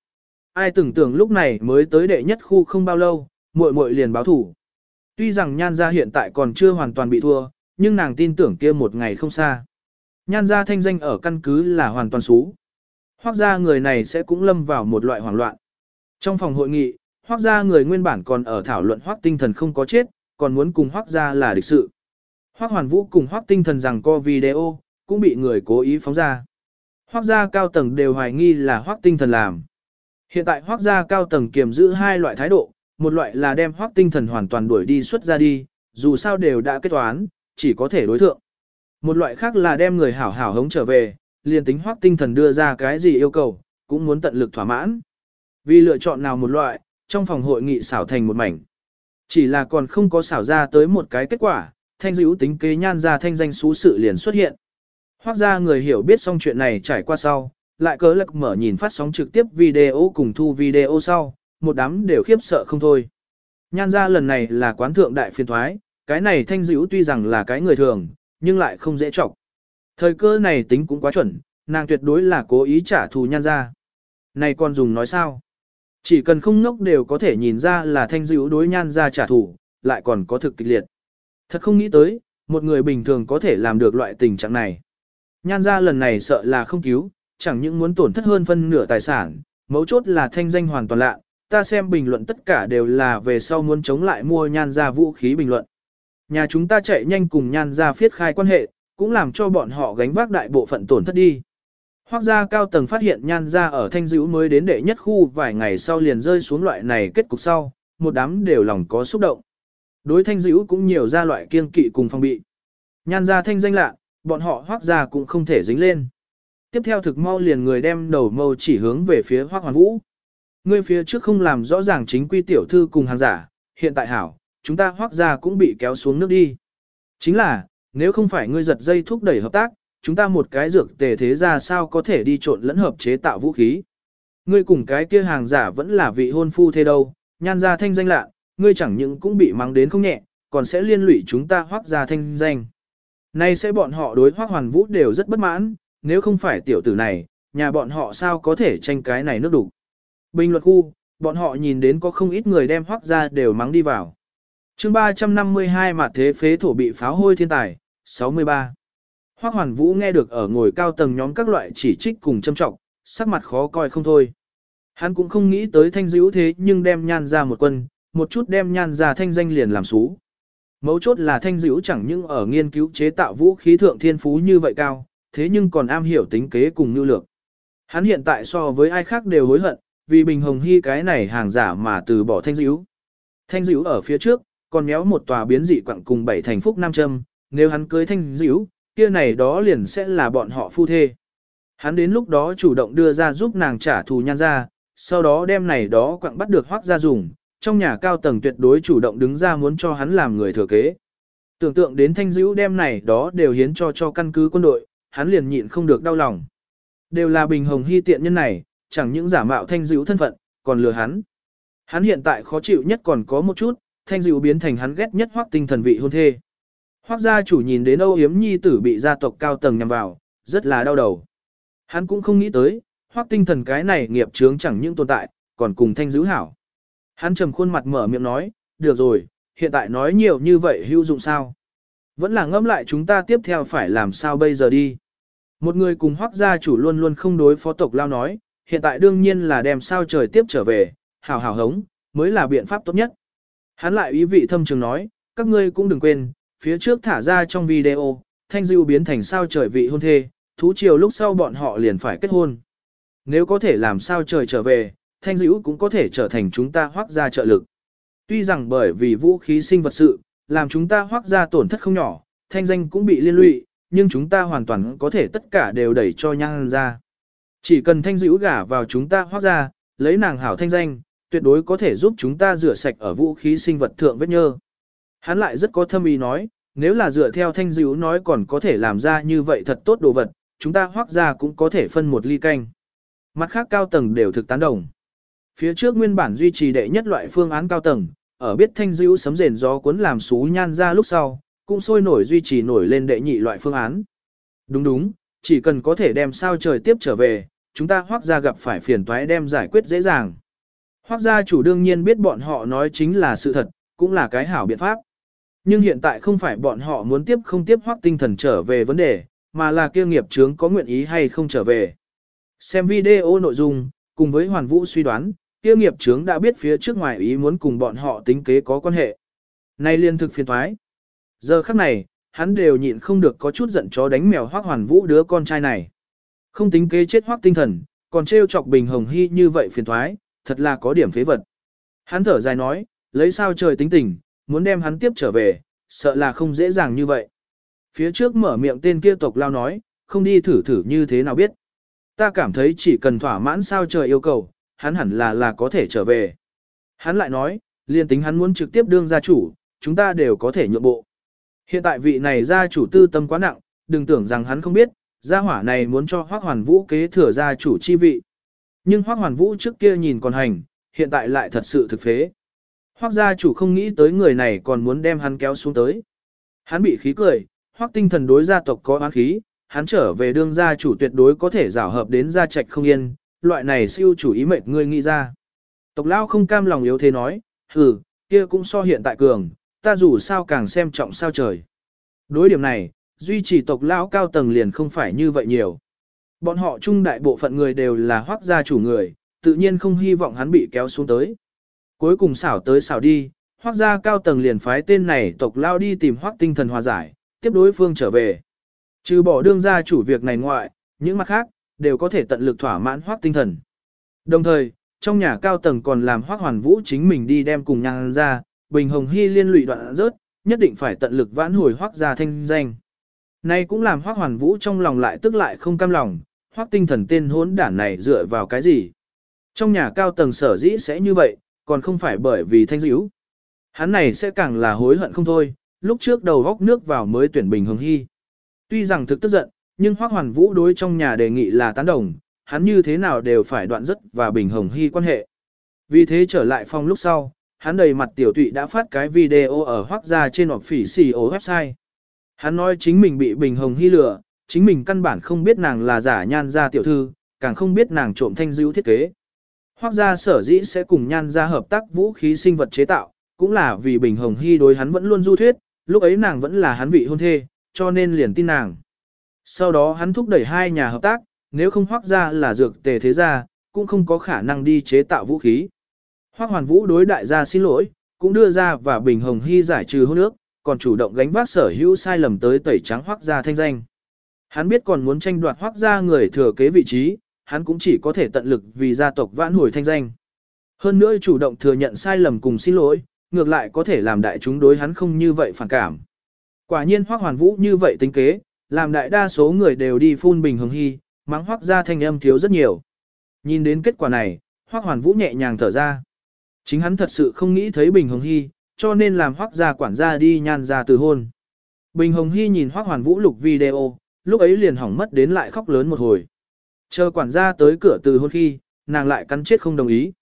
Ai tưởng tưởng lúc này mới tới đệ nhất khu không bao lâu, muội muội liền báo thủ. Tuy rằng nhan gia hiện tại còn chưa hoàn toàn bị thua, nhưng nàng tin tưởng kia một ngày không xa. Nhan gia thanh danh ở căn cứ là hoàn toàn xú. Hoác gia người này sẽ cũng lâm vào một loại hoảng loạn. Trong phòng hội nghị, hoác gia người nguyên bản còn ở thảo luận hoác tinh thần không có chết, còn muốn cùng hoác gia là địch sự. Hoác hoàn vũ cùng hoác tinh thần rằng co video, cũng bị người cố ý phóng ra. Hoác gia cao tầng đều hoài nghi là hoác tinh thần làm. Hiện tại hoác gia cao tầng kiềm giữ hai loại thái độ, một loại là đem hoác tinh thần hoàn toàn đuổi đi xuất ra đi, dù sao đều đã kết toán, chỉ có thể đối thượng. Một loại khác là đem người hảo hảo hống trở về, liền tính hoác tinh thần đưa ra cái gì yêu cầu, cũng muốn tận lực thỏa mãn. Vì lựa chọn nào một loại, trong phòng hội nghị xảo thành một mảnh. Chỉ là còn không có xảo ra tới một cái kết quả, thanh dữ tính kế nhan ra thanh danh xú sự liền xuất hiện. Hoác ra người hiểu biết xong chuyện này trải qua sau, lại cớ lật mở nhìn phát sóng trực tiếp video cùng thu video sau, một đám đều khiếp sợ không thôi. Nhan ra lần này là quán thượng đại phiên thoái, cái này thanh dữ tuy rằng là cái người thường, nhưng lại không dễ trọng. Thời cơ này tính cũng quá chuẩn, nàng tuyệt đối là cố ý trả thù nhan ra. Này con dùng nói sao? Chỉ cần không ngốc đều có thể nhìn ra là thanh dữ đối nhan ra trả thù, lại còn có thực kịch liệt. Thật không nghĩ tới, một người bình thường có thể làm được loại tình trạng này. Nhan ra lần này sợ là không cứu, chẳng những muốn tổn thất hơn phân nửa tài sản, mấu chốt là thanh danh hoàn toàn lạ, ta xem bình luận tất cả đều là về sau muốn chống lại mua nhan ra vũ khí bình luận. Nhà chúng ta chạy nhanh cùng nhan ra phiết khai quan hệ, cũng làm cho bọn họ gánh vác đại bộ phận tổn thất đi. Hoác gia cao tầng phát hiện nhan ra ở thanh dữ mới đến đệ nhất khu vài ngày sau liền rơi xuống loại này kết cục sau, một đám đều lòng có xúc động. Đối thanh dữ cũng nhiều ra loại kiên kỵ cùng phong bị. Nhan ra thanh danh lạ, bọn họ hoác gia cũng không thể dính lên. Tiếp theo thực mau liền người đem đầu mâu chỉ hướng về phía hoác hoàn vũ. Ngươi phía trước không làm rõ ràng chính quy tiểu thư cùng hàng giả, hiện tại hảo, chúng ta hoác gia cũng bị kéo xuống nước đi. Chính là, nếu không phải ngươi giật dây thúc đẩy hợp tác, chúng ta một cái dược tề thế ra sao có thể đi trộn lẫn hợp chế tạo vũ khí. Ngươi cùng cái kia hàng giả vẫn là vị hôn phu thế đâu, nhan ra thanh danh lạ, ngươi chẳng những cũng bị mắng đến không nhẹ, còn sẽ liên lụy chúng ta hoác ra thanh danh. Nay sẽ bọn họ đối hoác hoàn vũ đều rất bất mãn, nếu không phải tiểu tử này, nhà bọn họ sao có thể tranh cái này nước đủ. Bình luật khu, bọn họ nhìn đến có không ít người đem hoác ra đều mắng đi vào. chương 352 mặt thế phế thổ bị pháo hôi thiên tài, 63. Hoắc hoàn vũ nghe được ở ngồi cao tầng nhóm các loại chỉ trích cùng châm trọng, sắc mặt khó coi không thôi. Hắn cũng không nghĩ tới thanh dữ thế nhưng đem nhan ra một quân, một chút đem nhan ra thanh danh liền làm xú. Mấu chốt là thanh dữ chẳng những ở nghiên cứu chế tạo vũ khí thượng thiên phú như vậy cao, thế nhưng còn am hiểu tính kế cùng nhu lược. Hắn hiện tại so với ai khác đều hối hận, vì Bình Hồng Hy cái này hàng giả mà từ bỏ thanh dữ. Thanh dữ ở phía trước, còn méo một tòa biến dị quặng cùng bảy thành phúc nam châm, nếu hắn cưới thanh dữ, kia này đó liền sẽ là bọn họ phu thê. Hắn đến lúc đó chủ động đưa ra giúp nàng trả thù nhan ra, sau đó đem này đó quặng bắt được hoác ra dùng, trong nhà cao tầng tuyệt đối chủ động đứng ra muốn cho hắn làm người thừa kế. Tưởng tượng đến thanh dữ đem này đó đều hiến cho cho căn cứ quân đội, hắn liền nhịn không được đau lòng. Đều là bình hồng hy tiện nhân này, chẳng những giả mạo thanh dữ thân phận, còn lừa hắn. Hắn hiện tại khó chịu nhất còn có một chút, thanh dữ biến thành hắn ghét nhất hoác tinh thần vị hôn thê. Hoác gia chủ nhìn đến Âu Yếm Nhi tử bị gia tộc cao tầng nhằm vào, rất là đau đầu. Hắn cũng không nghĩ tới, hoác tinh thần cái này nghiệp chướng chẳng những tồn tại, còn cùng thanh dữ hảo. Hắn trầm khuôn mặt mở miệng nói, được rồi, hiện tại nói nhiều như vậy hữu dụng sao? Vẫn là ngẫm lại chúng ta tiếp theo phải làm sao bây giờ đi. Một người cùng hoác gia chủ luôn luôn không đối phó tộc lao nói, hiện tại đương nhiên là đem sao trời tiếp trở về, hào hào hống, mới là biện pháp tốt nhất. Hắn lại ý vị thâm trường nói, các ngươi cũng đừng quên, phía trước thả ra trong video, thanh dưu biến thành sao trời vị hôn thê, thú chiều lúc sau bọn họ liền phải kết hôn. Nếu có thể làm sao trời trở về, thanh dữ cũng có thể trở thành chúng ta hoác ra trợ lực. Tuy rằng bởi vì vũ khí sinh vật sự, làm chúng ta hoác ra tổn thất không nhỏ, thanh danh cũng bị liên lụy, nhưng chúng ta hoàn toàn có thể tất cả đều đẩy cho nhan ra. Chỉ cần thanh dữ gả vào chúng ta hoác ra, lấy nàng hảo thanh danh, tuyệt đối có thể giúp chúng ta rửa sạch ở vũ khí sinh vật thượng vết nhơ. Hắn lại rất có thâm ý nói, nếu là dựa theo thanh dữ nói còn có thể làm ra như vậy thật tốt đồ vật, chúng ta hoác ra cũng có thể phân một ly canh. Mặt khác cao tầng đều thực tán đồng. Phía trước nguyên bản duy trì đệ nhất loại phương án cao tầng, ở biết thanh dữ sấm rền gió cuốn làm xú nhan ra lúc sau, cũng sôi nổi duy trì nổi lên đệ nhị loại phương án. Đúng đúng, chỉ cần có thể đem sao trời tiếp trở về, chúng ta hoác ra gặp phải phiền toái đem giải quyết dễ dàng. Hoác gia chủ đương nhiên biết bọn họ nói chính là sự thật, cũng là cái hảo biện pháp. Nhưng hiện tại không phải bọn họ muốn tiếp không tiếp hoác tinh thần trở về vấn đề, mà là kia nghiệp chướng có nguyện ý hay không trở về. Xem video nội dung, cùng với hoàn vũ suy đoán, kia nghiệp chướng đã biết phía trước ngoài ý muốn cùng bọn họ tính kế có quan hệ. Nay liên thực phiền thoái. Giờ khắc này, hắn đều nhịn không được có chút giận chó đánh mèo hoác hoàn vũ đứa con trai này. Không tính kế chết hoác tinh thần, còn trêu chọc bình hồng hy như vậy phiền thoái, thật là có điểm phế vật. Hắn thở dài nói, lấy sao trời tính tình, muốn đem hắn tiếp trở về, sợ là không dễ dàng như vậy. Phía trước mở miệng tên kia tộc lao nói, không đi thử thử như thế nào biết. Ta cảm thấy chỉ cần thỏa mãn sao trời yêu cầu, hắn hẳn là là có thể trở về. Hắn lại nói, liên tính hắn muốn trực tiếp đương gia chủ, chúng ta đều có thể nhượng bộ. Hiện tại vị này gia chủ tư tâm quá nặng, đừng tưởng rằng hắn không biết, gia hỏa này muốn cho Hoắc Hoàn Vũ kế thừa gia chủ chi vị. Nhưng Hoắc Hoàn Vũ trước kia nhìn còn hành, hiện tại lại thật sự thực phế. Hoắc gia chủ không nghĩ tới người này còn muốn đem hắn kéo xuống tới. Hắn bị khí cười, hoác tinh thần đối gia tộc có oán khí, hắn trở về đương gia chủ tuyệt đối có thể rảo hợp đến gia trạch không yên, loại này siêu chủ ý mệt ngươi nghĩ ra. Tộc lao không cam lòng yếu thế nói, hừ, kia cũng so hiện tại cường, ta dù sao càng xem trọng sao trời. Đối điểm này, duy trì tộc lão cao tầng liền không phải như vậy nhiều. Bọn họ trung đại bộ phận người đều là hoác gia chủ người, tự nhiên không hy vọng hắn bị kéo xuống tới. Cuối cùng xảo tới xảo đi, hoác gia cao tầng liền phái tên này tộc lao đi tìm hoác tinh thần hòa giải, tiếp đối phương trở về. Trừ bỏ đương gia chủ việc này ngoại, những mặt khác, đều có thể tận lực thỏa mãn hoác tinh thần. Đồng thời, trong nhà cao tầng còn làm hoác hoàn vũ chính mình đi đem cùng nhang ra, Bình Hồng Hy liên lụy đoạn rớt, nhất định phải tận lực vãn hồi hoác gia thanh danh. Nay cũng làm hoác hoàn vũ trong lòng lại tức lại không cam lòng, hoác tinh thần tên hốn đản này dựa vào cái gì. Trong nhà cao tầng sở dĩ sẽ như vậy, còn không phải bởi vì thanh dữ. Hắn này sẽ càng là hối hận không thôi, lúc trước đầu góc nước vào mới tuyển Bình Hồng Hy. Tuy rằng thực tức giận, nhưng Hoắc Hoàn Vũ đối trong nhà đề nghị là tán đồng, hắn như thế nào đều phải đoạn rất và Bình Hồng Hy quan hệ. Vì thế trở lại phòng lúc sau, hắn đầy mặt tiểu tụy đã phát cái video ở Hoắc gia trên hoặc phỉ xì ố website. Hắn nói chính mình bị Bình Hồng Hy lừa, chính mình căn bản không biết nàng là giả nhan gia tiểu thư, càng không biết nàng trộm thanh dữ thiết kế. Hoắc gia sở dĩ sẽ cùng nhan gia hợp tác vũ khí sinh vật chế tạo, cũng là vì Bình Hồng Hy đối hắn vẫn luôn du thuyết, lúc ấy nàng vẫn là hắn vị hôn thê, cho nên liền tin nàng. Sau đó hắn thúc đẩy hai nhà hợp tác, nếu không hoác gia là dược tề thế gia, cũng không có khả năng đi chế tạo vũ khí. Hoác hoàn vũ đối đại gia xin lỗi, cũng đưa ra và Bình Hồng Hy giải trừ hôn ước, còn chủ động gánh vác sở hữu sai lầm tới tẩy trắng hoác gia thanh danh. Hắn biết còn muốn tranh đoạt hoác gia người thừa kế vị trí, hắn cũng chỉ có thể tận lực vì gia tộc vãn hồi thanh danh. Hơn nữa chủ động thừa nhận sai lầm cùng xin lỗi, ngược lại có thể làm đại chúng đối hắn không như vậy phản cảm. Quả nhiên hoắc hoàn vũ như vậy tính kế, làm đại đa số người đều đi phun bình hứng hy, mắng hoắc ra thanh âm thiếu rất nhiều. Nhìn đến kết quả này, hoắc hoàn vũ nhẹ nhàng thở ra. Chính hắn thật sự không nghĩ thấy bình hồng hy, cho nên làm hoắc gia quản gia đi nhan ra từ hôn. Bình hồng hy nhìn hoắc hoàn vũ lục video, lúc ấy liền hỏng mất đến lại khóc lớn một hồi. Chờ quản gia tới cửa từ hôn khi, nàng lại cắn chết không đồng ý.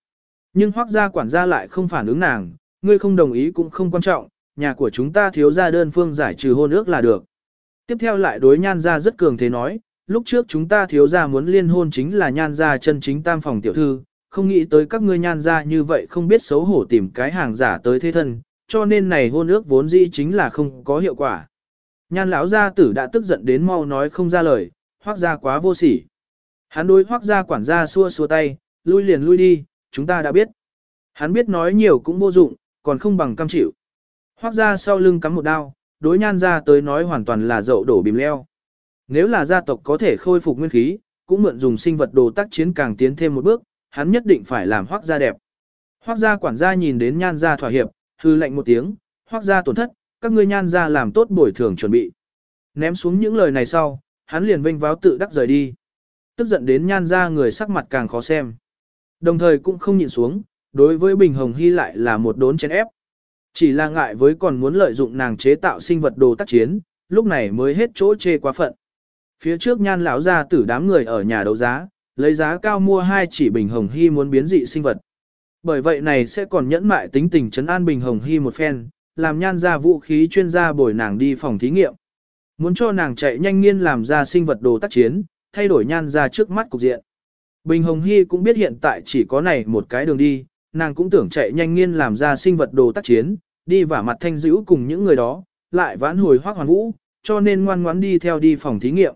Nhưng hoác gia quản gia lại không phản ứng nàng, ngươi không đồng ý cũng không quan trọng, nhà của chúng ta thiếu ra đơn phương giải trừ hôn ước là được. Tiếp theo lại đối nhan gia rất cường thế nói, lúc trước chúng ta thiếu ra muốn liên hôn chính là nhan gia chân chính tam phòng tiểu thư, không nghĩ tới các ngươi nhan gia như vậy không biết xấu hổ tìm cái hàng giả tới thế thân, cho nên này hôn ước vốn dĩ chính là không có hiệu quả. Nhan lão gia tử đã tức giận đến mau nói không ra lời, hoác gia quá vô sỉ. Hắn đối hoác Gia quản gia xua xua tay, lui liền lui đi, chúng ta đã biết. Hắn biết nói nhiều cũng vô dụng, còn không bằng cam chịu. Hoác Gia sau lưng cắm một đao, đối nhan ra tới nói hoàn toàn là dậu đổ bìm leo. Nếu là gia tộc có thể khôi phục nguyên khí, cũng mượn dùng sinh vật đồ tác chiến càng tiến thêm một bước, hắn nhất định phải làm hoác gia đẹp. Hoác gia quản gia nhìn đến nhan gia thỏa hiệp, hư lệnh một tiếng, hoác gia tổn thất, các ngươi nhan gia làm tốt bồi thường chuẩn bị. Ném xuống những lời này sau, hắn liền vênh váo tự đắc rời đi. Tức giận đến nhan ra người sắc mặt càng khó xem. Đồng thời cũng không nhịn xuống, đối với Bình Hồng Hy lại là một đốn chén ép. Chỉ là ngại với còn muốn lợi dụng nàng chế tạo sinh vật đồ tác chiến, lúc này mới hết chỗ chê quá phận. Phía trước nhan lão ra tử đám người ở nhà đấu giá, lấy giá cao mua hai chỉ Bình Hồng Hy muốn biến dị sinh vật. Bởi vậy này sẽ còn nhẫn mại tính tình trấn an Bình Hồng Hy một phen, làm nhan ra vũ khí chuyên gia bồi nàng đi phòng thí nghiệm. Muốn cho nàng chạy nhanh nghiên làm ra sinh vật đồ tác chiến, thay đổi nhan ra trước mắt cục diện. Bình Hồng Hy cũng biết hiện tại chỉ có này một cái đường đi, nàng cũng tưởng chạy nhanh nghiên làm ra sinh vật đồ tác chiến, đi vả mặt thanh dữ cùng những người đó, lại vãn hồi hoác hoàn vũ, cho nên ngoan ngoãn đi theo đi phòng thí nghiệm.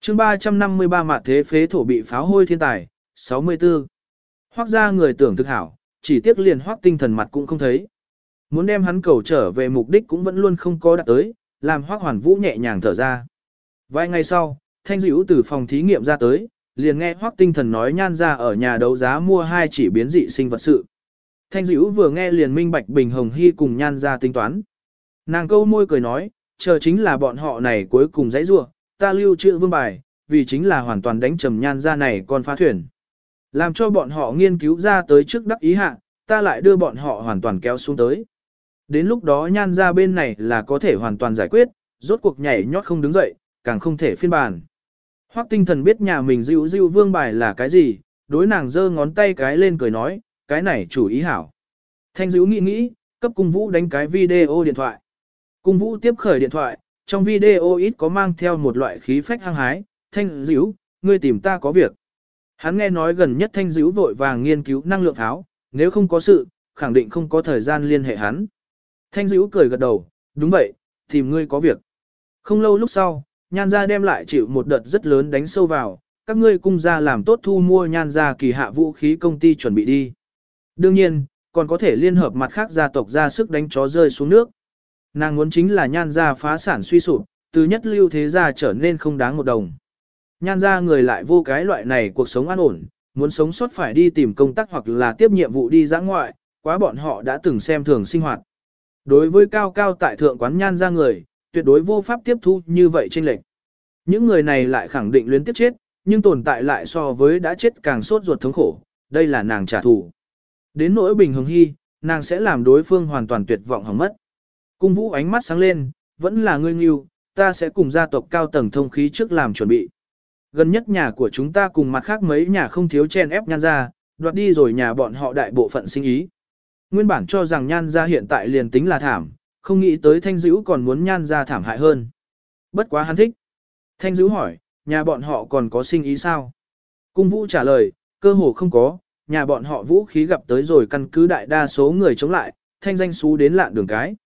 chương 353 mặt thế phế thổ bị pháo hôi thiên tài, 64. Hoác ra người tưởng thực hảo, chỉ tiếc liền hoác tinh thần mặt cũng không thấy. Muốn đem hắn cầu trở về mục đích cũng vẫn luôn không có đạt tới, làm hoác hoàn vũ nhẹ nhàng thở ra. Vài ngày sau, thanh dữ từ phòng thí nghiệm ra tới, liền nghe hoác tinh thần nói nhan ra ở nhà đấu giá mua hai chỉ biến dị sinh vật sự. Thanh dữ vừa nghe liền minh bạch bình hồng hy cùng nhan ra tính toán. Nàng câu môi cười nói, chờ chính là bọn họ này cuối cùng dãy rua, ta lưu trữ vương bài, vì chính là hoàn toàn đánh trầm nhan ra này con phá thuyền. Làm cho bọn họ nghiên cứu ra tới trước đắc ý hạ, ta lại đưa bọn họ hoàn toàn kéo xuống tới. Đến lúc đó nhan ra bên này là có thể hoàn toàn giải quyết, rốt cuộc nhảy nhót không đứng dậy, càng không thể phiên bản. Hoắc tinh thần biết nhà mình dịu dịu vương bài là cái gì, đối nàng giơ ngón tay cái lên cười nói, cái này chủ ý hảo. Thanh dữ nghĩ nghĩ, cấp cung vũ đánh cái video điện thoại. Cung vũ tiếp khởi điện thoại, trong video ít có mang theo một loại khí phách hăng hái, thanh dữ, ngươi tìm ta có việc. Hắn nghe nói gần nhất thanh dữ vội vàng nghiên cứu năng lượng tháo, nếu không có sự, khẳng định không có thời gian liên hệ hắn. Thanh dữ cười gật đầu, đúng vậy, tìm ngươi có việc. Không lâu lúc sau, nhan gia đem lại chịu một đợt rất lớn đánh sâu vào, các ngươi cung gia làm tốt thu mua nhan gia kỳ hạ vũ khí công ty chuẩn bị đi. Đương nhiên, còn có thể liên hợp mặt khác gia tộc ra sức đánh chó rơi xuống nước. Nàng muốn chính là nhan gia phá sản suy sụp, từ nhất lưu thế gia trở nên không đáng một đồng. Nhan gia người lại vô cái loại này cuộc sống an ổn, muốn sống sót phải đi tìm công tác hoặc là tiếp nhiệm vụ đi giã ngoại, quá bọn họ đã từng xem thường sinh hoạt. Đối với cao cao tại thượng quán nhan gia người, tuyệt đối vô pháp tiếp thu như vậy trên lệch. Những người này lại khẳng định luyến tiếp chết, nhưng tồn tại lại so với đã chết càng sốt ruột thống khổ, đây là nàng trả thù. Đến nỗi bình hồng hy, nàng sẽ làm đối phương hoàn toàn tuyệt vọng hỏng mất. Cung vũ ánh mắt sáng lên, vẫn là ngươi nghiêu, ta sẽ cùng gia tộc cao tầng thông khí trước làm chuẩn bị. Gần nhất nhà của chúng ta cùng mặt khác mấy nhà không thiếu chen ép nhan ra, đoạt đi rồi nhà bọn họ đại bộ phận sinh ý. Nguyên bản cho rằng nhan ra hiện tại liền tính là thảm, không nghĩ tới thanh dữ còn muốn nhan ra thảm hại hơn. Bất quá hắn thích. Thanh dữ hỏi, nhà bọn họ còn có sinh ý sao? Cung vũ trả lời, cơ hồ không có, nhà bọn họ vũ khí gặp tới rồi căn cứ đại đa số người chống lại, thanh danh xú đến lạn đường cái.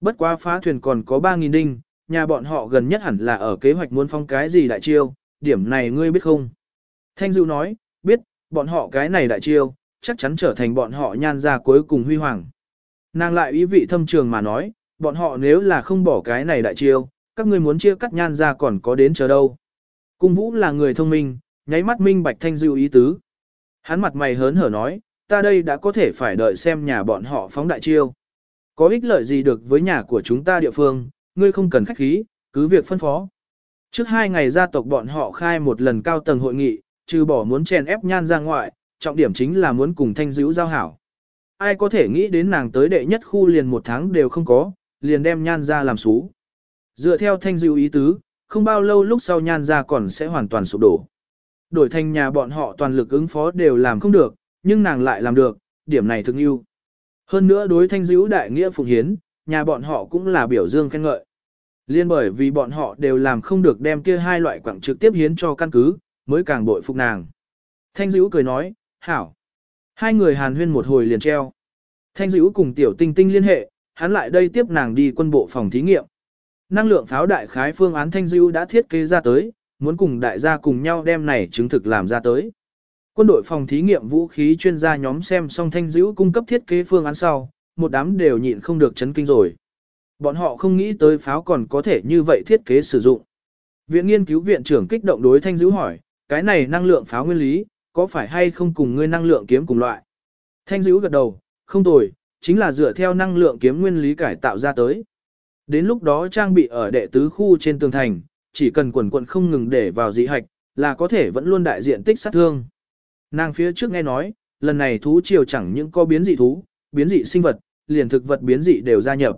Bất quá phá thuyền còn có 3.000 đinh, nhà bọn họ gần nhất hẳn là ở kế hoạch muốn phong cái gì đại chiêu, điểm này ngươi biết không? Thanh dữ nói, biết, bọn họ cái này đại chiêu, chắc chắn trở thành bọn họ nhan ra cuối cùng huy hoàng. Nàng lại ý vị thâm trường mà nói, bọn họ nếu là không bỏ cái này đại chiêu, các ngươi muốn chia cắt nhan ra còn có đến chờ đâu. Cung vũ là người thông minh, nháy mắt minh bạch thanh dịu ý tứ. Hắn mặt mày hớn hở nói, ta đây đã có thể phải đợi xem nhà bọn họ phóng đại chiêu. Có ích lợi gì được với nhà của chúng ta địa phương, ngươi không cần khách khí, cứ việc phân phó. Trước hai ngày gia tộc bọn họ khai một lần cao tầng hội nghị, trừ bỏ muốn chèn ép nhan ra ngoại, trọng điểm chính là muốn cùng thanh dữ giao hảo. Ai có thể nghĩ đến nàng tới đệ nhất khu liền một tháng đều không có, liền đem nhan ra làm xú. Dựa theo thanh dịu ý tứ, không bao lâu lúc sau nhan ra còn sẽ hoàn toàn sụp đổ. Đổi thành nhà bọn họ toàn lực ứng phó đều làm không được, nhưng nàng lại làm được, điểm này thương yêu. Hơn nữa đối thanh dữ đại nghĩa phụng hiến, nhà bọn họ cũng là biểu dương khen ngợi. Liên bởi vì bọn họ đều làm không được đem kia hai loại quảng trực tiếp hiến cho căn cứ, mới càng bội phục nàng. Thanh dữ cười nói, hảo. Hai người hàn huyên một hồi liền treo. Thanh dữ cùng tiểu tinh tinh liên hệ, hắn lại đây tiếp nàng đi quân bộ phòng thí nghiệm. Năng lượng pháo đại khái phương án thanh dữ đã thiết kế ra tới, muốn cùng đại gia cùng nhau đem này chứng thực làm ra tới. Quân đội phòng thí nghiệm vũ khí chuyên gia nhóm xem xong thanh dữ cung cấp thiết kế phương án sau, một đám đều nhịn không được chấn kinh rồi. Bọn họ không nghĩ tới pháo còn có thể như vậy thiết kế sử dụng. Viện nghiên cứu viện trưởng kích động đối thanh dữ hỏi, cái này năng lượng pháo nguyên lý, có phải hay không cùng ngươi năng lượng kiếm cùng loại? Thanh dữ gật đầu, không tồi, chính là dựa theo năng lượng kiếm nguyên lý cải tạo ra tới. Đến lúc đó trang bị ở đệ tứ khu trên tường thành, chỉ cần quần quận không ngừng để vào dị hạch, là có thể vẫn luôn đại diện tích sát thương. Nàng phía trước nghe nói, lần này thú triều chẳng những có biến dị thú, biến dị sinh vật, liền thực vật biến dị đều gia nhập.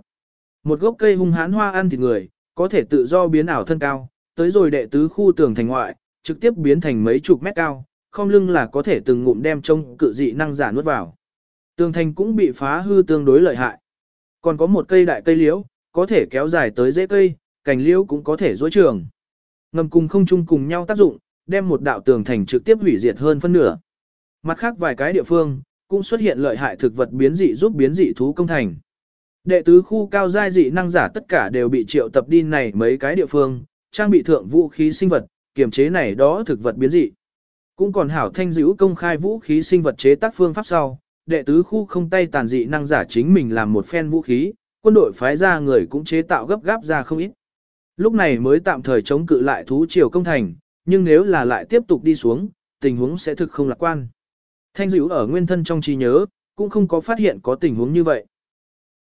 Một gốc cây hung hãn hoa ăn thịt người, có thể tự do biến ảo thân cao, tới rồi đệ tứ khu tường thành ngoại, trực tiếp biến thành mấy chục mét cao, không lưng là có thể từng ngụm đem trông cự dị năng giả nuốt vào. Tường thành cũng bị phá hư tương đối lợi hại. Còn có một cây đại cây liễu, có thể kéo dài tới dễ cây, cành liễu cũng có thể dối trường. Ngầm cùng không chung cùng nhau tác dụng, đem một đạo tường thành trực tiếp hủy diệt hơn phân nửa. Mặt khác vài cái địa phương, cũng xuất hiện lợi hại thực vật biến dị giúp biến dị thú công thành. Đệ tứ khu cao giai dị năng giả tất cả đều bị triệu tập đi này mấy cái địa phương, trang bị thượng vũ khí sinh vật, kiểm chế này đó thực vật biến dị. Cũng còn hảo thanh dữ công khai vũ khí sinh vật chế tác phương pháp sau, đệ tứ khu không tay tàn dị năng giả chính mình làm một phen vũ khí, quân đội phái ra người cũng chế tạo gấp gáp ra không ít. Lúc này mới tạm thời chống cự lại thú triều công thành, nhưng nếu là lại tiếp tục đi xuống, tình huống sẽ thực không lạc quan. Thanh dữ ở nguyên thân trong trí nhớ, cũng không có phát hiện có tình huống như vậy.